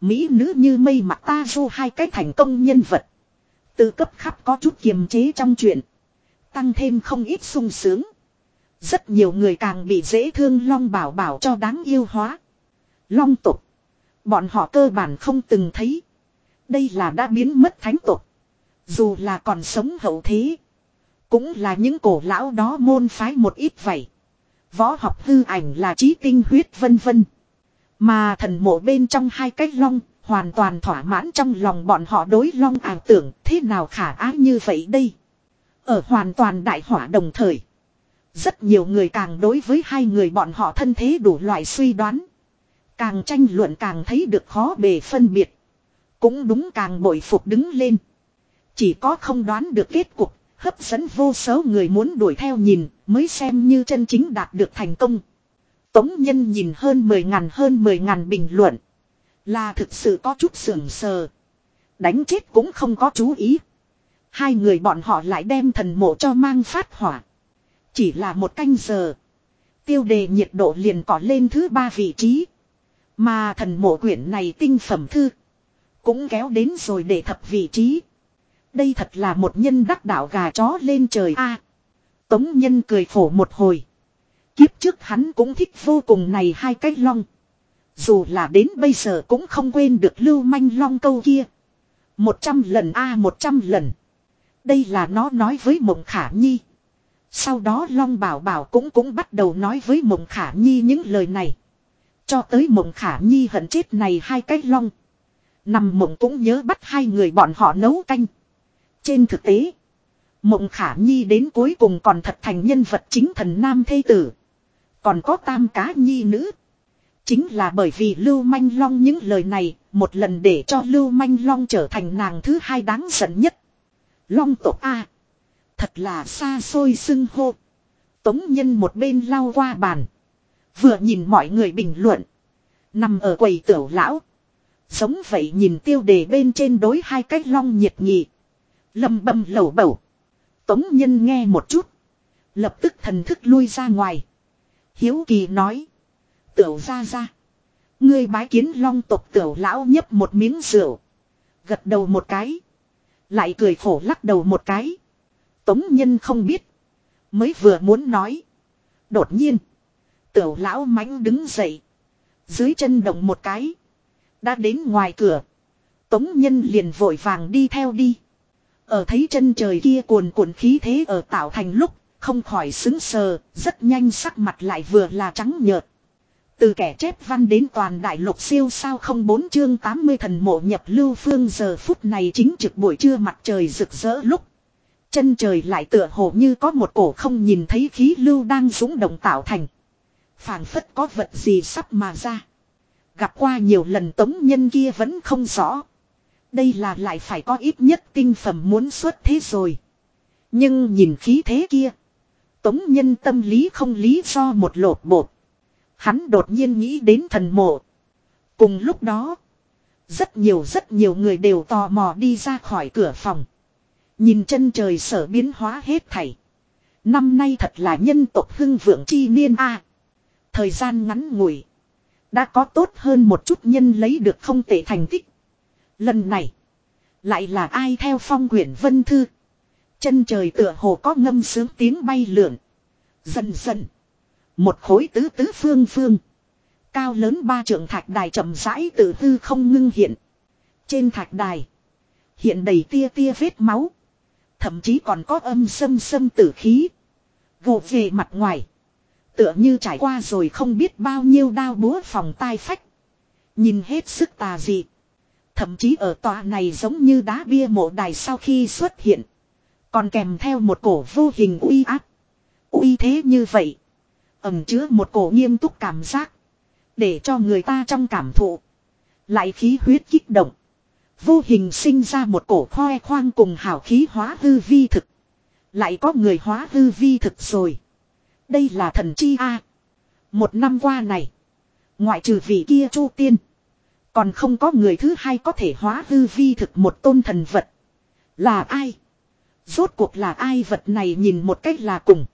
Mỹ nữ như mây mặt ta du hai cái thành công nhân vật. Từ cấp khắp có chút kiềm chế trong chuyện. Tăng thêm không ít sung sướng. Rất nhiều người càng bị dễ thương Long bảo bảo cho đáng yêu hóa. Long tục. Bọn họ cơ bản không từng thấy. Đây là đã biến mất thánh tục. Dù là còn sống hậu thế. Cũng là những cổ lão đó môn phái một ít vậy. Võ học hư ảnh là trí tinh huyết vân vân. Mà thần mộ bên trong hai cái long, hoàn toàn thỏa mãn trong lòng bọn họ đối long ảo tưởng thế nào khả ái như vậy đây. Ở hoàn toàn đại hỏa đồng thời. Rất nhiều người càng đối với hai người bọn họ thân thế đủ loại suy đoán. Càng tranh luận càng thấy được khó bề phân biệt. Cũng đúng càng bội phục đứng lên. Chỉ có không đoán được kết cục hấp dẫn vô số người muốn đuổi theo nhìn, mới xem như chân chính đạt được thành công. Tống nhân nhìn hơn 10 ngàn, hơn 10 ngàn bình luận. Là thực sự có chút sưởng sờ. Đánh chết cũng không có chú ý. Hai người bọn họ lại đem thần mộ cho mang phát hỏa. Chỉ là một canh giờ. Tiêu đề nhiệt độ liền có lên thứ ba vị trí. Mà thần mộ quyển này tinh phẩm thư. Cũng kéo đến rồi để thập vị trí. Đây thật là một nhân đắc đạo gà chó lên trời a. Tống nhân cười phổ một hồi. Kiếp trước hắn cũng thích vô cùng này hai cái long. Dù là đến bây giờ cũng không quên được lưu manh long câu kia. Một trăm lần a, một trăm lần. Đây là nó nói với mộng khả nhi. Sau đó Long Bảo Bảo cũng cũng bắt đầu nói với mộng khả nhi những lời này. Cho tới mộng khả nhi hận chết này hai cái long. Nằm mộng cũng nhớ bắt hai người bọn họ nấu canh. Trên thực tế. Mộng khả nhi đến cuối cùng còn thật thành nhân vật chính thần nam thê tử. Còn có tam cá nhi nữ. Chính là bởi vì Lưu Manh Long những lời này, một lần để cho Lưu Manh Long trở thành nàng thứ hai đáng giận nhất. Long tộc A. Thật là xa xôi xưng hô. Tống nhân một bên lao qua bàn. Vừa nhìn mọi người bình luận. Nằm ở quầy tiểu lão. Giống vậy nhìn tiêu đề bên trên đối hai cách long nhiệt nhị. Lầm bầm lẩu bẩu. Tống nhân nghe một chút. Lập tức thần thức lui ra ngoài. Hiếu kỳ nói. Tiểu ra ra. Ngươi bái kiến long tộc tiểu lão nhấp một miếng rượu. Gật đầu một cái. Lại cười khổ lắc đầu một cái. Tống nhân không biết. Mới vừa muốn nói. Đột nhiên. Tiểu lão mánh đứng dậy. Dưới chân động một cái. Đã đến ngoài cửa. Tống nhân liền vội vàng đi theo đi. Ở thấy chân trời kia cuồn cuộn khí thế ở tạo thành lúc. Không khỏi xứng sờ. Rất nhanh sắc mặt lại vừa là trắng nhợt. Từ kẻ chép văn đến toàn đại lục siêu sao không bốn chương 80 thần mộ nhập lưu phương giờ phút này chính trực buổi trưa mặt trời rực rỡ lúc. Chân trời lại tựa hồ như có một cổ không nhìn thấy khí lưu đang dũng động tạo thành. phảng phất có vật gì sắp mà ra. Gặp qua nhiều lần tống nhân kia vẫn không rõ. Đây là lại phải có ít nhất tinh phẩm muốn xuất thế rồi. Nhưng nhìn khí thế kia. Tống nhân tâm lý không lý do một lột bột. Hắn đột nhiên nghĩ đến thần mộ. Cùng lúc đó. Rất nhiều rất nhiều người đều tò mò đi ra khỏi cửa phòng. Nhìn chân trời sở biến hóa hết thảy. Năm nay thật là nhân tộc hưng vượng chi niên a. Thời gian ngắn ngủi. Đã có tốt hơn một chút nhân lấy được không tệ thành tích. Lần này. Lại là ai theo phong quyển vân thư. Chân trời tựa hồ có ngâm sướng tiếng bay lượn. Dần dần. Một khối tứ tứ phương phương. Cao lớn ba trượng thạch đài chậm rãi từ hư không ngưng hiện. Trên thạch đài. Hiện đầy tia tia vết máu. Thậm chí còn có âm sâm sâm tử khí. Vụ về mặt ngoài. Tựa như trải qua rồi không biết bao nhiêu đao búa phòng tai phách. Nhìn hết sức tà dị. Thậm chí ở tòa này giống như đá bia mộ đài sau khi xuất hiện. Còn kèm theo một cổ vô hình uy áp. Uy thế như vậy. Ẩm chứa một cổ nghiêm túc cảm giác. Để cho người ta trong cảm thụ. Lại khí huyết kích động. Vô hình sinh ra một cổ khoe khoang cùng hào khí hóa hư vi thực. Lại có người hóa hư vi thực rồi. Đây là thần chi A. Một năm qua này. Ngoại trừ vị kia chu tiên. Còn không có người thứ hai có thể hóa hư vi thực một tôn thần vật. Là ai? Rốt cuộc là ai vật này nhìn một cách là cùng.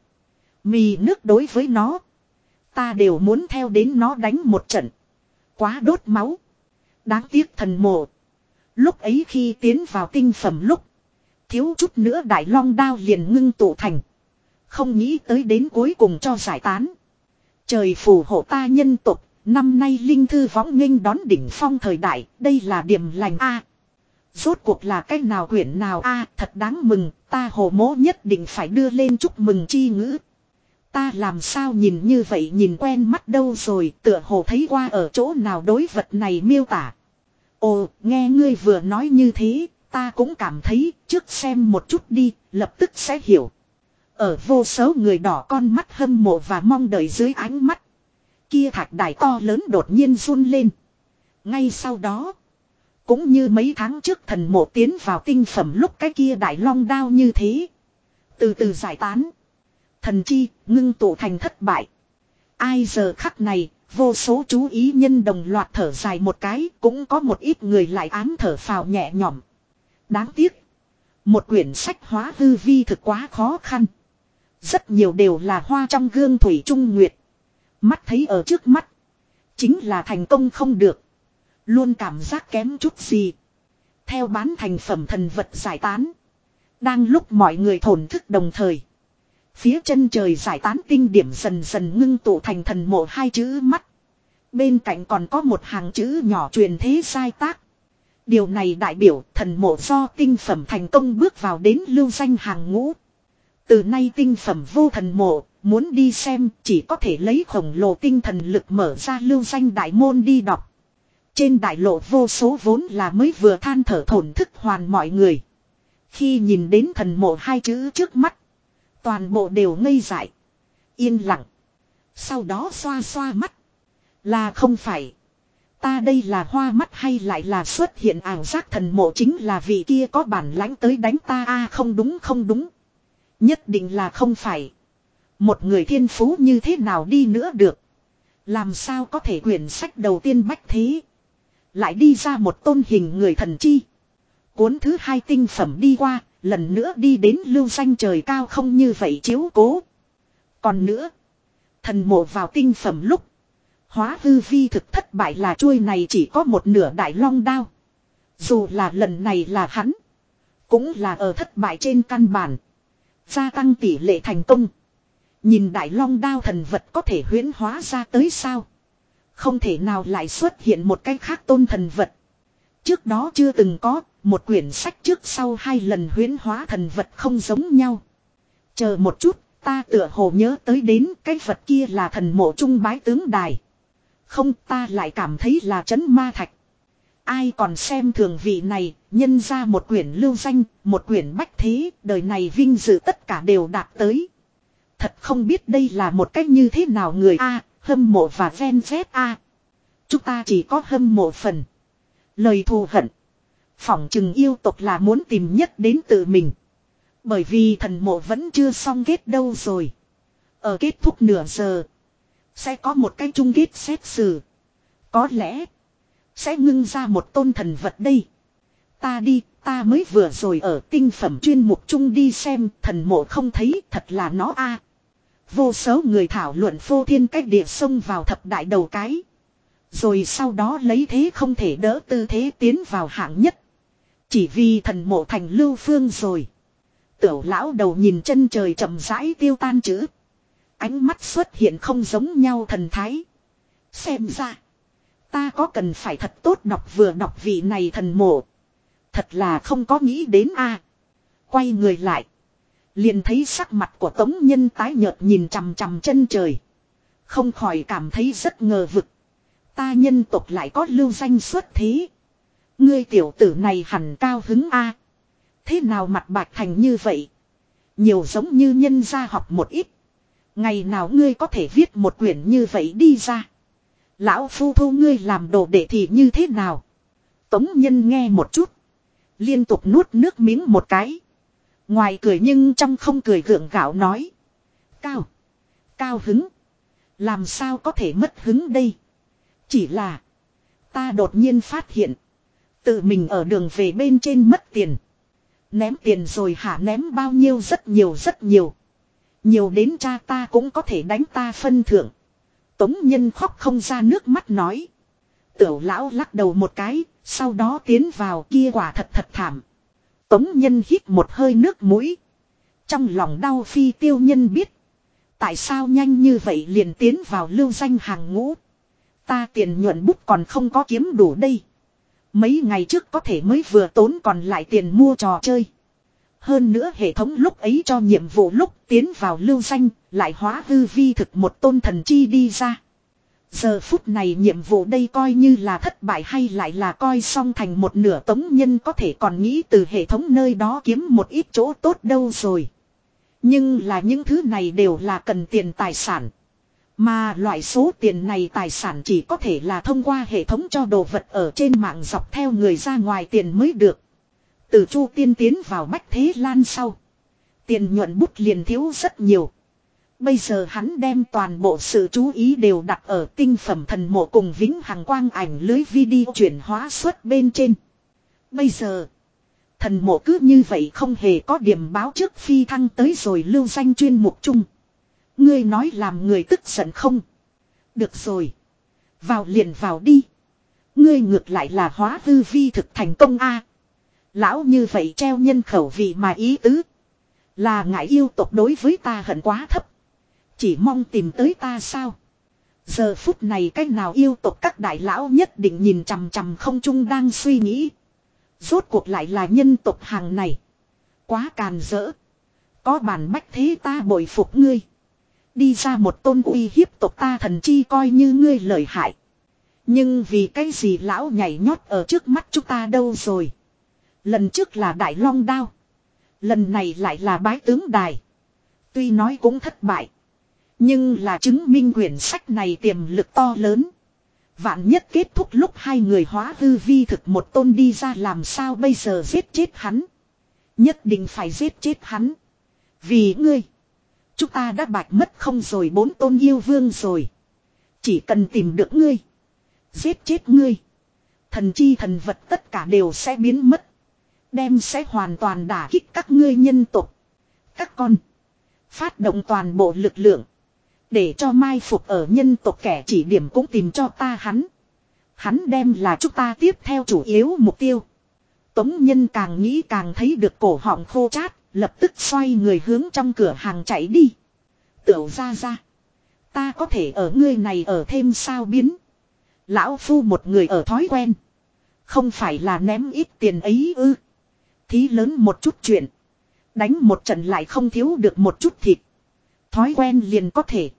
Mì nước đối với nó. Ta đều muốn theo đến nó đánh một trận. Quá đốt máu. Đáng tiếc thần mộ. Lúc ấy khi tiến vào tinh phẩm lúc. Thiếu chút nữa đại long đao liền ngưng tụ thành. Không nghĩ tới đến cuối cùng cho giải tán. Trời phù hộ ta nhân tục. Năm nay linh thư võng nghênh đón đỉnh phong thời đại. Đây là điểm lành A. Rốt cuộc là cách nào quyển nào A thật đáng mừng. Ta hồ mố nhất định phải đưa lên chúc mừng chi ngữ. Ta làm sao nhìn như vậy nhìn quen mắt đâu rồi tựa hồ thấy qua ở chỗ nào đối vật này miêu tả. Ồ, nghe ngươi vừa nói như thế, ta cũng cảm thấy trước xem một chút đi, lập tức sẽ hiểu. Ở vô số người đỏ con mắt hâm mộ và mong đợi dưới ánh mắt. Kia thạch đài to lớn đột nhiên run lên. Ngay sau đó, cũng như mấy tháng trước thần mộ tiến vào tinh phẩm lúc cái kia đại long đao như thế. Từ từ giải tán. Thần chi, ngưng tụ thành thất bại. Ai giờ khắc này, vô số chú ý nhân đồng loạt thở dài một cái, cũng có một ít người lại ám thở phào nhẹ nhõm. Đáng tiếc. Một quyển sách hóa hư vi thực quá khó khăn. Rất nhiều đều là hoa trong gương thủy trung nguyệt. Mắt thấy ở trước mắt. Chính là thành công không được. Luôn cảm giác kém chút gì. Theo bán thành phẩm thần vật giải tán. Đang lúc mọi người thổn thức đồng thời. Phía chân trời giải tán tinh điểm dần dần ngưng tụ thành thần mộ hai chữ mắt. Bên cạnh còn có một hàng chữ nhỏ truyền thế sai tác. Điều này đại biểu thần mộ do tinh phẩm thành công bước vào đến lưu danh hàng ngũ. Từ nay tinh phẩm vô thần mộ, muốn đi xem chỉ có thể lấy khổng lồ tinh thần lực mở ra lưu danh đại môn đi đọc. Trên đại lộ vô số vốn là mới vừa than thở thổn thức hoàn mọi người. Khi nhìn đến thần mộ hai chữ trước mắt. Toàn bộ đều ngây dại. Yên lặng. Sau đó xoa xoa mắt. Là không phải. Ta đây là hoa mắt hay lại là xuất hiện ảo giác thần mộ chính là vị kia có bản lãnh tới đánh ta a, không đúng không đúng. Nhất định là không phải. Một người thiên phú như thế nào đi nữa được. Làm sao có thể quyển sách đầu tiên bách thế. Lại đi ra một tôn hình người thần chi. Cuốn thứ hai tinh phẩm đi qua, lần nữa đi đến lưu danh trời cao không như vậy chiếu cố. Còn nữa, thần mộ vào tinh phẩm lúc. Hóa hư vi thực thất bại là chuôi này chỉ có một nửa đại long đao. Dù là lần này là hắn. Cũng là ở thất bại trên căn bản. Gia tăng tỷ lệ thành công. Nhìn đại long đao thần vật có thể huyễn hóa ra tới sao. Không thể nào lại xuất hiện một cái khác tôn thần vật. Trước đó chưa từng có, một quyển sách trước sau hai lần huyến hóa thần vật không giống nhau. Chờ một chút, ta tựa hồ nhớ tới đến cái vật kia là thần mộ trung bái tướng đài. Không ta lại cảm thấy là chấn ma thạch. Ai còn xem thường vị này, nhân ra một quyển lưu danh, một quyển bách thế, đời này vinh dự tất cả đều đạt tới. Thật không biết đây là một cách như thế nào người A, hâm mộ và ven vét A. Chúng ta chỉ có hâm mộ phần. Lời thù hận. Phỏng chừng yêu tục là muốn tìm nhất đến tự mình. Bởi vì thần mộ vẫn chưa xong kết đâu rồi. Ở kết thúc nửa giờ. Sẽ có một cái chung kết xét xử. Có lẽ. Sẽ ngưng ra một tôn thần vật đây. Ta đi, ta mới vừa rồi ở tinh phẩm chuyên mục chung đi xem thần mộ không thấy thật là nó a Vô số người thảo luận phô thiên cách địa xông vào thập đại đầu cái. Rồi sau đó lấy thế không thể đỡ tư thế tiến vào hạng nhất. Chỉ vì thần mộ thành lưu phương rồi. Tiểu lão đầu nhìn chân trời chậm rãi tiêu tan chữ. Ánh mắt xuất hiện không giống nhau thần thái. Xem ra. Ta có cần phải thật tốt đọc vừa đọc vị này thần mộ. Thật là không có nghĩ đến a. Quay người lại. Liền thấy sắc mặt của tống nhân tái nhợt nhìn chằm chằm chân trời. Không khỏi cảm thấy rất ngờ vực. Ta nhân tộc lại có lưu danh xuất thế. Ngươi tiểu tử này hẳn cao hứng a. Thế nào mặt bạc thành như vậy? Nhiều giống như nhân gia học một ít. Ngày nào ngươi có thể viết một quyển như vậy đi ra. Lão phu thu ngươi làm đồ đệ thì như thế nào? Tống nhân nghe một chút. Liên tục nuốt nước miếng một cái. Ngoài cười nhưng trong không cười gượng gạo nói. Cao. Cao hứng. Làm sao có thể mất hứng đây? Chỉ là. Ta đột nhiên phát hiện. Tự mình ở đường về bên trên mất tiền. Ném tiền rồi hả ném bao nhiêu rất nhiều rất nhiều. Nhiều đến cha ta cũng có thể đánh ta phân thưởng. Tống nhân khóc không ra nước mắt nói. Tiểu lão lắc đầu một cái, sau đó tiến vào kia quả thật thật thảm. Tống nhân hít một hơi nước mũi. Trong lòng đau phi tiêu nhân biết. Tại sao nhanh như vậy liền tiến vào lưu danh hàng ngũ. Ta tiền nhuận bút còn không có kiếm đủ đây. Mấy ngày trước có thể mới vừa tốn còn lại tiền mua trò chơi. Hơn nữa hệ thống lúc ấy cho nhiệm vụ lúc tiến vào lưu danh, lại hóa hư vi thực một tôn thần chi đi ra. Giờ phút này nhiệm vụ đây coi như là thất bại hay lại là coi xong thành một nửa tống nhân có thể còn nghĩ từ hệ thống nơi đó kiếm một ít chỗ tốt đâu rồi. Nhưng là những thứ này đều là cần tiền tài sản. Mà loại số tiền này tài sản chỉ có thể là thông qua hệ thống cho đồ vật ở trên mạng dọc theo người ra ngoài tiền mới được. Từ chu tiên tiến vào bách thế lan sau. Tiền nhuận bút liền thiếu rất nhiều. Bây giờ hắn đem toàn bộ sự chú ý đều đặt ở tinh phẩm thần mộ cùng vĩnh hằng quang ảnh lưới video chuyển hóa suốt bên trên. Bây giờ, thần mộ cứ như vậy không hề có điểm báo trước phi thăng tới rồi lưu danh chuyên mục chung. Ngươi nói làm người tức giận không? Được rồi. Vào liền vào đi. Ngươi ngược lại là hóa hư vi thực thành công a. Lão như vậy treo nhân khẩu vì mà ý tứ. Là ngại yêu tộc đối với ta hận quá thấp. Chỉ mong tìm tới ta sao. Giờ phút này cách nào yêu tộc các đại lão nhất định nhìn chằm chằm không trung đang suy nghĩ. Rốt cuộc lại là nhân tộc hàng này. Quá càn rỡ. Có bản bách thế ta bội phục ngươi. Đi ra một tôn uy hiếp tộc ta thần chi coi như ngươi lợi hại. Nhưng vì cái gì lão nhảy nhót ở trước mắt chúng ta đâu rồi. Lần trước là đại long đao. Lần này lại là bái tướng đài. Tuy nói cũng thất bại. Nhưng là chứng minh quyển sách này tiềm lực to lớn. Vạn nhất kết thúc lúc hai người hóa hư vi thực một tôn đi ra làm sao bây giờ giết chết hắn. Nhất định phải giết chết hắn. Vì ngươi. Chúng ta đã bạch mất không rồi bốn tôn yêu vương rồi. Chỉ cần tìm được ngươi. Giết chết ngươi. Thần chi thần vật tất cả đều sẽ biến mất. Đem sẽ hoàn toàn đả kích các ngươi nhân tục. Các con. Phát động toàn bộ lực lượng. Để cho mai phục ở nhân tộc kẻ chỉ điểm cũng tìm cho ta hắn. Hắn đem là chúng ta tiếp theo chủ yếu mục tiêu. Tống nhân càng nghĩ càng thấy được cổ họng khô chát, lập tức xoay người hướng trong cửa hàng chạy đi. Tửu ra ra. Ta có thể ở ngươi này ở thêm sao biến. Lão phu một người ở thói quen. Không phải là ném ít tiền ấy ư. Thí lớn một chút chuyện. Đánh một trận lại không thiếu được một chút thịt. Thói quen liền có thể.